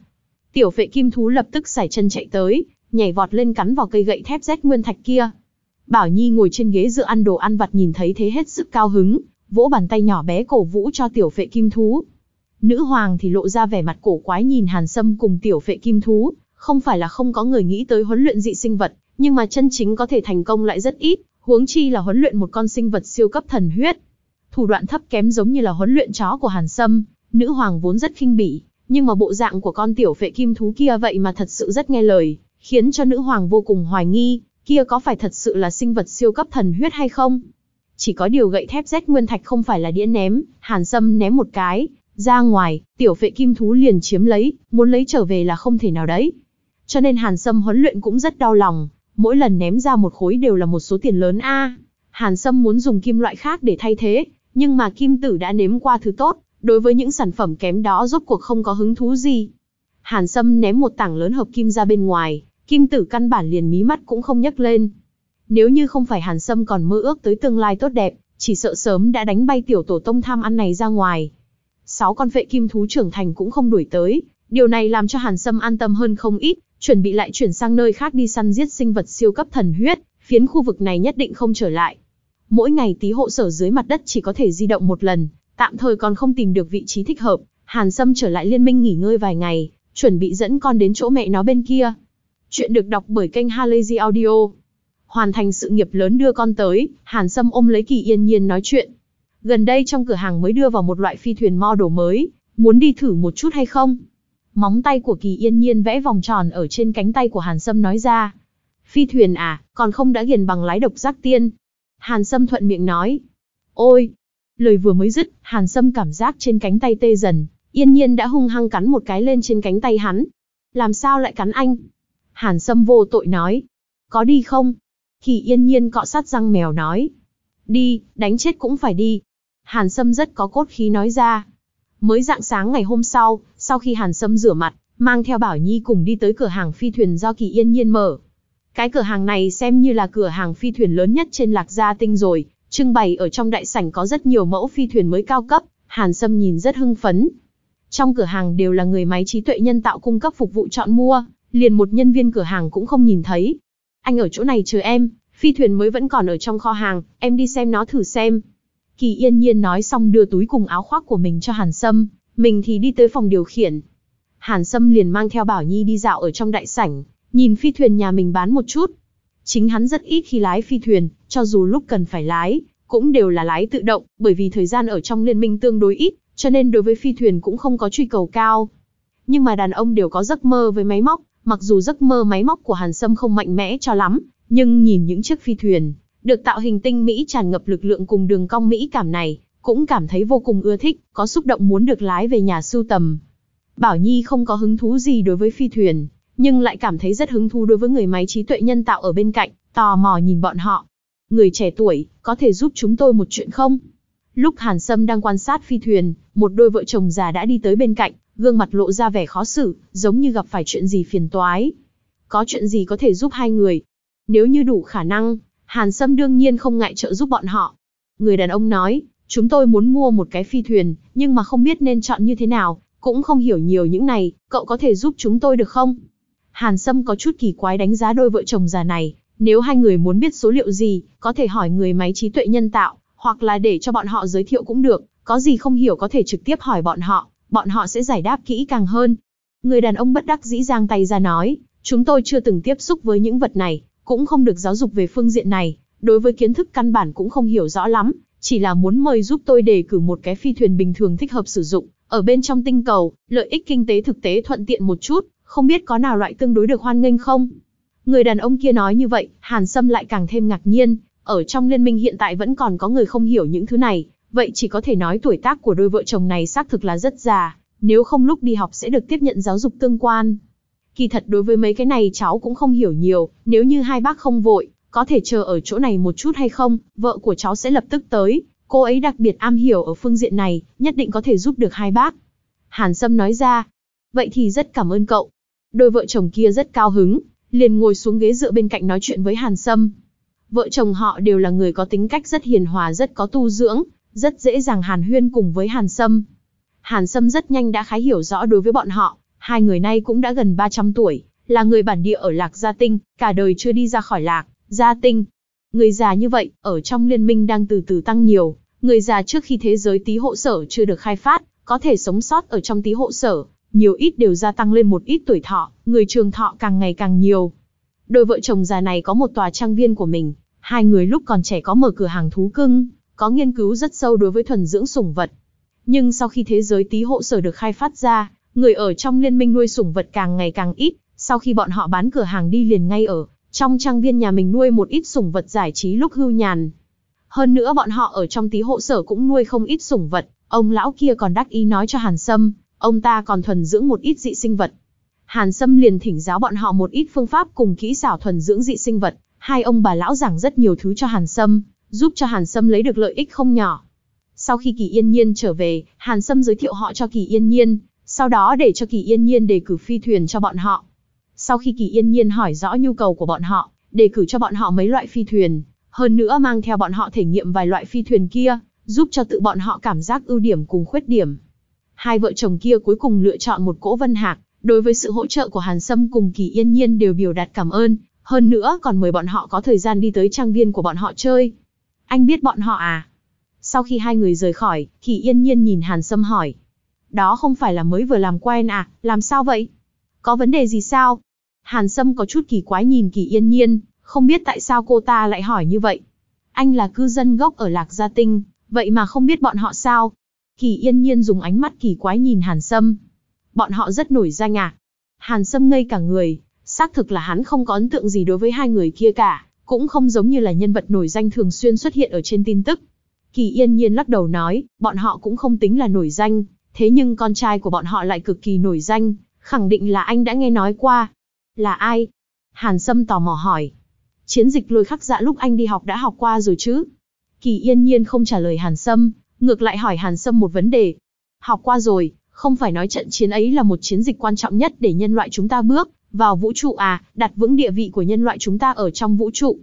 Tiểu phệ kim thú lập tức xài chân chạy tới, nhảy vọt lên cắn vào cây gậy thép rét nguyên thạch kia. Bảo Nhi ngồi trên ghế dựa ăn đồ ăn vặt nhìn thấy thế hết sức cao hứng, vỗ bàn tay nhỏ bé cổ vũ cho tiểu phệ kim thú. Nữ hoàng thì lộ ra vẻ mặt cổ quái nhìn Hàn Sâm cùng tiểu phệ kim thú, không phải là không có người nghĩ tới huấn luyện dị sinh vật, nhưng mà chân chính có thể thành công lại rất ít, huống chi là huấn luyện một con sinh vật siêu cấp thần huyết. Thủ đoạn thấp kém giống như là huấn luyện chó của Hàn Sâm, nữ hoàng vốn rất khinh bỉ, nhưng mà bộ dạng của con tiểu phệ kim thú kia vậy mà thật sự rất nghe lời, khiến cho nữ hoàng vô cùng hoài nghi, kia có phải thật sự là sinh vật siêu cấp thần huyết hay không? Chỉ có điều gậy thép rét nguyên thạch không phải là đĩa ném, Hàn Sâm ném một cái, ra ngoài, tiểu phệ kim thú liền chiếm lấy, muốn lấy trở về là không thể nào đấy. Cho nên Hàn Sâm huấn luyện cũng rất đau lòng, mỗi lần ném ra một khối đều là một số tiền lớn a. Hàn Sâm muốn dùng kim loại khác để thay thế, nhưng mà kim tử đã nếm qua thứ tốt, đối với những sản phẩm kém đó rốt cuộc không có hứng thú gì. Hàn Sâm ném một tảng lớn hợp kim ra bên ngoài, kim tử căn bản liền mí mắt cũng không nhấc lên. Nếu như không phải Hàn Sâm còn mơ ước tới tương lai tốt đẹp, chỉ sợ sớm đã đánh bay tiểu tổ tông tham ăn này ra ngoài. Sáu con vệ kim thú trưởng thành cũng không đuổi tới, điều này làm cho Hàn Sâm an tâm hơn không ít, chuẩn bị lại chuyển sang nơi khác đi săn giết sinh vật siêu cấp thần huyết, phiến khu vực này nhất định không trở lại. Mỗi ngày tí hộ sở dưới mặt đất chỉ có thể di động một lần, tạm thời còn không tìm được vị trí thích hợp, Hàn Sâm trở lại liên minh nghỉ ngơi vài ngày, chuẩn bị dẫn con đến chỗ mẹ nó bên kia. Chuyện được đọc bởi kênh Halazy Audio. Hoàn thành sự nghiệp lớn đưa con tới, Hàn Sâm ôm lấy Kỳ Yên Nhiên nói chuyện. Gần đây trong cửa hàng mới đưa vào một loại phi thuyền model mới, muốn đi thử một chút hay không? Móng tay của Kỳ Yên Nhiên vẽ vòng tròn ở trên cánh tay của Hàn Sâm nói ra. Phi thuyền à, còn không đã ghiền bằng lái độc giác tiên. Hàn Sâm thuận miệng nói. Ôi! Lời vừa mới dứt, Hàn Sâm cảm giác trên cánh tay tê dần, Yên Nhiên đã hung hăng cắn một cái lên trên cánh tay hắn. Làm sao lại cắn anh? Hàn Sâm vô tội nói. Có đi không? Kỳ Yên Nhiên cọ sát răng mèo nói. Đi, đánh chết cũng phải đi. Hàn Sâm rất có cốt khí nói ra. Mới dạng sáng ngày hôm sau, sau khi Hàn Sâm rửa mặt, mang theo Bảo Nhi cùng đi tới cửa hàng phi thuyền do Kỳ Yên Nhiên mở. Cái cửa hàng này xem như là cửa hàng phi thuyền lớn nhất trên Lạc Gia Tinh rồi, trưng bày ở trong đại sảnh có rất nhiều mẫu phi thuyền mới cao cấp, Hàn Sâm nhìn rất hưng phấn. Trong cửa hàng đều là người máy trí tuệ nhân tạo cung cấp phục vụ chọn mua, liền một nhân viên cửa hàng cũng không nhìn thấy. Anh ở chỗ này chờ em, phi thuyền mới vẫn còn ở trong kho hàng, em đi xem nó thử xem. Kỳ yên nhiên nói xong đưa túi cùng áo khoác của mình cho Hàn Sâm, mình thì đi tới phòng điều khiển. Hàn Sâm liền mang theo Bảo Nhi đi dạo ở trong đại sảnh, nhìn phi thuyền nhà mình bán một chút. Chính hắn rất ít khi lái phi thuyền, cho dù lúc cần phải lái, cũng đều là lái tự động, bởi vì thời gian ở trong liên minh tương đối ít, cho nên đối với phi thuyền cũng không có truy cầu cao. Nhưng mà đàn ông đều có giấc mơ với máy móc, mặc dù giấc mơ máy móc của Hàn Sâm không mạnh mẽ cho lắm, nhưng nhìn những chiếc phi thuyền, được tạo hình tinh mỹ tràn ngập lực lượng cùng đường cong mỹ cảm này, cũng cảm thấy vô cùng ưa thích, có xúc động muốn được lái về nhà sưu tầm. Bảo Nhi không có hứng thú gì đối với phi thuyền, nhưng lại cảm thấy rất hứng thú đối với người máy trí tuệ nhân tạo ở bên cạnh, tò mò nhìn bọn họ. Người trẻ tuổi, có thể giúp chúng tôi một chuyện không? Lúc Hàn Sâm đang quan sát phi thuyền, một đôi vợ chồng già đã đi tới bên cạnh, gương mặt lộ ra vẻ khó xử, giống như gặp phải chuyện gì phiền toái. Có chuyện gì có thể giúp hai người? Nếu như đủ khả năng, Hàn Sâm đương nhiên không ngại trợ giúp bọn họ. Người đàn ông nói, chúng tôi muốn mua một cái phi thuyền, nhưng mà không biết nên chọn như thế nào, cũng không hiểu nhiều những này, cậu có thể giúp chúng tôi được không? Hàn Sâm có chút kỳ quái đánh giá đôi vợ chồng già này, nếu hai người muốn biết số liệu gì, có thể hỏi người máy trí tuệ nhân tạo, hoặc là để cho bọn họ giới thiệu cũng được, có gì không hiểu có thể trực tiếp hỏi bọn họ, bọn họ sẽ giải đáp kỹ càng hơn. Người đàn ông bất đắc dĩ giang tay ra nói, chúng tôi chưa từng tiếp xúc với những vật này, cũng không được giáo dục về phương diện này, đối với kiến thức căn bản cũng không hiểu rõ lắm, chỉ là muốn mời giúp tôi đề cử một cái phi thuyền bình thường thích hợp sử dụng, ở bên trong tinh cầu, lợi ích kinh tế thực tế thuận tiện một chút, không biết có nào loại tương đối được hoan nghênh không? Người đàn ông kia nói như vậy, Hàn Sâm lại càng thêm ngạc nhiên, ở trong liên minh hiện tại vẫn còn có người không hiểu những thứ này, vậy chỉ có thể nói tuổi tác của đôi vợ chồng này xác thực là rất già, nếu không lúc đi học sẽ được tiếp nhận giáo dục tương quan. Kỳ thật đối với mấy cái này cháu cũng không hiểu nhiều, nếu như hai bác không vội, có thể chờ ở chỗ này một chút hay không, vợ của cháu sẽ lập tức tới, cô ấy đặc biệt am hiểu ở phương diện này, nhất định có thể giúp được hai bác. Hàn Sâm nói ra, vậy thì rất cảm ơn cậu. Đôi vợ chồng kia rất cao hứng, liền ngồi xuống ghế dựa bên cạnh nói chuyện với Hàn Sâm. Vợ chồng họ đều là người có tính cách rất hiền hòa rất có tu dưỡng, rất dễ dàng hàn huyên cùng với Hàn Sâm. Hàn Sâm rất nhanh đã khái hiểu rõ đối với bọn họ, hai người này cũng đã gần 300 tuổi, là người bản địa ở Lạc Gia Tinh, cả đời chưa đi ra khỏi Lạc, Gia Tinh. Người già như vậy, ở trong liên minh đang từ từ tăng nhiều, người già trước khi thế giới tí hộ sở chưa được khai phát, có thể sống sót ở trong tí hộ sở, nhiều ít đều gia tăng lên một ít tuổi thọ, người trường thọ càng ngày càng nhiều. Đôi vợ chồng già này có một tòa trang viên của mình, hai người lúc còn trẻ có mở cửa hàng thú cưng, có nghiên cứu rất sâu đối với thuần dưỡng sủng vật. Nhưng sau khi thế giới tí hộ sở được khai phát ra, người ở trong liên minh nuôi sủng vật càng ngày càng ít, sau khi bọn họ bán cửa hàng đi liền ngay ở trong trang viên nhà mình nuôi một ít sủng vật giải trí lúc hưu nhàn. Hơn nữa bọn họ ở trong tí hộ sở cũng nuôi không ít sủng vật, ông lão kia còn đắc ý nói cho Hàn Sâm, ông ta còn thuần dưỡng một ít dị sinh vật. Hàn Sâm liền thỉnh giáo bọn họ một ít phương pháp cùng kỹ xảo thuần dưỡng dị sinh vật, hai ông bà lão giảng rất nhiều thứ cho Hàn Sâm, giúp cho Hàn Sâm lấy được lợi ích không nhỏ. Sau khi Kỳ Yên Nhiên trở về, Hàn Sâm giới thiệu họ cho Kỳ Yên Nhiên, sau đó để cho Kỳ Yên Nhiên đề cử phi thuyền cho bọn họ. Sau khi Kỳ Yên Nhiên hỏi rõ nhu cầu của bọn họ, đề cử cho bọn họ mấy loại phi thuyền, hơn nữa mang theo bọn họ thể nghiệm vài loại phi thuyền kia, giúp cho tự bọn họ cảm giác ưu điểm cùng khuyết điểm. Hai vợ chồng kia cuối cùng lựa chọn một cỗ Vân Hạc, đối với sự hỗ trợ của Hàn Sâm cùng Kỳ Yên Nhiên đều biểu đạt cảm ơn, hơn nữa còn mời bọn họ có thời gian đi tới trang viên của bọn họ chơi. Anh biết bọn họ à? Sau khi hai người rời khỏi, Kỳ Yên Nhiên nhìn Hàn Sâm hỏi. Đó không phải là mới vừa làm quen à, làm sao vậy? Có vấn đề gì sao? Hàn Sâm có chút kỳ quái nhìn Kỳ Yên Nhiên, không biết tại sao cô ta lại hỏi như vậy. Anh là cư dân gốc ở Lạc Gia Tinh, vậy mà không biết bọn họ sao? Kỳ Yên Nhiên dùng ánh mắt kỳ quái nhìn Hàn Sâm. Bọn họ rất nổi danh à? Hàn Sâm ngây cả người, xác thực là hắn không có ấn tượng gì đối với hai người kia cả, cũng không giống như là nhân vật nổi danh thường xuyên xuất hiện ở trên tin tức. Kỳ Yên Nhiên lắc đầu nói, bọn họ cũng không tính là nổi danh, thế nhưng con trai của bọn họ lại cực kỳ nổi danh, khẳng định là anh đã nghe nói qua. Là ai? Hàn Sâm tò mò hỏi. Chiến dịch lôi khắc dạ lúc anh đi học đã học qua rồi chứ? Kỳ Yên Nhiên không trả lời Hàn Sâm, ngược lại hỏi Hàn Sâm một vấn đề. Học qua rồi, không phải nói trận chiến ấy là một chiến dịch quan trọng nhất để nhân loại chúng ta bước vào vũ trụ à, đặt vững địa vị của nhân loại chúng ta ở trong vũ trụ.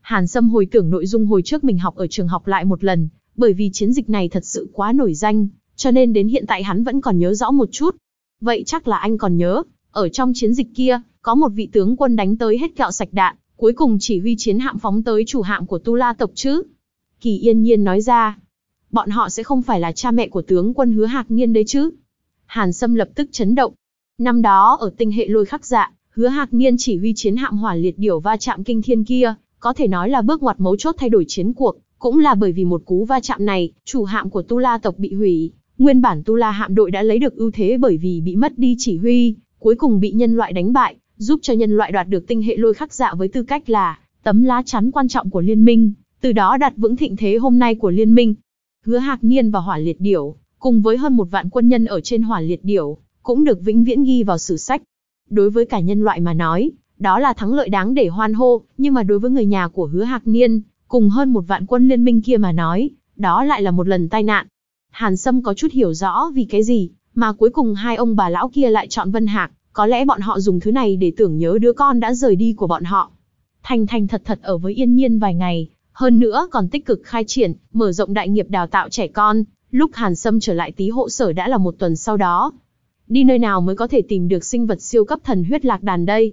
Hàn Sâm hồi tưởng nội dung hồi trước mình học ở trường học lại một lần, bởi vì chiến dịch này thật sự quá nổi danh, cho nên đến hiện tại hắn vẫn còn nhớ rõ một chút. Vậy chắc là anh còn nhớ, ở trong chiến dịch kia, có một vị tướng quân đánh tới hết kẹo sạch đạn, cuối cùng chỉ huy chiến hạm phóng tới chủ hạm của Tu La tộc chứ. Kỳ yên nhiên nói ra, bọn họ sẽ không phải là cha mẹ của tướng quân hứa hạc niên đấy chứ. Hàn Sâm lập tức chấn động. Năm đó ở tinh hệ lôi khắc dạ, hứa hạc niên chỉ huy chiến hạm hỏa liệt điểu va chạm kinh thiên kia, có thể nói là bước ngoặt mấu chốt thay đổi chiến cuộc, cũng là bởi vì một cú va chạm này, chủ hạm của Tu La tộc bị hủy, nguyên bản Tu La hạm đội đã lấy được ưu thế bởi vì bị mất đi chỉ huy, cuối cùng bị nhân loại đánh bại, giúp cho nhân loại đoạt được tinh hệ lôi khắc dạ với tư cách là tấm lá chắn quan trọng của liên minh, từ đó đặt vững thịnh thế hôm nay của liên minh. Hứa Hạc Niên và Hỏa Liệt Điểu, cùng với hơn một vạn quân nhân ở trên Hỏa Liệt Điểu, cũng được vĩnh viễn ghi vào sử sách. Đối với cả nhân loại mà nói, đó là thắng lợi đáng để hoan hô, nhưng mà đối với người nhà của Hứa Hạc Niên, cùng hơn một vạn quân liên minh kia mà nói, đó lại là một lần tai nạn. Hàn Sâm có chút hiểu rõ vì cái gì, mà cuối cùng hai ông bà lão kia lại chọn Vân Hạc, có lẽ bọn họ dùng thứ này để tưởng nhớ đứa con đã rời đi của bọn họ. Thành thành thật thật ở với yên nhiên vài ngày, hơn nữa còn tích cực khai triển, mở rộng đại nghiệp đào tạo trẻ con, lúc Hàn Sâm trở lại tí hộ sở đã là một tuần sau đó. Đi nơi nào mới có thể tìm được sinh vật siêu cấp thần huyết lạc đàn đây?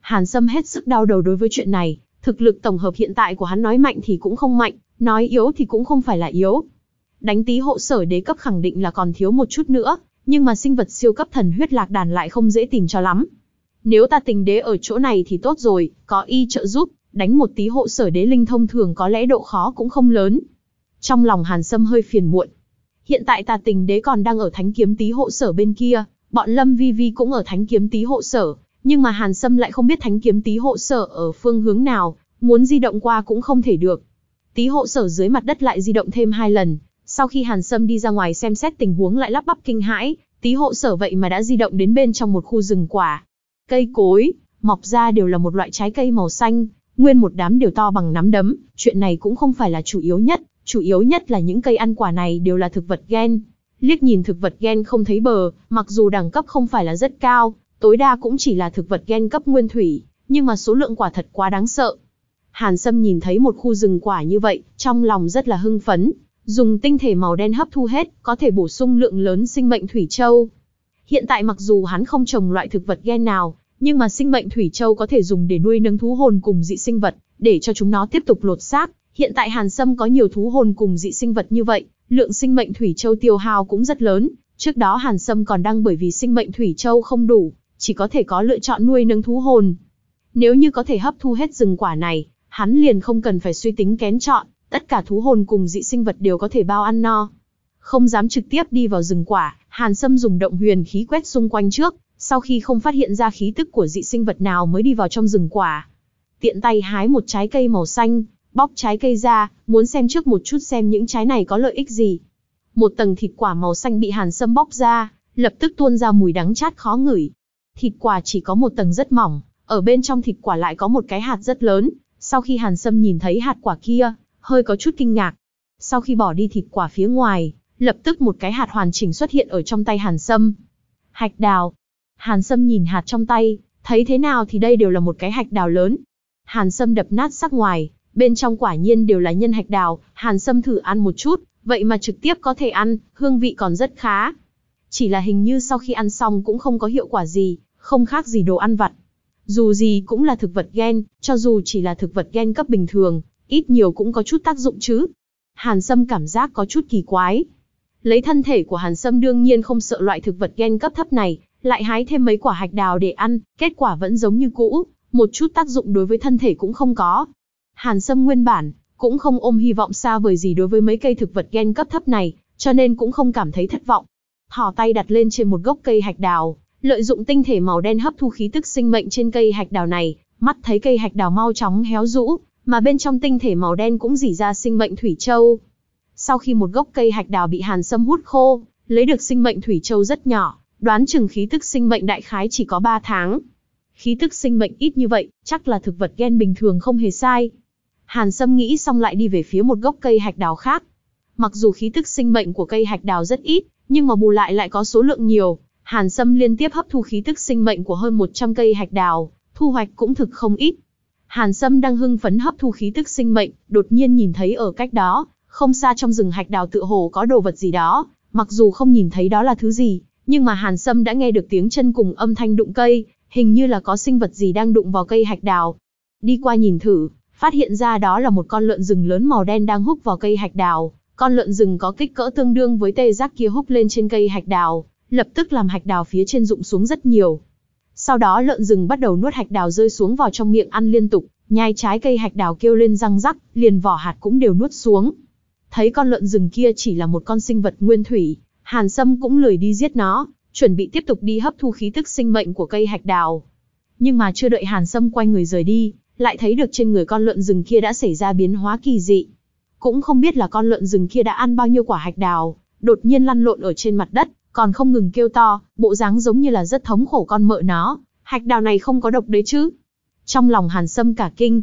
Hàn Sâm hết sức đau đầu đối với chuyện này, thực lực tổng hợp hiện tại của hắn nói mạnh thì cũng không mạnh, nói yếu thì cũng không phải là yếu. Đánh tí hộ sở đế cấp khẳng định là còn thiếu một chút nữa, nhưng mà sinh vật siêu cấp thần huyết lạc đàn lại không dễ tìm cho lắm. Nếu ta tình đế ở chỗ này thì tốt rồi, có y trợ giúp, đánh một tí hộ sở đế linh thông thường có lẽ độ khó cũng không lớn. Trong lòng Hàn Sâm hơi phiền muộn. Hiện tại tà tình đế còn đang ở thánh kiếm tí hộ sở bên kia, bọn Lâm Vi Vi cũng ở thánh kiếm tí hộ sở, nhưng mà Hàn Sâm lại không biết thánh kiếm tí hộ sở ở phương hướng nào, muốn di động qua cũng không thể được. Tí hộ sở dưới mặt đất lại di động thêm hai lần, sau khi Hàn Sâm đi ra ngoài xem xét tình huống lại lắp bắp kinh hãi, tí hộ sở vậy mà đã di động đến bên trong một khu rừng quả. Cây cối, mọc ra đều là một loại trái cây màu xanh, nguyên một đám đều to bằng nắm đấm, chuyện này cũng không phải là chủ yếu nhất, chủ yếu nhất là những cây ăn quả này đều là thực vật gen. Liếc nhìn thực vật gen không thấy bờ, mặc dù đẳng cấp không phải là rất cao, tối đa cũng chỉ là thực vật gen cấp nguyên thủy, nhưng mà số lượng quả thật quá đáng sợ. Hàn Sâm nhìn thấy một khu rừng quả như vậy, trong lòng rất là hưng phấn, dùng tinh thể màu đen hấp thu hết, có thể bổ sung lượng lớn sinh mệnh thủy châu. Hiện tại mặc dù hắn không trồng loại thực vật gen nào, nhưng mà sinh mệnh thủy châu có thể dùng để nuôi nấng thú hồn cùng dị sinh vật, để cho chúng nó tiếp tục lột xác. Hiện tại Hàn Sâm có nhiều thú hồn cùng dị sinh vật như vậy, lượng sinh mệnh thủy châu tiêu hao cũng rất lớn. Trước đó Hàn Sâm còn đang bởi vì sinh mệnh thủy châu không đủ, chỉ có thể có lựa chọn nuôi nấng thú hồn. Nếu như có thể hấp thu hết rừng quả này, hắn liền không cần phải suy tính kén chọn, tất cả thú hồn cùng dị sinh vật đều có thể bao ăn no. Không dám trực tiếp đi vào rừng quả, Hàn Sâm dùng động huyền khí quét xung quanh trước, sau khi không phát hiện ra khí tức của dị sinh vật nào mới đi vào trong rừng quả. Tiện tay hái một trái cây màu xanh, bóc trái cây ra, muốn xem trước một chút xem những trái này có lợi ích gì. Một tầng thịt quả màu xanh bị Hàn Sâm bóc ra, lập tức tuôn ra mùi đắng chát khó ngửi. Thịt quả chỉ có một tầng rất mỏng, ở bên trong thịt quả lại có một cái hạt rất lớn. Sau khi Hàn Sâm nhìn thấy hạt quả kia, hơi có chút kinh ngạc. Sau khi bỏ đi thịt quả phía ngoài, lập tức một cái hạt hoàn chỉnh xuất hiện ở trong tay Hàn Sâm. Hạch đào. Hàn Sâm nhìn hạt trong tay, thấy thế nào thì đây đều là một cái hạch đào lớn. Hàn Sâm đập nát sắc ngoài, bên trong quả nhiên đều là nhân hạch đào, Hàn Sâm thử ăn một chút, vậy mà trực tiếp có thể ăn, hương vị còn rất khá. Chỉ là hình như sau khi ăn xong cũng không có hiệu quả gì, không khác gì đồ ăn vặt. Dù gì cũng là thực vật gen, cho dù chỉ là thực vật gen cấp bình thường, ít nhiều cũng có chút tác dụng chứ. Hàn Sâm cảm giác có chút kỳ quái. Lấy thân thể của Hàn Sâm đương nhiên không sợ loại thực vật gen cấp thấp này, lại hái thêm mấy quả hạch đào để ăn, kết quả vẫn giống như cũ, một chút tác dụng đối với thân thể cũng không có. Hàn Sâm nguyên bản, cũng không ôm hy vọng xa vời gì đối với mấy cây thực vật gen cấp thấp này, cho nên cũng không cảm thấy thất vọng. Thỏ tay đặt lên trên một gốc cây hạch đào, lợi dụng tinh thể màu đen hấp thu khí tức sinh mệnh trên cây hạch đào này, mắt thấy cây hạch đào mau chóng héo rũ, mà bên trong tinh thể màu đen cũng dỉ ra sinh mệnh thủy châu. Sau khi một gốc cây hạch đào bị Hàn Sâm hút khô, lấy được sinh mệnh thủy châu rất nhỏ, đoán chừng khí tức sinh mệnh đại khái chỉ có 3 tháng. Khí tức sinh mệnh ít như vậy, chắc là thực vật gen bình thường không hề sai. Hàn Sâm nghĩ xong lại đi về phía một gốc cây hạch đào khác. Mặc dù khí tức sinh mệnh của cây hạch đào rất ít, nhưng mà bù lại lại có số lượng nhiều. Hàn Sâm liên tiếp hấp thu khí tức sinh mệnh của hơn 100 cây hạch đào, thu hoạch cũng thực không ít. Hàn Sâm đang hưng phấn hấp thu khí tức sinh mệnh, đột nhiên nhìn thấy ở cách đó, không xa trong rừng hạch đào tựa hồ có đồ vật gì đó, mặc dù không nhìn thấy đó là thứ gì, nhưng mà Hàn Sâm đã nghe được tiếng chân cùng âm thanh đụng cây, hình như là có sinh vật gì đang đụng vào cây hạch đào. Đi qua nhìn thử, phát hiện ra đó là một con lợn rừng lớn màu đen đang húc vào cây hạch đào. Con lợn rừng có kích cỡ tương đương với tê giác kia húc lên trên cây hạch đào, lập tức làm hạch đào phía trên rụng xuống rất nhiều. Sau đó lợn rừng bắt đầu nuốt hạch đào rơi xuống vào trong miệng ăn liên tục, nhai trái cây hạch đào kêu lên răng rắc, liền vỏ hạt cũng đều nuốt xuống. Thấy con lợn rừng kia chỉ là một con sinh vật nguyên thủy, Hàn Sâm cũng lười đi giết nó, chuẩn bị tiếp tục đi hấp thu khí tức sinh mệnh của cây hạch đào. Nhưng mà chưa đợi Hàn Sâm quay người rời đi, lại thấy được trên người con lợn rừng kia đã xảy ra biến hóa kỳ dị. Cũng không biết là con lợn rừng kia đã ăn bao nhiêu quả hạch đào, đột nhiên lăn lộn ở trên mặt đất, còn không ngừng kêu to, bộ dáng giống như là rất thống khổ con mợ nó, hạch đào này không có độc đấy chứ. Trong lòng Hàn Sâm cả kinh,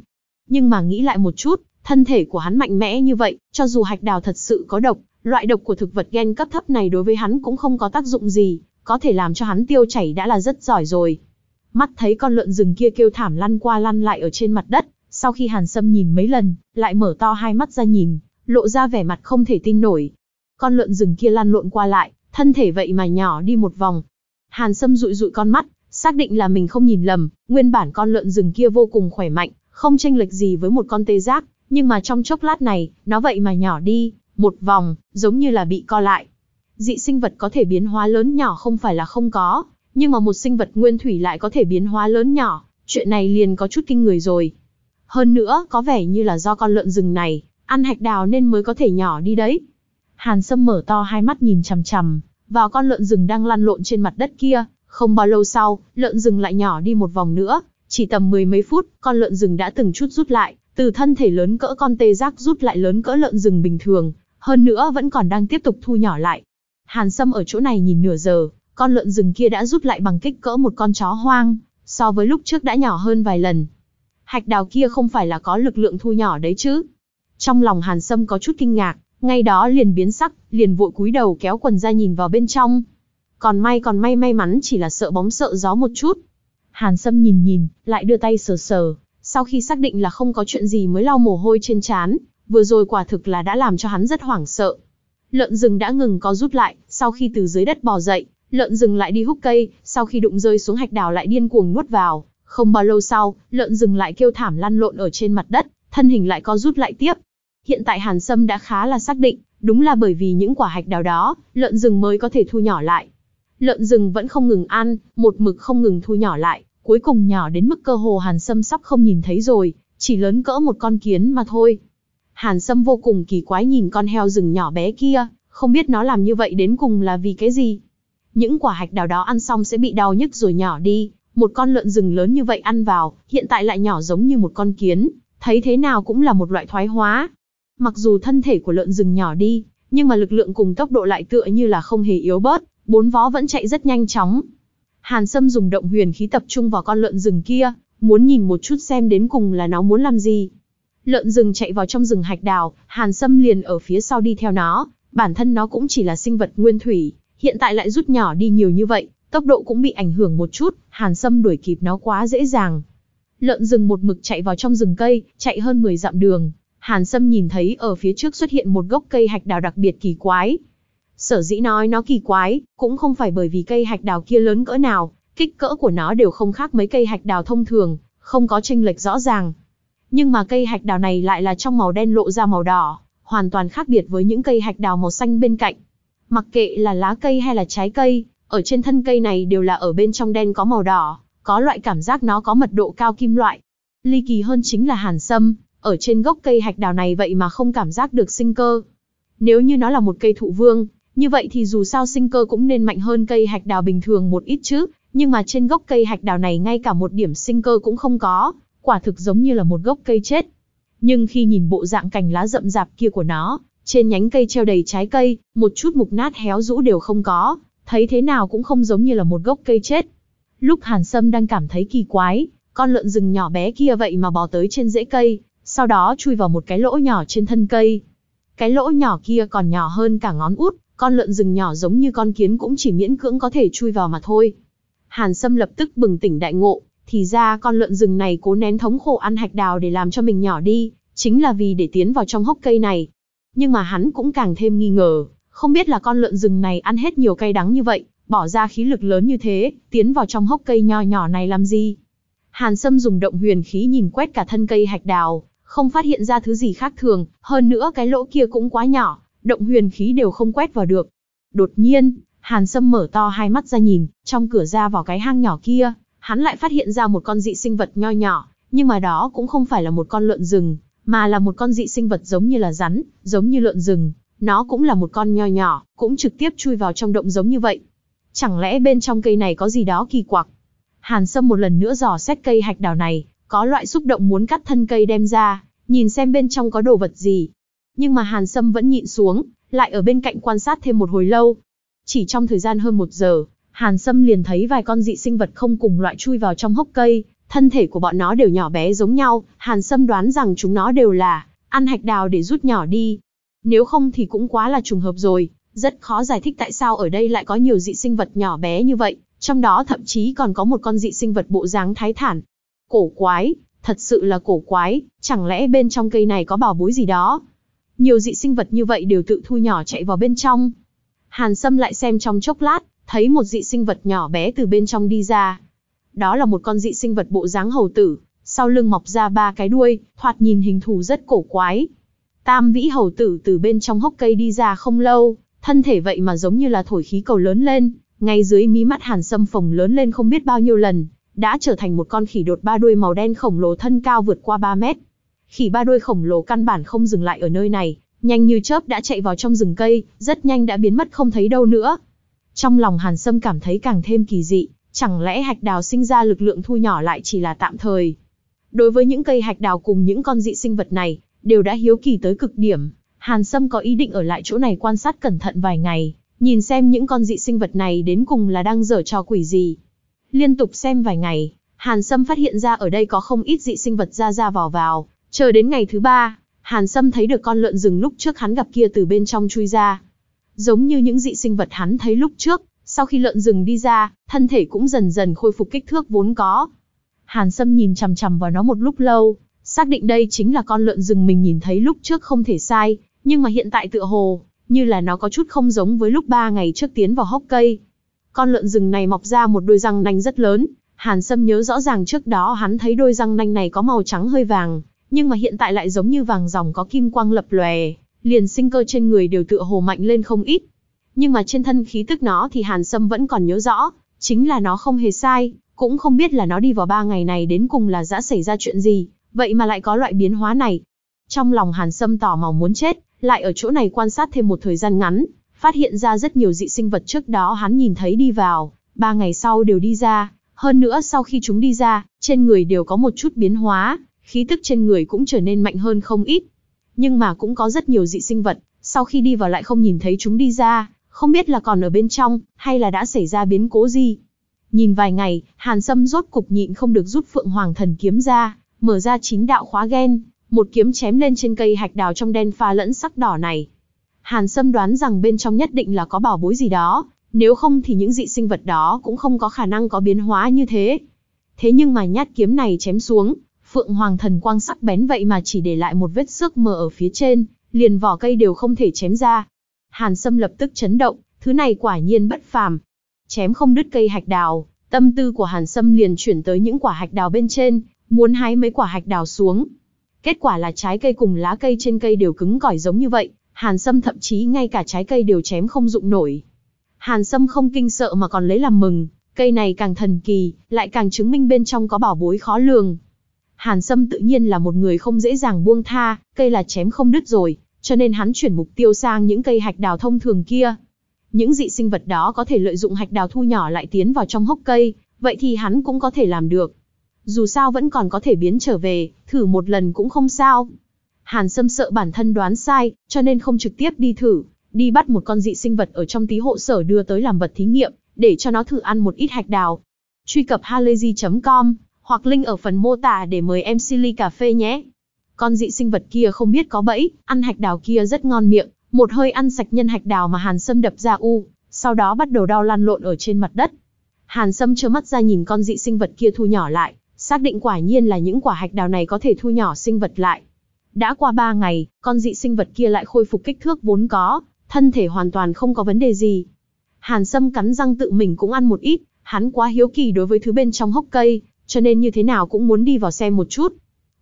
nhưng mà nghĩ lại một chút, thân thể của hắn mạnh mẽ như vậy, cho dù hạch đào thật sự có độc, loại độc của thực vật gen cấp thấp này đối với hắn cũng không có tác dụng gì, có thể làm cho hắn tiêu chảy đã là rất giỏi rồi. Mắt thấy con lợn rừng kia kêu thảm lăn qua lăn lại ở trên mặt đất, sau khi Hàn Sâm nhìn mấy lần, lại mở to hai mắt ra nhìn, lộ ra vẻ mặt không thể tin nổi. Con lợn rừng kia lăn lộn qua lại, thân thể vậy mà nhỏ đi một vòng. Hàn Sâm dụi dụi con mắt, xác định là mình không nhìn lầm, nguyên bản con lợn rừng kia vô cùng khỏe mạnh, không chênh lệch gì với một con tê giác, nhưng mà trong chốc lát này, nó vậy mà nhỏ đi, một vòng, giống như là bị co lại. Dị sinh vật có thể biến hóa lớn nhỏ không phải là không có, nhưng mà một sinh vật nguyên thủy lại có thể biến hóa lớn nhỏ, chuyện này liền có chút kinh người rồi. Hơn nữa, có vẻ như là do con lợn rừng này, ăn hạch đào nên mới có thể nhỏ đi đấy. Hàn Sâm mở to hai mắt nhìn chằm chằm, vào con lợn rừng đang lăn lộn trên mặt đất kia, không bao lâu sau, lợn rừng lại nhỏ đi một vòng nữa, chỉ tầm mười mấy phút, con lợn rừng đã từng chút rút lại, từ thân thể lớn cỡ con tê giác rút lại lớn cỡ lợn rừng bình thường, hơn nữa vẫn còn đang tiếp tục thu nhỏ lại. Hàn Sâm ở chỗ này nhìn nửa giờ, con lợn rừng kia đã rút lại bằng kích cỡ một con chó hoang, so với lúc trước đã nhỏ hơn vài lần. Hạch đào kia không phải là có lực lượng thu nhỏ đấy chứ. Trong lòng Hàn Sâm có chút kinh ngạc, ngay đó liền biến sắc, liền vội cúi đầu kéo quần ra nhìn vào bên trong. Còn may còn may may mắn chỉ là sợ bóng sợ gió một chút. Hàn Sâm nhìn nhìn, lại đưa tay sờ sờ, sau khi xác định là không có chuyện gì mới lau mồ hôi trên trán, vừa rồi quả thực là đã làm cho hắn rất hoảng sợ. Lợn rừng đã ngừng có rút lại, sau khi từ dưới đất bò dậy, lợn rừng lại đi hút cây, sau khi đụng rơi xuống hạch đào lại điên cuồng nuốt vào. Không bao lâu sau, lợn rừng lại kêu thảm lăn lộn ở trên mặt đất, thân hình lại có rút lại tiếp. Hiện tại Hàn Sâm đã khá là xác định, đúng là bởi vì những quả hạch đào đó, lợn rừng mới có thể thu nhỏ lại. Lợn rừng vẫn không ngừng ăn, một mực không ngừng thu nhỏ lại, cuối cùng nhỏ đến mức cơ hồ Hàn Sâm sắp không nhìn thấy rồi, chỉ lớn cỡ một con kiến mà thôi. Hàn Sâm vô cùng kỳ quái nhìn con heo rừng nhỏ bé kia, không biết nó làm như vậy đến cùng là vì cái gì. Những quả hạch đào đó ăn xong sẽ bị đau nhức rồi nhỏ đi, một con lợn rừng lớn như vậy ăn vào, hiện tại lại nhỏ giống như một con kiến, thấy thế nào cũng là một loại thoái hóa. Mặc dù thân thể của lợn rừng nhỏ đi, nhưng mà lực lượng cùng tốc độ lại tựa như là không hề yếu bớt, bốn vó vẫn chạy rất nhanh chóng. Hàn Sâm dùng động huyền khí tập trung vào con lợn rừng kia, muốn nhìn một chút xem đến cùng là nó muốn làm gì. Lợn rừng chạy vào trong rừng hạch đào, Hàn Sâm liền ở phía sau đi theo nó, bản thân nó cũng chỉ là sinh vật nguyên thủy, hiện tại lại rút nhỏ đi nhiều như vậy, tốc độ cũng bị ảnh hưởng một chút, Hàn Sâm đuổi kịp nó quá dễ dàng. Lợn rừng một mực chạy vào trong rừng cây, chạy hơn 10 dặm đường. Hàn Sâm nhìn thấy ở phía trước xuất hiện một gốc cây hạch đào đặc biệt kỳ quái. Sở dĩ nói nó kỳ quái, cũng không phải bởi vì cây hạch đào kia lớn cỡ nào, kích cỡ của nó đều không khác mấy cây hạch đào thông thường, không có chênh lệch rõ ràng. Nhưng mà cây hạch đào này lại là trong màu đen lộ ra màu đỏ, hoàn toàn khác biệt với những cây hạch đào màu xanh bên cạnh. Mặc kệ là lá cây hay là trái cây, ở trên thân cây này đều là ở bên trong đen có màu đỏ, có loại cảm giác nó có mật độ cao kim loại. Ly kỳ hơn chính là hàn sâm, ở trên gốc cây hạch đào này vậy mà không cảm giác được sinh cơ. Nếu như nó là một cây thụ vương, như vậy thì dù sao sinh cơ cũng nên mạnh hơn cây hạch đào bình thường một ít chứ, nhưng mà trên gốc cây hạch đào này ngay cả một điểm sinh cơ cũng không có, quả thực giống như là một gốc cây chết. Nhưng khi nhìn bộ dạng cành lá rậm rạp kia của nó, trên nhánh cây treo đầy trái cây, một chút mục nát héo rũ đều không có, thấy thế nào cũng không giống như là một gốc cây chết. Lúc Hàn Sâm đang cảm thấy kỳ quái, con lợn rừng nhỏ bé kia vậy mà bò tới trên rễ cây, sau đó chui vào một cái lỗ nhỏ trên thân cây. Cái lỗ nhỏ kia còn nhỏ hơn cả ngón út, con lợn rừng nhỏ giống như con kiến cũng chỉ miễn cưỡng có thể chui vào mà thôi. Hàn Sâm lập tức bừng tỉnh đại ngộ, thì ra con lợn rừng này cố nén thống khổ ăn hạch đào để làm cho mình nhỏ đi, chính là vì để tiến vào trong hốc cây này. Nhưng mà hắn cũng càng thêm nghi ngờ, không biết là con lợn rừng này ăn hết nhiều cay đắng như vậy, bỏ ra khí lực lớn như thế, tiến vào trong hốc cây nho nhỏ này làm gì? Hàn Sâm dùng động huyền khí nhìn quét cả thân cây hạch đào, không phát hiện ra thứ gì khác thường, hơn nữa cái lỗ kia cũng quá nhỏ, động huyền khí đều không quét vào được. Đột nhiên, Hàn Sâm mở to hai mắt ra nhìn, trong cửa ra vào cái hang nhỏ kia, hắn lại phát hiện ra một con dị sinh vật nho nhỏ, nhưng mà đó cũng không phải là một con lợn rừng, mà là một con dị sinh vật giống như là rắn, giống như lợn rừng. Nó cũng là một con nho nhỏ, cũng trực tiếp chui vào trong động giống như vậy. Chẳng lẽ bên trong cây này có gì đó kỳ quặc? Hàn Sâm một lần nữa dò xét cây hạch đào này, có loại xúc động muốn cắt thân cây đem ra, nhìn xem bên trong có đồ vật gì. Nhưng mà Hàn Sâm vẫn nhịn xuống, lại ở bên cạnh quan sát thêm một hồi lâu. Chỉ trong thời gian hơn một giờ, Hàn Sâm liền thấy vài con dị sinh vật không cùng loại chui vào trong hốc cây, thân thể của bọn nó đều nhỏ bé giống nhau, Hàn Sâm đoán rằng chúng nó đều là ăn hạch đào để rút nhỏ đi. Nếu không thì cũng quá là trùng hợp rồi, rất khó giải thích tại sao ở đây lại có nhiều dị sinh vật nhỏ bé như vậy, trong đó thậm chí còn có một con dị sinh vật bộ dáng thái thản. Cổ quái, thật sự là cổ quái, chẳng lẽ bên trong cây này có bảo bối gì đó? Nhiều dị sinh vật như vậy đều tự thu nhỏ chạy vào bên trong. Hàn Sâm lại xem trong chốc lát, thấy một dị sinh vật nhỏ bé từ bên trong đi ra. Đó là một con dị sinh vật bộ dáng hầu tử, sau lưng mọc ra ba cái đuôi, thoạt nhìn hình thù rất cổ quái. Tam vĩ hầu tử từ bên trong hốc cây đi ra không lâu, thân thể vậy mà giống như là thổi khí cầu lớn lên, ngay dưới mí mắt hàn sâm phồng lớn lên không biết bao nhiêu lần, đã trở thành một con khỉ đột ba đuôi màu đen khổng lồ thân cao vượt qua 3 mét. Khỉ ba đuôi khổng lồ căn bản không dừng lại ở nơi này, nhanh như chớp đã chạy vào trong rừng cây, rất nhanh đã biến mất không thấy đâu nữa. Trong lòng Hàn Sâm cảm thấy càng thêm kỳ dị, chẳng lẽ hạch đào sinh ra lực lượng thu nhỏ lại chỉ là tạm thời. Đối với những cây hạch đào cùng những con dị sinh vật này, đều đã hiếu kỳ tới cực điểm. Hàn Sâm có ý định ở lại chỗ này quan sát cẩn thận vài ngày, nhìn xem những con dị sinh vật này đến cùng là đang dở trò quỷ gì. Liên tục xem vài ngày, Hàn Sâm phát hiện ra ở đây có không ít dị sinh vật ra ra vào vào, chờ đến ngày thứ ba, Hàn Sâm thấy được con lợn rừng lúc trước hắn gặp kia từ bên trong chui ra. Giống như những dị sinh vật hắn thấy lúc trước, sau khi lợn rừng đi ra, thân thể cũng dần dần khôi phục kích thước vốn có. Hàn Sâm nhìn chằm chằm vào nó một lúc lâu, xác định đây chính là con lợn rừng mình nhìn thấy lúc trước không thể sai, nhưng mà hiện tại tựa hồ, như là nó có chút không giống với lúc ba ngày trước tiến vào hốc cây. Con lợn rừng này mọc ra một đôi răng nanh rất lớn, Hàn Sâm nhớ rõ ràng trước đó hắn thấy đôi răng nanh này có màu trắng hơi vàng, nhưng mà hiện tại lại giống như vàng dòng có kim quang lập lòe, liền sinh cơ trên người đều tựa hồ mạnh lên không ít. Nhưng mà trên thân khí tức nó thì Hàn Sâm vẫn còn nhớ rõ, chính là nó không hề sai, cũng không biết là nó đi vào ba ngày này đến cùng là đã xảy ra chuyện gì, vậy mà lại có loại biến hóa này. Trong lòng Hàn Sâm tỏ màu muốn chết, lại ở chỗ này quan sát thêm một thời gian ngắn, phát hiện ra rất nhiều dị sinh vật trước đó hắn nhìn thấy đi vào, ba ngày sau đều đi ra, hơn nữa sau khi chúng đi ra, trên người đều có một chút biến hóa, khí tức trên người cũng trở nên mạnh hơn không ít. Nhưng mà cũng có rất nhiều dị sinh vật, sau khi đi vào lại không nhìn thấy chúng đi ra, không biết là còn ở bên trong, hay là đã xảy ra biến cố gì. Nhìn vài ngày, Hàn Sâm rốt cục nhịn không được rút Phượng Hoàng Thần kiếm ra, mở ra chín đạo khóa ghen, một kiếm chém lên trên cây hạch đào trong đen pha lẫn sắc đỏ này. Hàn Sâm đoán rằng bên trong nhất định là có bảo bối gì đó, Nếu không thì những dị sinh vật đó cũng không có khả năng có biến hóa như thế. Thế nhưng mà nhát kiếm này chém xuống, Phượng Hoàng thần quang sắc bén vậy mà chỉ để lại một vết xước mờ ở phía trên, liền vỏ cây đều không thể chém ra. Hàn Sâm lập tức chấn động, thứ này quả nhiên bất phàm. Chém không đứt cây hạch đào, tâm tư của Hàn Sâm liền chuyển tới những quả hạch đào bên trên, muốn hái mấy quả hạch đào xuống. Kết quả là trái cây cùng lá cây trên cây đều cứng cỏi giống như vậy, Hàn Sâm thậm chí ngay cả trái cây đều chém không dụng nổi. Hàn Sâm không kinh sợ mà còn lấy làm mừng, cây này càng thần kỳ, lại càng chứng minh bên trong có bảo bối khó lường. Hàn Sâm tự nhiên là một người không dễ dàng buông tha, cây là chém không đứt rồi, cho nên hắn chuyển mục tiêu sang những cây hạch đào thông thường kia. Những dị sinh vật đó có thể lợi dụng hạch đào thu nhỏ lại tiến vào trong hốc cây, vậy thì hắn cũng có thể làm được. Dù sao vẫn còn có thể biến trở về, thử một lần cũng không sao. Hàn Sâm sợ bản thân đoán sai, cho nên không trực tiếp đi thử, đi bắt một con dị sinh vật ở trong tí hộ sở đưa tới làm vật thí nghiệm, để cho nó thử ăn một ít hạch đào. Truy cập halayzi.com hoặc link ở phần mô tả để mời em ly cà phê nhé. Con dị sinh vật kia không biết có bẫy, ăn hạch đào kia rất ngon miệng, một hơi ăn sạch nhân hạch đào mà Hàn Sâm đập ra u, sau đó bắt đầu đau lăn lộn ở trên mặt đất. Hàn Sâm trơ mắt ra nhìn con dị sinh vật kia thu nhỏ lại, xác định quả nhiên là những quả hạch đào này có thể thu nhỏ sinh vật lại. Đã qua 3 ngày, con dị sinh vật kia lại khôi phục kích thước vốn có, thân thể hoàn toàn không có vấn đề gì. Hàn Sâm cắn răng tự mình cũng ăn một ít, hắn quá hiếu kỳ đối với thứ bên trong hốc cây, cho nên như thế nào cũng muốn đi vào xem một chút.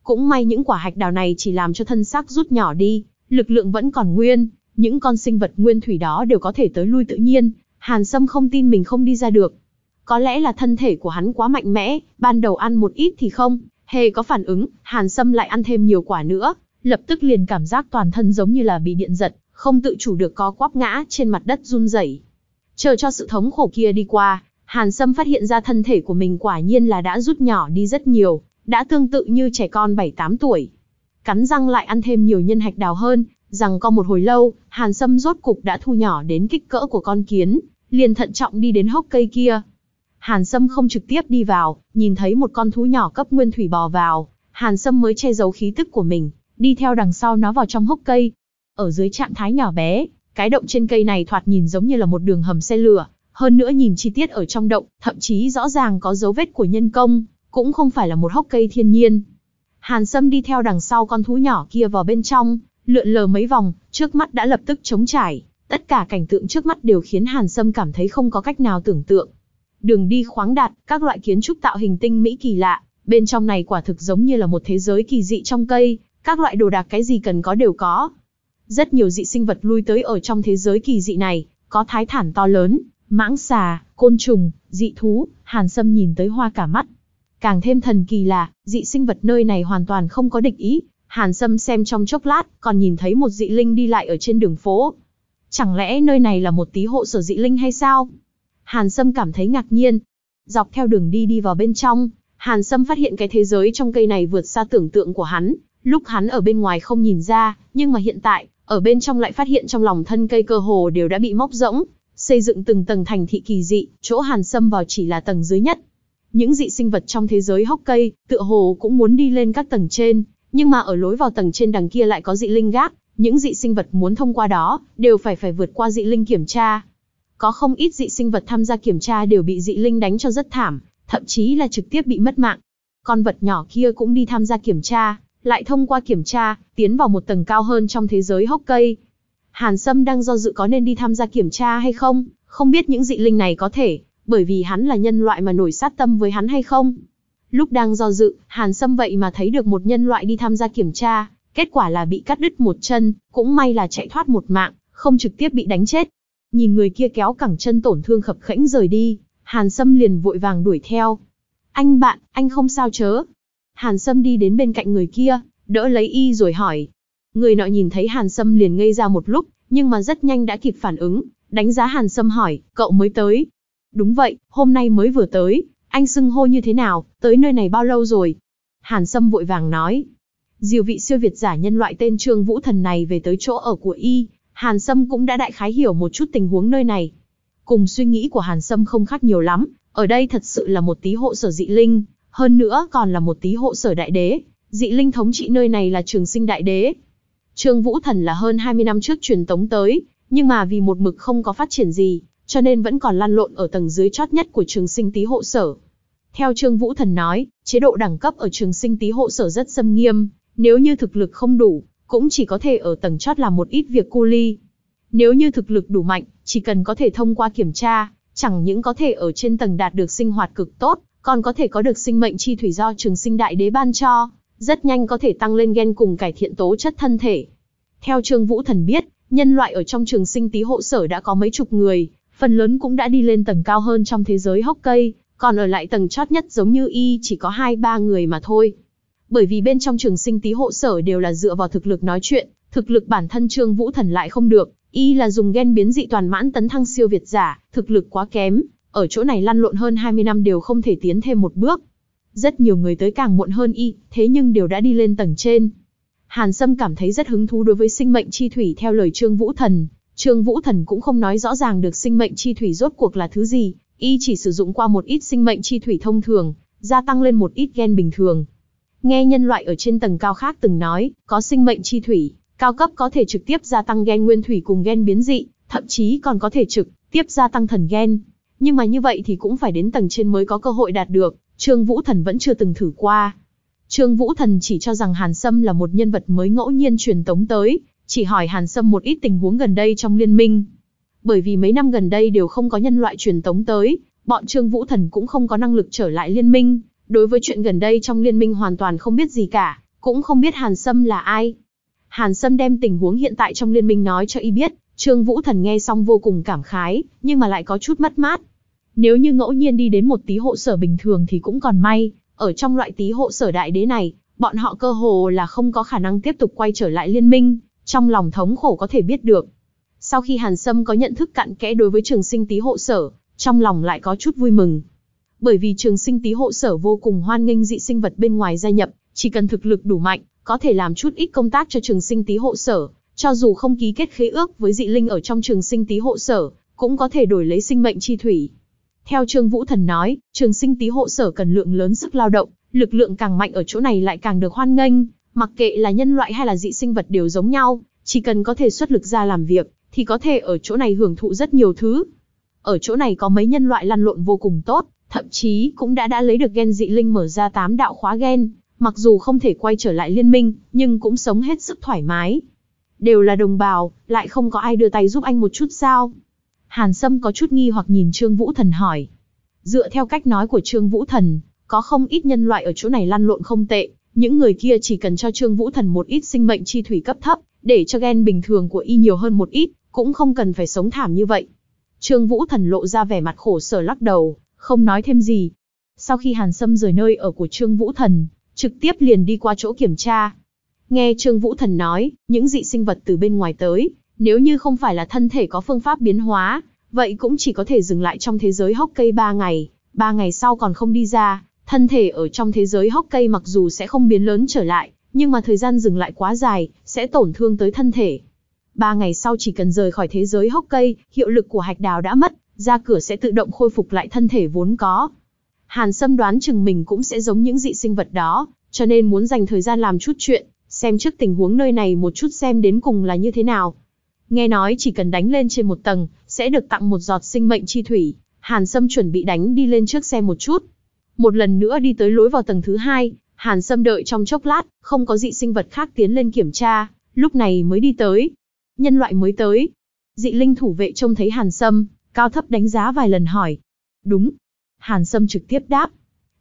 Cũng may những quả hạch đào này chỉ làm cho thân xác rút nhỏ đi, lực lượng vẫn còn nguyên, những con sinh vật nguyên thủy đó đều có thể tới lui tự nhiên, Hàn Sâm không tin mình không đi ra được. Có lẽ là thân thể của hắn quá mạnh mẽ, ban đầu ăn một ít thì không, hề có phản ứng, Hàn Sâm lại ăn thêm nhiều quả nữa, lập tức liền cảm giác toàn thân giống như là bị điện giật, không tự chủ được có quắp ngã trên mặt đất run rẩy. Chờ cho sự thống khổ kia đi qua, Hàn Sâm phát hiện ra thân thể của mình quả nhiên là đã rút nhỏ đi rất nhiều, đã tương tự như trẻ con 7-8 tuổi. Cắn răng lại ăn thêm nhiều nhân hạch đào hơn, rằng có một hồi lâu, Hàn Sâm rốt cục đã thu nhỏ đến kích cỡ của con kiến, liền thận trọng đi đến hốc cây kia. Hàn Sâm không trực tiếp đi vào, nhìn thấy một con thú nhỏ cấp nguyên thủy bò vào, Hàn Sâm mới che giấu khí tức của mình, đi theo đằng sau nó vào trong hốc cây. Ở dưới trạng thái nhỏ bé, cái động trên cây này thoạt nhìn giống như là một đường hầm xe lửa, hơn nữa nhìn chi tiết ở trong động, thậm chí rõ ràng có dấu vết của nhân công, cũng không phải là một hốc cây thiên nhiên. Hàn Sâm đi theo đằng sau con thú nhỏ kia vào bên trong, lượn lờ mấy vòng, trước mắt đã lập tức trống trải, tất cả cảnh tượng trước mắt đều khiến Hàn Sâm cảm thấy không có cách nào tưởng tượng. Đường đi khoáng đạt, các loại kiến trúc tạo hình tinh mỹ kỳ lạ, bên trong này quả thực giống như là một thế giới kỳ dị trong cây, các loại đồ đạc cái gì cần có đều có. Rất nhiều dị sinh vật lui tới ở trong thế giới kỳ dị này, có thái thản to lớn, mãng xà, côn trùng, dị thú, Hàn Sâm nhìn tới hoa cả mắt. Càng thêm thần kỳ là, dị sinh vật nơi này hoàn toàn không có địch ý, Hàn Sâm xem trong chốc lát, còn nhìn thấy một dị linh đi lại ở trên đường phố. Chẳng lẽ nơi này là một tí hộ sở dị linh hay sao? Hàn Sâm cảm thấy ngạc nhiên. Dọc theo đường đi đi vào bên trong, Hàn Sâm phát hiện cái thế giới trong cây này vượt xa tưởng tượng của hắn. Lúc hắn ở bên ngoài không nhìn ra, nhưng mà hiện tại, ở bên trong lại phát hiện trong lòng thân cây cơ hồ đều đã bị móc rỗng, xây dựng từng tầng thành thị kỳ dị, chỗ Hàn Sâm vào chỉ là tầng dưới nhất. Những dị sinh vật trong thế giới hốc cây, tựa hồ cũng muốn đi lên các tầng trên, nhưng mà ở lối vào tầng trên đằng kia lại có dị linh gác, những dị sinh vật muốn thông qua đó, đều phải phải vượt qua dị linh kiểm tra. Có không ít dị sinh vật tham gia kiểm tra đều bị dị linh đánh cho rất thảm, thậm chí là trực tiếp bị mất mạng. Con vật nhỏ kia cũng đi tham gia kiểm tra, lại thông qua kiểm tra, tiến vào một tầng cao hơn trong thế giới hốc cây. Hàn Sâm đang do dự có nên đi tham gia kiểm tra hay không, không biết những dị linh này có thể, bởi vì hắn là nhân loại mà nổi sát tâm với hắn hay không. Lúc đang do dự, Hàn Sâm vậy mà thấy được một nhân loại đi tham gia kiểm tra, kết quả là bị cắt đứt một chân, cũng may là chạy thoát một mạng, không trực tiếp bị đánh chết. Nhìn người kia kéo cẳng chân tổn thương khập khẽnh rời đi, Hàn Sâm liền vội vàng đuổi theo. Anh bạn, anh không sao chớ. Hàn Sâm đi đến bên cạnh người kia, đỡ lấy y rồi hỏi. Người nọ nhìn thấy Hàn Sâm liền ngây ra một lúc, nhưng mà rất nhanh đã kịp phản ứng, đánh giá Hàn Sâm hỏi, cậu mới tới. Đúng vậy, hôm nay mới vừa tới, anh xưng hô như thế nào, tới nơi này bao lâu rồi? Hàn Sâm vội vàng nói. Diều vị siêu việt giả nhân loại tên Trương Vũ Thần này về tới chỗ ở của y, Hàn Sâm cũng đã đại khái hiểu một chút tình huống nơi này. Cùng suy nghĩ của Hàn Sâm không khác nhiều lắm, ở đây thật sự là một tí hộ sở dị linh, hơn nữa còn là một tí hộ sở đại đế. Dị linh thống trị nơi này là trường sinh đại đế. Trương Vũ Thần là hơn 20 năm trước truyền tống tới, nhưng mà vì một mực không có phát triển gì, cho nên vẫn còn lăn lộn ở tầng dưới chót nhất của trường sinh tí hộ sở. Theo Trương Vũ Thần nói, chế độ đẳng cấp ở trường sinh tí hộ sở rất xâm nghiêm, nếu như thực lực không đủ, cũng chỉ có thể ở tầng chót làm một ít việc cu ly. Nếu như thực lực đủ mạnh, chỉ cần có thể thông qua kiểm tra, chẳng những có thể ở trên tầng đạt được sinh hoạt cực tốt, còn có thể có được sinh mệnh chi thủy do trường sinh đại đế ban cho, rất nhanh có thể tăng lên gen cùng cải thiện tố chất thân thể. Theo Trương Vũ Thần biết, nhân loại ở trong trường sinh tí hộ sở đã có mấy chục người, phần lớn cũng đã đi lên tầng cao hơn trong thế giới hốc cây, còn ở lại tầng chót nhất giống như y chỉ có hai ba người mà thôi. Bởi vì bên trong trường sinh tí hộ sở đều là dựa vào thực lực nói chuyện, thực lực bản thân Trương Vũ Thần lại không được, y là dùng gen biến dị toàn mãn tấn thăng siêu việt giả, thực lực quá kém, ở chỗ này lăn lộn hơn 20 năm đều không thể tiến thêm một bước. Rất nhiều người tới càng muộn hơn y, thế nhưng đều đã đi lên tầng trên. Hàn Sâm cảm thấy rất hứng thú đối với sinh mệnh chi thủy theo lời Trương Vũ Thần. Trương Vũ Thần cũng không nói rõ ràng được sinh mệnh chi thủy rốt cuộc là thứ gì, y chỉ sử dụng qua một ít sinh mệnh chi thủy thông thường, gia tăng lên một ít gen bình thường. Nghe nhân loại ở trên tầng cao khác từng nói, có sinh mệnh chi thủy, cao cấp có thể trực tiếp gia tăng gen nguyên thủy cùng gen biến dị, thậm chí còn có thể trực tiếp gia tăng thần gen. Nhưng mà như vậy thì cũng phải đến tầng trên mới có cơ hội đạt được, Trương Vũ Thần vẫn chưa từng thử qua. Trương Vũ Thần chỉ cho rằng Hàn Sâm là một nhân vật mới ngẫu nhiên truyền tống tới, chỉ hỏi Hàn Sâm một ít tình huống gần đây trong liên minh. Bởi vì mấy năm gần đây đều không có nhân loại truyền tống tới, bọn Trương Vũ Thần cũng không có năng lực trở lại liên minh, đối với chuyện gần đây trong liên minh hoàn toàn không biết gì cả, cũng không biết Hàn Sâm là ai. Hàn Sâm đem tình huống hiện tại trong liên minh nói cho y biết, Trương Vũ Thần nghe xong vô cùng cảm khái, nhưng mà lại có chút mất mát. Nếu như ngẫu nhiên đi đến một tí hộ sở bình thường thì cũng còn may, ở trong loại tí hộ sở đại đế này, bọn họ cơ hồ là không có khả năng tiếp tục quay trở lại liên minh, trong lòng thống khổ có thể biết được. Sau khi Hàn Sâm có nhận thức cặn kẽ đối với trường sinh tí hộ sở, trong lòng lại có chút vui mừng. Bởi vì trường sinh tí hộ sở vô cùng hoan nghênh dị sinh vật bên ngoài gia nhập, chỉ cần thực lực đủ mạnh, có thể làm chút ít công tác cho trường sinh tí hộ sở, cho dù không ký kết khế ước với dị linh ở trong trường sinh tí hộ sở, cũng có thể đổi lấy sinh mệnh chi thủy. Theo Trương Vũ Thần nói, trường sinh tí hộ sở cần lượng lớn sức lao động, lực lượng càng mạnh ở chỗ này lại càng được hoan nghênh, mặc kệ là nhân loại hay là dị sinh vật đều giống nhau, chỉ cần có thể xuất lực ra làm việc, thì có thể ở chỗ này hưởng thụ rất nhiều thứ. Ở chỗ này có mấy nhân loại lăn lộn vô cùng tốt, thậm chí cũng đã đã lấy được gen dị linh mở ra tám đạo khóa gen, mặc dù không thể quay trở lại liên minh, nhưng cũng sống hết sức thoải mái. Đều là đồng bào, lại không có ai đưa tay giúp anh một chút sao? Hàn Sâm có chút nghi hoặc nhìn Trương Vũ Thần hỏi. Dựa theo cách nói của Trương Vũ Thần, có không ít nhân loại ở chỗ này lăn lộn không tệ, những người kia chỉ cần cho Trương Vũ Thần một ít sinh mệnh chi thủy cấp thấp, để cho gen bình thường của y nhiều hơn một ít, cũng không cần phải sống thảm như vậy. Trương Vũ Thần lộ ra vẻ mặt khổ sở lắc đầu, không nói thêm gì. Sau khi Hàn Sâm rời nơi ở của Trương Vũ Thần, trực tiếp liền đi qua chỗ kiểm tra. Nghe Trương Vũ Thần nói, những dị sinh vật từ bên ngoài tới, nếu như không phải là thân thể có phương pháp biến hóa, vậy cũng chỉ có thể dừng lại trong thế giới hốc cây 3 ngày, 3 ngày sau còn không đi ra, thân thể ở trong thế giới hốc cây mặc dù sẽ không biến lớn trở lại, nhưng mà thời gian dừng lại quá dài, sẽ tổn thương tới thân thể. 3 ngày sau chỉ cần rời khỏi thế giới hốc cây, hiệu lực của hạch đào đã mất, ra cửa sẽ tự động khôi phục lại thân thể vốn có. Hàn Sâm đoán chừng mình cũng sẽ giống những dị sinh vật đó, cho nên muốn dành thời gian làm chút chuyện, xem trước tình huống nơi này một chút xem đến cùng là như thế nào. Nghe nói chỉ cần đánh lên trên một tầng, sẽ được tặng một giọt sinh mệnh chi thủy. Hàn Sâm chuẩn bị đánh đi lên trước xe một chút. Một lần nữa đi tới lối vào tầng thứ hai, Hàn Sâm đợi trong chốc lát, không có dị sinh vật khác tiến lên kiểm tra, lúc này mới đi tới. Nhân loại mới tới. Dị linh thủ vệ trông thấy Hàn Sâm, cao thấp đánh giá vài lần hỏi. Đúng. Hàn Sâm trực tiếp đáp.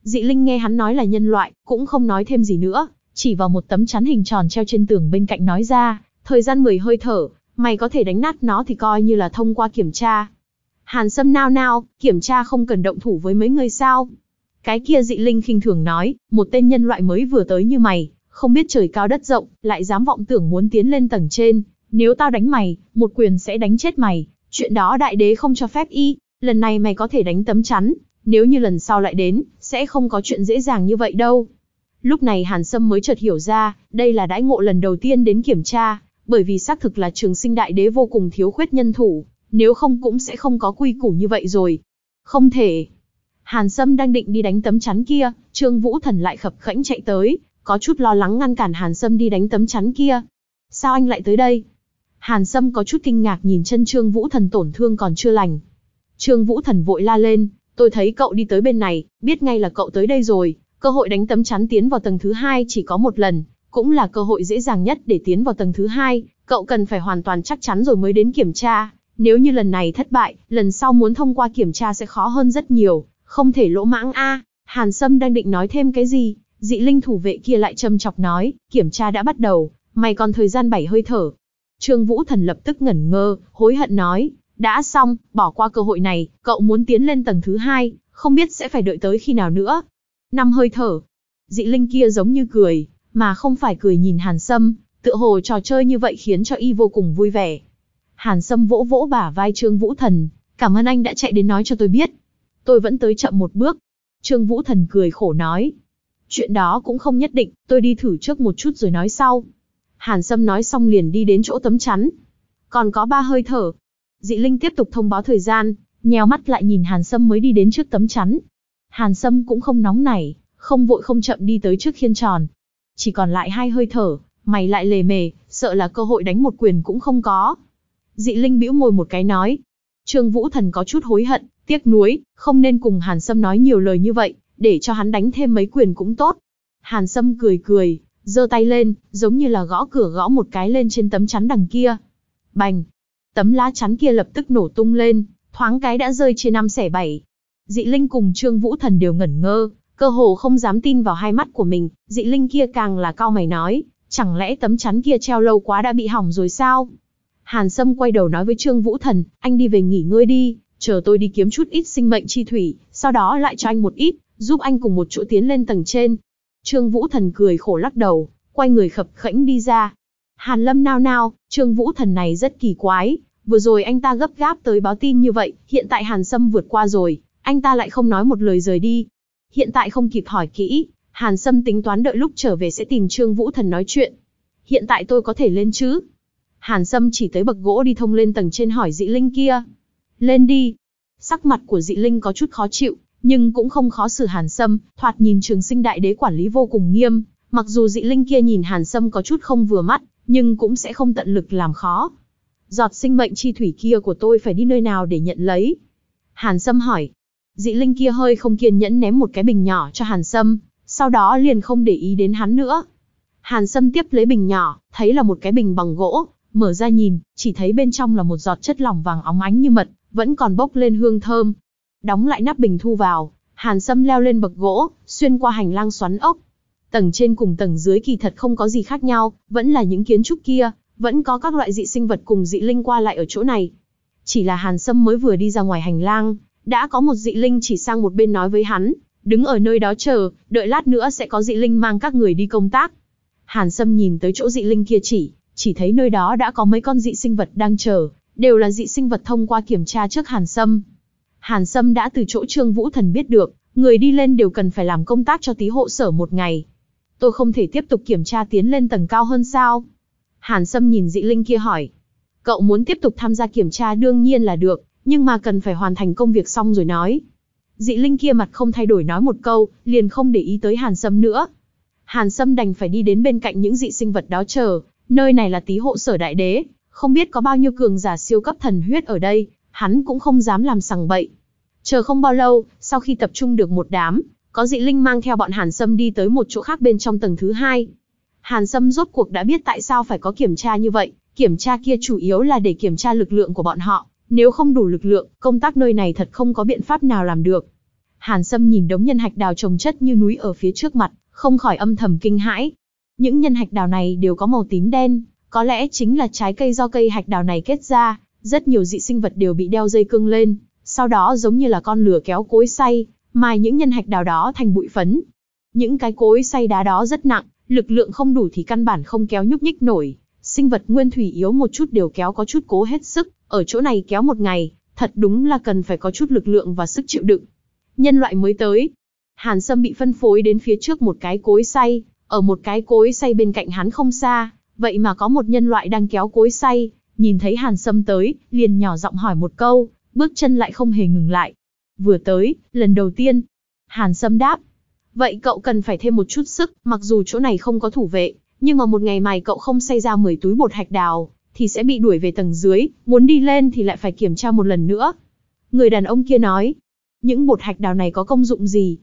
Dị linh nghe hắn nói là nhân loại, cũng không nói thêm gì nữa, chỉ vào một tấm chắn hình tròn treo trên tường bên cạnh nói ra, thời gian 10 hơi thở, mày có thể đánh nát nó thì coi như là thông qua kiểm tra. Hàn Sâm nao nao, kiểm tra không cần động thủ với mấy người sao. Cái kia dị linh khinh thường nói, một tên nhân loại mới vừa tới như mày, không biết trời cao đất rộng, lại dám vọng tưởng muốn tiến lên tầng trên. Nếu tao đánh mày, một quyền sẽ đánh chết mày. Chuyện đó đại đế không cho phép y, lần này mày có thể đánh tấm chắn, nếu như lần sau lại đến, sẽ không có chuyện dễ dàng như vậy đâu. Lúc này Hàn Sâm mới chợt hiểu ra, đây là đãi ngộ lần đầu tiên đến kiểm tra, bởi vì xác thực là trường sinh đại đế vô cùng thiếu khuyết nhân thủ, nếu không cũng sẽ không có quy củ như vậy rồi. Không thể. Hàn Sâm đang định đi đánh tấm chắn kia, Trương Vũ Thần lại khập khẽnh chạy tới, có chút lo lắng ngăn cản Hàn Sâm đi đánh tấm chắn kia. Sao anh lại tới đây? Hàn Sâm có chút kinh ngạc nhìn chân Trương Vũ Thần tổn thương còn chưa lành. Trương Vũ Thần vội la lên, tôi thấy cậu đi tới bên này, biết ngay là cậu tới đây rồi, cơ hội đánh tấm chắn tiến vào tầng thứ hai chỉ có một lần, cũng là cơ hội dễ dàng nhất để tiến vào tầng thứ hai, cậu cần phải hoàn toàn chắc chắn rồi mới đến kiểm tra. Nếu như lần này thất bại, lần sau muốn thông qua kiểm tra sẽ khó hơn rất nhiều, không thể lỗ mãng a. Hàn Sâm đang định nói thêm cái gì, dị linh thủ vệ kia lại châm chọc nói, kiểm tra đã bắt đầu, mày còn thời gian bảy hơi thở. Trương Vũ Thần lập tức ngẩn ngơ, hối hận nói, đã xong, bỏ qua cơ hội này, cậu muốn tiến lên tầng thứ hai, không biết sẽ phải đợi tới khi nào nữa. Năm hơi thở. Dị linh kia giống như cười, mà không phải cười nhìn Hàn Sâm, tựa hồ trò chơi như vậy khiến cho y vô cùng vui vẻ. Hàn Sâm vỗ vỗ bả vai Trương Vũ Thần, cảm ơn anh đã chạy đến nói cho tôi biết. Tôi vẫn tới chậm một bước. Trương Vũ Thần cười khổ nói. Chuyện đó cũng không nhất định, tôi đi thử trước một chút rồi nói sau. Hàn Sâm nói xong liền đi đến chỗ tấm chắn. Còn có ba hơi thở. Dị Linh tiếp tục thông báo thời gian, nheo mắt lại nhìn Hàn Sâm mới đi đến trước tấm chắn. Hàn Sâm cũng không nóng nảy, không vội không chậm đi tới trước khiên tròn. Chỉ còn lại hai hơi thở, mày lại lề mề, sợ là cơ hội đánh một quyền cũng không có. Dị Linh bĩu môi một cái nói. Trương Vũ Thần có chút hối hận, tiếc nuối, không nên cùng Hàn Sâm nói nhiều lời như vậy, để cho hắn đánh thêm mấy quyền cũng tốt. Hàn Sâm cười cười, giơ tay lên, giống như là gõ cửa gõ một cái lên trên tấm chắn đằng kia. Bành! Tấm lá chắn kia lập tức nổ tung lên, thoáng cái đã rơi trên năm xẻ bảy. Dị Linh cùng Trương Vũ Thần đều ngẩn ngơ, cơ hồ không dám tin vào hai mắt của mình, dị Linh kia càng là cao mày nói, chẳng lẽ tấm chắn kia treo lâu quá đã bị hỏng rồi sao? Hàn Sâm quay đầu nói với Trương Vũ Thần, anh đi về nghỉ ngơi đi, chờ tôi đi kiếm chút ít sinh mệnh chi thủy, sau đó lại cho anh một ít, giúp anh cùng một chỗ tiến lên tầng trên. Trương Vũ Thần cười khổ lắc đầu, quay người khập khẽnh đi ra. Hàn Lâm nao nao, Trương Vũ Thần này rất kỳ quái, vừa rồi anh ta gấp gáp tới báo tin như vậy, hiện tại Hàn Sâm vượt qua rồi, anh ta lại không nói một lời rời đi. Hiện tại không kịp hỏi kỹ, Hàn Sâm tính toán đợi lúc trở về sẽ tìm Trương Vũ Thần nói chuyện. Hiện tại tôi có thể lên chứ? Hàn Sâm chỉ tới bậc gỗ đi thông lên tầng trên hỏi dị linh kia. Lên đi. Sắc mặt của dị linh có chút khó chịu, nhưng cũng không khó xử Hàn Sâm, thoạt nhìn trường sinh đại đế quản lý vô cùng nghiêm, mặc dù dị linh kia nhìn Hàn Sâm có chút không vừa mắt, nhưng cũng sẽ không tận lực làm khó. Giọt sinh mệnh chi thủy kia của tôi phải đi nơi nào để nhận lấy? Hàn Sâm hỏi. Dị linh kia hơi không kiên nhẫn ném một cái bình nhỏ cho Hàn Sâm, sau đó liền không để ý đến hắn nữa. Hàn Sâm tiếp lấy bình nhỏ, thấy là một cái bình bằng gỗ, mở ra nhìn, chỉ thấy bên trong là một giọt chất lỏng vàng óng ánh như mật, vẫn còn bốc lên hương thơm. Đóng lại nắp bình thu vào, Hàn Sâm leo lên bậc gỗ, xuyên qua hành lang xoắn ốc. Tầng trên cùng tầng dưới kỳ thật không có gì khác nhau, vẫn là những kiến trúc kia, vẫn có các loại dị sinh vật cùng dị linh qua lại ở chỗ này. Chỉ là Hàn Sâm mới vừa đi ra ngoài hành lang, đã có một dị linh chỉ sang một bên nói với hắn, đứng ở nơi đó chờ, đợi lát nữa sẽ có dị linh mang các người đi công tác. Hàn Sâm nhìn tới chỗ dị linh kia chỉ, chỉ thấy nơi đó đã có mấy con dị sinh vật đang chờ, đều là dị sinh vật thông qua kiểm tra trước Hàn Sâm. Hàn Sâm đã từ chỗ Trương Vũ Thần biết được, người đi lên đều cần phải làm công tác cho tí hộ sở một ngày. Tôi không thể tiếp tục kiểm tra tiến lên tầng cao hơn sao? Hàn Sâm nhìn dị linh kia hỏi. Cậu muốn tiếp tục tham gia kiểm tra đương nhiên là được, nhưng mà cần phải hoàn thành công việc xong rồi nói. Dị linh kia mặt không thay đổi nói một câu, liền không để ý tới Hàn Sâm nữa. Hàn Sâm đành phải đi đến bên cạnh những dị sinh vật đó chờ, nơi này là tí hộ sở đại đế, không biết có bao nhiêu cường giả siêu cấp thần huyết ở đây, hắn cũng không dám làm sằng bậy. Chờ không bao lâu, sau khi tập trung được một đám, có dị linh mang theo bọn Hàn Sâm đi tới một chỗ khác bên trong tầng thứ hai. Hàn Sâm rốt cuộc đã biết tại sao phải có kiểm tra như vậy, kiểm tra kia chủ yếu là để kiểm tra lực lượng của bọn họ, nếu không đủ lực lượng, công tác nơi này thật không có biện pháp nào làm được. Hàn Sâm nhìn đống nhân hạch đào trồng chất như núi ở phía trước mặt, không khỏi âm thầm kinh hãi. Những nhân hạch đào này đều có màu tím đen, có lẽ chính là trái cây do cây hạch đào này kết ra, rất nhiều dị sinh vật đều bị đeo dây cương lên, sau đó giống như là con lửa kéo cối xay, mài những nhân hạch đào đó thành bụi phấn. Những cái cối xay đá đó rất nặng, lực lượng không đủ thì căn bản không kéo nhúc nhích nổi, sinh vật nguyên thủy yếu một chút đều kéo có chút cố hết sức, ở chỗ này kéo một ngày, thật đúng là cần phải có chút lực lượng và sức chịu đựng. Nhân loại mới tới. Hàn Sâm bị phân phối đến phía trước một cái cối xay, ở một cái cối xay bên cạnh hắn không xa, vậy mà có một nhân loại đang kéo cối xay, nhìn thấy Hàn Sâm tới, liền nhỏ giọng hỏi một câu, bước chân lại không hề ngừng lại. Vừa tới, lần đầu tiên. Hàn Sâm đáp. Vậy cậu cần phải thêm một chút sức, mặc dù chỗ này không có thủ vệ, nhưng mà một ngày mày cậu không xây ra 10 túi bột hạch đào, thì sẽ bị đuổi về tầng dưới, muốn đi lên thì lại phải kiểm tra một lần nữa. Người đàn ông kia nói, những bột hạch đào này có công dụng gì?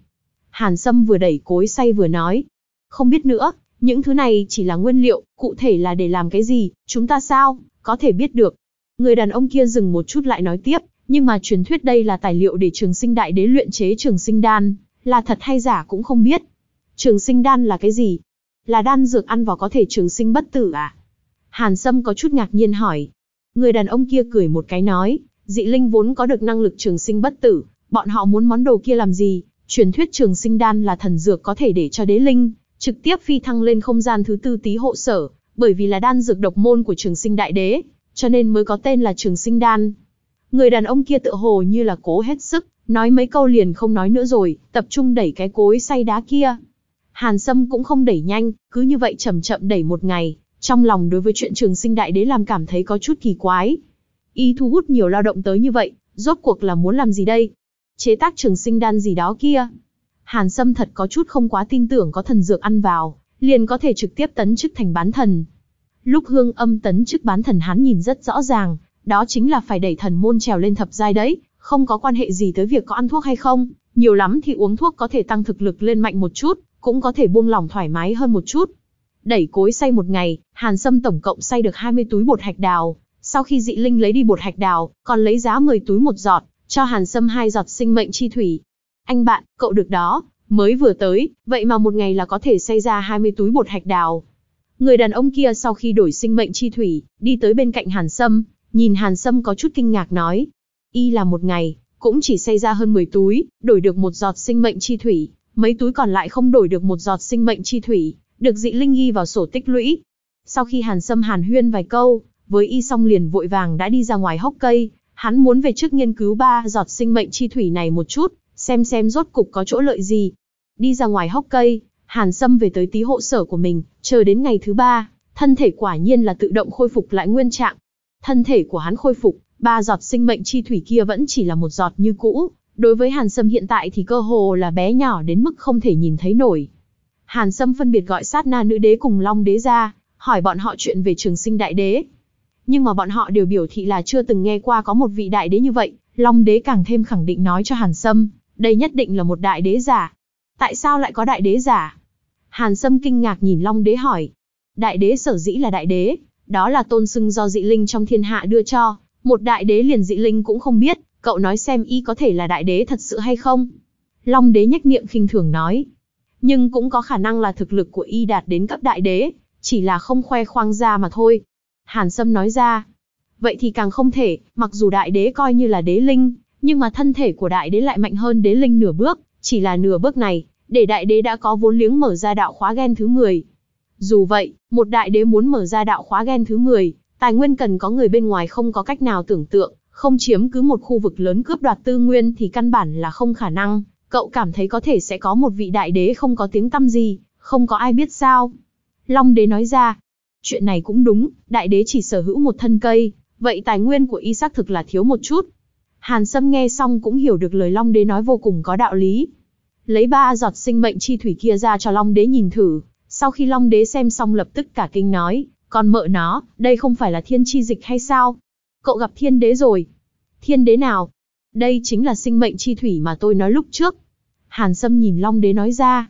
Hàn Sâm vừa đẩy cối xay vừa nói, không biết nữa, những thứ này chỉ là nguyên liệu, cụ thể là để làm cái gì, chúng ta sao, có thể biết được. Người đàn ông kia dừng một chút lại nói tiếp, nhưng mà truyền thuyết đây là tài liệu để trường sinh đại đế luyện chế trường sinh đan, là thật hay giả cũng không biết. Trường sinh đan là cái gì? Là đan dược ăn vào có thể trường sinh bất tử à? Hàn Sâm có chút ngạc nhiên hỏi. Người đàn ông kia cười một cái nói, dị linh vốn có được năng lực trường sinh bất tử, bọn họ muốn món đồ kia làm gì? Truyền thuyết trường sinh đan là thần dược có thể để cho đế linh, trực tiếp phi thăng lên không gian thứ tư tí hộ sở, bởi vì là đan dược độc môn của trường sinh đại đế, cho nên mới có tên là trường sinh đan. Người đàn ông kia tự hồ như là cố hết sức, nói mấy câu liền không nói nữa rồi, tập trung đẩy cái cối xay đá kia. Hàn Sâm cũng không đẩy nhanh, cứ như vậy chậm chậm đẩy một ngày, trong lòng đối với chuyện trường sinh đại đế làm cảm thấy có chút kỳ quái. Y thu hút nhiều lao động tới như vậy, rốt cuộc là muốn làm gì đây? Chế tác trường sinh đan gì đó kia. Hàn Sâm thật có chút không quá tin tưởng có thần dược ăn vào, liền có thể trực tiếp tấn chức thành bán thần. Lúc hương âm tấn chức bán thần hắn nhìn rất rõ ràng, đó chính là phải đẩy thần môn trèo lên thập giai đấy, không có quan hệ gì tới việc có ăn thuốc hay không, nhiều lắm thì uống thuốc có thể tăng thực lực lên mạnh một chút, cũng có thể buông lỏng thoải mái hơn một chút. Đẩy cối xay một ngày, Hàn Sâm tổng cộng xay được 20 túi bột hạch đào, sau khi dị linh lấy đi bột hạch đào, còn lấy giá 10 túi một giọt, cho Hàn Sâm hai giọt sinh mệnh chi thủy. Anh bạn, cậu được đó, mới vừa tới, vậy mà một ngày là có thể xay ra 20 túi bột hạch đào. Người đàn ông kia sau khi đổi sinh mệnh chi thủy, đi tới bên cạnh Hàn Sâm, nhìn Hàn Sâm có chút kinh ngạc nói. Y là một ngày, cũng chỉ xay ra hơn 10 túi, đổi được một giọt sinh mệnh chi thủy, mấy túi còn lại không đổi được một giọt sinh mệnh chi thủy, được dị linh ghi vào sổ tích lũy. Sau khi Hàn Sâm hàn huyên vài câu, với y xong liền vội vàng đã đi ra ngoài hốc cây, hắn muốn về trước nghiên cứu ba giọt sinh mệnh chi thủy này một chút, xem xem rốt cục có chỗ lợi gì. Đi ra ngoài hốc cây, Hàn Sâm về tới tí hộ sở của mình, chờ đến ngày thứ ba, thân thể quả nhiên là tự động khôi phục lại nguyên trạng. Thân thể của hắn khôi phục, ba giọt sinh mệnh chi thủy kia vẫn chỉ là một giọt như cũ, đối với Hàn Sâm hiện tại thì cơ hồ là bé nhỏ đến mức không thể nhìn thấy nổi. Hàn Sâm phân biệt gọi sát na nữ đế cùng Long đế ra, hỏi bọn họ chuyện về trường sinh đại đế. Nhưng mà bọn họ đều biểu thị là chưa từng nghe qua có một vị đại đế như vậy, Long đế càng thêm khẳng định nói cho Hàn Sâm, đây nhất định là một đại đế giả. Tại sao lại có đại đế giả? Hàn Sâm kinh ngạc nhìn Long đế hỏi. Đại đế sở dĩ là đại đế, đó là tôn xưng do dị linh trong thiên hạ đưa cho, một đại đế liền dị linh cũng không biết, cậu nói xem y có thể là đại đế thật sự hay không? Long đế nhếch miệng khinh thường nói. Nhưng cũng có khả năng là thực lực của y đạt đến cấp đại đế, chỉ là không khoe khoang ra mà thôi. Hàn Sâm nói ra. Vậy thì càng không thể, mặc dù đại đế coi như là đế linh, nhưng mà thân thể của đại đế lại mạnh hơn đế linh nửa bước, chỉ là nửa bước này, để đại đế đã có vốn liếng mở ra đạo khóa gen thứ 10. Dù vậy, một đại đế muốn mở ra đạo khóa gen thứ 10, tài nguyên cần có người bên ngoài không có cách nào tưởng tượng, không chiếm cứ một khu vực lớn cướp đoạt tư nguyên thì căn bản là không khả năng. Cậu cảm thấy có thể sẽ có một vị đại đế không có tiếng tăm gì, không có ai biết sao. Long đế nói ra, chuyện này cũng đúng, đại đế chỉ sở hữu một thân cây, vậy tài nguyên của y xác thực là thiếu một chút. Hàn Sâm nghe xong cũng hiểu được lời Long đế nói vô cùng có đạo lý. Lấy ba giọt sinh mệnh chi thủy kia ra cho Long đế nhìn thử, sau khi Long đế xem xong lập tức cả kinh nói, còn mợ nó, đây không phải là thiên chi dịch hay sao? Cậu gặp thiên đế rồi. Thiên đế nào? Đây chính là sinh mệnh chi thủy mà tôi nói lúc trước. Hàn Sâm nhìn Long đế nói ra.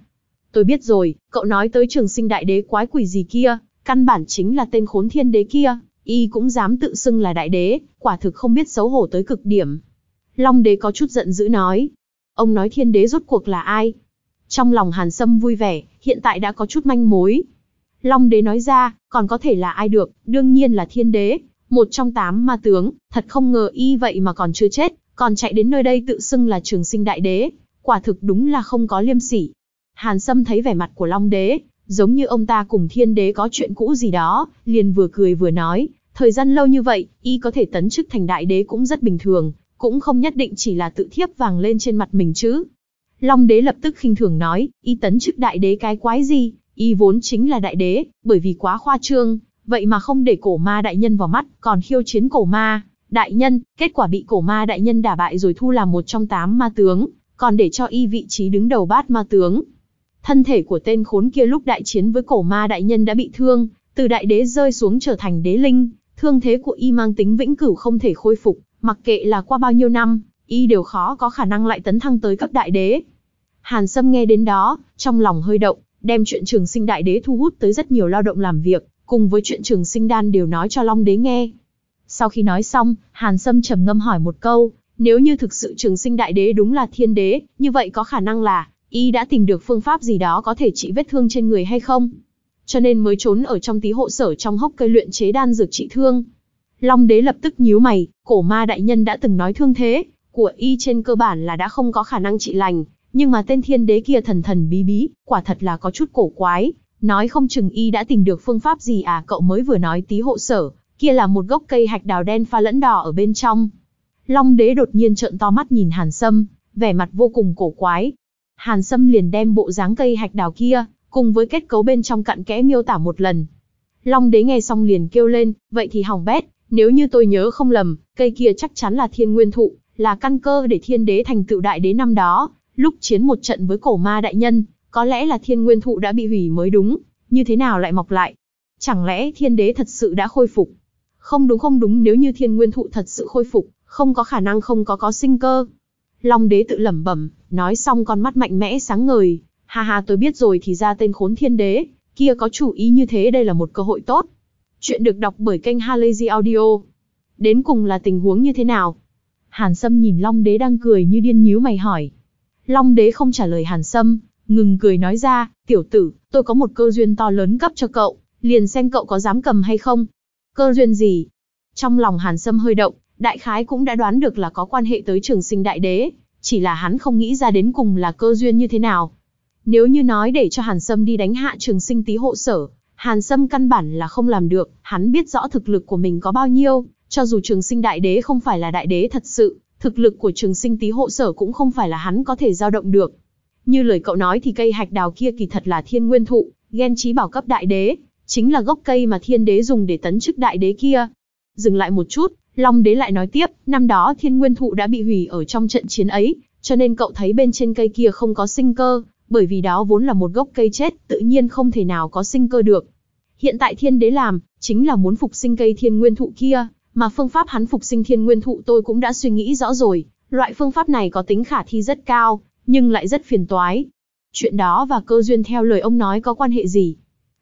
Tôi biết rồi, cậu nói tới trường sinh đại đế quái quỷ gì kia, căn bản chính là tên khốn thiên đế kia, y cũng dám tự xưng là đại đế, quả thực không biết xấu hổ tới cực điểm. Long đế có chút giận dữ nói. Ông nói thiên đế rốt cuộc là ai? Trong lòng Hàn Sâm vui vẻ, hiện tại đã có chút manh mối. Long đế nói ra, còn có thể là ai được, đương nhiên là thiên đế, một trong tám ma tướng, thật không ngờ y vậy mà còn chưa chết, còn chạy đến nơi đây tự xưng là trường sinh đại đế, quả thực đúng là không có liêm sỉ. Hàn Sâm thấy vẻ mặt của Long đế, giống như ông ta cùng thiên đế có chuyện cũ gì đó, liền vừa cười vừa nói, thời gian lâu như vậy, y có thể tấn chức thành đại đế cũng rất bình thường, cũng không nhất định chỉ là tự thiếp vàng lên trên mặt mình chứ. Long đế lập tức khinh thường nói, y tấn chức đại đế cái quái gì, y vốn chính là đại đế, bởi vì quá khoa trương, vậy mà không để cổ ma đại nhân vào mắt, còn khiêu chiến cổ ma, đại nhân, kết quả bị cổ ma đại nhân đả bại rồi thu làm một trong tám ma tướng, còn để cho y vị trí đứng đầu bát ma tướng. Thân thể của tên khốn kia lúc đại chiến với cổ ma đại nhân đã bị thương, từ đại đế rơi xuống trở thành đế linh, thương thế của y mang tính vĩnh cửu không thể khôi phục, mặc kệ là qua bao nhiêu năm, y đều khó có khả năng lại tấn thăng tới cấp đại đế. Hàn Sâm nghe đến đó, trong lòng hơi động, đem chuyện trường sinh đại đế thu hút tới rất nhiều lao động làm việc, cùng với chuyện trường sinh đan đều nói cho Long đế nghe. Sau khi nói xong, Hàn Sâm trầm ngâm hỏi một câu, nếu như thực sự trường sinh đại đế đúng là thiên đế, như vậy có khả năng là, y đã tìm được phương pháp gì đó có thể trị vết thương trên người hay không? Cho nên mới trốn ở trong tí hộ sở trong hốc cây luyện chế đan dược trị thương. Long đế lập tức nhíu mày, cổ ma đại nhân đã từng nói thương thế, của y trên cơ bản là đã không có khả năng trị lành, nhưng mà tên thiên đế kia thần thần bí bí, quả thật là có chút cổ quái, nói không chừng y đã tìm được phương pháp gì à cậu mới vừa nói tí hộ sở, kia là một gốc cây hạch đào đen pha lẫn đỏ ở bên trong. Long đế đột nhiên trợn to mắt nhìn Hàn Sâm, vẻ mặt vô cùng cổ quái. Hàn Sâm liền đem bộ dáng cây hạch đào kia, cùng với kết cấu bên trong cặn kẽ miêu tả một lần. Long đế nghe xong liền kêu lên, vậy thì hỏng bét, nếu như tôi nhớ không lầm, cây kia chắc chắn là thiên nguyên thụ, là căn cơ để thiên đế thành tựu đại đế năm đó, lúc chiến một trận với cổ ma đại nhân, có lẽ là thiên nguyên thụ đã bị hủy mới đúng, như thế nào lại mọc lại? Chẳng lẽ thiên đế thật sự đã khôi phục? Không đúng không đúng nếu như thiên nguyên thụ thật sự khôi phục, không có khả năng không có có sinh cơ. Long đế tự lẩm bẩm, nói xong con mắt mạnh mẽ sáng ngời, ha ha tôi biết rồi thì ra tên khốn thiên đế, kia có chủ ý như thế đây là một cơ hội tốt. Chuyện được đọc bởi kênh Halazy Audio. Đến cùng là tình huống như thế nào? Hàn Sâm nhìn Long đế đang cười như điên nhíu mày hỏi. Long đế không trả lời Hàn Sâm, ngừng cười nói ra, tiểu tử, tôi có một cơ duyên to lớn cấp cho cậu, liền xem cậu có dám cầm hay không. Cơ duyên gì? Trong lòng Hàn Sâm hơi động, đại khái cũng đã đoán được là có quan hệ tới trường sinh đại đế, chỉ là hắn không nghĩ ra đến cùng là cơ duyên như thế nào. Nếu như nói để cho Hàn Sâm đi đánh hạ trường sinh tí hộ sở, Hàn Sâm căn bản là không làm được, hắn biết rõ thực lực của mình có bao nhiêu, cho dù trường sinh đại đế không phải là đại đế thật sự, thực lực của trường sinh tí hộ sở cũng không phải là hắn có thể giao động được. Như lời cậu nói thì cây hạch đào kia kỳ thật là thiên nguyên thụ, ghen trí bảo cấp đại đế, chính là gốc cây mà thiên đế dùng để tấn chức đại đế kia. Dừng lại một chút, Long đế lại nói tiếp, năm đó thiên nguyên thụ đã bị hủy ở trong trận chiến ấy, cho nên cậu thấy bên trên cây kia không có sinh cơ, bởi vì đó vốn là một gốc cây chết, tự nhiên không thể nào có sinh cơ được. Hiện tại thiên đế làm, chính là muốn phục sinh cây thiên nguyên thụ kia, mà phương pháp hắn phục sinh thiên nguyên thụ tôi cũng đã suy nghĩ rõ rồi, loại phương pháp này có tính khả thi rất cao, nhưng lại rất phiền toái. Chuyện đó và cơ duyên theo lời ông nói có quan hệ gì?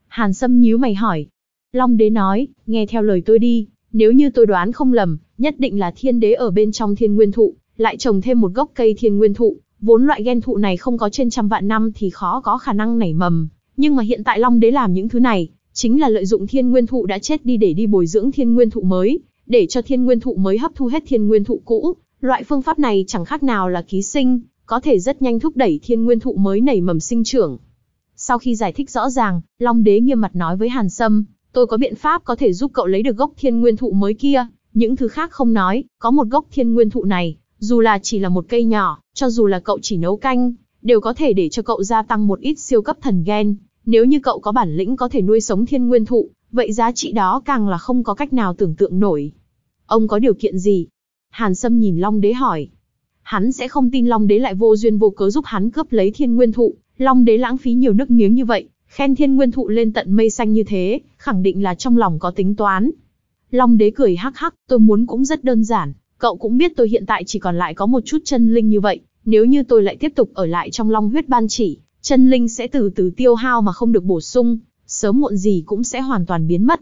Hàn Sâm nhíu mày hỏi. Long đế nói, nghe theo lời tôi đi, nếu như tôi đoán không lầm, nhất định là thiên đế ở bên trong thiên nguyên thụ, lại trồng thêm một gốc cây thiên nguyên thụ, vốn loại gen thụ này không có trên trăm vạn năm thì khó có khả năng nảy mầm, nhưng mà hiện tại Long đế làm những thứ này, chính là lợi dụng thiên nguyên thụ đã chết đi để đi bồi dưỡng thiên nguyên thụ mới, để cho thiên nguyên thụ mới hấp thu hết thiên nguyên thụ cũ. Loại phương pháp này chẳng khác nào là ký sinh, có thể rất nhanh thúc đẩy thiên nguyên thụ mới nảy mầm sinh trưởng. Sau khi giải thích rõ ràng, Long đế nghiêm mặt nói với Hàn Sâm, tôi có biện pháp có thể giúp cậu lấy được gốc thiên nguyên thụ mới kia, những thứ khác không nói, có một gốc thiên nguyên thụ này, dù là chỉ là một cây nhỏ, cho dù là cậu chỉ nấu canh, đều có thể để cho cậu gia tăng một ít siêu cấp thần gen. Nếu như cậu có bản lĩnh có thể nuôi sống thiên nguyên thụ, vậy giá trị đó càng là không có cách nào tưởng tượng nổi. Ông có điều kiện gì? Hàn Sâm nhìn Long Đế hỏi. Hắn sẽ không tin Long Đế lại vô duyên vô cớ giúp hắn cướp lấy thiên nguyên thụ, Long Đế lãng phí nhiều nước miếng như vậy, khen thiên nguyên thụ lên tận mây xanh như thế, khẳng định là trong lòng có tính toán. Long Đế cười hắc hắc, tôi muốn cũng rất đơn giản, cậu cũng biết tôi hiện tại chỉ còn lại có một chút chân linh như vậy, nếu như tôi lại tiếp tục ở lại trong Long huyết ban chỉ, chân linh sẽ từ từ tiêu hao mà không được bổ sung, sớm muộn gì cũng sẽ hoàn toàn biến mất.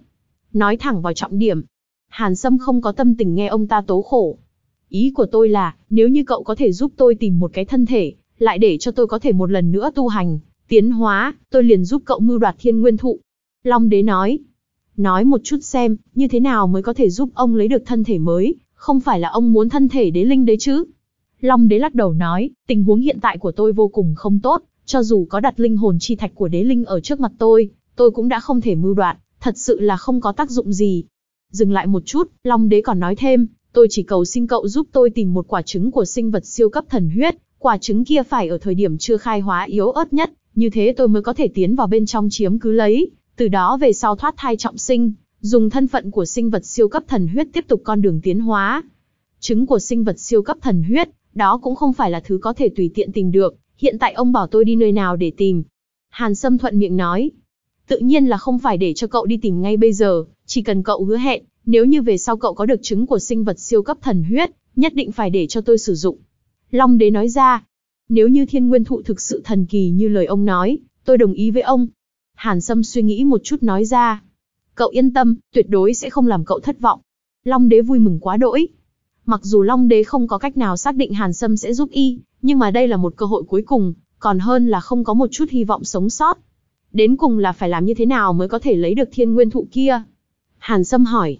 Nói thẳng vào trọng điểm, Hàn Sâm không có tâm tình nghe ông ta tố khổ. Ý của tôi là, nếu như cậu có thể giúp tôi tìm một cái thân thể, lại để cho tôi có thể một lần nữa tu hành, tiến hóa, tôi liền giúp cậu mưu đoạt thiên nguyên thụ. Long đế nói. Nói một chút xem, như thế nào mới có thể giúp ông lấy được thân thể mới, không phải là ông muốn thân thể đế linh đấy chứ. Long đế lắc đầu nói, tình huống hiện tại của tôi vô cùng không tốt, cho dù có đặt linh hồn chi thạch của đế linh ở trước mặt tôi, tôi cũng đã không thể mưu đoạt, thật sự là không có tác dụng gì. Dừng lại một chút, Long đế còn nói thêm, tôi chỉ cầu xin cậu giúp tôi tìm một quả trứng của sinh vật siêu cấp thần huyết, quả trứng kia phải ở thời điểm chưa khai hóa yếu ớt nhất, như thế tôi mới có thể tiến vào bên trong chiếm cứ lấy, từ đó về sau thoát thai trọng sinh, dùng thân phận của sinh vật siêu cấp thần huyết tiếp tục con đường tiến hóa. Trứng của sinh vật siêu cấp thần huyết, đó cũng không phải là thứ có thể tùy tiện tìm được, hiện tại ông bảo tôi đi nơi nào để tìm. Hàn Sâm thuận miệng nói, tự nhiên là không phải để cho cậu đi tìm ngay bây giờ, chỉ cần cậu hứa hẹn, nếu như về sau cậu có được trứng của sinh vật siêu cấp thần huyết, nhất định phải để cho tôi sử dụng. Long đế nói ra, nếu như thiên nguyên thụ thực sự thần kỳ như lời ông nói, tôi đồng ý với ông. Hàn Sâm suy nghĩ một chút nói ra, cậu yên tâm, tuyệt đối sẽ không làm cậu thất vọng. Long đế vui mừng quá đỗi. Mặc dù Long đế không có cách nào xác định Hàn Sâm sẽ giúp y, nhưng mà đây là một cơ hội cuối cùng, còn hơn là không có một chút hy vọng sống sót. Đến cùng là phải làm như thế nào mới có thể lấy được thiên nguyên thụ kia? Hàn Sâm hỏi.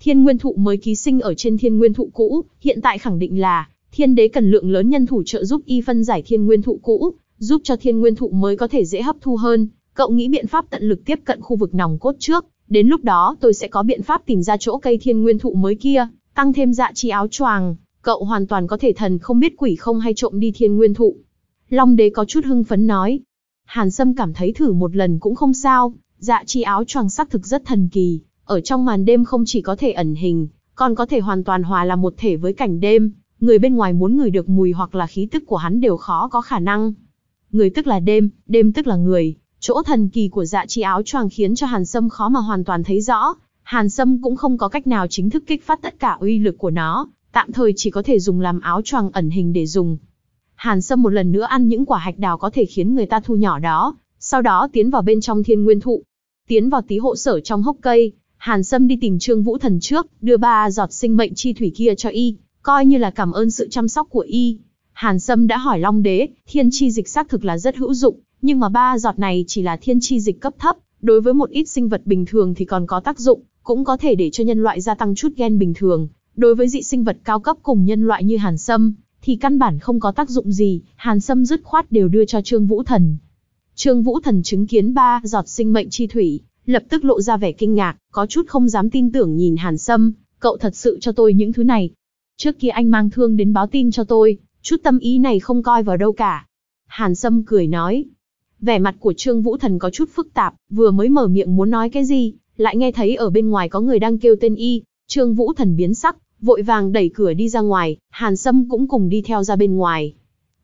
Thiên nguyên thụ mới ký sinh ở trên thiên nguyên thụ cũ, hiện tại khẳng định là, thiên đế cần lượng lớn nhân thủ trợ giúp y phân giải thiên nguyên thụ cũ, giúp cho thiên nguyên thụ mới có thể dễ hấp thu hơn. Cậu nghĩ biện pháp tận lực tiếp cận khu vực nòng cốt trước, đến lúc đó tôi sẽ có biện pháp tìm ra chỗ cây thiên nguyên thụ mới kia, tăng thêm dạ chi áo choàng, cậu hoàn toàn có thể thần không biết quỷ không hay trộm đi thiên nguyên thụ. Long đế có chút hưng phấn nói. Hàn Sâm cảm thấy thử một lần cũng không sao, dạ chi áo choàng sắc thực rất thần kỳ, ở trong màn đêm không chỉ có thể ẩn hình, còn có thể hoàn toàn hòa là một thể với cảnh đêm, người bên ngoài muốn ngửi được mùi hoặc là khí tức của hắn đều khó có khả năng. Người tức là đêm, đêm tức là người, chỗ thần kỳ của dạ chi áo choàng khiến cho Hàn Sâm khó mà hoàn toàn thấy rõ, Hàn Sâm cũng không có cách nào chính thức kích phát tất cả uy lực của nó, tạm thời chỉ có thể dùng làm áo choàng ẩn hình để dùng. Hàn Sâm một lần nữa ăn những quả hạch đào có thể khiến người ta thu nhỏ đó, sau đó tiến vào bên trong thiên nguyên thụ. Tiến vào tí hộ sở trong hốc cây, Hàn Sâm đi tìm Trương Vũ Thần trước, đưa ba giọt sinh mệnh chi thủy kia cho y, coi như là cảm ơn sự chăm sóc của y. Hàn Sâm đã hỏi Long Đế, thiên chi dịch xác thực là rất hữu dụng, nhưng mà ba giọt này chỉ là thiên chi dịch cấp thấp, đối với một ít sinh vật bình thường thì còn có tác dụng, cũng có thể để cho nhân loại gia tăng chút gen bình thường. Đối với dị sinh vật cao cấp cùng nhân loại như Hàn Sâm, thì căn bản không có tác dụng gì, Hàn Sâm dứt khoát đều đưa cho Trương Vũ Thần. Trương Vũ Thần chứng kiến ba giọt sinh mệnh chi thủy, lập tức lộ ra vẻ kinh ngạc, có chút không dám tin tưởng nhìn Hàn Sâm, cậu thật sự cho tôi những thứ này. Trước kia anh mang thương đến báo tin cho tôi, chút tâm ý này không coi vào đâu cả. Hàn Sâm cười nói. Vẻ mặt của Trương Vũ Thần có chút phức tạp, vừa mới mở miệng muốn nói cái gì, lại nghe thấy ở bên ngoài có người đang kêu tên y. Trương Vũ Thần biến sắc, vội vàng đẩy cửa đi ra ngoài, Hàn Sâm cũng cùng đi theo ra bên ngoài.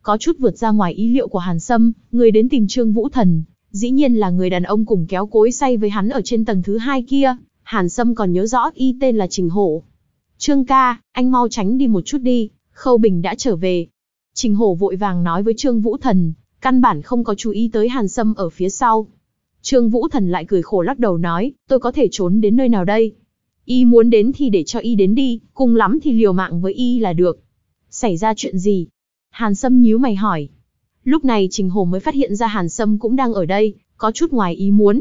Có chút vượt ra ngoài ý liệu của Hàn Sâm, người đến tìm Trương Vũ Thần, dĩ nhiên là người đàn ông cùng kéo cối say với hắn ở trên tầng thứ hai kia, Hàn Sâm còn nhớ rõ y tên là Trình Hổ. Trương ca, anh mau tránh đi một chút đi, Khâu Bình đã trở về. Trình Hổ vội vàng nói với Trương Vũ Thần, căn bản không có chú ý tới Hàn Sâm ở phía sau. Trương Vũ Thần lại cười khổ lắc đầu nói, tôi có thể trốn đến nơi nào đây? Y muốn đến thì để cho Y đến đi, cùng lắm thì liều mạng với Y là được. Xảy ra chuyện gì? Hàn Sâm nhíu mày hỏi. Lúc này Trình Hồ mới phát hiện ra Hàn Sâm cũng đang ở đây, có chút ngoài ý muốn.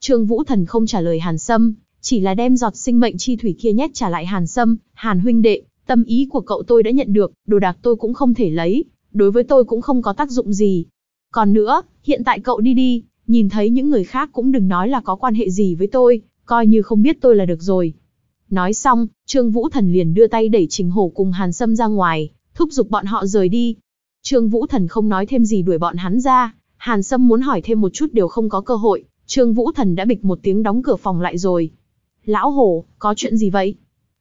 Trương Vũ Thần không trả lời Hàn Sâm, chỉ là đem giọt sinh mệnh chi thủy kia nhét trả lại Hàn Sâm, Hàn huynh đệ, tâm ý của cậu tôi đã nhận được, đồ đạc tôi cũng không thể lấy, đối với tôi cũng không có tác dụng gì. Còn nữa, hiện tại cậu đi đi, nhìn thấy những người khác cũng đừng nói là có quan hệ gì với tôi, coi như không biết tôi là được rồi. Nói xong, Trương Vũ Thần liền đưa tay đẩy Trình Hổ cùng Hàn Sâm ra ngoài, thúc giục bọn họ rời đi. Trương Vũ Thần không nói thêm gì đuổi bọn hắn ra, Hàn Sâm muốn hỏi thêm một chút đều không có cơ hội, Trương Vũ Thần đã bịch một tiếng đóng cửa phòng lại rồi. Lão Hổ, có chuyện gì vậy?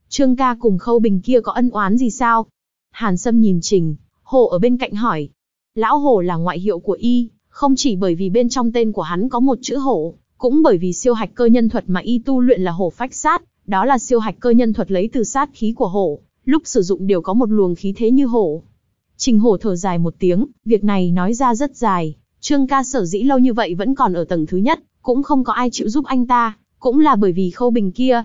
Trương ca cùng Khâu Bình kia có ân oán gì sao? Hàn Sâm nhìn Trình, Hổ ở bên cạnh hỏi. Lão Hổ là ngoại hiệu của y, không chỉ bởi vì bên trong tên của hắn có một chữ hổ, cũng bởi vì siêu hạch cơ nhân thuật mà y tu luyện là hổ phách sát, đó là siêu hạch cơ nhân thuật lấy từ sát khí của hổ, lúc sử dụng đều có một luồng khí thế như hổ. Trình hổ thở dài một tiếng, việc này nói ra rất dài, Trương ca sở dĩ lâu như vậy vẫn còn ở tầng thứ nhất, cũng không có ai chịu giúp anh ta, cũng là bởi vì khâu bình kia.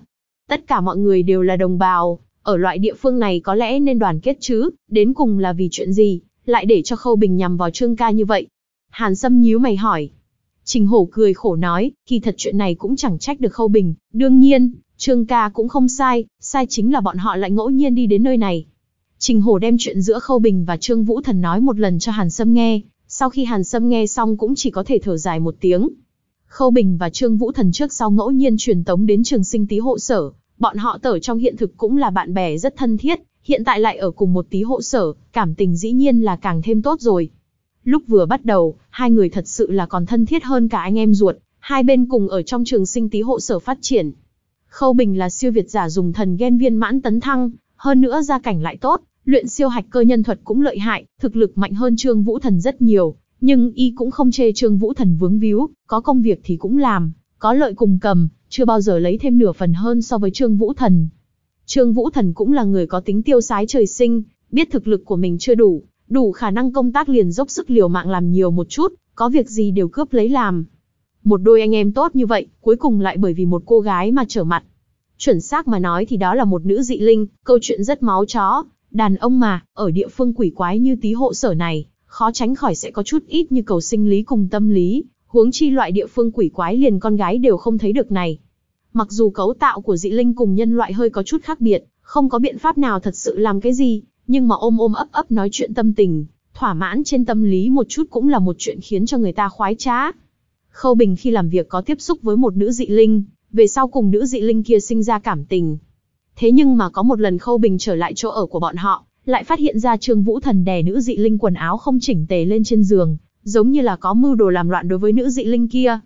Tất cả mọi người đều là đồng bào, ở loại địa phương này có lẽ nên đoàn kết chứ, đến cùng là vì chuyện gì, lại để cho khâu bình nhằm vào Trương ca như vậy. Hàn Sâm nhíu mày hỏi. Trình hổ cười khổ nói, kỳ thật chuyện này cũng chẳng trách được khâu bình, đương nhiên, Trương ca cũng không sai, sai chính là bọn họ lại ngẫu nhiên đi đến nơi này. Trình Hổ đem chuyện giữa Khâu Bình và Trương Vũ Thần nói một lần cho Hàn Sâm nghe, sau khi Hàn Sâm nghe xong cũng chỉ có thể thở dài một tiếng. Khâu Bình và Trương Vũ Thần trước sau ngẫu nhiên truyền tống đến trường sinh tí hộ sở, bọn họ tở trong hiện thực cũng là bạn bè rất thân thiết, hiện tại lại ở cùng một tí hộ sở, cảm tình dĩ nhiên là càng thêm tốt rồi. Lúc vừa bắt đầu, hai người thật sự là còn thân thiết hơn cả anh em ruột, hai bên cùng ở trong trường sinh tí hộ sở phát triển. Khâu Bình là siêu việt giả dùng thần gen viên mãn tấn thăng, hơn nữa gia cảnh lại tốt, luyện siêu hạch cơ nhân thuật cũng lợi hại, thực lực mạnh hơn Trương Vũ Thần rất nhiều, nhưng y cũng không chê Trương Vũ Thần vướng víu, có công việc thì cũng làm, có lợi cùng cầm, chưa bao giờ lấy thêm nửa phần hơn so với Trương Vũ Thần. Trương Vũ Thần cũng là người có tính tiêu sái trời sinh, biết thực lực của mình chưa đủ, đủ khả năng công tác liền dốc sức liều mạng làm nhiều một chút, có việc gì đều cướp lấy làm. Một đôi anh em tốt như vậy, cuối cùng lại bởi vì một cô gái mà trở mặt. Chuẩn xác mà nói thì đó là một nữ dị linh, câu chuyện rất máu chó, đàn ông mà, ở địa phương quỷ quái như tí hộ sở này, khó tránh khỏi sẽ có chút ít như cầu sinh lý cùng tâm lý, huống chi loại địa phương quỷ quái liền con gái đều không thấy được này. Mặc dù cấu tạo của dị linh cùng nhân loại hơi có chút khác biệt, không có biện pháp nào thật sự làm cái gì, nhưng mà ôm ôm ấp ấp nói chuyện tâm tình, thỏa mãn trên tâm lý một chút cũng là một chuyện khiến cho người ta khoái trá. Khâu Bình khi làm việc có tiếp xúc với một nữ dị linh, về sau cùng nữ dị linh kia sinh ra cảm tình. Thế nhưng mà có một lần Khâu Bình trở lại chỗ ở của bọn họ, lại phát hiện ra Trương Vũ Thần đè nữ dị linh quần áo không chỉnh tề lên trên giường, giống như là có mưu đồ làm loạn đối với nữ dị linh kia.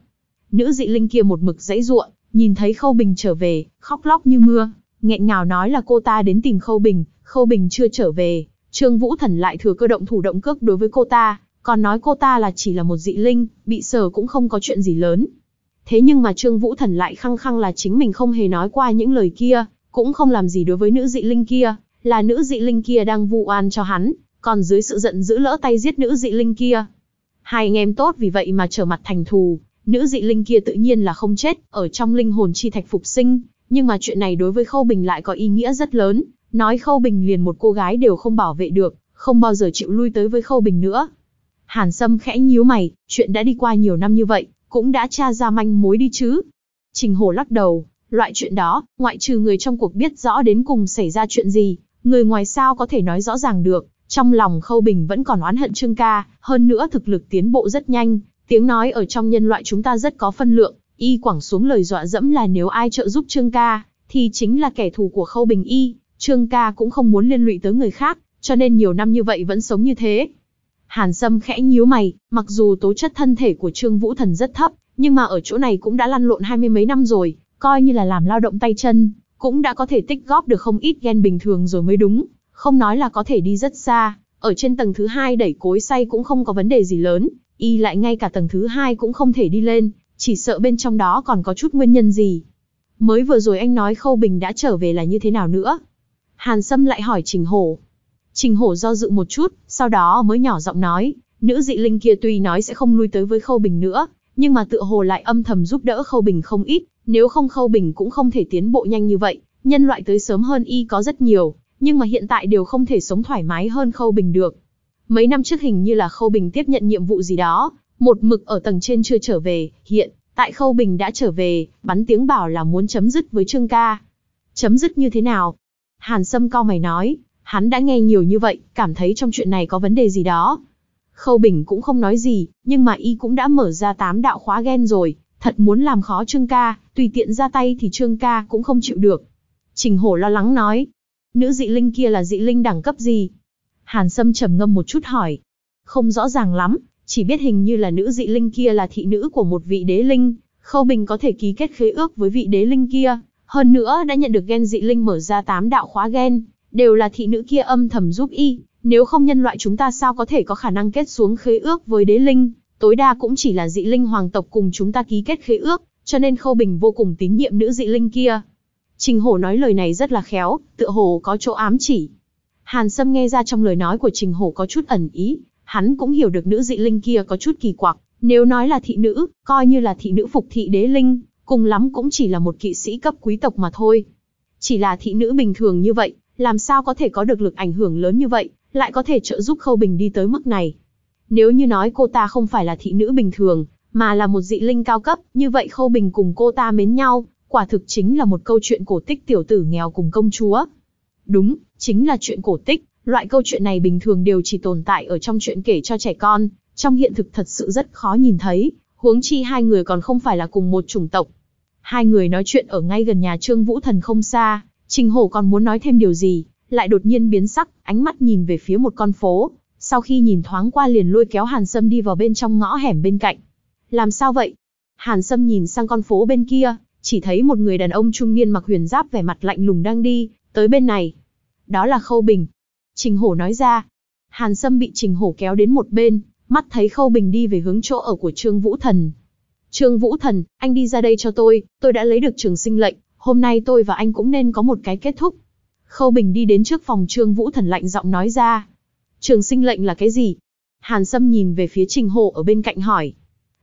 Nữ dị linh kia một mực dãy ruộng, nhìn thấy Khâu Bình trở về, khóc lóc như mưa, nghẹn ngào nói là cô ta đến tìm Khâu Bình, Khâu Bình chưa trở về, Trương Vũ Thần lại thừa cơ động thủ động cước đối với cô ta, còn nói cô ta là chỉ là một dị linh, bị sờ cũng không có chuyện gì lớn. Thế nhưng mà Trương Vũ Thần lại khăng khăng là chính mình không hề nói qua những lời kia, cũng không làm gì đối với nữ dị linh kia, là nữ dị linh kia đang vu oan cho hắn, còn dưới sự giận dữ lỡ tay giết nữ dị linh kia. Hai anh em tốt vì vậy mà trở mặt thành thù, nữ dị linh kia tự nhiên là không chết, ở trong linh hồn chi thạch phục sinh, nhưng mà chuyện này đối với Khâu Bình lại có ý nghĩa rất lớn, nói Khâu Bình liền một cô gái đều không bảo vệ được, không bao giờ chịu lui tới với Khâu Bình nữa. Hàn Sâm khẽ nhíu mày, chuyện đã đi qua nhiều năm như vậy, cũng đã tra ra manh mối đi chứ. Trình Hổ lắc đầu, loại chuyện đó, ngoại trừ người trong cuộc biết rõ đến cùng xảy ra chuyện gì, người ngoài sao có thể nói rõ ràng được. Trong lòng Khâu Bình vẫn còn oán hận Trương Ca, hơn nữa thực lực tiến bộ rất nhanh, tiếng nói ở trong nhân loại chúng ta rất có phân lượng, y quẳng xuống lời dọa dẫm là nếu ai trợ giúp Trương Ca, thì chính là kẻ thù của Khâu Bình y, Trương Ca cũng không muốn liên lụy tới người khác, cho nên nhiều năm như vậy vẫn sống như thế. Hàn Sâm khẽ nhíu mày, mặc dù tố chất thân thể của Trương Vũ Thần rất thấp, nhưng mà ở chỗ này cũng đã lăn lộn hai mươi mấy năm rồi, coi như là làm lao động tay chân, cũng đã có thể tích góp được không ít ghen bình thường rồi mới đúng, không nói là có thể đi rất xa, ở trên tầng thứ hai đẩy cối xay cũng không có vấn đề gì lớn, y lại ngay cả tầng thứ hai cũng không thể đi lên, chỉ sợ bên trong đó còn có chút nguyên nhân gì. Mới vừa rồi anh nói Khâu Bình đã trở về là như thế nào nữa? Hàn Sâm lại hỏi Trình Hổ. Trình Hổ do dự một chút, sau đó mới nhỏ giọng nói, nữ dị linh kia tuy nói sẽ không lui tới với Khâu Bình nữa, nhưng mà tựa hồ lại âm thầm giúp đỡ Khâu Bình không ít, nếu không Khâu Bình cũng không thể tiến bộ nhanh như vậy, nhân loại tới sớm hơn y có rất nhiều, nhưng mà hiện tại đều không thể sống thoải mái hơn Khâu Bình được. Mấy năm trước hình như là Khâu Bình tiếp nhận nhiệm vụ gì đó, một mực ở tầng trên chưa trở về, hiện, tại Khâu Bình đã trở về, bắn tiếng bảo là muốn chấm dứt với Trương Ca. Chấm dứt như thế nào? Hàn Sâm cao mày nói, hắn đã nghe nhiều như vậy, cảm thấy trong chuyện này có vấn đề gì đó. Khâu Bình cũng không nói gì, nhưng mà y cũng đã mở ra tám đạo khóa ghen rồi, thật muốn làm khó Trương Ca, tùy tiện ra tay thì Trương Ca cũng không chịu được. Trình Hổ lo lắng nói, nữ dị linh kia là dị linh đẳng cấp gì? Hàn Sâm trầm ngâm một chút hỏi. Không rõ ràng lắm, chỉ biết hình như là nữ dị linh kia là thị nữ của một vị đế linh, Khâu Bình có thể ký kết khế ước với vị đế linh kia, hơn nữa đã nhận được gen dị linh mở ra tám đạo khóa gen, đều là thị nữ kia âm thầm giúp y, nếu không nhân loại chúng ta sao có thể có khả năng kết xuống khế ước với đế linh, tối đa cũng chỉ là dị linh hoàng tộc cùng chúng ta ký kết khế ước, cho nên Khâu Bình vô cùng tín nhiệm nữ dị linh kia. Trình Hổ nói lời này rất là khéo, tựa hồ có chỗ ám chỉ. Hàn Sâm nghe ra trong lời nói của Trình Hổ có chút ẩn ý, hắn cũng hiểu được nữ dị linh kia có chút kỳ quặc, nếu nói là thị nữ, coi như là thị nữ phục thị đế linh, cùng lắm cũng chỉ là một kỵ sĩ cấp quý tộc mà thôi. Chỉ là thị nữ bình thường như vậy, làm sao có thể có được lực ảnh hưởng lớn như vậy, lại có thể trợ giúp Khâu Bình đi tới mức này. Nếu như nói cô ta không phải là thị nữ bình thường, mà là một dị linh cao cấp, như vậy Khâu Bình cùng cô ta mến nhau, quả thực chính là một câu chuyện cổ tích tiểu tử nghèo cùng công chúa. Đúng, chính là chuyện cổ tích, loại câu chuyện này bình thường đều chỉ tồn tại ở trong chuyện kể cho trẻ con, trong hiện thực thật sự rất khó nhìn thấy, huống chi hai người còn không phải là cùng một chủng tộc. Hai người nói chuyện ở ngay gần nhà Trương Vũ Thần không xa, Trình Hổ còn muốn nói thêm điều gì, lại đột nhiên biến sắc, ánh mắt nhìn về phía một con phố, sau khi nhìn thoáng qua liền lôi kéo Hàn Sâm đi vào bên trong ngõ hẻm bên cạnh. Làm sao vậy? Hàn Sâm nhìn sang con phố bên kia, chỉ thấy một người đàn ông trung niên mặc huyền giáp vẻ mặt lạnh lùng đang đi, tới bên này. Đó là Khâu Bình. Trình Hổ nói ra. Hàn Sâm bị Trình Hổ kéo đến một bên, mắt thấy Khâu Bình đi về hướng chỗ ở của Trương Vũ Thần. Trương Vũ Thần, anh đi ra đây cho tôi, tôi đã lấy được trường sinh lệnh, hôm nay tôi và anh cũng nên có một cái kết thúc. Khâu Bình đi đến trước phòng Trương Vũ Thần lạnh giọng nói ra. Trường sinh lệnh là cái gì? Hàn Sâm nhìn về phía Trình Hổ ở bên cạnh hỏi.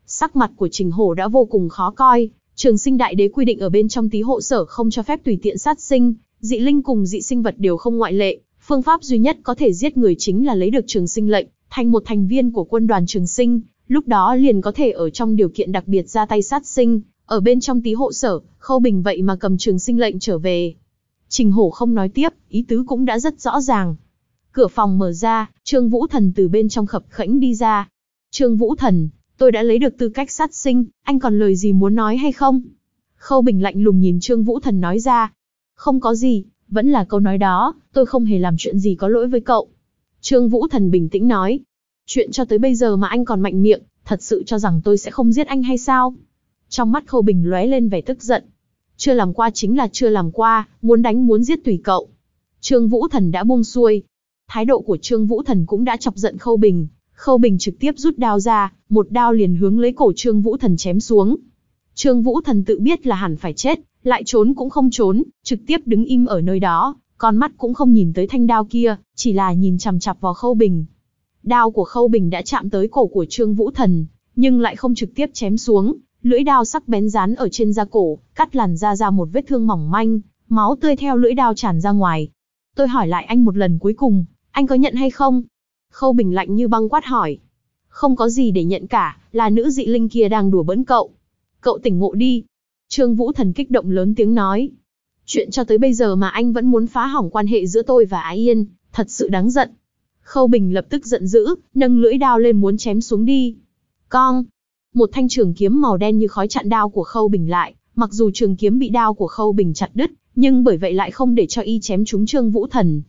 Sắc mặt của Trình Hổ đã vô cùng khó coi, trường sinh đại đế quy định ở bên trong tí hộ sở không cho phép tùy tiện sát sinh, dị linh cùng dị sinh vật đều không ngoại lệ, phương pháp duy nhất có thể giết người chính là lấy được trường sinh lệnh, thành một thành viên của quân đoàn trường sinh, lúc đó liền có thể ở trong điều kiện đặc biệt ra tay sát sinh, ở bên trong tí hộ sở, Khâu Bình vậy mà cầm trường sinh lệnh trở về. Trình Hổ không nói tiếp, ý tứ cũng đã rất rõ ràng. Cửa phòng mở ra, Trương Vũ Thần từ bên trong khập khẽnh đi ra. Trương Vũ Thần, tôi đã lấy được tư cách sát sinh, anh còn lời gì muốn nói hay không? Khâu Bình lạnh lùng nhìn Trương Vũ Thần nói ra. Không có gì, vẫn là câu nói đó, tôi không hề làm chuyện gì có lỗi với cậu. Trương Vũ Thần bình tĩnh nói. Chuyện cho tới bây giờ mà anh còn mạnh miệng, thật sự cho rằng tôi sẽ không giết anh hay sao? Trong mắt Khâu Bình lóe lên vẻ tức giận. Chưa làm qua chính là chưa làm qua, muốn đánh muốn giết tùy cậu. Trương Vũ Thần đã buông xuôi. Thái độ của Trương Vũ Thần cũng đã chọc giận Khâu Bình. Khâu Bình trực tiếp rút đao ra, một đao liền hướng lấy cổ Trương Vũ Thần chém xuống. Trương Vũ Thần tự biết là hẳn phải chết, lại trốn cũng không trốn, trực tiếp đứng im ở nơi đó, con mắt cũng không nhìn tới thanh đao kia, chỉ là nhìn chằm chằm vào Khâu Bình. Đao của Khâu Bình đã chạm tới cổ của Trương Vũ Thần, nhưng lại không trực tiếp chém xuống, lưỡi đao sắc bén rán ở trên da cổ, cắt làn da ra một vết thương mỏng manh, máu tươi theo lưỡi đao tràn ra ngoài. Tôi hỏi lại anh một lần cuối cùng, anh có nhận hay không? Khâu Bình lạnh như băng quát hỏi. Không có gì để nhận cả, là nữ dị linh kia đang đùa bỡn cậu. Cậu tỉnh ngộ đi. Trương Vũ Thần kích động lớn tiếng nói. Chuyện cho tới bây giờ mà anh vẫn muốn phá hỏng quan hệ giữa tôi và Ái Yên, thật sự đáng giận. Khâu Bình lập tức giận dữ, nâng lưỡi đao lên muốn chém xuống đi. Con, một thanh trường kiếm màu đen như khói chặn đao của Khâu Bình lại, mặc dù trường kiếm bị đao của Khâu Bình chặt đứt, nhưng bởi vậy lại không để cho y chém trúng Trương Vũ Thần.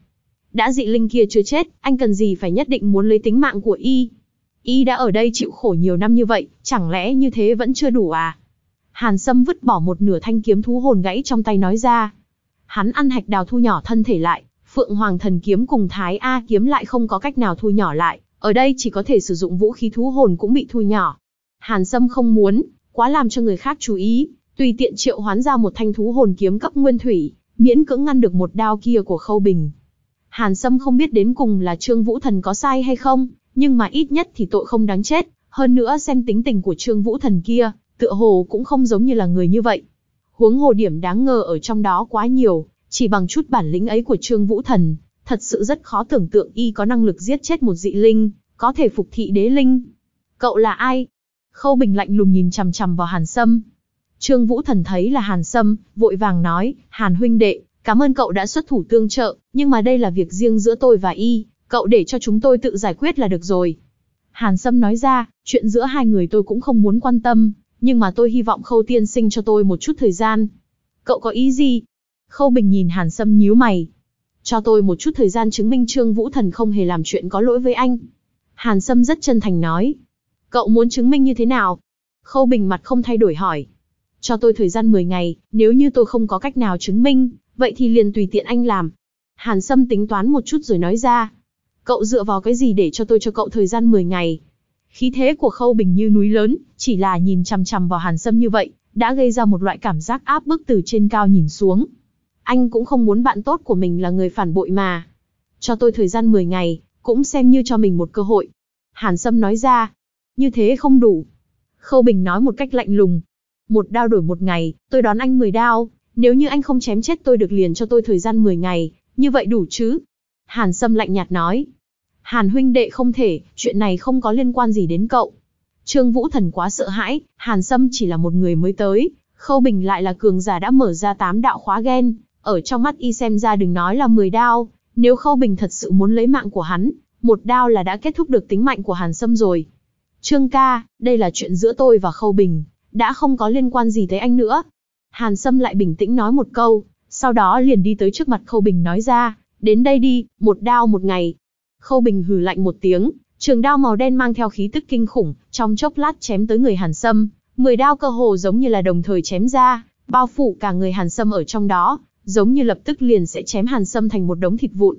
Đã dị linh kia chưa chết, anh cần gì phải nhất định muốn lấy tính mạng của y? Y đã ở đây chịu khổ nhiều năm như vậy, chẳng lẽ như thế vẫn chưa đủ à? Hàn Sâm vứt bỏ một nửa thanh kiếm thú hồn gãy trong tay nói ra. Hắn ăn hạch đào thu nhỏ thân thể lại, Phượng Hoàng thần kiếm cùng Thái A kiếm lại không có cách nào thu nhỏ lại, ở đây chỉ có thể sử dụng vũ khí thú hồn cũng bị thu nhỏ. Hàn Sâm không muốn, quá làm cho người khác chú ý, tùy tiện triệu hoán ra một thanh thú hồn kiếm cấp nguyên thủy, miễn cưỡng ngăn được một đao kia của Khâu Bình. Hàn Sâm không biết đến cùng là Trương Vũ Thần có sai hay không, nhưng mà ít nhất thì tội không đáng chết, hơn nữa xem tính tình của Trương Vũ Thần kia, tựa hồ cũng không giống như là người như vậy. Huống hồ điểm đáng ngờ ở trong đó quá nhiều, chỉ bằng chút bản lĩnh ấy của Trương Vũ Thần, thật sự rất khó tưởng tượng y có năng lực giết chết một dị linh, có thể phục thị đế linh. Cậu là ai? Khâu Bình lạnh lùng nhìn chằm chằm vào Hàn Sâm. Trương Vũ Thần thấy là Hàn Sâm, vội vàng nói, Hàn huynh đệ, cảm ơn cậu đã xuất thủ tương trợ, nhưng mà đây là việc riêng giữa tôi và y, cậu để cho chúng tôi tự giải quyết là được rồi. Hàn Sâm nói ra, chuyện giữa hai người tôi cũng không muốn quan tâm, nhưng mà tôi hy vọng Khâu tiên sinh cho tôi một chút thời gian. Cậu có ý gì? Khâu Bình nhìn Hàn Sâm nhíu mày. Cho tôi một chút thời gian chứng minh Trương Vũ Thần không hề làm chuyện có lỗi với anh. Hàn Sâm rất chân thành nói. Cậu muốn chứng minh như thế nào? Khâu Bình mặt không thay đổi hỏi. Cho tôi thời gian 10 ngày, nếu như tôi không có cách nào chứng minh, vậy thì liền tùy tiện anh làm. Hàn Sâm tính toán một chút rồi nói ra. Cậu dựa vào cái gì để cho tôi cho cậu thời gian 10 ngày? Khí thế của Khâu Bình như núi lớn, chỉ là nhìn chằm chằm vào Hàn Sâm như vậy, đã gây ra một loại cảm giác áp bức từ trên cao nhìn xuống. Anh cũng không muốn bạn tốt của mình là người phản bội mà. Cho tôi thời gian 10 ngày, cũng xem như cho mình một cơ hội. Hàn Sâm nói ra, như thế không đủ. Khâu Bình nói một cách lạnh lùng. Một đao đổi một ngày, tôi đón anh 10 đao, nếu như anh không chém chết tôi được liền cho tôi thời gian 10 ngày, như vậy đủ chứ? Hàn Sâm lạnh nhạt nói. Hàn huynh đệ không thể, chuyện này không có liên quan gì đến cậu. Trương Vũ Thần quá sợ hãi, Hàn Sâm chỉ là một người mới tới, Khâu Bình lại là cường giả đã mở ra tám đạo khóa gen, ở trong mắt y xem ra đừng nói là 10 đao, nếu Khâu Bình thật sự muốn lấy mạng của hắn, một đao là đã kết thúc được tính mạnh của Hàn Sâm rồi. Trương ca, đây là chuyện giữa tôi và Khâu Bình, đã không có liên quan gì tới anh nữa. Hàn Sâm lại bình tĩnh nói một câu, sau đó liền đi tới trước mặt Khâu Bình nói ra, đến đây đi, một đao một ngày. Khâu Bình hừ lạnh một tiếng, trường đao màu đen mang theo khí tức kinh khủng, trong chốc lát chém tới người Hàn Sâm, mười đao cơ hồ giống như là đồng thời chém ra, bao phủ cả người Hàn Sâm ở trong đó, giống như lập tức liền sẽ chém Hàn Sâm thành một đống thịt vụn.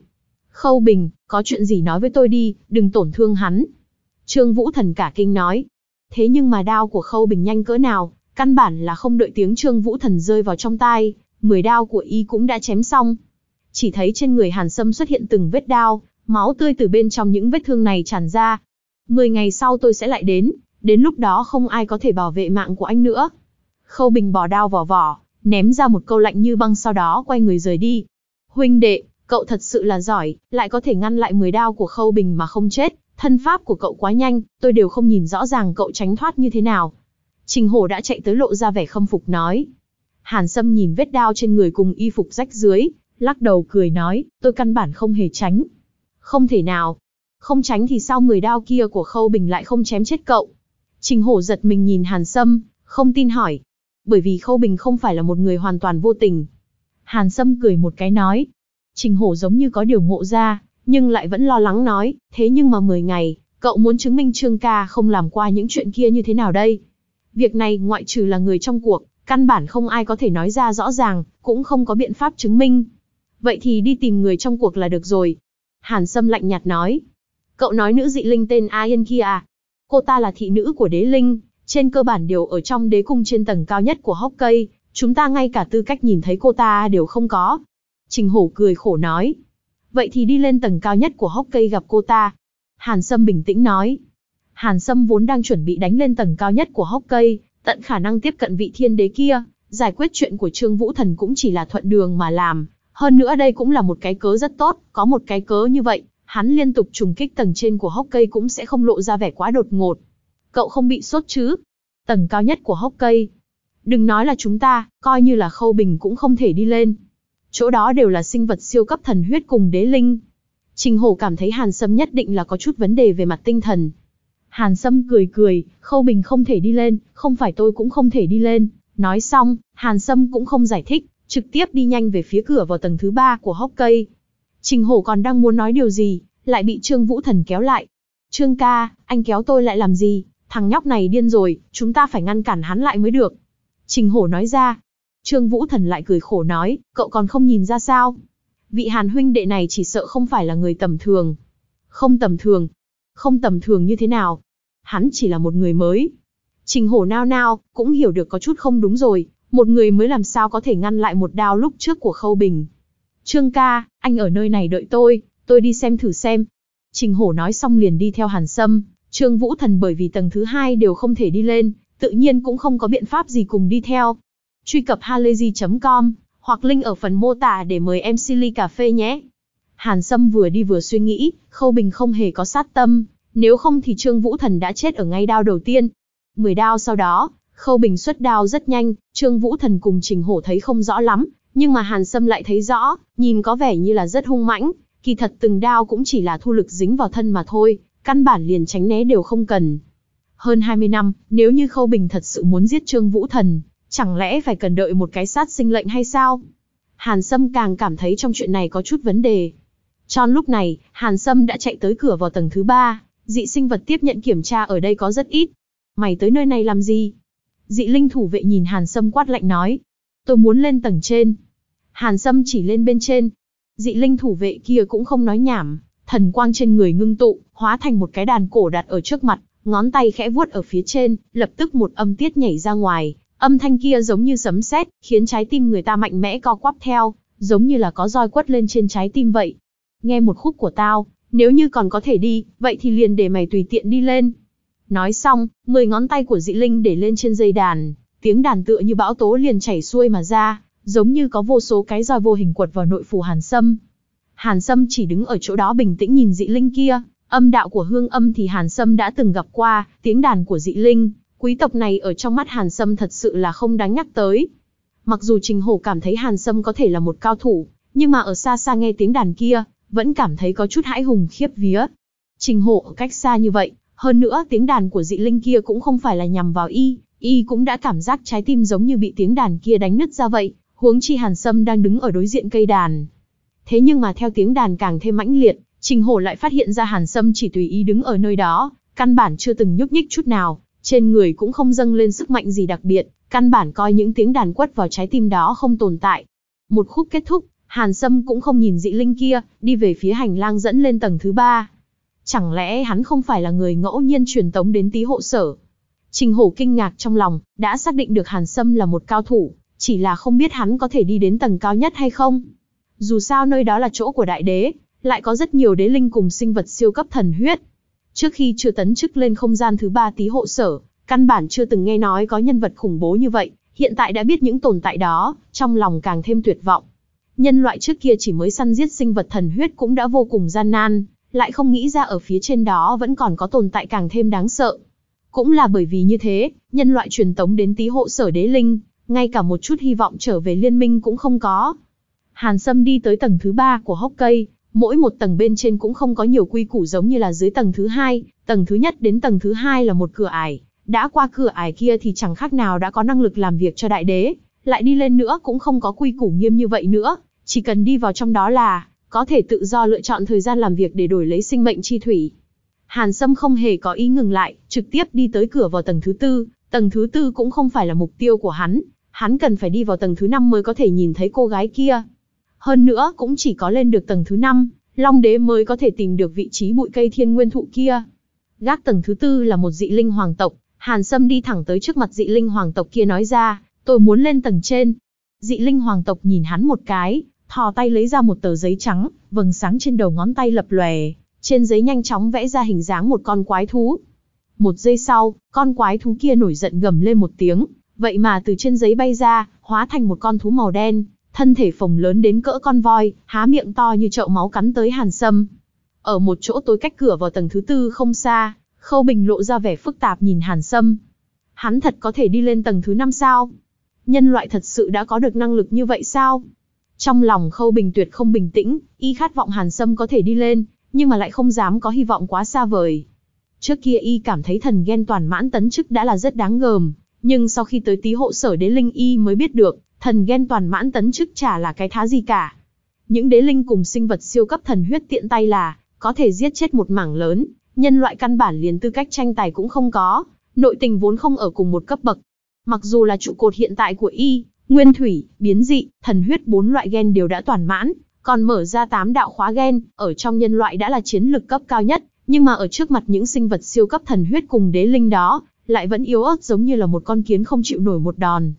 Khâu Bình, có chuyện gì nói với tôi đi, đừng tổn thương hắn. Trương Vũ Thần cả kinh nói. Thế nhưng mà đao của Khâu Bình nhanh cỡ nào, căn bản là không đợi tiếng Trương Vũ Thần rơi vào trong tai, mười đao của y cũng đã chém xong. Chỉ thấy trên người Hàn Sâm xuất hiện từng vết đao, máu tươi từ bên trong những vết thương này tràn ra. Mười ngày sau tôi sẽ lại đến, đến lúc đó không ai có thể bảo vệ mạng của anh nữa. Khâu Bình bỏ đao vào vỏ, ném ra một câu lạnh như băng sau đó quay người rời đi. Huynh đệ, cậu thật sự là giỏi, lại có thể ngăn lại 10 đao của Khâu Bình mà không chết, thân pháp của cậu quá nhanh, tôi đều không nhìn rõ ràng cậu tránh thoát như thế nào. Trình Hổ đã chạy tới lộ ra vẻ khâm phục nói. Hàn Sâm nhìn vết đao trên người cùng y phục rách dưới, lắc đầu cười nói, tôi căn bản không hề tránh. Không thể nào. Không tránh thì sao 10 đao kia của Khâu Bình lại không chém chết cậu? Trình Hổ giật mình nhìn Hàn Sâm, không tin hỏi. Bởi vì Khâu Bình không phải là một người hoàn toàn vô tình. Hàn Sâm cười một cái nói. Trình Hổ giống như có điều ngộ ra, nhưng lại vẫn lo lắng nói, thế nhưng mà 10 ngày, cậu muốn chứng minh Trương ca không làm qua những chuyện kia như thế nào đây? Việc này ngoại trừ là người trong cuộc, căn bản không ai có thể nói ra rõ ràng, cũng không có biện pháp chứng minh. Vậy thì đi tìm người trong cuộc là được rồi. Hàn Sâm lạnh nhạt nói. Cậu nói nữ dị linh tên A Yên kia à? Cô ta là thị nữ của đế linh, trên cơ bản đều ở trong đế cung trên tầng cao nhất của hốc cây, chúng ta ngay cả tư cách nhìn thấy cô ta đều không có. Trình Hổ cười khổ nói. Vậy thì đi lên tầng cao nhất của hốc cây gặp cô ta. Hàn Sâm bình tĩnh nói. Hàn Sâm vốn đang chuẩn bị đánh lên tầng cao nhất của hốc cây, tận khả năng tiếp cận vị thiên đế kia, giải quyết chuyện của Trương Vũ Thần cũng chỉ là thuận đường mà làm. Hơn nữa đây cũng là một cái cớ rất tốt, có một cái cớ như vậy, hắn liên tục trùng kích tầng trên của hốc cây cũng sẽ không lộ ra vẻ quá đột ngột. Cậu không bị sốt chứ? Tầng cao nhất của hốc cây. Đừng nói là chúng ta, coi như là khâu bình cũng không thể đi lên. Chỗ đó đều là sinh vật siêu cấp thần huyết cùng đế linh. Trình Hổ cảm thấy Hàn Sâm nhất định là có chút vấn đề về mặt tinh thần. Hàn Sâm cười cười, Khâu Bình không thể đi lên, không phải tôi cũng không thể đi lên. Nói xong, Hàn Sâm cũng không giải thích, trực tiếp đi nhanh về phía cửa vào tầng thứ ba của hốc cây. Trình Hổ còn đang muốn nói điều gì, lại bị Trương Vũ Thần kéo lại. Trương ca, anh kéo tôi lại làm gì? Thằng nhóc này điên rồi, chúng ta phải ngăn cản hắn lại mới được. Trình Hổ nói ra. Trương Vũ Thần lại cười khổ nói, cậu còn không nhìn ra sao? Vị Hàn huynh đệ này chỉ sợ không phải là người tầm thường. Không tầm thường. Không tầm thường như thế nào? Hắn chỉ là một người mới. Trình Hổ nao nao, cũng hiểu được có chút không đúng rồi, một người mới làm sao có thể ngăn lại một đao lúc trước của Khâu Bình. Trương ca, anh ở nơi này đợi tôi, tôi đi xem thử xem. Trình Hổ nói xong liền đi theo Hàn Sâm, Trương Vũ Thần bởi vì tầng thứ hai đều không thể đi lên, tự nhiên cũng không có biện pháp gì cùng đi theo. Truy cập halayzi.com, hoặc link ở phần mô tả để mời em Silly Cà Phê nhé. Hàn Sâm vừa đi vừa suy nghĩ, Khâu Bình không hề có sát tâm, nếu không thì Trương Vũ Thần đã chết ở ngay đao đầu tiên. Mười đao sau đó, Khâu Bình xuất đao rất nhanh, Trương Vũ Thần cùng Trình Hổ thấy không rõ lắm, nhưng mà Hàn Sâm lại thấy rõ, nhìn có vẻ như là rất hung mãnh, kỳ thật từng đao cũng chỉ là thu lực dính vào thân mà thôi, căn bản liền tránh né đều không cần. Hơn 20 năm, nếu như Khâu Bình thật sự muốn giết Trương Vũ Thần, chẳng lẽ phải cần đợi một cái sát sinh lệnh hay sao? Hàn Sâm càng cảm thấy trong chuyện này có chút vấn đề. Tròn lúc này, Hàn Sâm đã chạy tới cửa vào tầng thứ ba, dị sinh vật tiếp nhận kiểm tra ở đây có rất ít. Mày tới nơi này làm gì? Dị linh thủ vệ nhìn Hàn Sâm quát lạnh nói. Tôi muốn lên tầng trên. Hàn Sâm chỉ lên bên trên. Dị linh thủ vệ kia cũng không nói nhảm, thần quang trên người ngưng tụ, hóa thành một cái đàn cổ đặt ở trước mặt, ngón tay khẽ vuốt ở phía trên, lập tức một âm tiết nhảy ra ngoài, âm thanh kia giống như sấm sét, khiến trái tim người ta mạnh mẽ co quắp theo, giống như là có roi quất lên trên trái tim vậy. Nghe một khúc của tao, nếu như còn có thể đi, vậy thì liền để mày tùy tiện đi lên. Nói xong, mười ngón tay của dị linh để lên trên dây đàn, tiếng đàn tựa như bão tố liền chảy xuôi mà ra, giống như có vô số cái roi vô hình quật vào nội phủ Hàn Sâm. Hàn Sâm chỉ đứng ở chỗ đó bình tĩnh nhìn dị linh kia, âm đạo của hương âm thì Hàn Sâm đã từng gặp qua, tiếng đàn của dị linh, quý tộc này ở trong mắt Hàn Sâm thật sự là không đáng nhắc tới. Mặc dù Trình Hổ cảm thấy Hàn Sâm có thể là một cao thủ, nhưng mà ở xa xa nghe tiếng đàn kia, vẫn cảm thấy có chút hãi hùng khiếp vía. Trình Hổ ở cách xa như vậy, hơn nữa tiếng đàn của dị linh kia cũng không phải là nhằm vào y, y cũng đã cảm giác trái tim giống như bị tiếng đàn kia đánh nứt ra vậy, huống chi Hàn Sâm đang đứng ở đối diện cây đàn. Thế nhưng mà theo tiếng đàn càng thêm mãnh liệt, Trình Hổ lại phát hiện ra Hàn Sâm chỉ tùy ý đứng ở nơi đó, căn bản chưa từng nhúc nhích chút nào, trên người cũng không dâng lên sức mạnh gì đặc biệt, căn bản coi những tiếng đàn quất vào trái tim đó không tồn tại. Một khúc kết thúc, Hàn Sâm cũng không nhìn dị linh kia, đi về phía hành lang dẫn lên tầng thứ ba. Chẳng lẽ hắn không phải là người ngẫu nhiên truyền tống đến tí hộ sở? Trình Hổ kinh ngạc trong lòng, đã xác định được Hàn Sâm là một cao thủ, chỉ là không biết hắn có thể đi đến tầng cao nhất hay không. Dù sao nơi đó là chỗ của đại đế, lại có rất nhiều đế linh cùng sinh vật siêu cấp thần huyết. Trước khi chưa tấn chức lên không gian thứ ba tí hộ sở, căn bản chưa từng nghe nói có nhân vật khủng bố như vậy, hiện tại đã biết những tồn tại đó, trong lòng càng thêm tuyệt vọng. Nhân loại trước kia chỉ mới săn giết sinh vật thần huyết cũng đã vô cùng gian nan, lại không nghĩ ra ở phía trên đó vẫn còn có tồn tại càng thêm đáng sợ. Cũng là bởi vì như thế, nhân loại truyền tống đến tí hộ sở đế linh, ngay cả một chút hy vọng trở về liên minh cũng không có. Hàn Sâm đi tới tầng thứ ba của hốc cây, mỗi một tầng bên trên cũng không có nhiều quy củ giống như là dưới tầng thứ hai, tầng thứ nhất đến tầng thứ hai là một cửa ải, đã qua cửa ải kia thì chẳng khác nào đã có năng lực làm việc cho đại đế, lại đi lên nữa cũng không có quy củ nghiêm như vậy nữa, chỉ cần đi vào trong đó là có thể tự do lựa chọn thời gian làm việc để đổi lấy sinh mệnh chi thủy. Hàn Sâm không hề có ý ngừng lại, trực tiếp đi tới cửa vào tầng thứ tư, tầng thứ tư cũng không phải là mục tiêu của hắn, hắn cần phải đi vào tầng thứ năm mới có thể nhìn thấy cô gái kia. Hơn nữa cũng chỉ có lên được tầng thứ năm, Long Đế mới có thể tìm được vị trí bụi cây thiên nguyên thụ kia. Gác tầng thứ tư là một dị linh hoàng tộc, Hàn Sâm đi thẳng tới trước mặt dị linh hoàng tộc kia nói ra, tôi muốn lên tầng trên. Dị linh hoàng tộc nhìn hắn một cái, thò tay lấy ra một tờ giấy trắng, vầng sáng trên đầu ngón tay lập lòe, trên giấy nhanh chóng vẽ ra hình dáng một con quái thú. Một giây sau, con quái thú kia nổi giận gầm lên một tiếng, vậy mà từ trên giấy bay ra, hóa thành một con thú màu đen, thân thể phồng lớn đến cỡ con voi, há miệng to như chậu máu cắn tới Hàn Sâm. Ở một chỗ tối cách cửa vào tầng thứ tư không xa, Khâu Bình lộ ra vẻ phức tạp nhìn Hàn Sâm. Hắn thật có thể đi lên tầng thứ năm sao? Nhân loại thật sự đã có được năng lực như vậy sao? Trong lòng Khâu Bình tuyệt không bình tĩnh, y khát vọng Hàn Sâm có thể đi lên, nhưng mà lại không dám có hy vọng quá xa vời. Trước kia y cảm thấy thần ghen toàn mãn tấn chức đã là rất đáng gờm, nhưng sau khi tới tí hộ sở đế linh y mới biết được, thần ghen toàn mãn tấn chức chả là cái thá gì cả. Những đế linh cùng sinh vật siêu cấp thần huyết tiện tay là, có thể giết chết một mảng lớn, nhân loại căn bản liền tư cách tranh tài cũng không có, nội tình vốn không ở cùng một cấp bậc. Mặc dù là trụ cột hiện tại của y, nguyên thủy, biến dị, thần huyết bốn loại gen đều đã toàn mãn, còn mở ra tám đạo khóa gen, ở trong nhân loại đã là chiến lực cấp cao nhất, nhưng mà ở trước mặt những sinh vật siêu cấp thần huyết cùng đế linh đó, lại vẫn yếu ớt giống như là một con kiến không chịu nổi một đòn.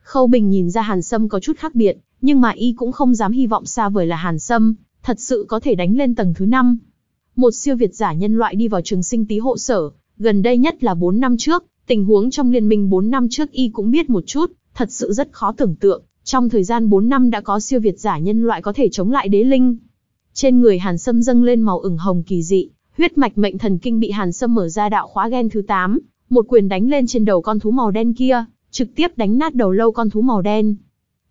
Khâu Bình nhìn ra Hàn Sâm có chút khác biệt, nhưng mà y cũng không dám hy vọng xa vời là Hàn Sâm, thật sự có thể đánh lên tầng thứ 5. Một siêu việt giả nhân loại đi vào trường sinh tí hộ sở, gần đây nhất là 4 năm trước, tình huống trong liên minh 4 năm trước y cũng biết một chút, thật sự rất khó tưởng tượng, trong thời gian 4 năm đã có siêu việt giả nhân loại có thể chống lại đế linh. Trên người Hàn Sâm dâng lên màu ửng hồng kỳ dị, huyết mạch mệnh thần kinh bị Hàn Sâm mở ra đạo khóa gen thứ 8, một quyền đánh lên trên đầu con thú màu đen kia, trực tiếp đánh nát đầu lâu con thú màu đen.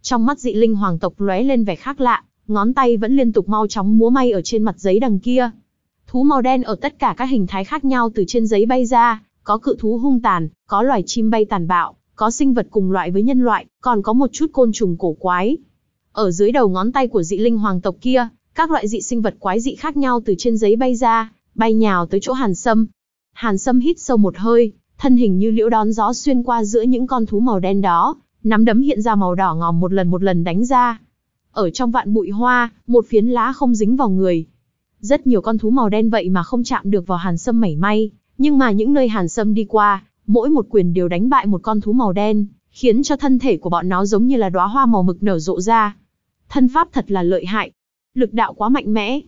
Trong mắt dị linh hoàng tộc lóe lên vẻ khác lạ, ngón tay vẫn liên tục mau chóng múa may ở trên mặt giấy đằng kia. Thú màu đen ở tất cả các hình thái khác nhau từ trên giấy bay ra, có cự thú hung tàn, có loài chim bay tàn bạo, có sinh vật cùng loại với nhân loại, còn có một chút côn trùng cổ quái. Ở dưới đầu ngón tay của dị linh hoàng tộc kia, các loại dị sinh vật quái dị khác nhau từ trên giấy bay ra, bay nhào tới chỗ Hàn Sâm. Hàn Sâm hít sâu một hơi, thân hình như liễu đón gió xuyên qua giữa những con thú màu đen đó, nắm đấm hiện ra màu đỏ ngòm một lần một lần đánh ra. Ở trong vạn bụi hoa, một phiến lá không dính vào người. Rất nhiều con thú màu đen vậy mà không chạm được vào Hàn Sâm mảy may, nhưng mà những nơi Hàn Sâm đi qua, mỗi một quyền đều đánh bại một con thú màu đen, khiến cho thân thể của bọn nó giống như là đóa hoa màu mực nở rộ ra. Thân pháp thật là lợi hại, lực đạo quá mạnh mẽ.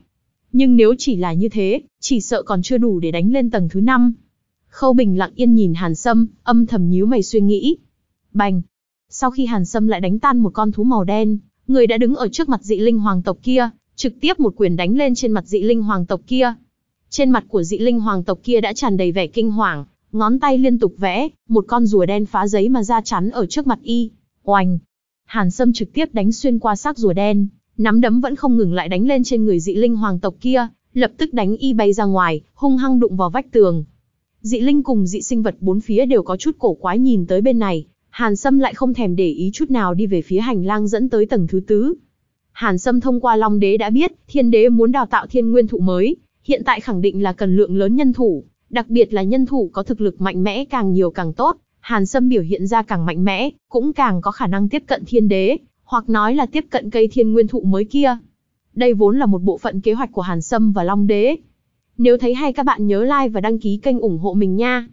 Nhưng nếu chỉ là như thế, chỉ sợ còn chưa đủ để đánh lên tầng thứ 5. Khâu Bình lặng yên nhìn Hàn Sâm, âm thầm nhíu mày suy nghĩ. Bành! Sau khi Hàn Sâm lại đánh tan một con thú màu đen, người đã đứng ở trước mặt dị linh hoàng tộc kia, trực tiếp một quyền đánh lên trên mặt dị linh hoàng tộc kia. Trên mặt của dị linh hoàng tộc kia đã tràn đầy vẻ kinh hoàng, ngón tay liên tục vẽ, một con rùa đen phá giấy mà ra chắn ở trước mặt y. Oanh! Hàn Sâm trực tiếp đánh xuyên qua xác rùa đen, nắm đấm vẫn không ngừng lại đánh lên trên người dị linh hoàng tộc kia, lập tức đánh y bay ra ngoài, hung hăng đụng vào vách tường. Dị linh cùng dị sinh vật bốn phía đều có chút cổ quái nhìn tới bên này, Hàn Sâm lại không thèm để ý chút nào đi về phía hành lang dẫn tới tầng thứ tứ. Hàn Sâm thông qua Long Đế đã biết, Thiên Đế muốn đào tạo thiên nguyên thụ mới, hiện tại khẳng định là cần lượng lớn nhân thủ, đặc biệt là nhân thủ có thực lực mạnh mẽ càng nhiều càng tốt. Hàn Sâm biểu hiện ra càng mạnh mẽ, cũng càng có khả năng tiếp cận Thiên Đế, hoặc nói là tiếp cận cây thiên nguyên thụ mới kia. Đây vốn là một bộ phận kế hoạch của Hàn Sâm và Long Đế. Nếu thấy hay các bạn nhớ like và đăng ký kênh ủng hộ mình nha.